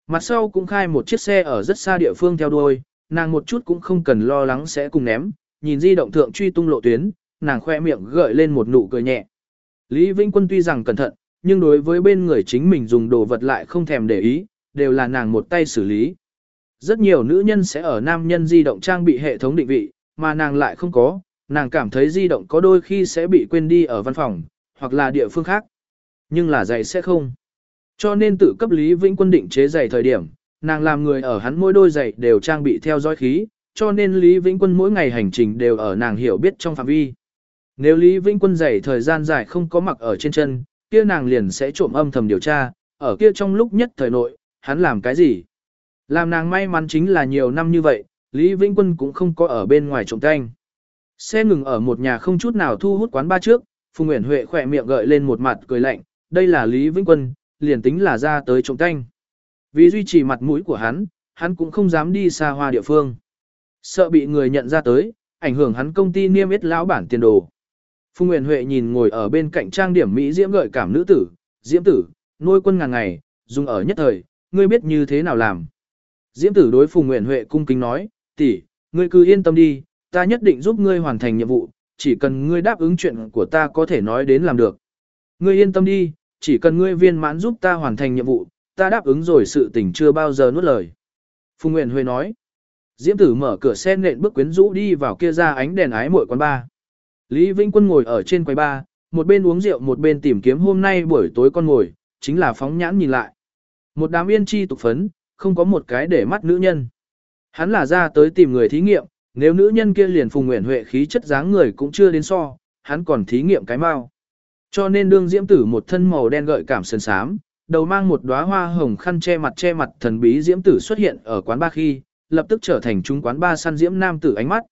A: Mặt sau cũng khai một chiếc xe ở rất xa địa phương theo đuôi, nàng một chút cũng không cần lo lắng sẽ cùng ném, nhìn di động thượng truy tung lộ tuyến, nàng khoe miệng gợi lên một nụ cười nhẹ. Lý Vĩnh Quân tuy rằng cẩn thận, nhưng đối với bên người chính mình dùng đồ vật lại không thèm để ý, đều là nàng một tay xử lý. Rất nhiều nữ nhân sẽ ở nam nhân di động trang bị hệ thống định vị, mà nàng lại không có, nàng cảm thấy di động có đôi khi sẽ bị quên đi ở văn phòng, hoặc là địa phương khác. Nhưng là giày sẽ không. Cho nên tự cấp Lý Vĩnh Quân định chế giày thời điểm, nàng làm người ở hắn mỗi đôi giày đều trang bị theo dõi khí, cho nên Lý Vĩnh Quân mỗi ngày hành trình đều ở nàng hiểu biết trong phạm vi. Nếu Lý Vĩnh Quân giày thời gian dài không có mặc ở trên chân, kia nàng liền sẽ trộm âm thầm điều tra, ở kia trong lúc nhất thời nội, hắn làm cái gì? Làm nàng may mắn chính là nhiều năm như vậy, Lý Vĩnh Quân cũng không có ở bên ngoài trộm canh. Xe ngừng ở một nhà không chút nào thu hút quán ba trước, Phùng Nguyễn Huệ khỏe miệng gợi lên một mặt cười lạnh, đây là Lý Vĩnh Quân, liền tính là ra tới trộm canh. Vì duy trì mặt mũi của hắn, hắn cũng không dám đi xa hoa địa phương. Sợ bị người nhận ra tới, ảnh hưởng hắn công ty niêm yết lão bản tiền đồ. Phùng Nguyễn Huệ nhìn ngồi ở bên cạnh trang điểm Mỹ diễm gợi cảm nữ tử, diễm tử, nuôi quân ngàn ngày, dùng ở nhất thời, ngươi biết như thế nào làm. Diễm tử đối Phùng Nguyễn Huệ cung kính nói, tỷ, ngươi cứ yên tâm đi, ta nhất định giúp ngươi hoàn thành nhiệm vụ, chỉ cần ngươi đáp ứng chuyện của ta có thể nói đến làm được. Ngươi yên tâm đi, chỉ cần ngươi viên mãn giúp ta hoàn thành nhiệm vụ, ta đáp ứng rồi sự tình chưa bao giờ nuốt lời. Phùng Nguyễn Huệ nói. Diễm tử mở cửa xe nện bước quyến rũ đi vào kia ra ánh đèn ái muội quán ba. Lý Vĩnh Quân ngồi ở trên quầy ba, một bên uống rượu một bên tìm kiếm hôm nay buổi tối con ngồi, chính là phóng nhãn nhìn lại. Một đám yên chi tục phấn, không có một cái để mắt nữ nhân. Hắn là ra tới tìm người thí nghiệm, nếu nữ nhân kia liền Phùng Nguyễn Huệ khí chất dáng người cũng chưa đến so, hắn còn thí nghiệm cái mau. Cho nên đương diễm tử một thân màu đen gợi cảm sơn sám, đầu mang một đóa hoa hồng khăn che mặt che mặt thần bí diễm tử xuất hiện ở quán ba khi, lập tức trở thành chúng quán ba săn diễm nam tử ánh mắt.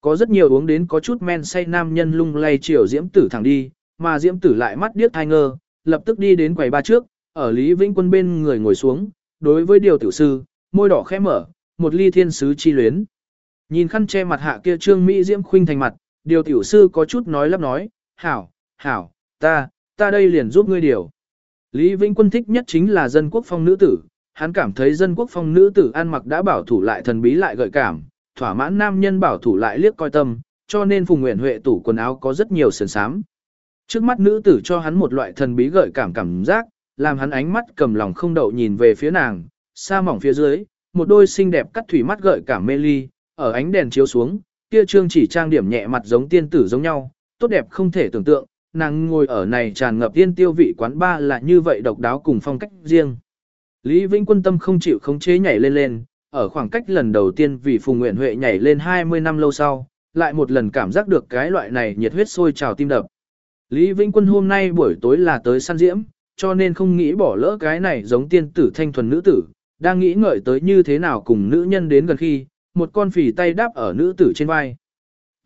A: có rất nhiều uống đến có chút men say nam nhân lung lay chiều diễm tử thẳng đi, mà diễm tử lại mắt điếc hai ngơ, lập tức đi đến quầy ba trước, ở Lý Vĩnh Quân bên người ngồi xuống, đối với điều tiểu sư, môi đỏ khẽ mở, một ly thiên sứ chi luyến. Nhìn khăn che mặt hạ kia trương Mỹ diễm khuynh thành mặt, điều tiểu sư có chút nói lắp nói, hảo, hảo, ta, ta đây liền giúp ngươi điều. Lý Vĩnh Quân thích nhất chính là dân quốc phong nữ tử, hắn cảm thấy dân quốc phong nữ tử ăn mặc đã bảo thủ lại thần bí lại gợi cảm, thỏa mãn nam nhân bảo thủ lại liếc coi tâm, cho nên Phùng Nguyễn Huệ tủ quần áo có rất nhiều sườn sám. Trước mắt nữ tử cho hắn một loại thần bí gợi cảm cảm giác, làm hắn ánh mắt cầm lòng không đậu nhìn về phía nàng, xa mỏng phía dưới, một đôi xinh đẹp cắt thủy mắt gợi cảm mê ly, ở ánh đèn chiếu xuống, kia trương chỉ trang điểm nhẹ mặt giống tiên tử giống nhau, tốt đẹp không thể tưởng tượng, nàng ngồi ở này tràn ngập tiên tiêu vị quán ba là như vậy độc đáo cùng phong cách riêng. Lý Vĩnh Quân tâm không chịu khống chế nhảy lên lên, ở khoảng cách lần đầu tiên vì Phùng Nguyễn Huệ nhảy lên 20 năm lâu sau, lại một lần cảm giác được cái loại này nhiệt huyết sôi trào tim đập. Lý Vĩnh Quân hôm nay buổi tối là tới săn diễm, cho nên không nghĩ bỏ lỡ cái này giống tiên tử thanh thuần nữ tử, đang nghĩ ngợi tới như thế nào cùng nữ nhân đến gần khi, một con phỉ tay đáp ở nữ tử trên vai.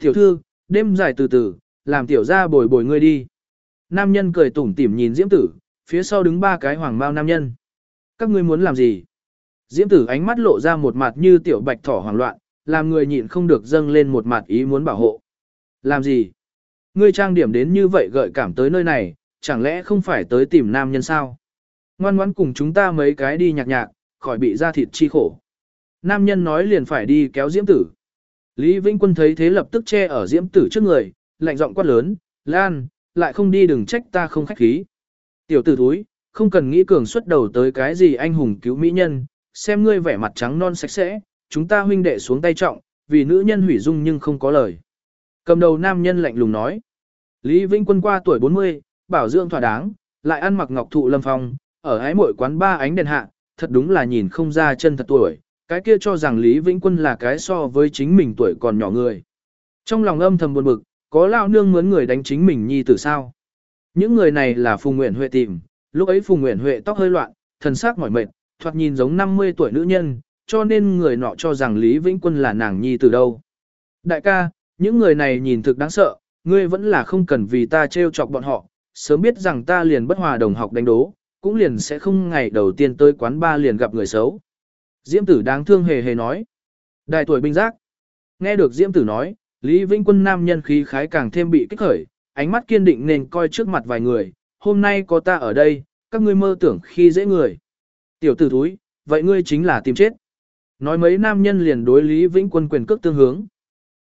A: Tiểu thư, đêm dài từ từ, làm tiểu ra bồi bồi ngươi đi. Nam nhân cười tủm tỉm nhìn diễm tử, phía sau đứng ba cái hoàng bao nam nhân. Các ngươi muốn làm gì? Diễm tử ánh mắt lộ ra một mặt như tiểu bạch thỏ hoảng loạn, làm người nhịn không được dâng lên một mặt ý muốn bảo hộ. Làm gì? Ngươi trang điểm đến như vậy gợi cảm tới nơi này, chẳng lẽ không phải tới tìm nam nhân sao? Ngoan ngoãn cùng chúng ta mấy cái đi nhạc nhạc, khỏi bị ra thịt chi khổ. Nam nhân nói liền phải đi kéo diễm tử. Lý Vĩnh Quân thấy thế lập tức che ở diễm tử trước người, lạnh giọng quát lớn, Lan, lại không đi đừng trách ta không khách khí. Tiểu tử thúi, không cần nghĩ cường xuất đầu tới cái gì anh hùng cứu mỹ nhân, xem ngươi vẻ mặt trắng non sạch sẽ, chúng ta huynh đệ xuống tay trọng, vì nữ nhân hủy dung nhưng không có lời. Cầm đầu nam nhân lạnh lùng nói. Lý Vĩnh Quân qua tuổi 40, bảo dưỡng thỏa đáng, lại ăn mặc ngọc thụ lâm phong, ở ái mội quán ba ánh đèn hạ, thật đúng là nhìn không ra chân thật tuổi, cái kia cho rằng Lý Vĩnh Quân là cái so với chính mình tuổi còn nhỏ người. Trong lòng âm thầm buồn bực, có lao nương mướn người đánh chính mình nhi tử sao. Những người này là Phùng Nguyễn Huệ tìm, lúc ấy Phùng Nguyễn Huệ tóc hơi loạn, thần sắc mỏi mệt, thoạt nhìn giống 50 tuổi nữ nhân, cho nên người nọ cho rằng Lý Vĩnh Quân là nàng nhi tử đâu. Đại ca, những người này nhìn thực đáng sợ, ngươi vẫn là không cần vì ta trêu chọc bọn họ, sớm biết rằng ta liền bất hòa đồng học đánh đố, cũng liền sẽ không ngày đầu tiên tới quán ba liền gặp người xấu. Diễm tử đáng thương hề hề nói. Đại tuổi binh giác. Nghe được Diễm tử nói, Lý Vĩnh Quân nam nhân khí khái càng thêm bị kích khởi, ánh mắt kiên định nên coi trước mặt vài người, hôm nay có ta ở đây, các ngươi mơ tưởng khi dễ người. Tiểu tử thúi, vậy ngươi chính là tìm chết. Nói mấy nam nhân liền đối Lý Vĩnh Quân quyền cước tương hướng.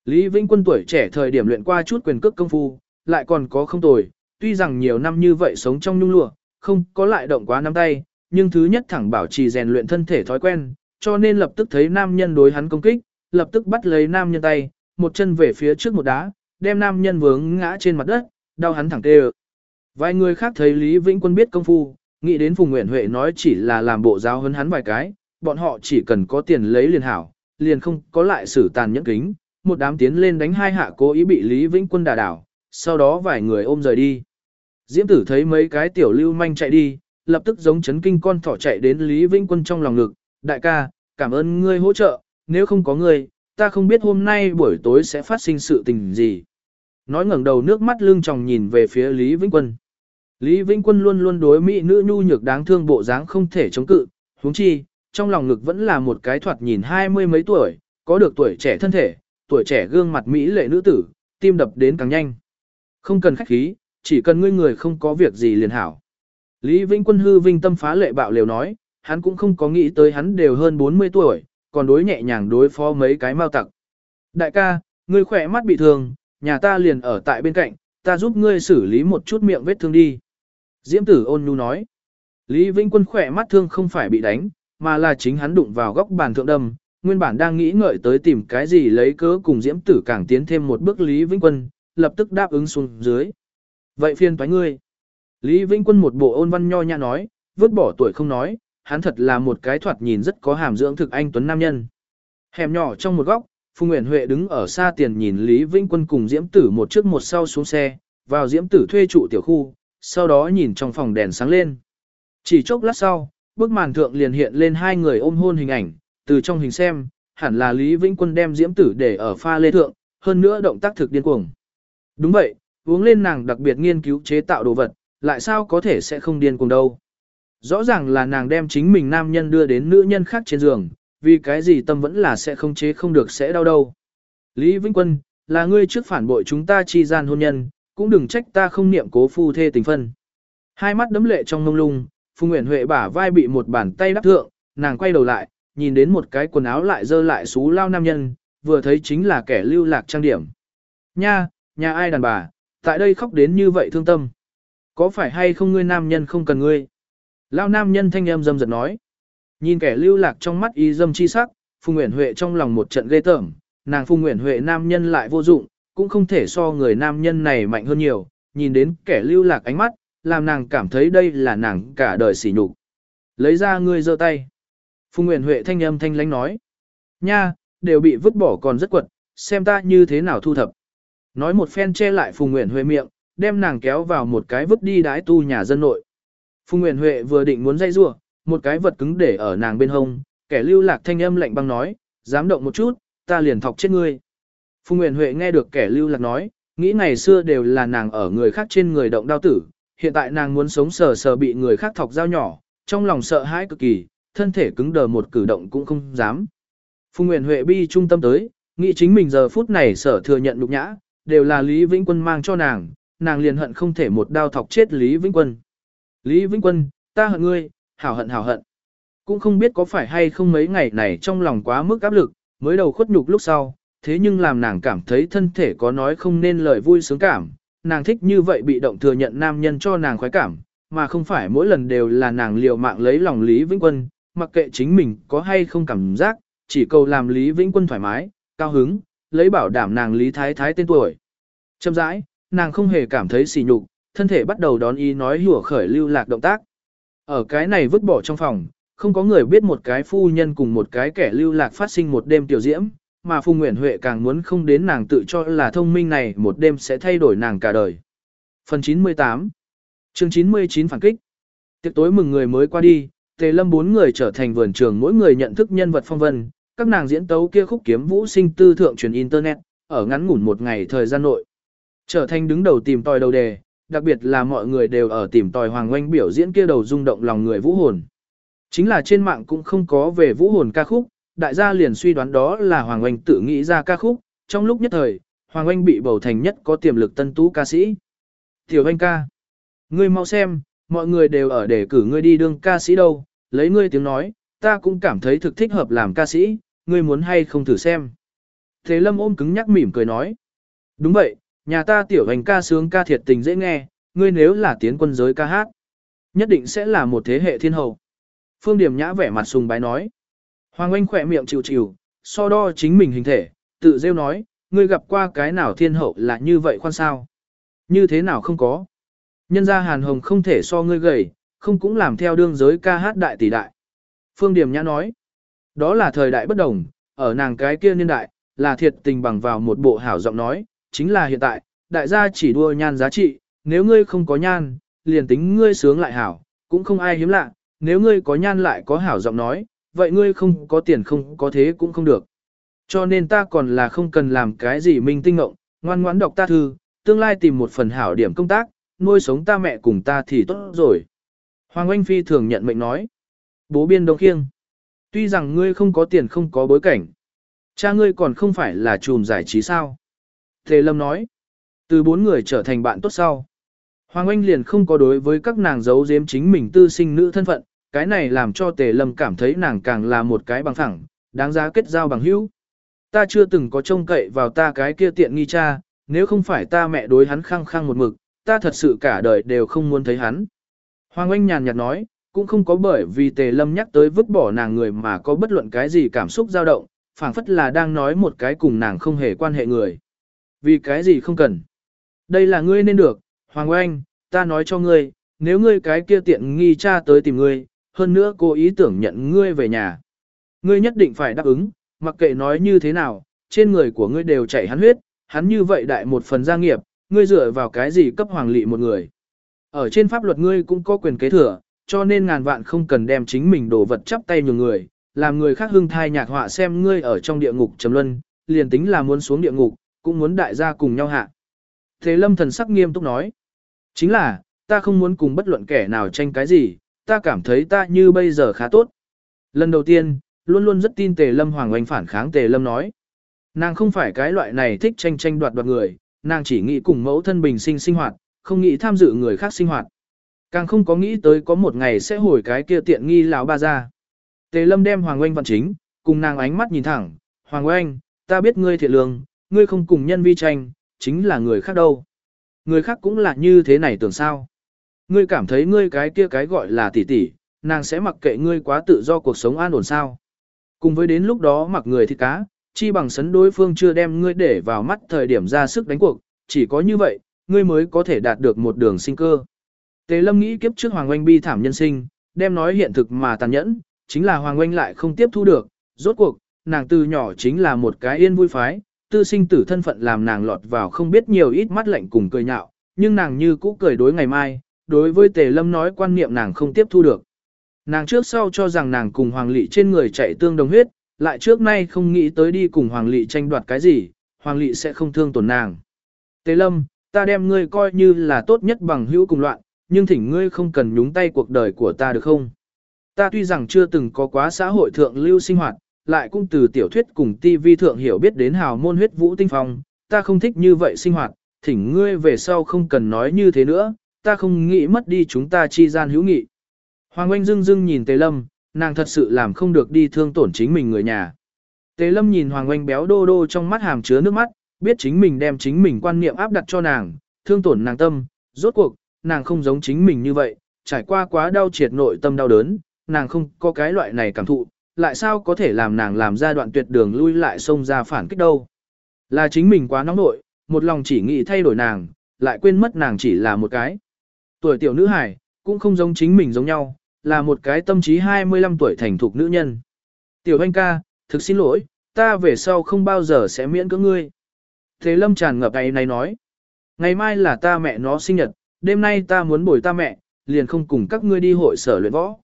A: Lý Vĩnh Quân tuổi trẻ thời điểm luyện qua chút quyền cước công phu, lại còn có không tồi, tuy rằng nhiều năm như vậy sống trong nhung lụa, không có lại động quá nắm tay, nhưng thứ nhất thẳng bảo trì rèn luyện thân thể thói quen, cho nên lập tức thấy nam nhân đối hắn công kích, lập tức bắt lấy nam nhân tay, một chân về phía trước một đá, đem nam nhân vướng ngã trên mặt đất, đau hắn thẳng tê Vài người khác thấy Lý Vĩnh Quân biết công phu, nghĩ đến Phùng Nguyễn Huệ nói chỉ là làm bộ giáo hấn hắn vài cái, bọn họ chỉ cần có tiền lấy liền hảo, liền không có lại xử tàn nhẫn kính, một đám tiến lên đánh hai hạ cố ý bị Lý Vĩnh Quân đả đảo, sau đó vài người ôm rời đi. Diễm tử thấy mấy cái tiểu lưu manh chạy đi, lập tức giống chấn kinh con thỏ chạy đến Lý Vĩnh Quân trong lòng ngực, đại ca, cảm ơn ngươi hỗ trợ, nếu không có ngươi, ta không biết hôm nay buổi tối sẽ phát sinh sự tình gì. Nói ngẩng đầu nước mắt lưng tròng nhìn về phía Lý Vĩnh Quân. Lý Vĩnh Quân luôn luôn đối mỹ nữ nhu nhược đáng thương bộ dáng không thể chống cự, huống chi, trong lòng ngực vẫn là một cái thoạt nhìn hai mươi mấy tuổi, có được tuổi trẻ thân thể, tuổi trẻ gương mặt mỹ lệ nữ tử, tim đập đến càng nhanh. Không cần khách khí, chỉ cần ngươi người không có việc gì liền hảo. Lý Vĩnh Quân hư vinh tâm phá lệ bạo liều nói, hắn cũng không có nghĩ tới hắn đều hơn 40 tuổi, còn đối nhẹ nhàng đối phó mấy cái mau tặc. Đại ca, ngươi khỏe mắt bị thương, nhà ta liền ở tại bên cạnh, ta giúp ngươi xử lý một chút miệng vết thương đi. Diễm tử ôn nhu nói. Lý Vĩnh Quân khỏe mắt thương không phải bị đánh, mà là chính hắn đụng vào góc bàn thượng đâm, nguyên bản đang nghĩ ngợi tới tìm cái gì lấy cớ cùng Diễm tử càng tiến thêm một bước Lý Vĩnh Quân, lập tức đáp ứng xuống dưới. Vậy phiền toái ngươi. Lý Vĩnh Quân một bộ ôn văn nho nhã nói, vứt bỏ tuổi không nói, hắn thật là một cái thoạt nhìn rất có hàm dưỡng thực anh tuấn nam nhân. Hẻm nhỏ trong một góc, Phùng Nguyễn Huệ đứng ở xa tiền nhìn Lý Vĩnh Quân cùng Diễm Tử một trước một sau xuống xe, vào Diễm Tử thuê trụ tiểu khu, sau đó nhìn trong phòng đèn sáng lên. Chỉ chốc lát sau, bức màn thượng liền hiện lên hai người ôm hôn hình ảnh, từ trong hình xem, hẳn là Lý Vĩnh Quân đem Diễm Tử để ở pha lê thượng, hơn nữa động tác thực điên cuồng. Đúng vậy, uống lên nàng đặc biệt nghiên cứu chế tạo đồ vật, lại sao có thể sẽ không điên cuồng đâu. Rõ ràng là nàng đem chính mình nam nhân đưa đến nữ nhân khác trên giường, vì cái gì tâm vẫn là sẽ không chế không được sẽ đau đâu. Lý Vĩnh Quân, là ngươi trước phản bội chúng ta chi gian hôn nhân, cũng đừng trách ta không niệm cố phu thê tình phân. Hai mắt đấm lệ trong mông lung, Phùng Nguyễn Huệ bả vai bị một bàn tay đắp thượng, nàng quay đầu lại, nhìn đến một cái quần áo lại dơ lại xú lao nam nhân, vừa thấy chính là kẻ lưu lạc trang điểm. Nha, nhà ai đàn bà, tại đây khóc đến như vậy thương tâm. Có phải hay không ngươi nam nhân không cần ngươi? Lao nam nhân thanh âm dâm giật nói. Nhìn kẻ lưu lạc trong mắt y dâm chi sắc, Phùng Nguyễn Huệ trong lòng một trận ghê tởm, nàng Phùng Nguyễn Huệ nam nhân lại vô dụng, cũng không thể so người nam nhân này mạnh hơn nhiều, nhìn đến kẻ lưu lạc ánh mắt, làm nàng cảm thấy đây là nàng cả đời sỉ nhục. Lấy ra ngươi giơ tay. Phùng Nguyễn Huệ thanh âm thanh lánh nói. Nha, đều bị vứt bỏ còn rất quật, xem ta như thế nào thu thập. Nói một phen che lại Phùng Nguyễn Huệ miệng, đem nàng kéo vào một cái vứt đi đái tu nhà dân nội. Phùng Nguyễn Huệ vừa định muốn dây rua, một cái vật cứng để ở nàng bên hông, kẻ lưu lạc thanh âm lạnh băng nói, dám động một chút, ta liền thọc chết ngươi. Phùng Nguyễn Huệ nghe được kẻ lưu lạc nói, nghĩ ngày xưa đều là nàng ở người khác trên người động đao tử, hiện tại nàng muốn sống sờ sờ bị người khác thọc dao nhỏ, trong lòng sợ hãi cực kỳ, thân thể cứng đờ một cử động cũng không dám. Phùng Nguyễn Huệ bi trung tâm tới, nghĩ chính mình giờ phút này sở thừa nhận nhục nhã, đều là Lý Vĩnh Quân mang cho nàng, nàng liền hận không thể một đao thọc chết Lý Vĩnh Quân. Lý Vĩnh Quân, ta hận ngươi, hảo hận hảo hận. Cũng không biết có phải hay không mấy ngày này trong lòng quá mức áp lực, mới đầu khuất nhục lúc sau, thế nhưng làm nàng cảm thấy thân thể có nói không nên lời vui sướng cảm. Nàng thích như vậy bị động thừa nhận nam nhân cho nàng khoái cảm, mà không phải mỗi lần đều là nàng liều mạng lấy lòng Lý Vĩnh Quân, mặc kệ chính mình có hay không cảm giác, chỉ cầu làm Lý Vĩnh Quân thoải mái, cao hứng, lấy bảo đảm nàng Lý Thái Thái tên tuổi. Châm rãi, nàng không hề cảm thấy sỉ nhục, thân thể bắt đầu đón ý nói hùa khởi lưu lạc động tác. Ở cái này vứt bỏ trong phòng, không có người biết một cái phu nhân cùng một cái kẻ lưu lạc phát sinh một đêm tiểu diễm, mà Phùng Nguyễn Huệ càng muốn không đến nàng tự cho là thông minh này một đêm sẽ thay đổi nàng cả đời. Phần 98 chương 99 phản kích Tiệc tối mừng người mới qua đi, Tề Lâm bốn người trở thành vườn trường mỗi người nhận thức nhân vật phong vân, các nàng diễn tấu kia khúc kiếm vũ sinh tư thượng truyền internet, ở ngắn ngủn một ngày thời gian nội. Trở thành đứng đầu tìm tòi đầu đề, đặc biệt là mọi người đều ở tìm tòi Hoàng Oanh biểu diễn kia đầu rung động lòng người vũ hồn. Chính là trên mạng cũng không có về vũ hồn ca khúc, đại gia liền suy đoán đó là Hoàng Oanh tự nghĩ ra ca khúc, trong lúc nhất thời, Hoàng Oanh bị bầu thành nhất có tiềm lực tân tú ca sĩ. Tiểu Oanh ca, ngươi mau xem, mọi người đều ở để cử ngươi đi đương ca sĩ đâu, lấy ngươi tiếng nói, ta cũng cảm thấy thực thích hợp làm ca sĩ, ngươi muốn hay không thử xem. Thế Lâm ôm cứng nhắc mỉm cười nói. Đúng vậy, nhà ta tiểu hành ca sướng ca thiệt tình dễ nghe, ngươi nếu là tiến quân giới ca hát, nhất định sẽ là một thế hệ thiên hậu. Phương Điểm Nhã vẻ mặt sùng bái nói. Hoàng Anh khỏe miệng chịu chịu, so đo chính mình hình thể, tự rêu nói, ngươi gặp qua cái nào thiên hậu là như vậy khoan sao? Như thế nào không có? Nhân gia Hàn Hồng không thể so ngươi gầy, không cũng làm theo đương giới ca hát đại tỷ đại. Phương Điểm Nhã nói, đó là thời đại bất đồng, ở nàng cái kia niên đại, là thiệt tình bằng vào một bộ hảo giọng nói, chính là hiện tại, đại gia chỉ đua nhan giá trị, nếu ngươi không có nhan, liền tính ngươi sướng lại hảo, cũng không ai hiếm lạ, nếu ngươi có nhan lại có hảo giọng nói, vậy ngươi không có tiền không có thế cũng không được. Cho nên ta còn là không cần làm cái gì minh tinh ngộng, ngoan ngoãn đọc ta thư, tương lai tìm một phần hảo điểm công tác, nuôi sống ta mẹ cùng ta thì tốt rồi. Hoàng Anh Phi thường nhận mệnh nói. Bố biên đông khiêng. Tuy rằng ngươi không có tiền không có bối cảnh. Cha ngươi còn không phải là trùm giải trí sao. Tề Lâm nói. Từ bốn người trở thành bạn tốt sau. Hoàng Anh liền không có đối với các nàng giấu giếm chính mình tư sinh nữ thân phận, cái này làm cho Tề Lâm cảm thấy nàng càng là một cái bằng phẳng, đáng giá kết giao bằng hữu. Ta chưa từng có trông cậy vào ta cái kia tiện nghi cha, nếu không phải ta mẹ đối hắn khăng khăng một mực, ta thật sự cả đời đều không muốn thấy hắn. Hoàng Anh nhàn nhạt nói, cũng không có bởi vì Tề Lâm nhắc tới vứt bỏ nàng người mà có bất luận cái gì cảm xúc dao động, phảng phất là đang nói một cái cùng nàng không hề quan hệ người. Vì cái gì không cần. Đây là ngươi nên được, Hoàng Anh, ta nói cho ngươi, nếu ngươi cái kia tiện nghi cha tới tìm ngươi, hơn nữa cô ý tưởng nhận ngươi về nhà. Ngươi nhất định phải đáp ứng, mặc kệ nói như thế nào, trên người của ngươi đều chảy hắn huyết, hắn như vậy đại một phần gia nghiệp, ngươi dựa vào cái gì cấp hoàng lị một người. Ở trên pháp luật ngươi cũng có quyền kế thừa, cho nên ngàn vạn không cần đem chính mình đồ vật chắp tay nhường người, làm người khác hưng thai nhạc họa xem ngươi ở trong địa ngục trầm luân, liền tính là muốn xuống địa ngục, cũng muốn đại gia cùng nhau hạ. Thế lâm thần sắc nghiêm túc nói. Chính là, ta không muốn cùng bất luận kẻ nào tranh cái gì, ta cảm thấy ta như bây giờ khá tốt. Lần đầu tiên, luôn luôn rất tin tề lâm hoàng oanh phản kháng tề lâm nói. Nàng không phải cái loại này thích tranh tranh đoạt đoạt người, nàng chỉ nghĩ cùng mẫu thân bình sinh sinh hoạt, không nghĩ tham dự người khác sinh hoạt. Càng không có nghĩ tới có một ngày sẽ hồi cái kia tiện nghi lão ba ra. Tề lâm đem hoàng oanh văn chính, cùng nàng ánh mắt nhìn thẳng, hoàng oanh, ta biết ngươi thiện lương, ngươi không cùng nhân vi tranh, chính là người khác đâu. Người khác cũng là như thế này tưởng sao. Ngươi cảm thấy ngươi cái kia cái gọi là tỷ tỷ, nàng sẽ mặc kệ ngươi quá tự do cuộc sống an ổn sao. Cùng với đến lúc đó mặc người thì cá, chi bằng sấn đối phương chưa đem ngươi để vào mắt thời điểm ra sức đánh cuộc, chỉ có như vậy, ngươi mới có thể đạt được một đường sinh cơ. Tề Lâm nghĩ kiếp trước Hoàng Oanh bi thảm nhân sinh, đem nói hiện thực mà tàn nhẫn, chính là Hoàng Oanh lại không tiếp thu được, rốt cuộc, nàng từ nhỏ chính là một cái yên vui phái, tư sinh tử thân phận làm nàng lọt vào không biết nhiều ít mắt lạnh cùng cười nhạo, nhưng nàng như cũ cười đối ngày mai, đối với Tề Lâm nói quan niệm nàng không tiếp thu được. Nàng trước sau cho rằng nàng cùng Hoàng Lị trên người chạy tương đồng huyết, lại trước nay không nghĩ tới đi cùng Hoàng Lị tranh đoạt cái gì, Hoàng Lị sẽ không thương tổn nàng. Tề Lâm, ta đem ngươi coi như là tốt nhất bằng hữu cùng loạn, nhưng thỉnh ngươi không cần nhúng tay cuộc đời của ta được không? Ta tuy rằng chưa từng có quá xã hội thượng lưu sinh hoạt, lại cũng từ tiểu thuyết cùng TV thượng hiểu biết đến hào môn huyết vũ tinh phong, ta không thích như vậy sinh hoạt, thỉnh ngươi về sau không cần nói như thế nữa, ta không nghĩ mất đi chúng ta chi gian hữu nghị. Hoàng Oanh dưng dưng nhìn Tề Lâm, nàng thật sự làm không được đi thương tổn chính mình người nhà. Tề Lâm nhìn Hoàng Oanh béo đô đô trong mắt hàm chứa nước mắt, biết chính mình đem chính mình quan niệm áp đặt cho nàng, thương tổn nàng tâm, rốt cuộc, nàng không giống chính mình như vậy, trải qua quá đau triệt nội tâm đau đớn, nàng không có cái loại này cảm thụ, lại sao có thể làm nàng làm ra đoạn tuyệt đường lui lại xông ra phản kích đâu. Là chính mình quá nóng nội, một lòng chỉ nghĩ thay đổi nàng, lại quên mất nàng chỉ là một cái. Tuổi tiểu nữ hải, cũng không giống chính mình giống nhau, là một cái tâm trí 25 tuổi thành thục nữ nhân. Tiểu anh ca, thực xin lỗi, ta về sau không bao giờ sẽ miễn cưỡng ngươi. Thế lâm tràn ngập ngày này nói, ngày mai là ta mẹ nó sinh nhật, đêm nay ta muốn bồi ta mẹ, liền không cùng các ngươi đi hội sở luyện võ.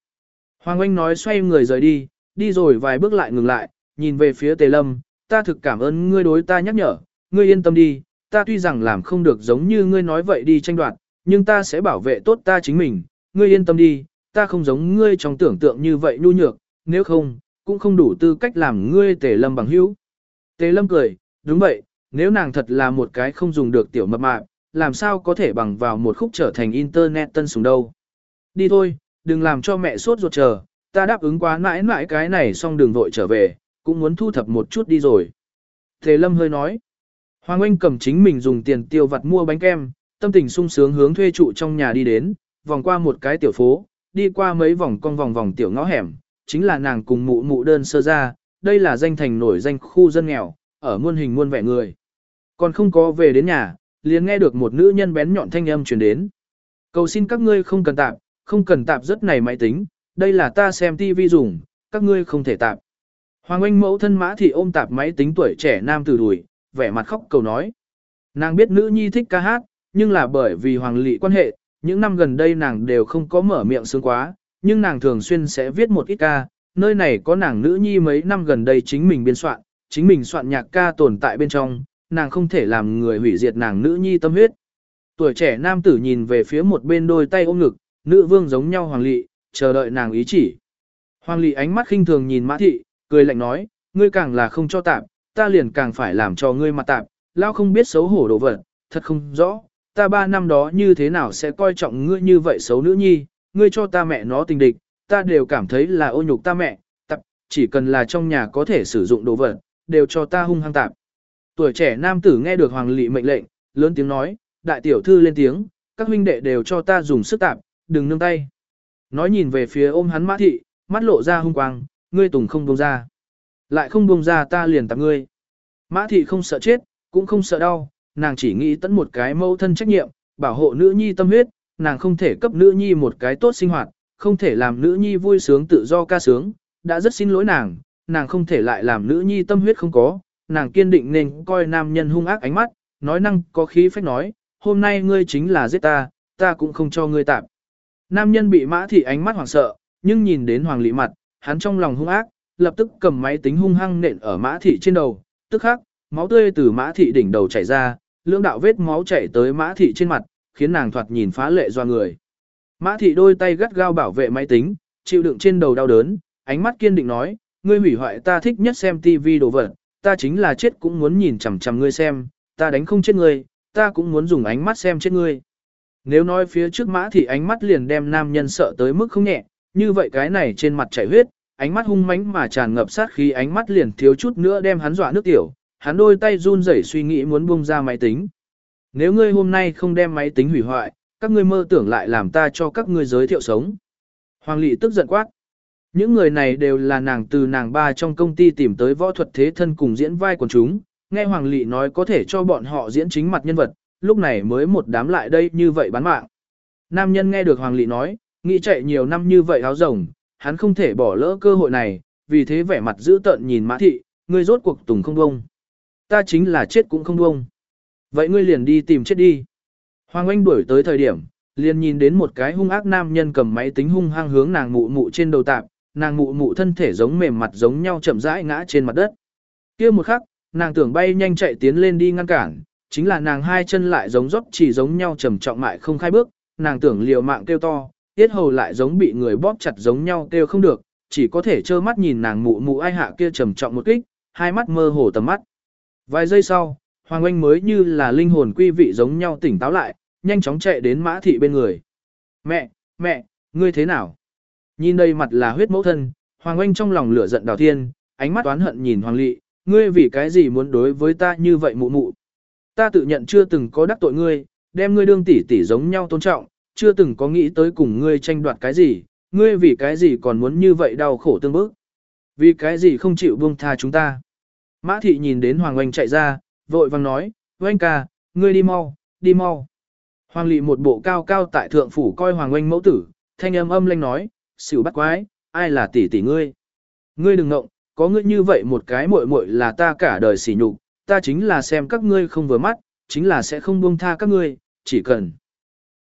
A: Hoàng Anh nói xoay người rời đi, đi rồi vài bước lại ngừng lại, nhìn về phía Tề Lâm, ta thực cảm ơn ngươi đối ta nhắc nhở, ngươi yên tâm đi, ta tuy rằng làm không được giống như ngươi nói vậy đi tranh đoạt, nhưng ta sẽ bảo vệ tốt ta chính mình, ngươi yên tâm đi, ta không giống ngươi trong tưởng tượng như vậy nhu nhược, nếu không, cũng không đủ tư cách làm ngươi Tề Lâm bằng hữu. Tề Lâm cười, đúng vậy, nếu nàng thật là một cái không dùng được tiểu mập mạp, làm sao có thể bằng vào một khúc trở thành internet tân sùng đâu. Đi thôi, đừng làm cho mẹ sốt ruột chờ, ta đáp ứng quá mãi mãi cái này xong đường vội trở về, cũng muốn thu thập một chút đi rồi. Thế Lâm hơi nói. Hoàng Anh cầm chính mình dùng tiền tiêu vặt mua bánh kem, tâm tình sung sướng hướng thuê trụ trong nhà đi đến, vòng qua một cái tiểu phố, đi qua mấy vòng cong vòng vòng tiểu ngõ hẻm, chính là nàng cùng mụ mụ đơn sơ ra, đây là danh thành nổi danh khu dân nghèo, ở muôn hình muôn vẻ người. Còn không có về đến nhà, liền nghe được một nữ nhân bén nhọn thanh âm truyền đến. Cầu xin các ngươi không cần tạp, không cần tạp rất này máy tính, đây là ta xem TV dùng, các ngươi không thể tạp. Hoàng Anh mẫu thân mã thị ôm tạp máy tính tuổi trẻ nam từ đùi, vẻ mặt khóc cầu nói. Nàng biết nữ nhi thích ca hát, nhưng là bởi vì hoàng lị quan hệ, những năm gần đây nàng đều không có mở miệng sướng quá, nhưng nàng thường xuyên sẽ viết một ít ca, nơi này có nàng nữ nhi mấy năm gần đây chính mình biên soạn, chính mình soạn nhạc ca tồn tại bên trong, nàng không thể làm người hủy diệt nàng nữ nhi tâm huyết. Tuổi trẻ nam tử nhìn về phía một bên đôi tay ôm ngực, nữ vương giống nhau hoàng lị, chờ đợi nàng ý chỉ. Hoàng lị ánh mắt khinh thường nhìn mã thị, cười lạnh nói, ngươi càng là không cho tạm, ta liền càng phải làm cho ngươi mặt tạm, lao không biết xấu hổ đồ vật, thật không rõ, ta ba năm đó như thế nào sẽ coi trọng ngươi như vậy xấu nữ nhi, ngươi cho ta mẹ nó tình địch, ta đều cảm thấy là ô nhục ta mẹ, tập, chỉ cần là trong nhà có thể sử dụng đồ vật, đều cho ta hung hăng tạm. Tuổi trẻ nam tử nghe được hoàng lị mệnh lệnh, lớn tiếng nói, đại tiểu thư lên tiếng, các huynh đệ đều cho ta dùng sức tạm, đừng nương tay. Nói nhìn về phía ôm hắn mã thị, mắt lộ ra hung quang, ngươi tùng không buông ra. Lại không buông ra ta liền tạp ngươi. Mã thị không sợ chết, cũng không sợ đau, nàng chỉ nghĩ tận một cái mâu thân trách nhiệm, bảo hộ nữ nhi tâm huyết, nàng không thể cấp nữ nhi một cái tốt sinh hoạt, không thể làm nữ nhi vui sướng tự do ca sướng, đã rất xin lỗi nàng, nàng không thể lại làm nữ nhi tâm huyết không có, nàng kiên định nên coi nam nhân hung ác ánh mắt, nói năng có khí phách nói, hôm nay ngươi chính là giết ta, ta cũng không cho ngươi tạp. Nam nhân bị mã thị ánh mắt hoảng sợ, nhưng nhìn đến hoàng lị mặt, hắn trong lòng hung ác, lập tức cầm máy tính hung hăng nện ở mã thị trên đầu, tức khắc, máu tươi từ mã thị đỉnh đầu chảy ra, lưỡng đạo vết máu chảy tới mã thị trên mặt, khiến nàng thoạt nhìn phá lệ do người. Mã thị đôi tay gắt gao bảo vệ máy tính, chịu đựng trên đầu đau đớn, ánh mắt kiên định nói, ngươi hủy hoại ta thích nhất xem tivi đồ vật, ta chính là chết cũng muốn nhìn chằm chằm ngươi xem, ta đánh không chết ngươi, ta cũng muốn dùng ánh mắt xem chết ngươi. Nếu nói phía trước mã thì ánh mắt liền đem nam nhân sợ tới mức không nhẹ, như vậy cái này trên mặt chảy huyết, ánh mắt hung mãnh mà tràn ngập sát khí ánh mắt liền thiếu chút nữa đem hắn dọa nước tiểu, hắn đôi tay run rẩy suy nghĩ muốn buông ra máy tính. Nếu ngươi hôm nay không đem máy tính hủy hoại, các ngươi mơ tưởng lại làm ta cho các ngươi giới thiệu sống. Hoàng Lị tức giận quát. Những người này đều là nàng từ nàng ba trong công ty tìm tới võ thuật thế thân cùng diễn vai của chúng, nghe Hoàng Lị nói có thể cho bọn họ diễn chính mặt nhân vật, lúc này mới một đám lại đây như vậy bán mạng. Nam nhân nghe được Hoàng Lị nói, nghĩ chạy nhiều năm như vậy áo rồng, hắn không thể bỏ lỡ cơ hội này, vì thế vẻ mặt giữ tợn nhìn Mã Thị, ngươi rốt cuộc tùng không bông. Ta chính là chết cũng không bông. Vậy ngươi liền đi tìm chết đi. Hoàng Anh đuổi tới thời điểm, liền nhìn đến một cái hung ác nam nhân cầm máy tính hung hăng hướng nàng mụ mụ trên đầu tạp, nàng mụ mụ thân thể giống mềm mặt giống nhau chậm rãi ngã trên mặt đất. Kia một khắc, nàng tưởng bay nhanh chạy tiến lên đi ngăn cản, chính là nàng hai chân lại giống dốc chỉ giống nhau trầm trọng mại không khai bước, nàng tưởng liều mạng kêu to, tiết hầu lại giống bị người bóp chặt giống nhau kêu không được, chỉ có thể trơ mắt nhìn nàng mụ mụ ai hạ kia trầm trọng một kích, hai mắt mơ hồ tầm mắt. Vài giây sau, Hoàng Anh mới như là linh hồn quy vị giống nhau tỉnh táo lại, nhanh chóng chạy đến mã thị bên người. Mẹ, mẹ, ngươi thế nào? Nhìn đây mặt là huyết mẫu thân, Hoàng Anh trong lòng lửa giận đào thiên, ánh mắt oán hận nhìn Hoàng Lị, ngươi vì cái gì muốn đối với ta như vậy mụ mụ? Ta tự nhận chưa từng có đắc tội ngươi, đem ngươi đương tỷ tỷ giống nhau tôn trọng, chưa từng có nghĩ tới cùng ngươi tranh đoạt cái gì, ngươi vì cái gì còn muốn như vậy đau khổ tương bức. Vì cái gì không chịu buông tha chúng ta. Mã thị nhìn đến Hoàng Oanh chạy ra, vội vang nói, Oanh ca, ngươi đi mau, đi mau. Hoàng lị một bộ cao cao tại thượng phủ coi Hoàng Oanh mẫu tử, thanh âm âm lanh nói, xỉu bắt quái, ai là tỷ tỷ ngươi. Ngươi đừng ngộng, có ngươi như vậy một cái muội muội là ta cả đời sỉ nhục, ta chính là xem các ngươi không vừa mắt, chính là sẽ không buông tha các ngươi, chỉ cần.